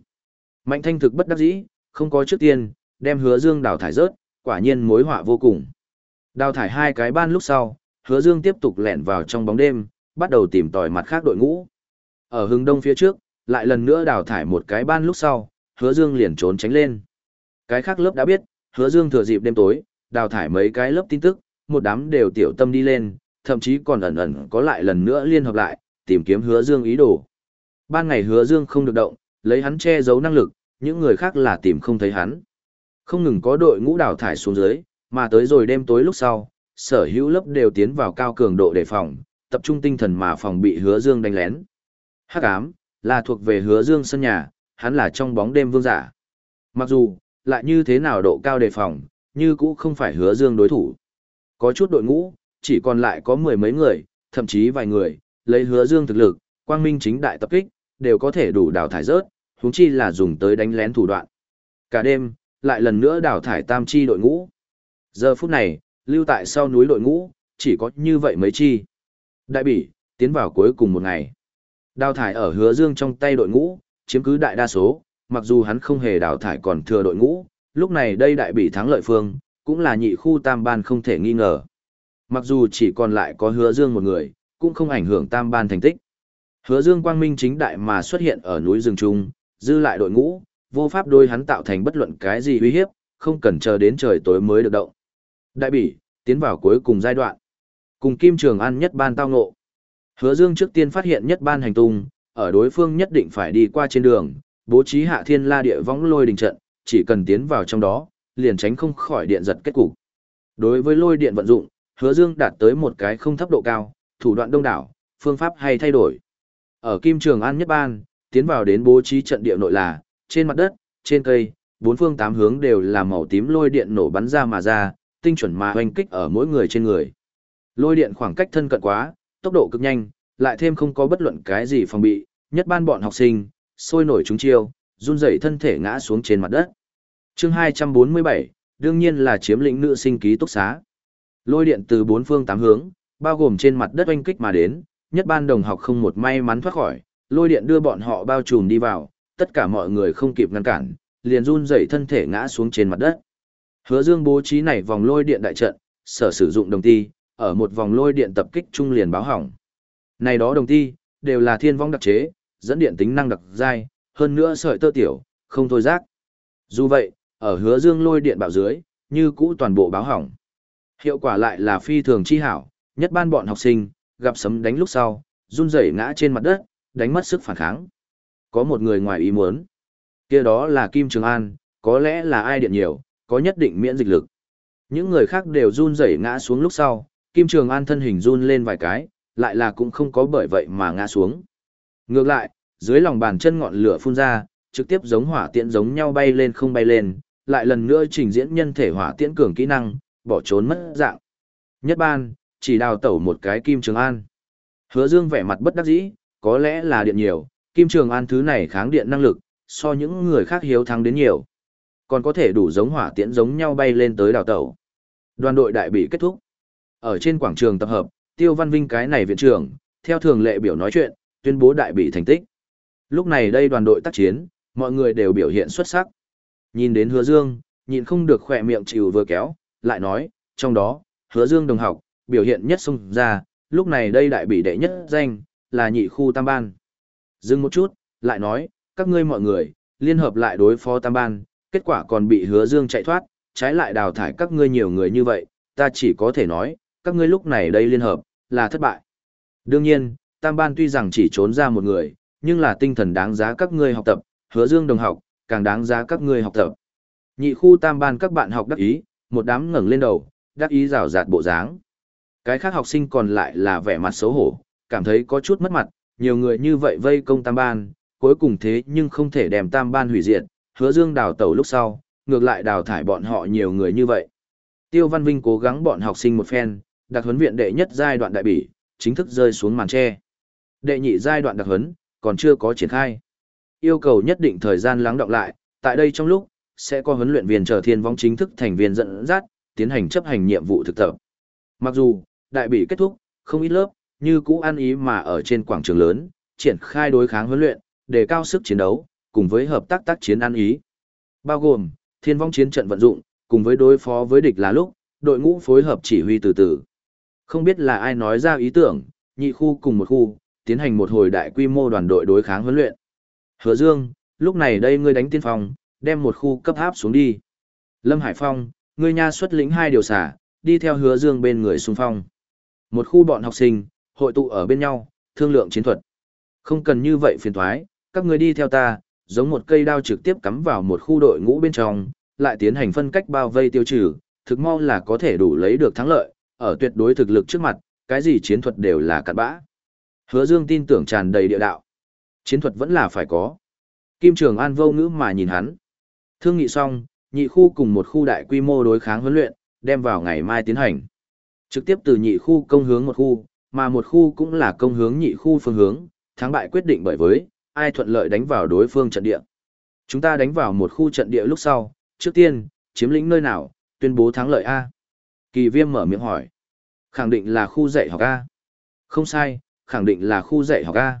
Mạnh thanh thực bất đắc dĩ, không có trước tiên, đem hứa dương đào thải rớt, quả nhiên mối họa vô cùng. Đào thải hai cái ban lúc sau, hứa dương tiếp tục lẻn vào trong bóng đêm, bắt đầu tìm tòi mặt khác đội ngũ. Ở hướng đông phía trước, lại lần nữa đào thải một cái ban lúc sau, hứa dương liền trốn tránh lên. Cái khác lớp đã biết, hứa dương thừa dịp đêm tối, đào thải mấy cái lớp tin tức, một đám đều tiểu tâm đi lên, thậm chí còn ẩn ẩn có lại lần nữa liên hợp lại, tìm kiếm hứa dương ý đồ. Ban ngày hứa dương không được động, lấy hắn che giấu năng lực, những người khác là tìm không thấy hắn. Không ngừng có đội ngũ đào thải xuống dưới, mà tới rồi đêm tối lúc sau, sở hữu lớp đều tiến vào cao cường độ đề phòng, tập trung tinh thần mà phòng bị hứa dương đánh lén. Hắc ám, là thuộc về hứa dương sân nhà, hắn là trong bóng đêm vương giả. Mặc dù, lại như thế nào độ cao đề phòng, như cũ không phải hứa dương đối thủ. Có chút đội ngũ, chỉ còn lại có mười mấy người, thậm chí vài người, lấy hứa dương thực lực, quang minh chính đại tập kích, đều có thể đủ đào thải rớt, huống chi là dùng tới đánh lén thủ đoạn. Cả đêm, lại lần nữa đào thải tam chi đội ngũ. Giờ phút này, lưu tại sau núi đội ngũ, chỉ có như vậy mấy chi. Đại bỉ, tiến vào cuối cùng một ngày. Đào thải ở hứa dương trong tay đội ngũ, chiếm cứ đại đa số, mặc dù hắn không hề đào thải còn thừa đội ngũ, lúc này đây đại bỉ thắng lợi phương, cũng là nhị khu tam ban không thể nghi ngờ. Mặc dù chỉ còn lại có hứa dương một người, cũng không ảnh hưởng tam ban thành tích. Hứa dương quang minh chính đại mà xuất hiện ở núi rừng trung, dư lại đội ngũ, vô pháp đôi hắn tạo thành bất luận cái gì uy hiếp, không cần chờ đến trời tối mới được động. Đại bỉ, tiến vào cuối cùng giai đoạn. Cùng Kim Trường An nhất ban tao ngộ. Hứa Dương trước tiên phát hiện nhất ban hành tung, ở đối phương nhất định phải đi qua trên đường, bố trí hạ thiên la địa võng lôi đình trận, chỉ cần tiến vào trong đó, liền tránh không khỏi điện giật kết cục. Đối với lôi điện vận dụng, Hứa Dương đạt tới một cái không thấp độ cao, thủ đoạn đông đảo, phương pháp hay thay đổi. Ở Kim Trường An nhất ban, tiến vào đến bố trí trận địa nội là, trên mặt đất, trên cây, bốn phương tám hướng đều là màu tím lôi điện nổ bắn ra mà ra, tinh chuẩn mà hoành kích ở mỗi người trên người. Lôi điện khoảng cách thân cận quá, tốc độ cực nhanh, lại thêm không có bất luận cái gì phòng bị, nhất ban bọn học sinh, sôi nổi chúng chiêu, run rẩy thân thể ngã xuống trên mặt đất. Chương 247, đương nhiên là chiếm lĩnh nữ sinh ký túc xá. Lôi điện từ bốn phương tám hướng, bao gồm trên mặt đất oanh kích mà đến, nhất ban đồng học không một may mắn thoát khỏi, lôi điện đưa bọn họ bao trùm đi vào, tất cả mọi người không kịp ngăn cản, liền run rẩy thân thể ngã xuống trên mặt đất. Hứa Dương bố trí này vòng lôi điện đại trận, sở sử dụng đồng ti, ở một vòng lôi điện tập kích trung liền báo hỏng. Này đó đồng ti, đều là thiên vong đặc chế, dẫn điện tính năng đặc dai, hơn nữa sợi tơ tiểu, không thôi rác. Dù vậy, ở hứa dương lôi điện bạo dưới, như cũ toàn bộ báo hỏng. Hiệu quả lại là phi thường chi hảo, nhất ban bọn học sinh, gặp sấm đánh lúc sau, run rẩy ngã trên mặt đất, đánh mất sức phản kháng. Có một người ngoài ý muốn. kia đó là Kim Trường An, có lẽ là ai điện nhiều, có nhất định miễn dịch lực. Những người khác đều run rẩy ngã xuống lúc sau, Kim Trường An thân hình run lên vài cái, lại là cũng không có bởi vậy mà ngã xuống. Ngược lại, dưới lòng bàn chân ngọn lửa phun ra, trực tiếp giống hỏa tiễn giống nhau bay lên không bay lên, lại lần nữa trình diễn nhân thể hỏa tiễn cường kỹ năng, bỏ trốn mất dạng. Nhất ban, chỉ đào tẩu một cái Kim Trường An. Hứa Dương vẻ mặt bất đắc dĩ, có lẽ là điện nhiều, Kim Trường An thứ này kháng điện năng lực, so những người khác hiếu thắng đến nhiều. Còn có thể đủ giống hỏa tiễn giống nhau bay lên tới đào tẩu. Đoàn đội đại bị kết thúc. Ở trên quảng trường tập hợp, Tiêu Văn Vinh cái này viện trưởng, theo thường lệ biểu nói chuyện, tuyên bố đại bị thành tích. Lúc này đây đoàn đội tác chiến, mọi người đều biểu hiện xuất sắc. Nhìn đến Hứa Dương, nhìn không được khỏe miệng chịu vừa kéo, lại nói, trong đó, Hứa Dương đồng học, biểu hiện nhất sung ra, lúc này đây đại bị đệ nhất danh, là nhị khu tam ban. Dừng một chút, lại nói, các ngươi mọi người, liên hợp lại đối phó tam ban, kết quả còn bị Hứa Dương chạy thoát, trái lại đào thải các ngươi nhiều người như vậy, ta chỉ có thể nói, các ngươi lúc này đây liên hợp, là thất bại. Đương nhiên, tam ban tuy rằng chỉ trốn ra một người, nhưng là tinh thần đáng giá các ngươi học tập, hứa dương đồng học, càng đáng giá các ngươi học tập. Nhị khu tam ban các bạn học đắc ý, một đám ngẩng lên đầu, đắc ý rào rạt bộ dáng. Cái khác học sinh còn lại là vẻ mặt xấu hổ, cảm thấy có chút mất mặt, nhiều người như vậy vây công tam ban, cuối cùng thế nhưng không thể đem tam ban hủy diệt, hứa dương đào tẩu lúc sau, ngược lại đào thải bọn họ nhiều người như vậy. Tiêu Văn Vinh cố gắng bọn học sinh một phen, đặc huấn viện đệ nhất giai đoạn đại bỉ, chính thức rơi xuống màn tre. Đệ nhị giai đoạn đặc huấn, còn chưa có triển khai. Yêu cầu nhất định thời gian lắng đọng lại, tại đây trong lúc, sẽ có huấn luyện viên trở thiên vong chính thức thành viên dẫn dắt, tiến hành chấp hành nhiệm vụ thực tập. Mặc dù, đại bỉ kết thúc, không ít lớp, như cũ ăn ý mà ở trên quảng trường lớn, triển khai đối kháng huấn luyện, đề cao sức chiến đấu, cùng với hợp tác tác chiến ăn ý. Bao gồm, thiên vong chiến trận vận dụng, cùng với đối phó với địch là lúc, đội ngũ phối hợp chỉ huy từ từ. Không biết là ai nói ra ý tưởng, nhị khu cùng một khu, tiến hành một hồi đại quy mô đoàn đội đối kháng huấn luyện. Hứa Dương, lúc này đây ngươi đánh tiên phong, đem một khu cấp áp xuống đi. Lâm Hải Phong, ngươi nha xuất lĩnh hai điều xả, đi theo Hứa Dương bên người xung phong. Một khu bọn học sinh, hội tụ ở bên nhau, thương lượng chiến thuật. Không cần như vậy phiền toái, các ngươi đi theo ta, giống một cây đao trực tiếp cắm vào một khu đội ngũ bên trong, lại tiến hành phân cách bao vây tiêu trừ, thực mau là có thể đủ lấy được thắng lợi, ở tuyệt đối thực lực trước mặt, cái gì chiến thuật đều là cặn bã. Hứa Dương tin tưởng tràn đầy địa đạo. Chiến thuật vẫn là phải có. Kim Trường An vô ngữ mà nhìn hắn. Thương nghị xong, nhị khu cùng một khu đại quy mô đối kháng huấn luyện, đem vào ngày mai tiến hành. Trực tiếp từ nhị khu công hướng một khu, mà một khu cũng là công hướng nhị khu phương hướng, thắng bại quyết định bởi với ai thuận lợi đánh vào đối phương trận địa. Chúng ta đánh vào một khu trận địa lúc sau, trước tiên, chiếm lĩnh nơi nào, tuyên bố thắng lợi A. Kỳ viêm mở miệng hỏi. Khẳng định là khu dạy học A. Không sai, khẳng định là khu dạy học A.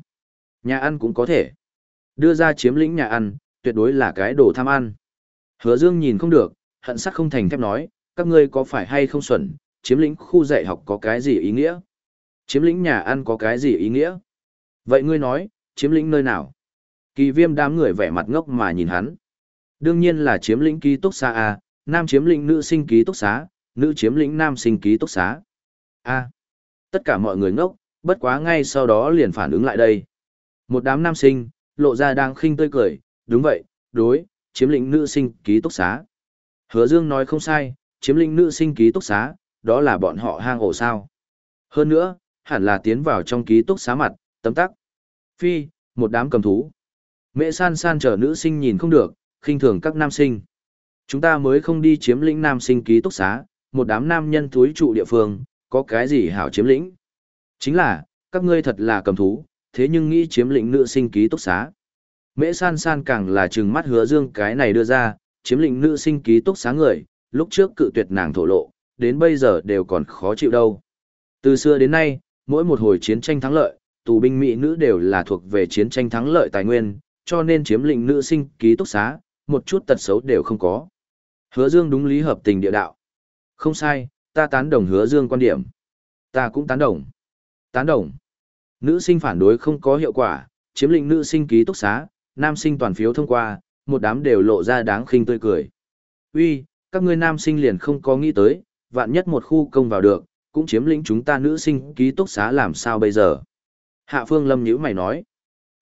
Nhà ăn cũng có thể. Đưa ra chiếm lĩnh nhà ăn, tuyệt đối là cái đồ tham ăn. Hứa Dương nhìn không được, hận sắc không thành thép nói, các ngươi có phải hay không xuẩn, chiếm lĩnh khu dạy học có cái gì ý nghĩa? Chiếm lĩnh nhà ăn có cái gì ý nghĩa? Vậy ngươi nói, chiếm lĩnh nơi nào? Kỳ viêm đám người vẻ mặt ngốc mà nhìn hắn. Đương nhiên là chiếm lĩnh ký túc xá A, nam chiếm lĩnh nữ sinh ký túc xá, nữ chiếm lĩnh nam sinh ký túc xá. A. Tất cả mọi người ngốc, bất quá ngay sau đó liền phản ứng lại đây. Một đám nam sinh, lộ ra đang khinh tươi cười, đúng vậy, đối, chiếm lĩnh nữ sinh ký túc xá. Hứa Dương nói không sai, chiếm lĩnh nữ sinh ký túc xá, đó là bọn họ hang ổ sao. Hơn nữa, hẳn là tiến vào trong ký túc xá mặt, tấm tắc. Phi, một đám cầm thú. Mẹ san san chờ nữ sinh nhìn không được, khinh thường các nam sinh. Chúng ta mới không đi chiếm lĩnh nam sinh ký túc xá, một đám nam nhân túi trụ địa phương, có cái gì hảo chiếm lĩnh. Chính là, các ngươi thật là cầm thú, thế nhưng nghĩ chiếm lĩnh nữ sinh ký túc xá. Mễ san san càng là trừng mắt hứa dương cái này đưa ra, chiếm lĩnh nữ sinh ký túc xá người, lúc trước cự tuyệt nàng thổ lộ, đến bây giờ đều còn khó chịu đâu. Từ xưa đến nay, mỗi một hồi chiến tranh thắng lợi, tù binh mỹ nữ đều là thuộc về chiến tranh thắng lợi tài nguyên, cho nên chiếm lĩnh nữ sinh ký túc xá, một chút tật xấu đều không có. Hứa Dương đúng lý hợp tình địa đạo. Không sai, ta tán đồng Hứa Dương quan điểm. Ta cũng tán đồng. Tán đồng. Nữ sinh phản đối không có hiệu quả, chiếm lĩnh nữ sinh ký túc xá, nam sinh toàn phiếu thông qua, một đám đều lộ ra đáng khinh tươi cười. Uy, các ngươi nam sinh liền không có nghĩ tới, vạn nhất một khu công vào được, cũng chiếm lĩnh chúng ta nữ sinh ký túc xá làm sao bây giờ. Hạ Phương Lâm nhữ mày nói.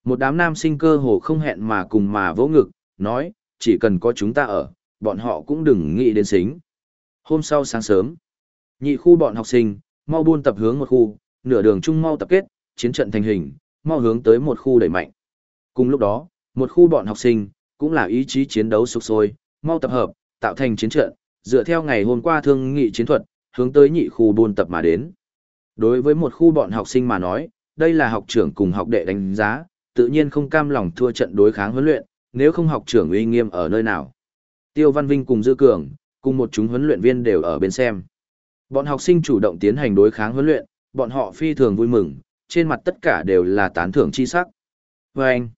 Một đám nam sinh cơ hồ không hẹn mà cùng mà vỗ ngực, nói, chỉ cần có chúng ta ở, bọn họ cũng đừng nghĩ đến xính. Hôm sau sáng sớm, nhị khu bọn học sinh, mau buôn tập hướng một khu, nửa đường chung mau tập kết, chiến trận thành hình, mau hướng tới một khu đẩy mạnh. Cùng lúc đó, một khu bọn học sinh, cũng là ý chí chiến đấu sục sôi, mau tập hợp, tạo thành chiến trận, dựa theo ngày hôm qua thương nghị chiến thuật, hướng tới nhị khu buôn tập mà đến. Đối với một khu bọn học sinh mà nói, đây là học trưởng cùng học đệ đánh giá, tự nhiên không cam lòng thua trận đối kháng huấn luyện, nếu không học trưởng uy nghiêm ở nơi nào. Tiêu Văn Vinh cùng Dư Cường, cùng một chúng huấn luyện viên đều ở bên xem. Bọn học sinh chủ động tiến hành đối kháng huấn luyện, bọn họ phi thường vui mừng, trên mặt tất cả đều là tán thưởng chi sắc. Và anh,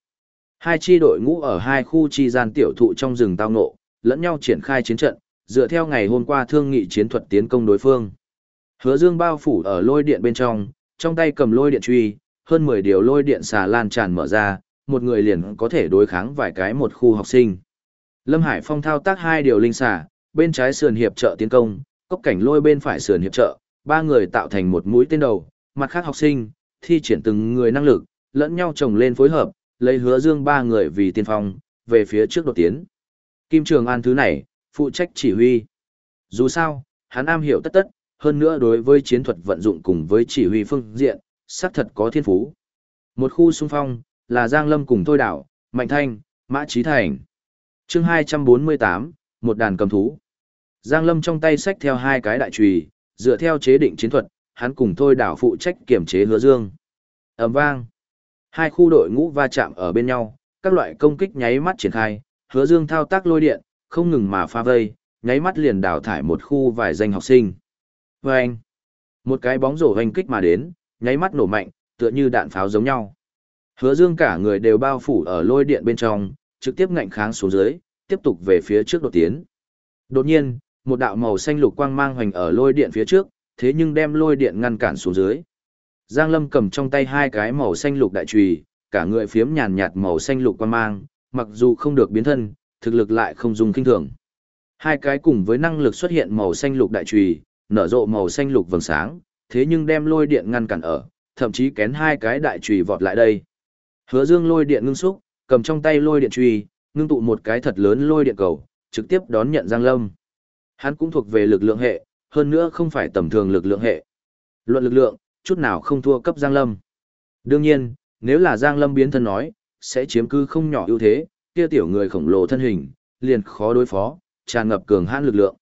hai chi đội ngũ ở hai khu chi gian tiểu thụ trong rừng tao ngộ, lẫn nhau triển khai chiến trận, dựa theo ngày hôm qua thương nghị chiến thuật tiến công đối phương. Hứa Dương bao phủ ở lôi điện bên trong, trong tay cầm lôi điện truy, hơn 10 điều lôi điện xà lan tràn mở ra, một người liền có thể đối kháng vài cái một khu học sinh. Lâm Hải Phong thao tác hai điều linh xà, bên trái sườn hiệp trợ tiến công, cốc cảnh lôi bên phải sườn hiệp trợ, ba người tạo thành một mũi tên đầu, mặt khác học sinh, thi triển từng người năng lực, lẫn nhau chồng lên phối hợp, lấy hứa dương ba người vì tiên phong, về phía trước đột tiến. Kim Trường An thứ này, phụ trách chỉ huy. Dù sao, hắn am hiểu tất tất, hơn nữa đối với chiến thuật vận dụng cùng với chỉ huy phương diện, xác thật có thiên phú. Một khu xung phong, là Giang Lâm cùng Thôi Đảo, Mạnh Thanh, Mã Trí Thành. chương 248, một đàn cầm thú. Giang Lâm trong tay xách theo hai cái đại trùy, dựa theo chế định chiến thuật, hắn cùng Thôi Đảo phụ trách kiểm chế hứa dương. ầm vang. Hai khu đội ngũ va chạm ở bên nhau, các loại công kích nháy mắt triển khai, hứa dương thao tác lôi điện, không ngừng mà pha vây, nháy mắt liền đào thải một khu vài danh học sinh. Và anh, một cái bóng rổ hoành kích mà đến, nháy mắt nổ mạnh, tựa như đạn pháo giống nhau. Hứa dương cả người đều bao phủ ở lôi điện bên trong, trực tiếp ngạnh kháng xuống dưới, tiếp tục về phía trước đột tiến. Đột nhiên, một đạo màu xanh lục quang mang hoành ở lôi điện phía trước, thế nhưng đem lôi điện ngăn cản xuống dưới. Giang Lâm cầm trong tay hai cái màu xanh lục đại chùy, cả người phiếm nhàn nhạt màu xanh lục quang mang, mặc dù không được biến thân, thực lực lại không dùng kinh thường. Hai cái cùng với năng lực xuất hiện màu xanh lục đại chùy, nở rộ màu xanh lục vầng sáng, thế nhưng đem lôi điện ngăn cản ở, thậm chí kén hai cái đại chùy vọt lại đây. Hứa Dương lôi điện ngưng xúc, cầm trong tay lôi điện chùy, ngưng tụ một cái thật lớn lôi điện cầu, trực tiếp đón nhận Giang Lâm. Hắn cũng thuộc về lực lượng hệ, hơn nữa không phải tầm thường lực lượng hệ. Luận lực lượng, chút nào không thua cấp Giang Lâm. Đương nhiên, nếu là Giang Lâm biến thân nói, sẽ chiếm cứ không nhỏ ưu thế, kia tiểu người khổng lồ thân hình, liền khó đối phó, tràn ngập cường hãn lực lượng.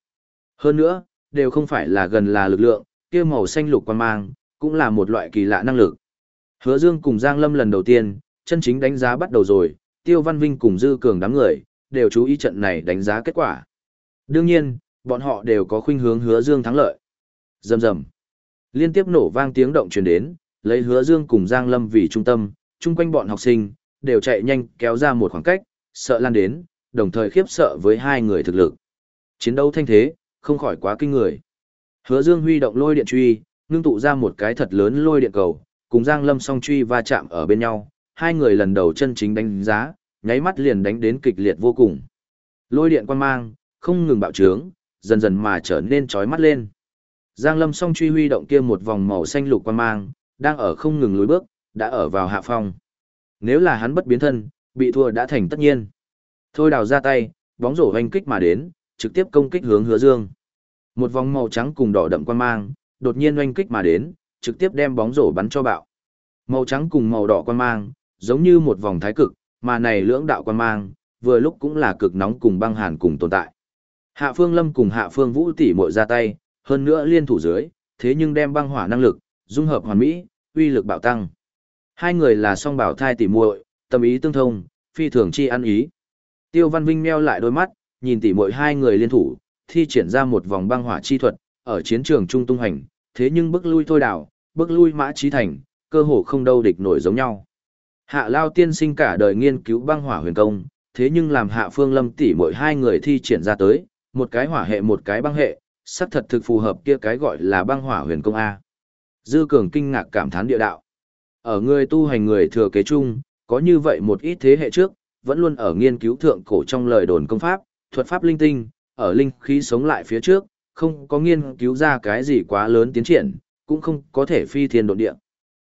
Hơn nữa, đều không phải là gần là lực lượng, kia màu xanh lục quan mang, cũng là một loại kỳ lạ năng lực. Hứa Dương cùng Giang Lâm lần đầu tiên, chân chính đánh giá bắt đầu rồi, Tiêu Văn Vinh cùng Dư Cường đám người, đều chú ý trận này đánh giá kết quả. Đương nhiên, bọn họ đều có khuynh hướng Hứa Dương thắng lợi. Rầm rầm. Liên tiếp nổ vang tiếng động truyền đến, lấy Hứa Dương cùng Giang Lâm vì trung tâm, chung quanh bọn học sinh đều chạy nhanh kéo ra một khoảng cách, sợ lan đến, đồng thời khiếp sợ với hai người thực lực. Chiến đấu thanh thế, không khỏi quá kinh người. Hứa Dương huy động lôi điện truy, ngưng tụ ra một cái thật lớn lôi điện cầu, cùng Giang Lâm song truy va chạm ở bên nhau, hai người lần đầu chân chính đánh giá, nháy mắt liền đánh đến kịch liệt vô cùng. Lôi điện quan mang, không ngừng bạo trướng, dần dần mà trở nên chói mắt lên. Giang Lâm song truy huy động kia một vòng màu xanh lục quan mang, đang ở không ngừng lùi bước, đã ở vào hạ phong. Nếu là hắn bất biến thân, bị thua đã thành tất nhiên. Thôi đào ra tay, bóng rổ hoành kích mà đến, trực tiếp công kích hướng hứa dương. Một vòng màu trắng cùng đỏ đậm quan mang, đột nhiên oanh kích mà đến, trực tiếp đem bóng rổ bắn cho bạo. Màu trắng cùng màu đỏ quan mang, giống như một vòng thái cực, mà này lưỡng đạo quan mang, vừa lúc cũng là cực nóng cùng băng hàn cùng tồn tại. Hạ Phương Lâm cùng Hạ Phương Vũ tỷ muội ra tay, hơn nữa liên thủ dưới, thế nhưng đem băng hỏa năng lực dung hợp hoàn mỹ, uy lực bạo tăng. Hai người là song bảo thai tỷ muội, tâm ý tương thông, phi thường chi ăn ý. Tiêu Văn Vinh meo lại đôi mắt, nhìn tỷ muội hai người liên thủ, thi triển ra một vòng băng hỏa chi thuật, ở chiến trường trung tung hành, thế nhưng bước lui thôi đảo, bước lui mã trí thành, cơ hồ không đâu địch nổi giống nhau. Hạ Lao tiên sinh cả đời nghiên cứu băng hỏa huyền công, thế nhưng làm Hạ Phương Lâm tỷ muội hai người thi triển ra tới, một cái hỏa hệ một cái băng hệ, sắc thật thực phù hợp kia cái gọi là băng hỏa huyền công A. Dư Cường kinh ngạc cảm thán địa đạo. Ở người tu hành người thừa kế chung, có như vậy một ít thế hệ trước, vẫn luôn ở nghiên cứu thượng cổ trong lời đồn công pháp, thuật pháp linh tinh, ở linh khí sống lại phía trước, không có nghiên cứu ra cái gì quá lớn tiến triển, cũng không có thể phi thiên độn địa.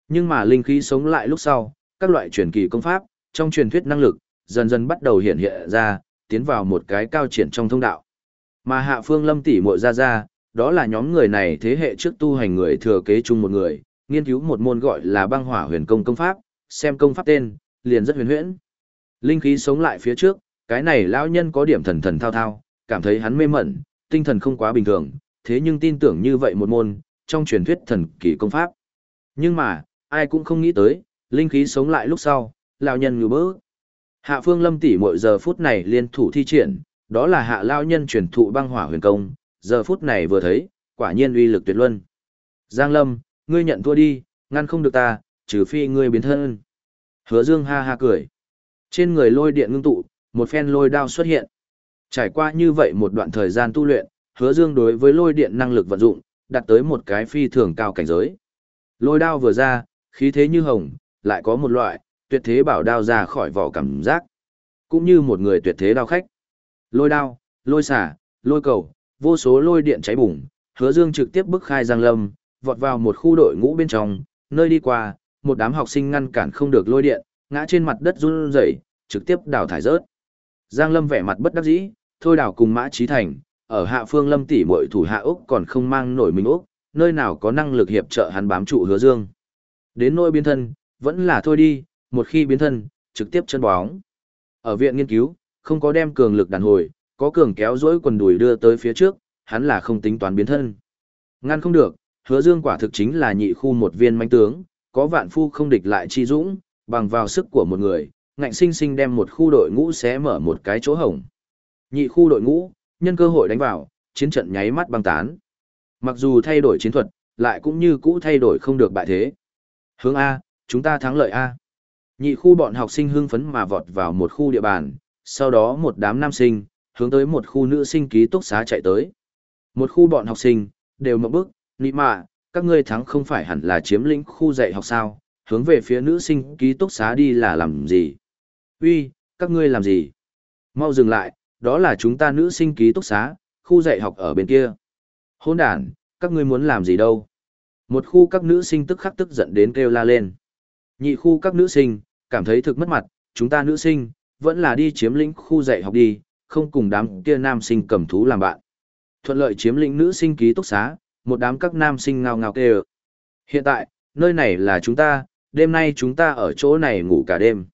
Nhưng mà linh khí sống lại lúc sau, các loại truyền kỳ công pháp, trong truyền thuyết năng lực, dần dần bắt đầu hiện hiện ra, tiến vào một cái cao triển trong thông đạo. Mà Hạ Phương Lâm tỷ muội ra ra, đó là nhóm người này thế hệ trước tu hành người thừa kế chung một người, nghiên cứu một môn gọi là băng hỏa huyền công công pháp, xem công pháp tên, liền rất huyền huyễn. Linh khí sống lại phía trước, cái này lão nhân có điểm thần thần thao thao, cảm thấy hắn mê mẩn, tinh thần không quá bình thường, thế nhưng tin tưởng như vậy một môn, trong truyền thuyết thần kỳ công pháp. Nhưng mà, ai cũng không nghĩ tới, linh khí sống lại lúc sau, lão nhân ngư bớ. Hạ Phương Lâm tỷ mỗi giờ phút này liên thủ thi triển, đó là hạ lão nhân truyền thụ băng hỏa huyền công, giờ phút này vừa thấy, quả nhiên uy lực tuyệt luân. Giang Lâm, ngươi nhận thua đi, ngăn không được ta, trừ phi ngươi biến thân. Hứa Dương ha ha cười. Trên người lôi điện ngưng tụ, một phen lôi đao xuất hiện. Trải qua như vậy một đoạn thời gian tu luyện, Hứa Dương đối với lôi điện năng lực vận dụng, đạt tới một cái phi thường cao cảnh giới. Lôi đao vừa ra, khí thế như hồng, lại có một loại tuyệt thế bảo đao ra khỏi vỏ cảm giác, cũng như một người tuyệt thế đao khách. Lôi đao, lôi xả, lôi cầu, vô số lôi điện cháy bùng, Hứa Dương trực tiếp bức khai Giang Lâm, vọt vào một khu đội ngũ bên trong, nơi đi qua, một đám học sinh ngăn cản không được lôi điện, ngã trên mặt đất run rẩy, trực tiếp đào thải rớt. Giang Lâm vẻ mặt bất đắc dĩ, thôi đào cùng Mã Chí Thành, ở hạ phương Lâm tỷ muội thủ hạ Úc còn không mang nổi mình Úc, nơi nào có năng lực hiệp trợ hắn bám trụ Hứa Dương. Đến nỗi biến thân, vẫn là thôi đi, một khi biến thân, trực tiếp chân bóng. Ở viện nghiên cứu, không có đem cường lực đàn hồi, có cường kéo dỗi quần đùi đưa tới phía trước, hắn là không tính toán biến thân. Ngăn không được, hứa dương quả thực chính là nhị khu một viên manh tướng, có vạn phu không địch lại chi dũng, bằng vào sức của một người, ngạnh sinh sinh đem một khu đội ngũ xé mở một cái chỗ hổng. Nhị khu đội ngũ, nhân cơ hội đánh vào, chiến trận nháy mắt băng tán. Mặc dù thay đổi chiến thuật, lại cũng như cũ thay đổi không được bại thế. Hướng A, chúng ta thắng lợi A. Nhị khu bọn học sinh hưng phấn mà vọt vào một khu địa bàn, sau đó một đám nam sinh, hướng tới một khu nữ sinh ký túc xá chạy tới. Một khu bọn học sinh, đều mộng bức, nị mạ, các ngươi thắng không phải hẳn là chiếm lĩnh khu dạy học sao, hướng về phía nữ sinh ký túc xá đi là làm gì? Uy, các ngươi làm gì? Mau dừng lại, đó là chúng ta nữ sinh ký túc xá, khu dạy học ở bên kia. Hôn đàn, các ngươi muốn làm gì đâu? Một khu các nữ sinh tức khắc tức giận đến kêu la lên. Nhị khu các nữ sinh, cảm thấy thực mất mặt, chúng ta nữ sinh, vẫn là đi chiếm lĩnh khu dạy học đi, không cùng đám kia nam sinh cầm thú làm bạn. Thuận lợi chiếm lĩnh nữ sinh ký túc xá, một đám các nam sinh ngao ngao kêu. Hiện tại, nơi này là chúng ta, đêm nay chúng ta ở chỗ này ngủ cả đêm.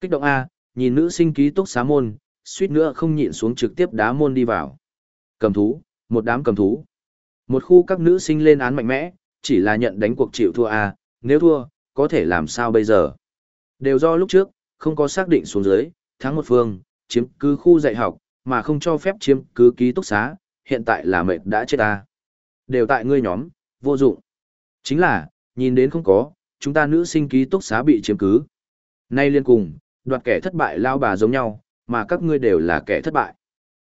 Kích động A, nhìn nữ sinh ký túc xá môn, suýt nữa không nhịn xuống trực tiếp đá môn đi vào. Cầm thú, một đám cầm thú. Một khu các nữ sinh lên án mạnh mẽ, chỉ là nhận đánh cuộc chịu thua A, nếu thua, có thể làm sao bây giờ. Đều do lúc trước, không có xác định xuống dưới, thắng một phương, chiếm cứ khu dạy học, mà không cho phép chiếm cứ ký túc xá, hiện tại là mệt đã chết ta. Đều tại ngươi nhóm, vô dụng. Chính là, nhìn đến không có, chúng ta nữ sinh ký túc xá bị chiếm cứ. Nay liên cùng, đoạt kẻ thất bại lao bà giống nhau, mà các ngươi đều là kẻ thất bại.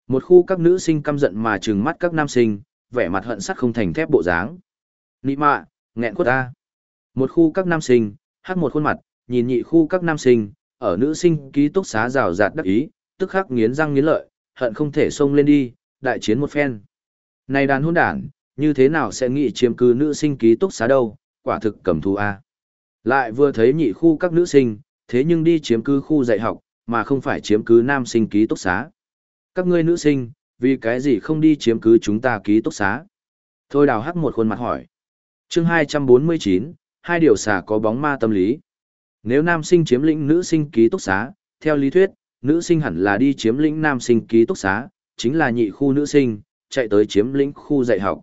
Một khu các nữ sinh căm giận mà trừng mắt các nam sinh, vẻ mặt hận sắt không thành thép bộ dáng. Nị mạ, nghẹn quất ta. Một khu các nam sinh, hát một khuôn mặt, nhìn nhị khu các nam sinh, ở nữ sinh ký túc xá rào rạt đắc ý, tức khắc nghiến răng nghiến lợi, hận không thể xông lên đi, đại chiến một phen. Này đàn hôn đản, như thế nào sẽ nghĩ chiếm cứ nữ sinh ký túc xá đâu, quả thực cầm thú A. Lại vừa thấy nhị khu các nữ sinh, thế nhưng đi chiếm cứ khu dạy học, mà không phải chiếm cứ nam sinh ký túc xá. Các ngươi nữ sinh, vì cái gì không đi chiếm cứ chúng ta ký túc xá? Thôi đào hắc một khuôn mặt hỏi. chương 249, hai điều xả có bóng ma tâm lý. Nếu nam sinh chiếm lĩnh nữ sinh ký túc xá, theo lý thuyết, nữ sinh hẳn là đi chiếm lĩnh nam sinh ký túc xá, chính là nhị khu nữ sinh, chạy tới chiếm lĩnh khu dạy học.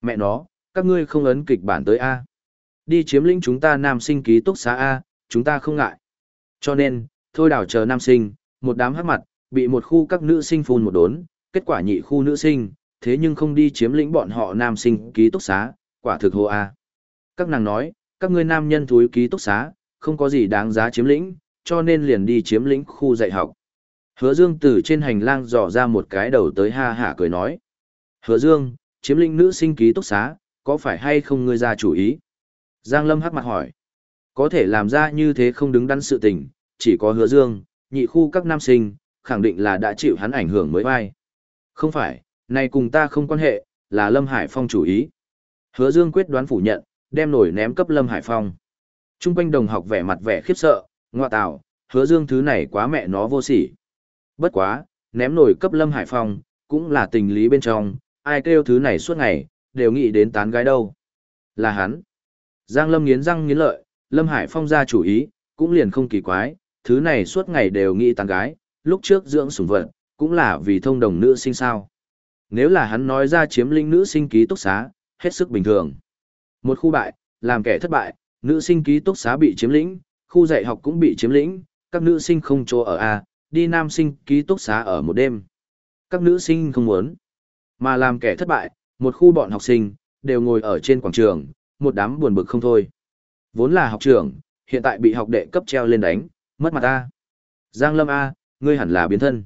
Mẹ nó, các ngươi không ấn kịch bản tới A. Đi chiếm lĩnh chúng ta nam sinh ký túc xá A, chúng ta không ngại. Cho nên, thôi đảo chờ nam sinh, một đám hát mặt, bị một khu các nữ sinh phun một đốn, kết quả nhị khu nữ sinh, thế nhưng không đi chiếm lĩnh bọn họ nam sinh ký túc xá, quả thực hô A. Các nàng nói, các ngươi nam nhân thúi ký túc xá, không có gì đáng giá chiếm lĩnh, cho nên liền đi chiếm lĩnh khu dạy học. Hứa Dương từ trên hành lang dò ra một cái đầu tới ha hả cười nói. Hứa Dương, chiếm lĩnh nữ sinh ký túc xá, có phải hay không ngươi ra chủ ý? Giang Lâm hắc mặt hỏi. Có thể làm ra như thế không đứng đắn sự tình, chỉ có hứa Dương, nhị khu các nam sinh, khẳng định là đã chịu hắn ảnh hưởng mới vai. Không phải, này cùng ta không quan hệ, là Lâm Hải Phong chủ ý. Hứa Dương quyết đoán phủ nhận, đem nổi ném cấp Lâm Hải Phong. Trung quanh đồng học vẻ mặt vẻ khiếp sợ, ngoa tạo, hứa Dương thứ này quá mẹ nó vô sỉ. Bất quá, ném nổi cấp Lâm Hải Phong, cũng là tình lý bên trong, ai kêu thứ này suốt ngày, đều nghĩ đến tán gái đâu. Là hắn. Giang Lâm nghiến răng nghiến lợi, Lâm Hải Phong ra chủ ý, cũng liền không kỳ quái, thứ này suốt ngày đều nghĩ tán gái, lúc trước dưỡng sủng vật, cũng là vì thông đồng nữ sinh sao. Nếu là hắn nói ra chiếm linh nữ sinh ký túc xá, hết sức bình thường. Một khu bại, làm kẻ thất bại, nữ sinh ký túc xá bị chiếm lĩnh, khu dạy học cũng bị chiếm lĩnh, các nữ sinh không chỗ ở A, đi nam sinh ký túc xá ở một đêm. Các nữ sinh không muốn, mà làm kẻ thất bại, một khu bọn học sinh, đều ngồi ở trên quảng trường, một đám buồn bực không thôi. Vốn là học trưởng, hiện tại bị học đệ cấp treo lên đánh, mất mặt A. Giang Lâm A, ngươi hẳn là biến thân.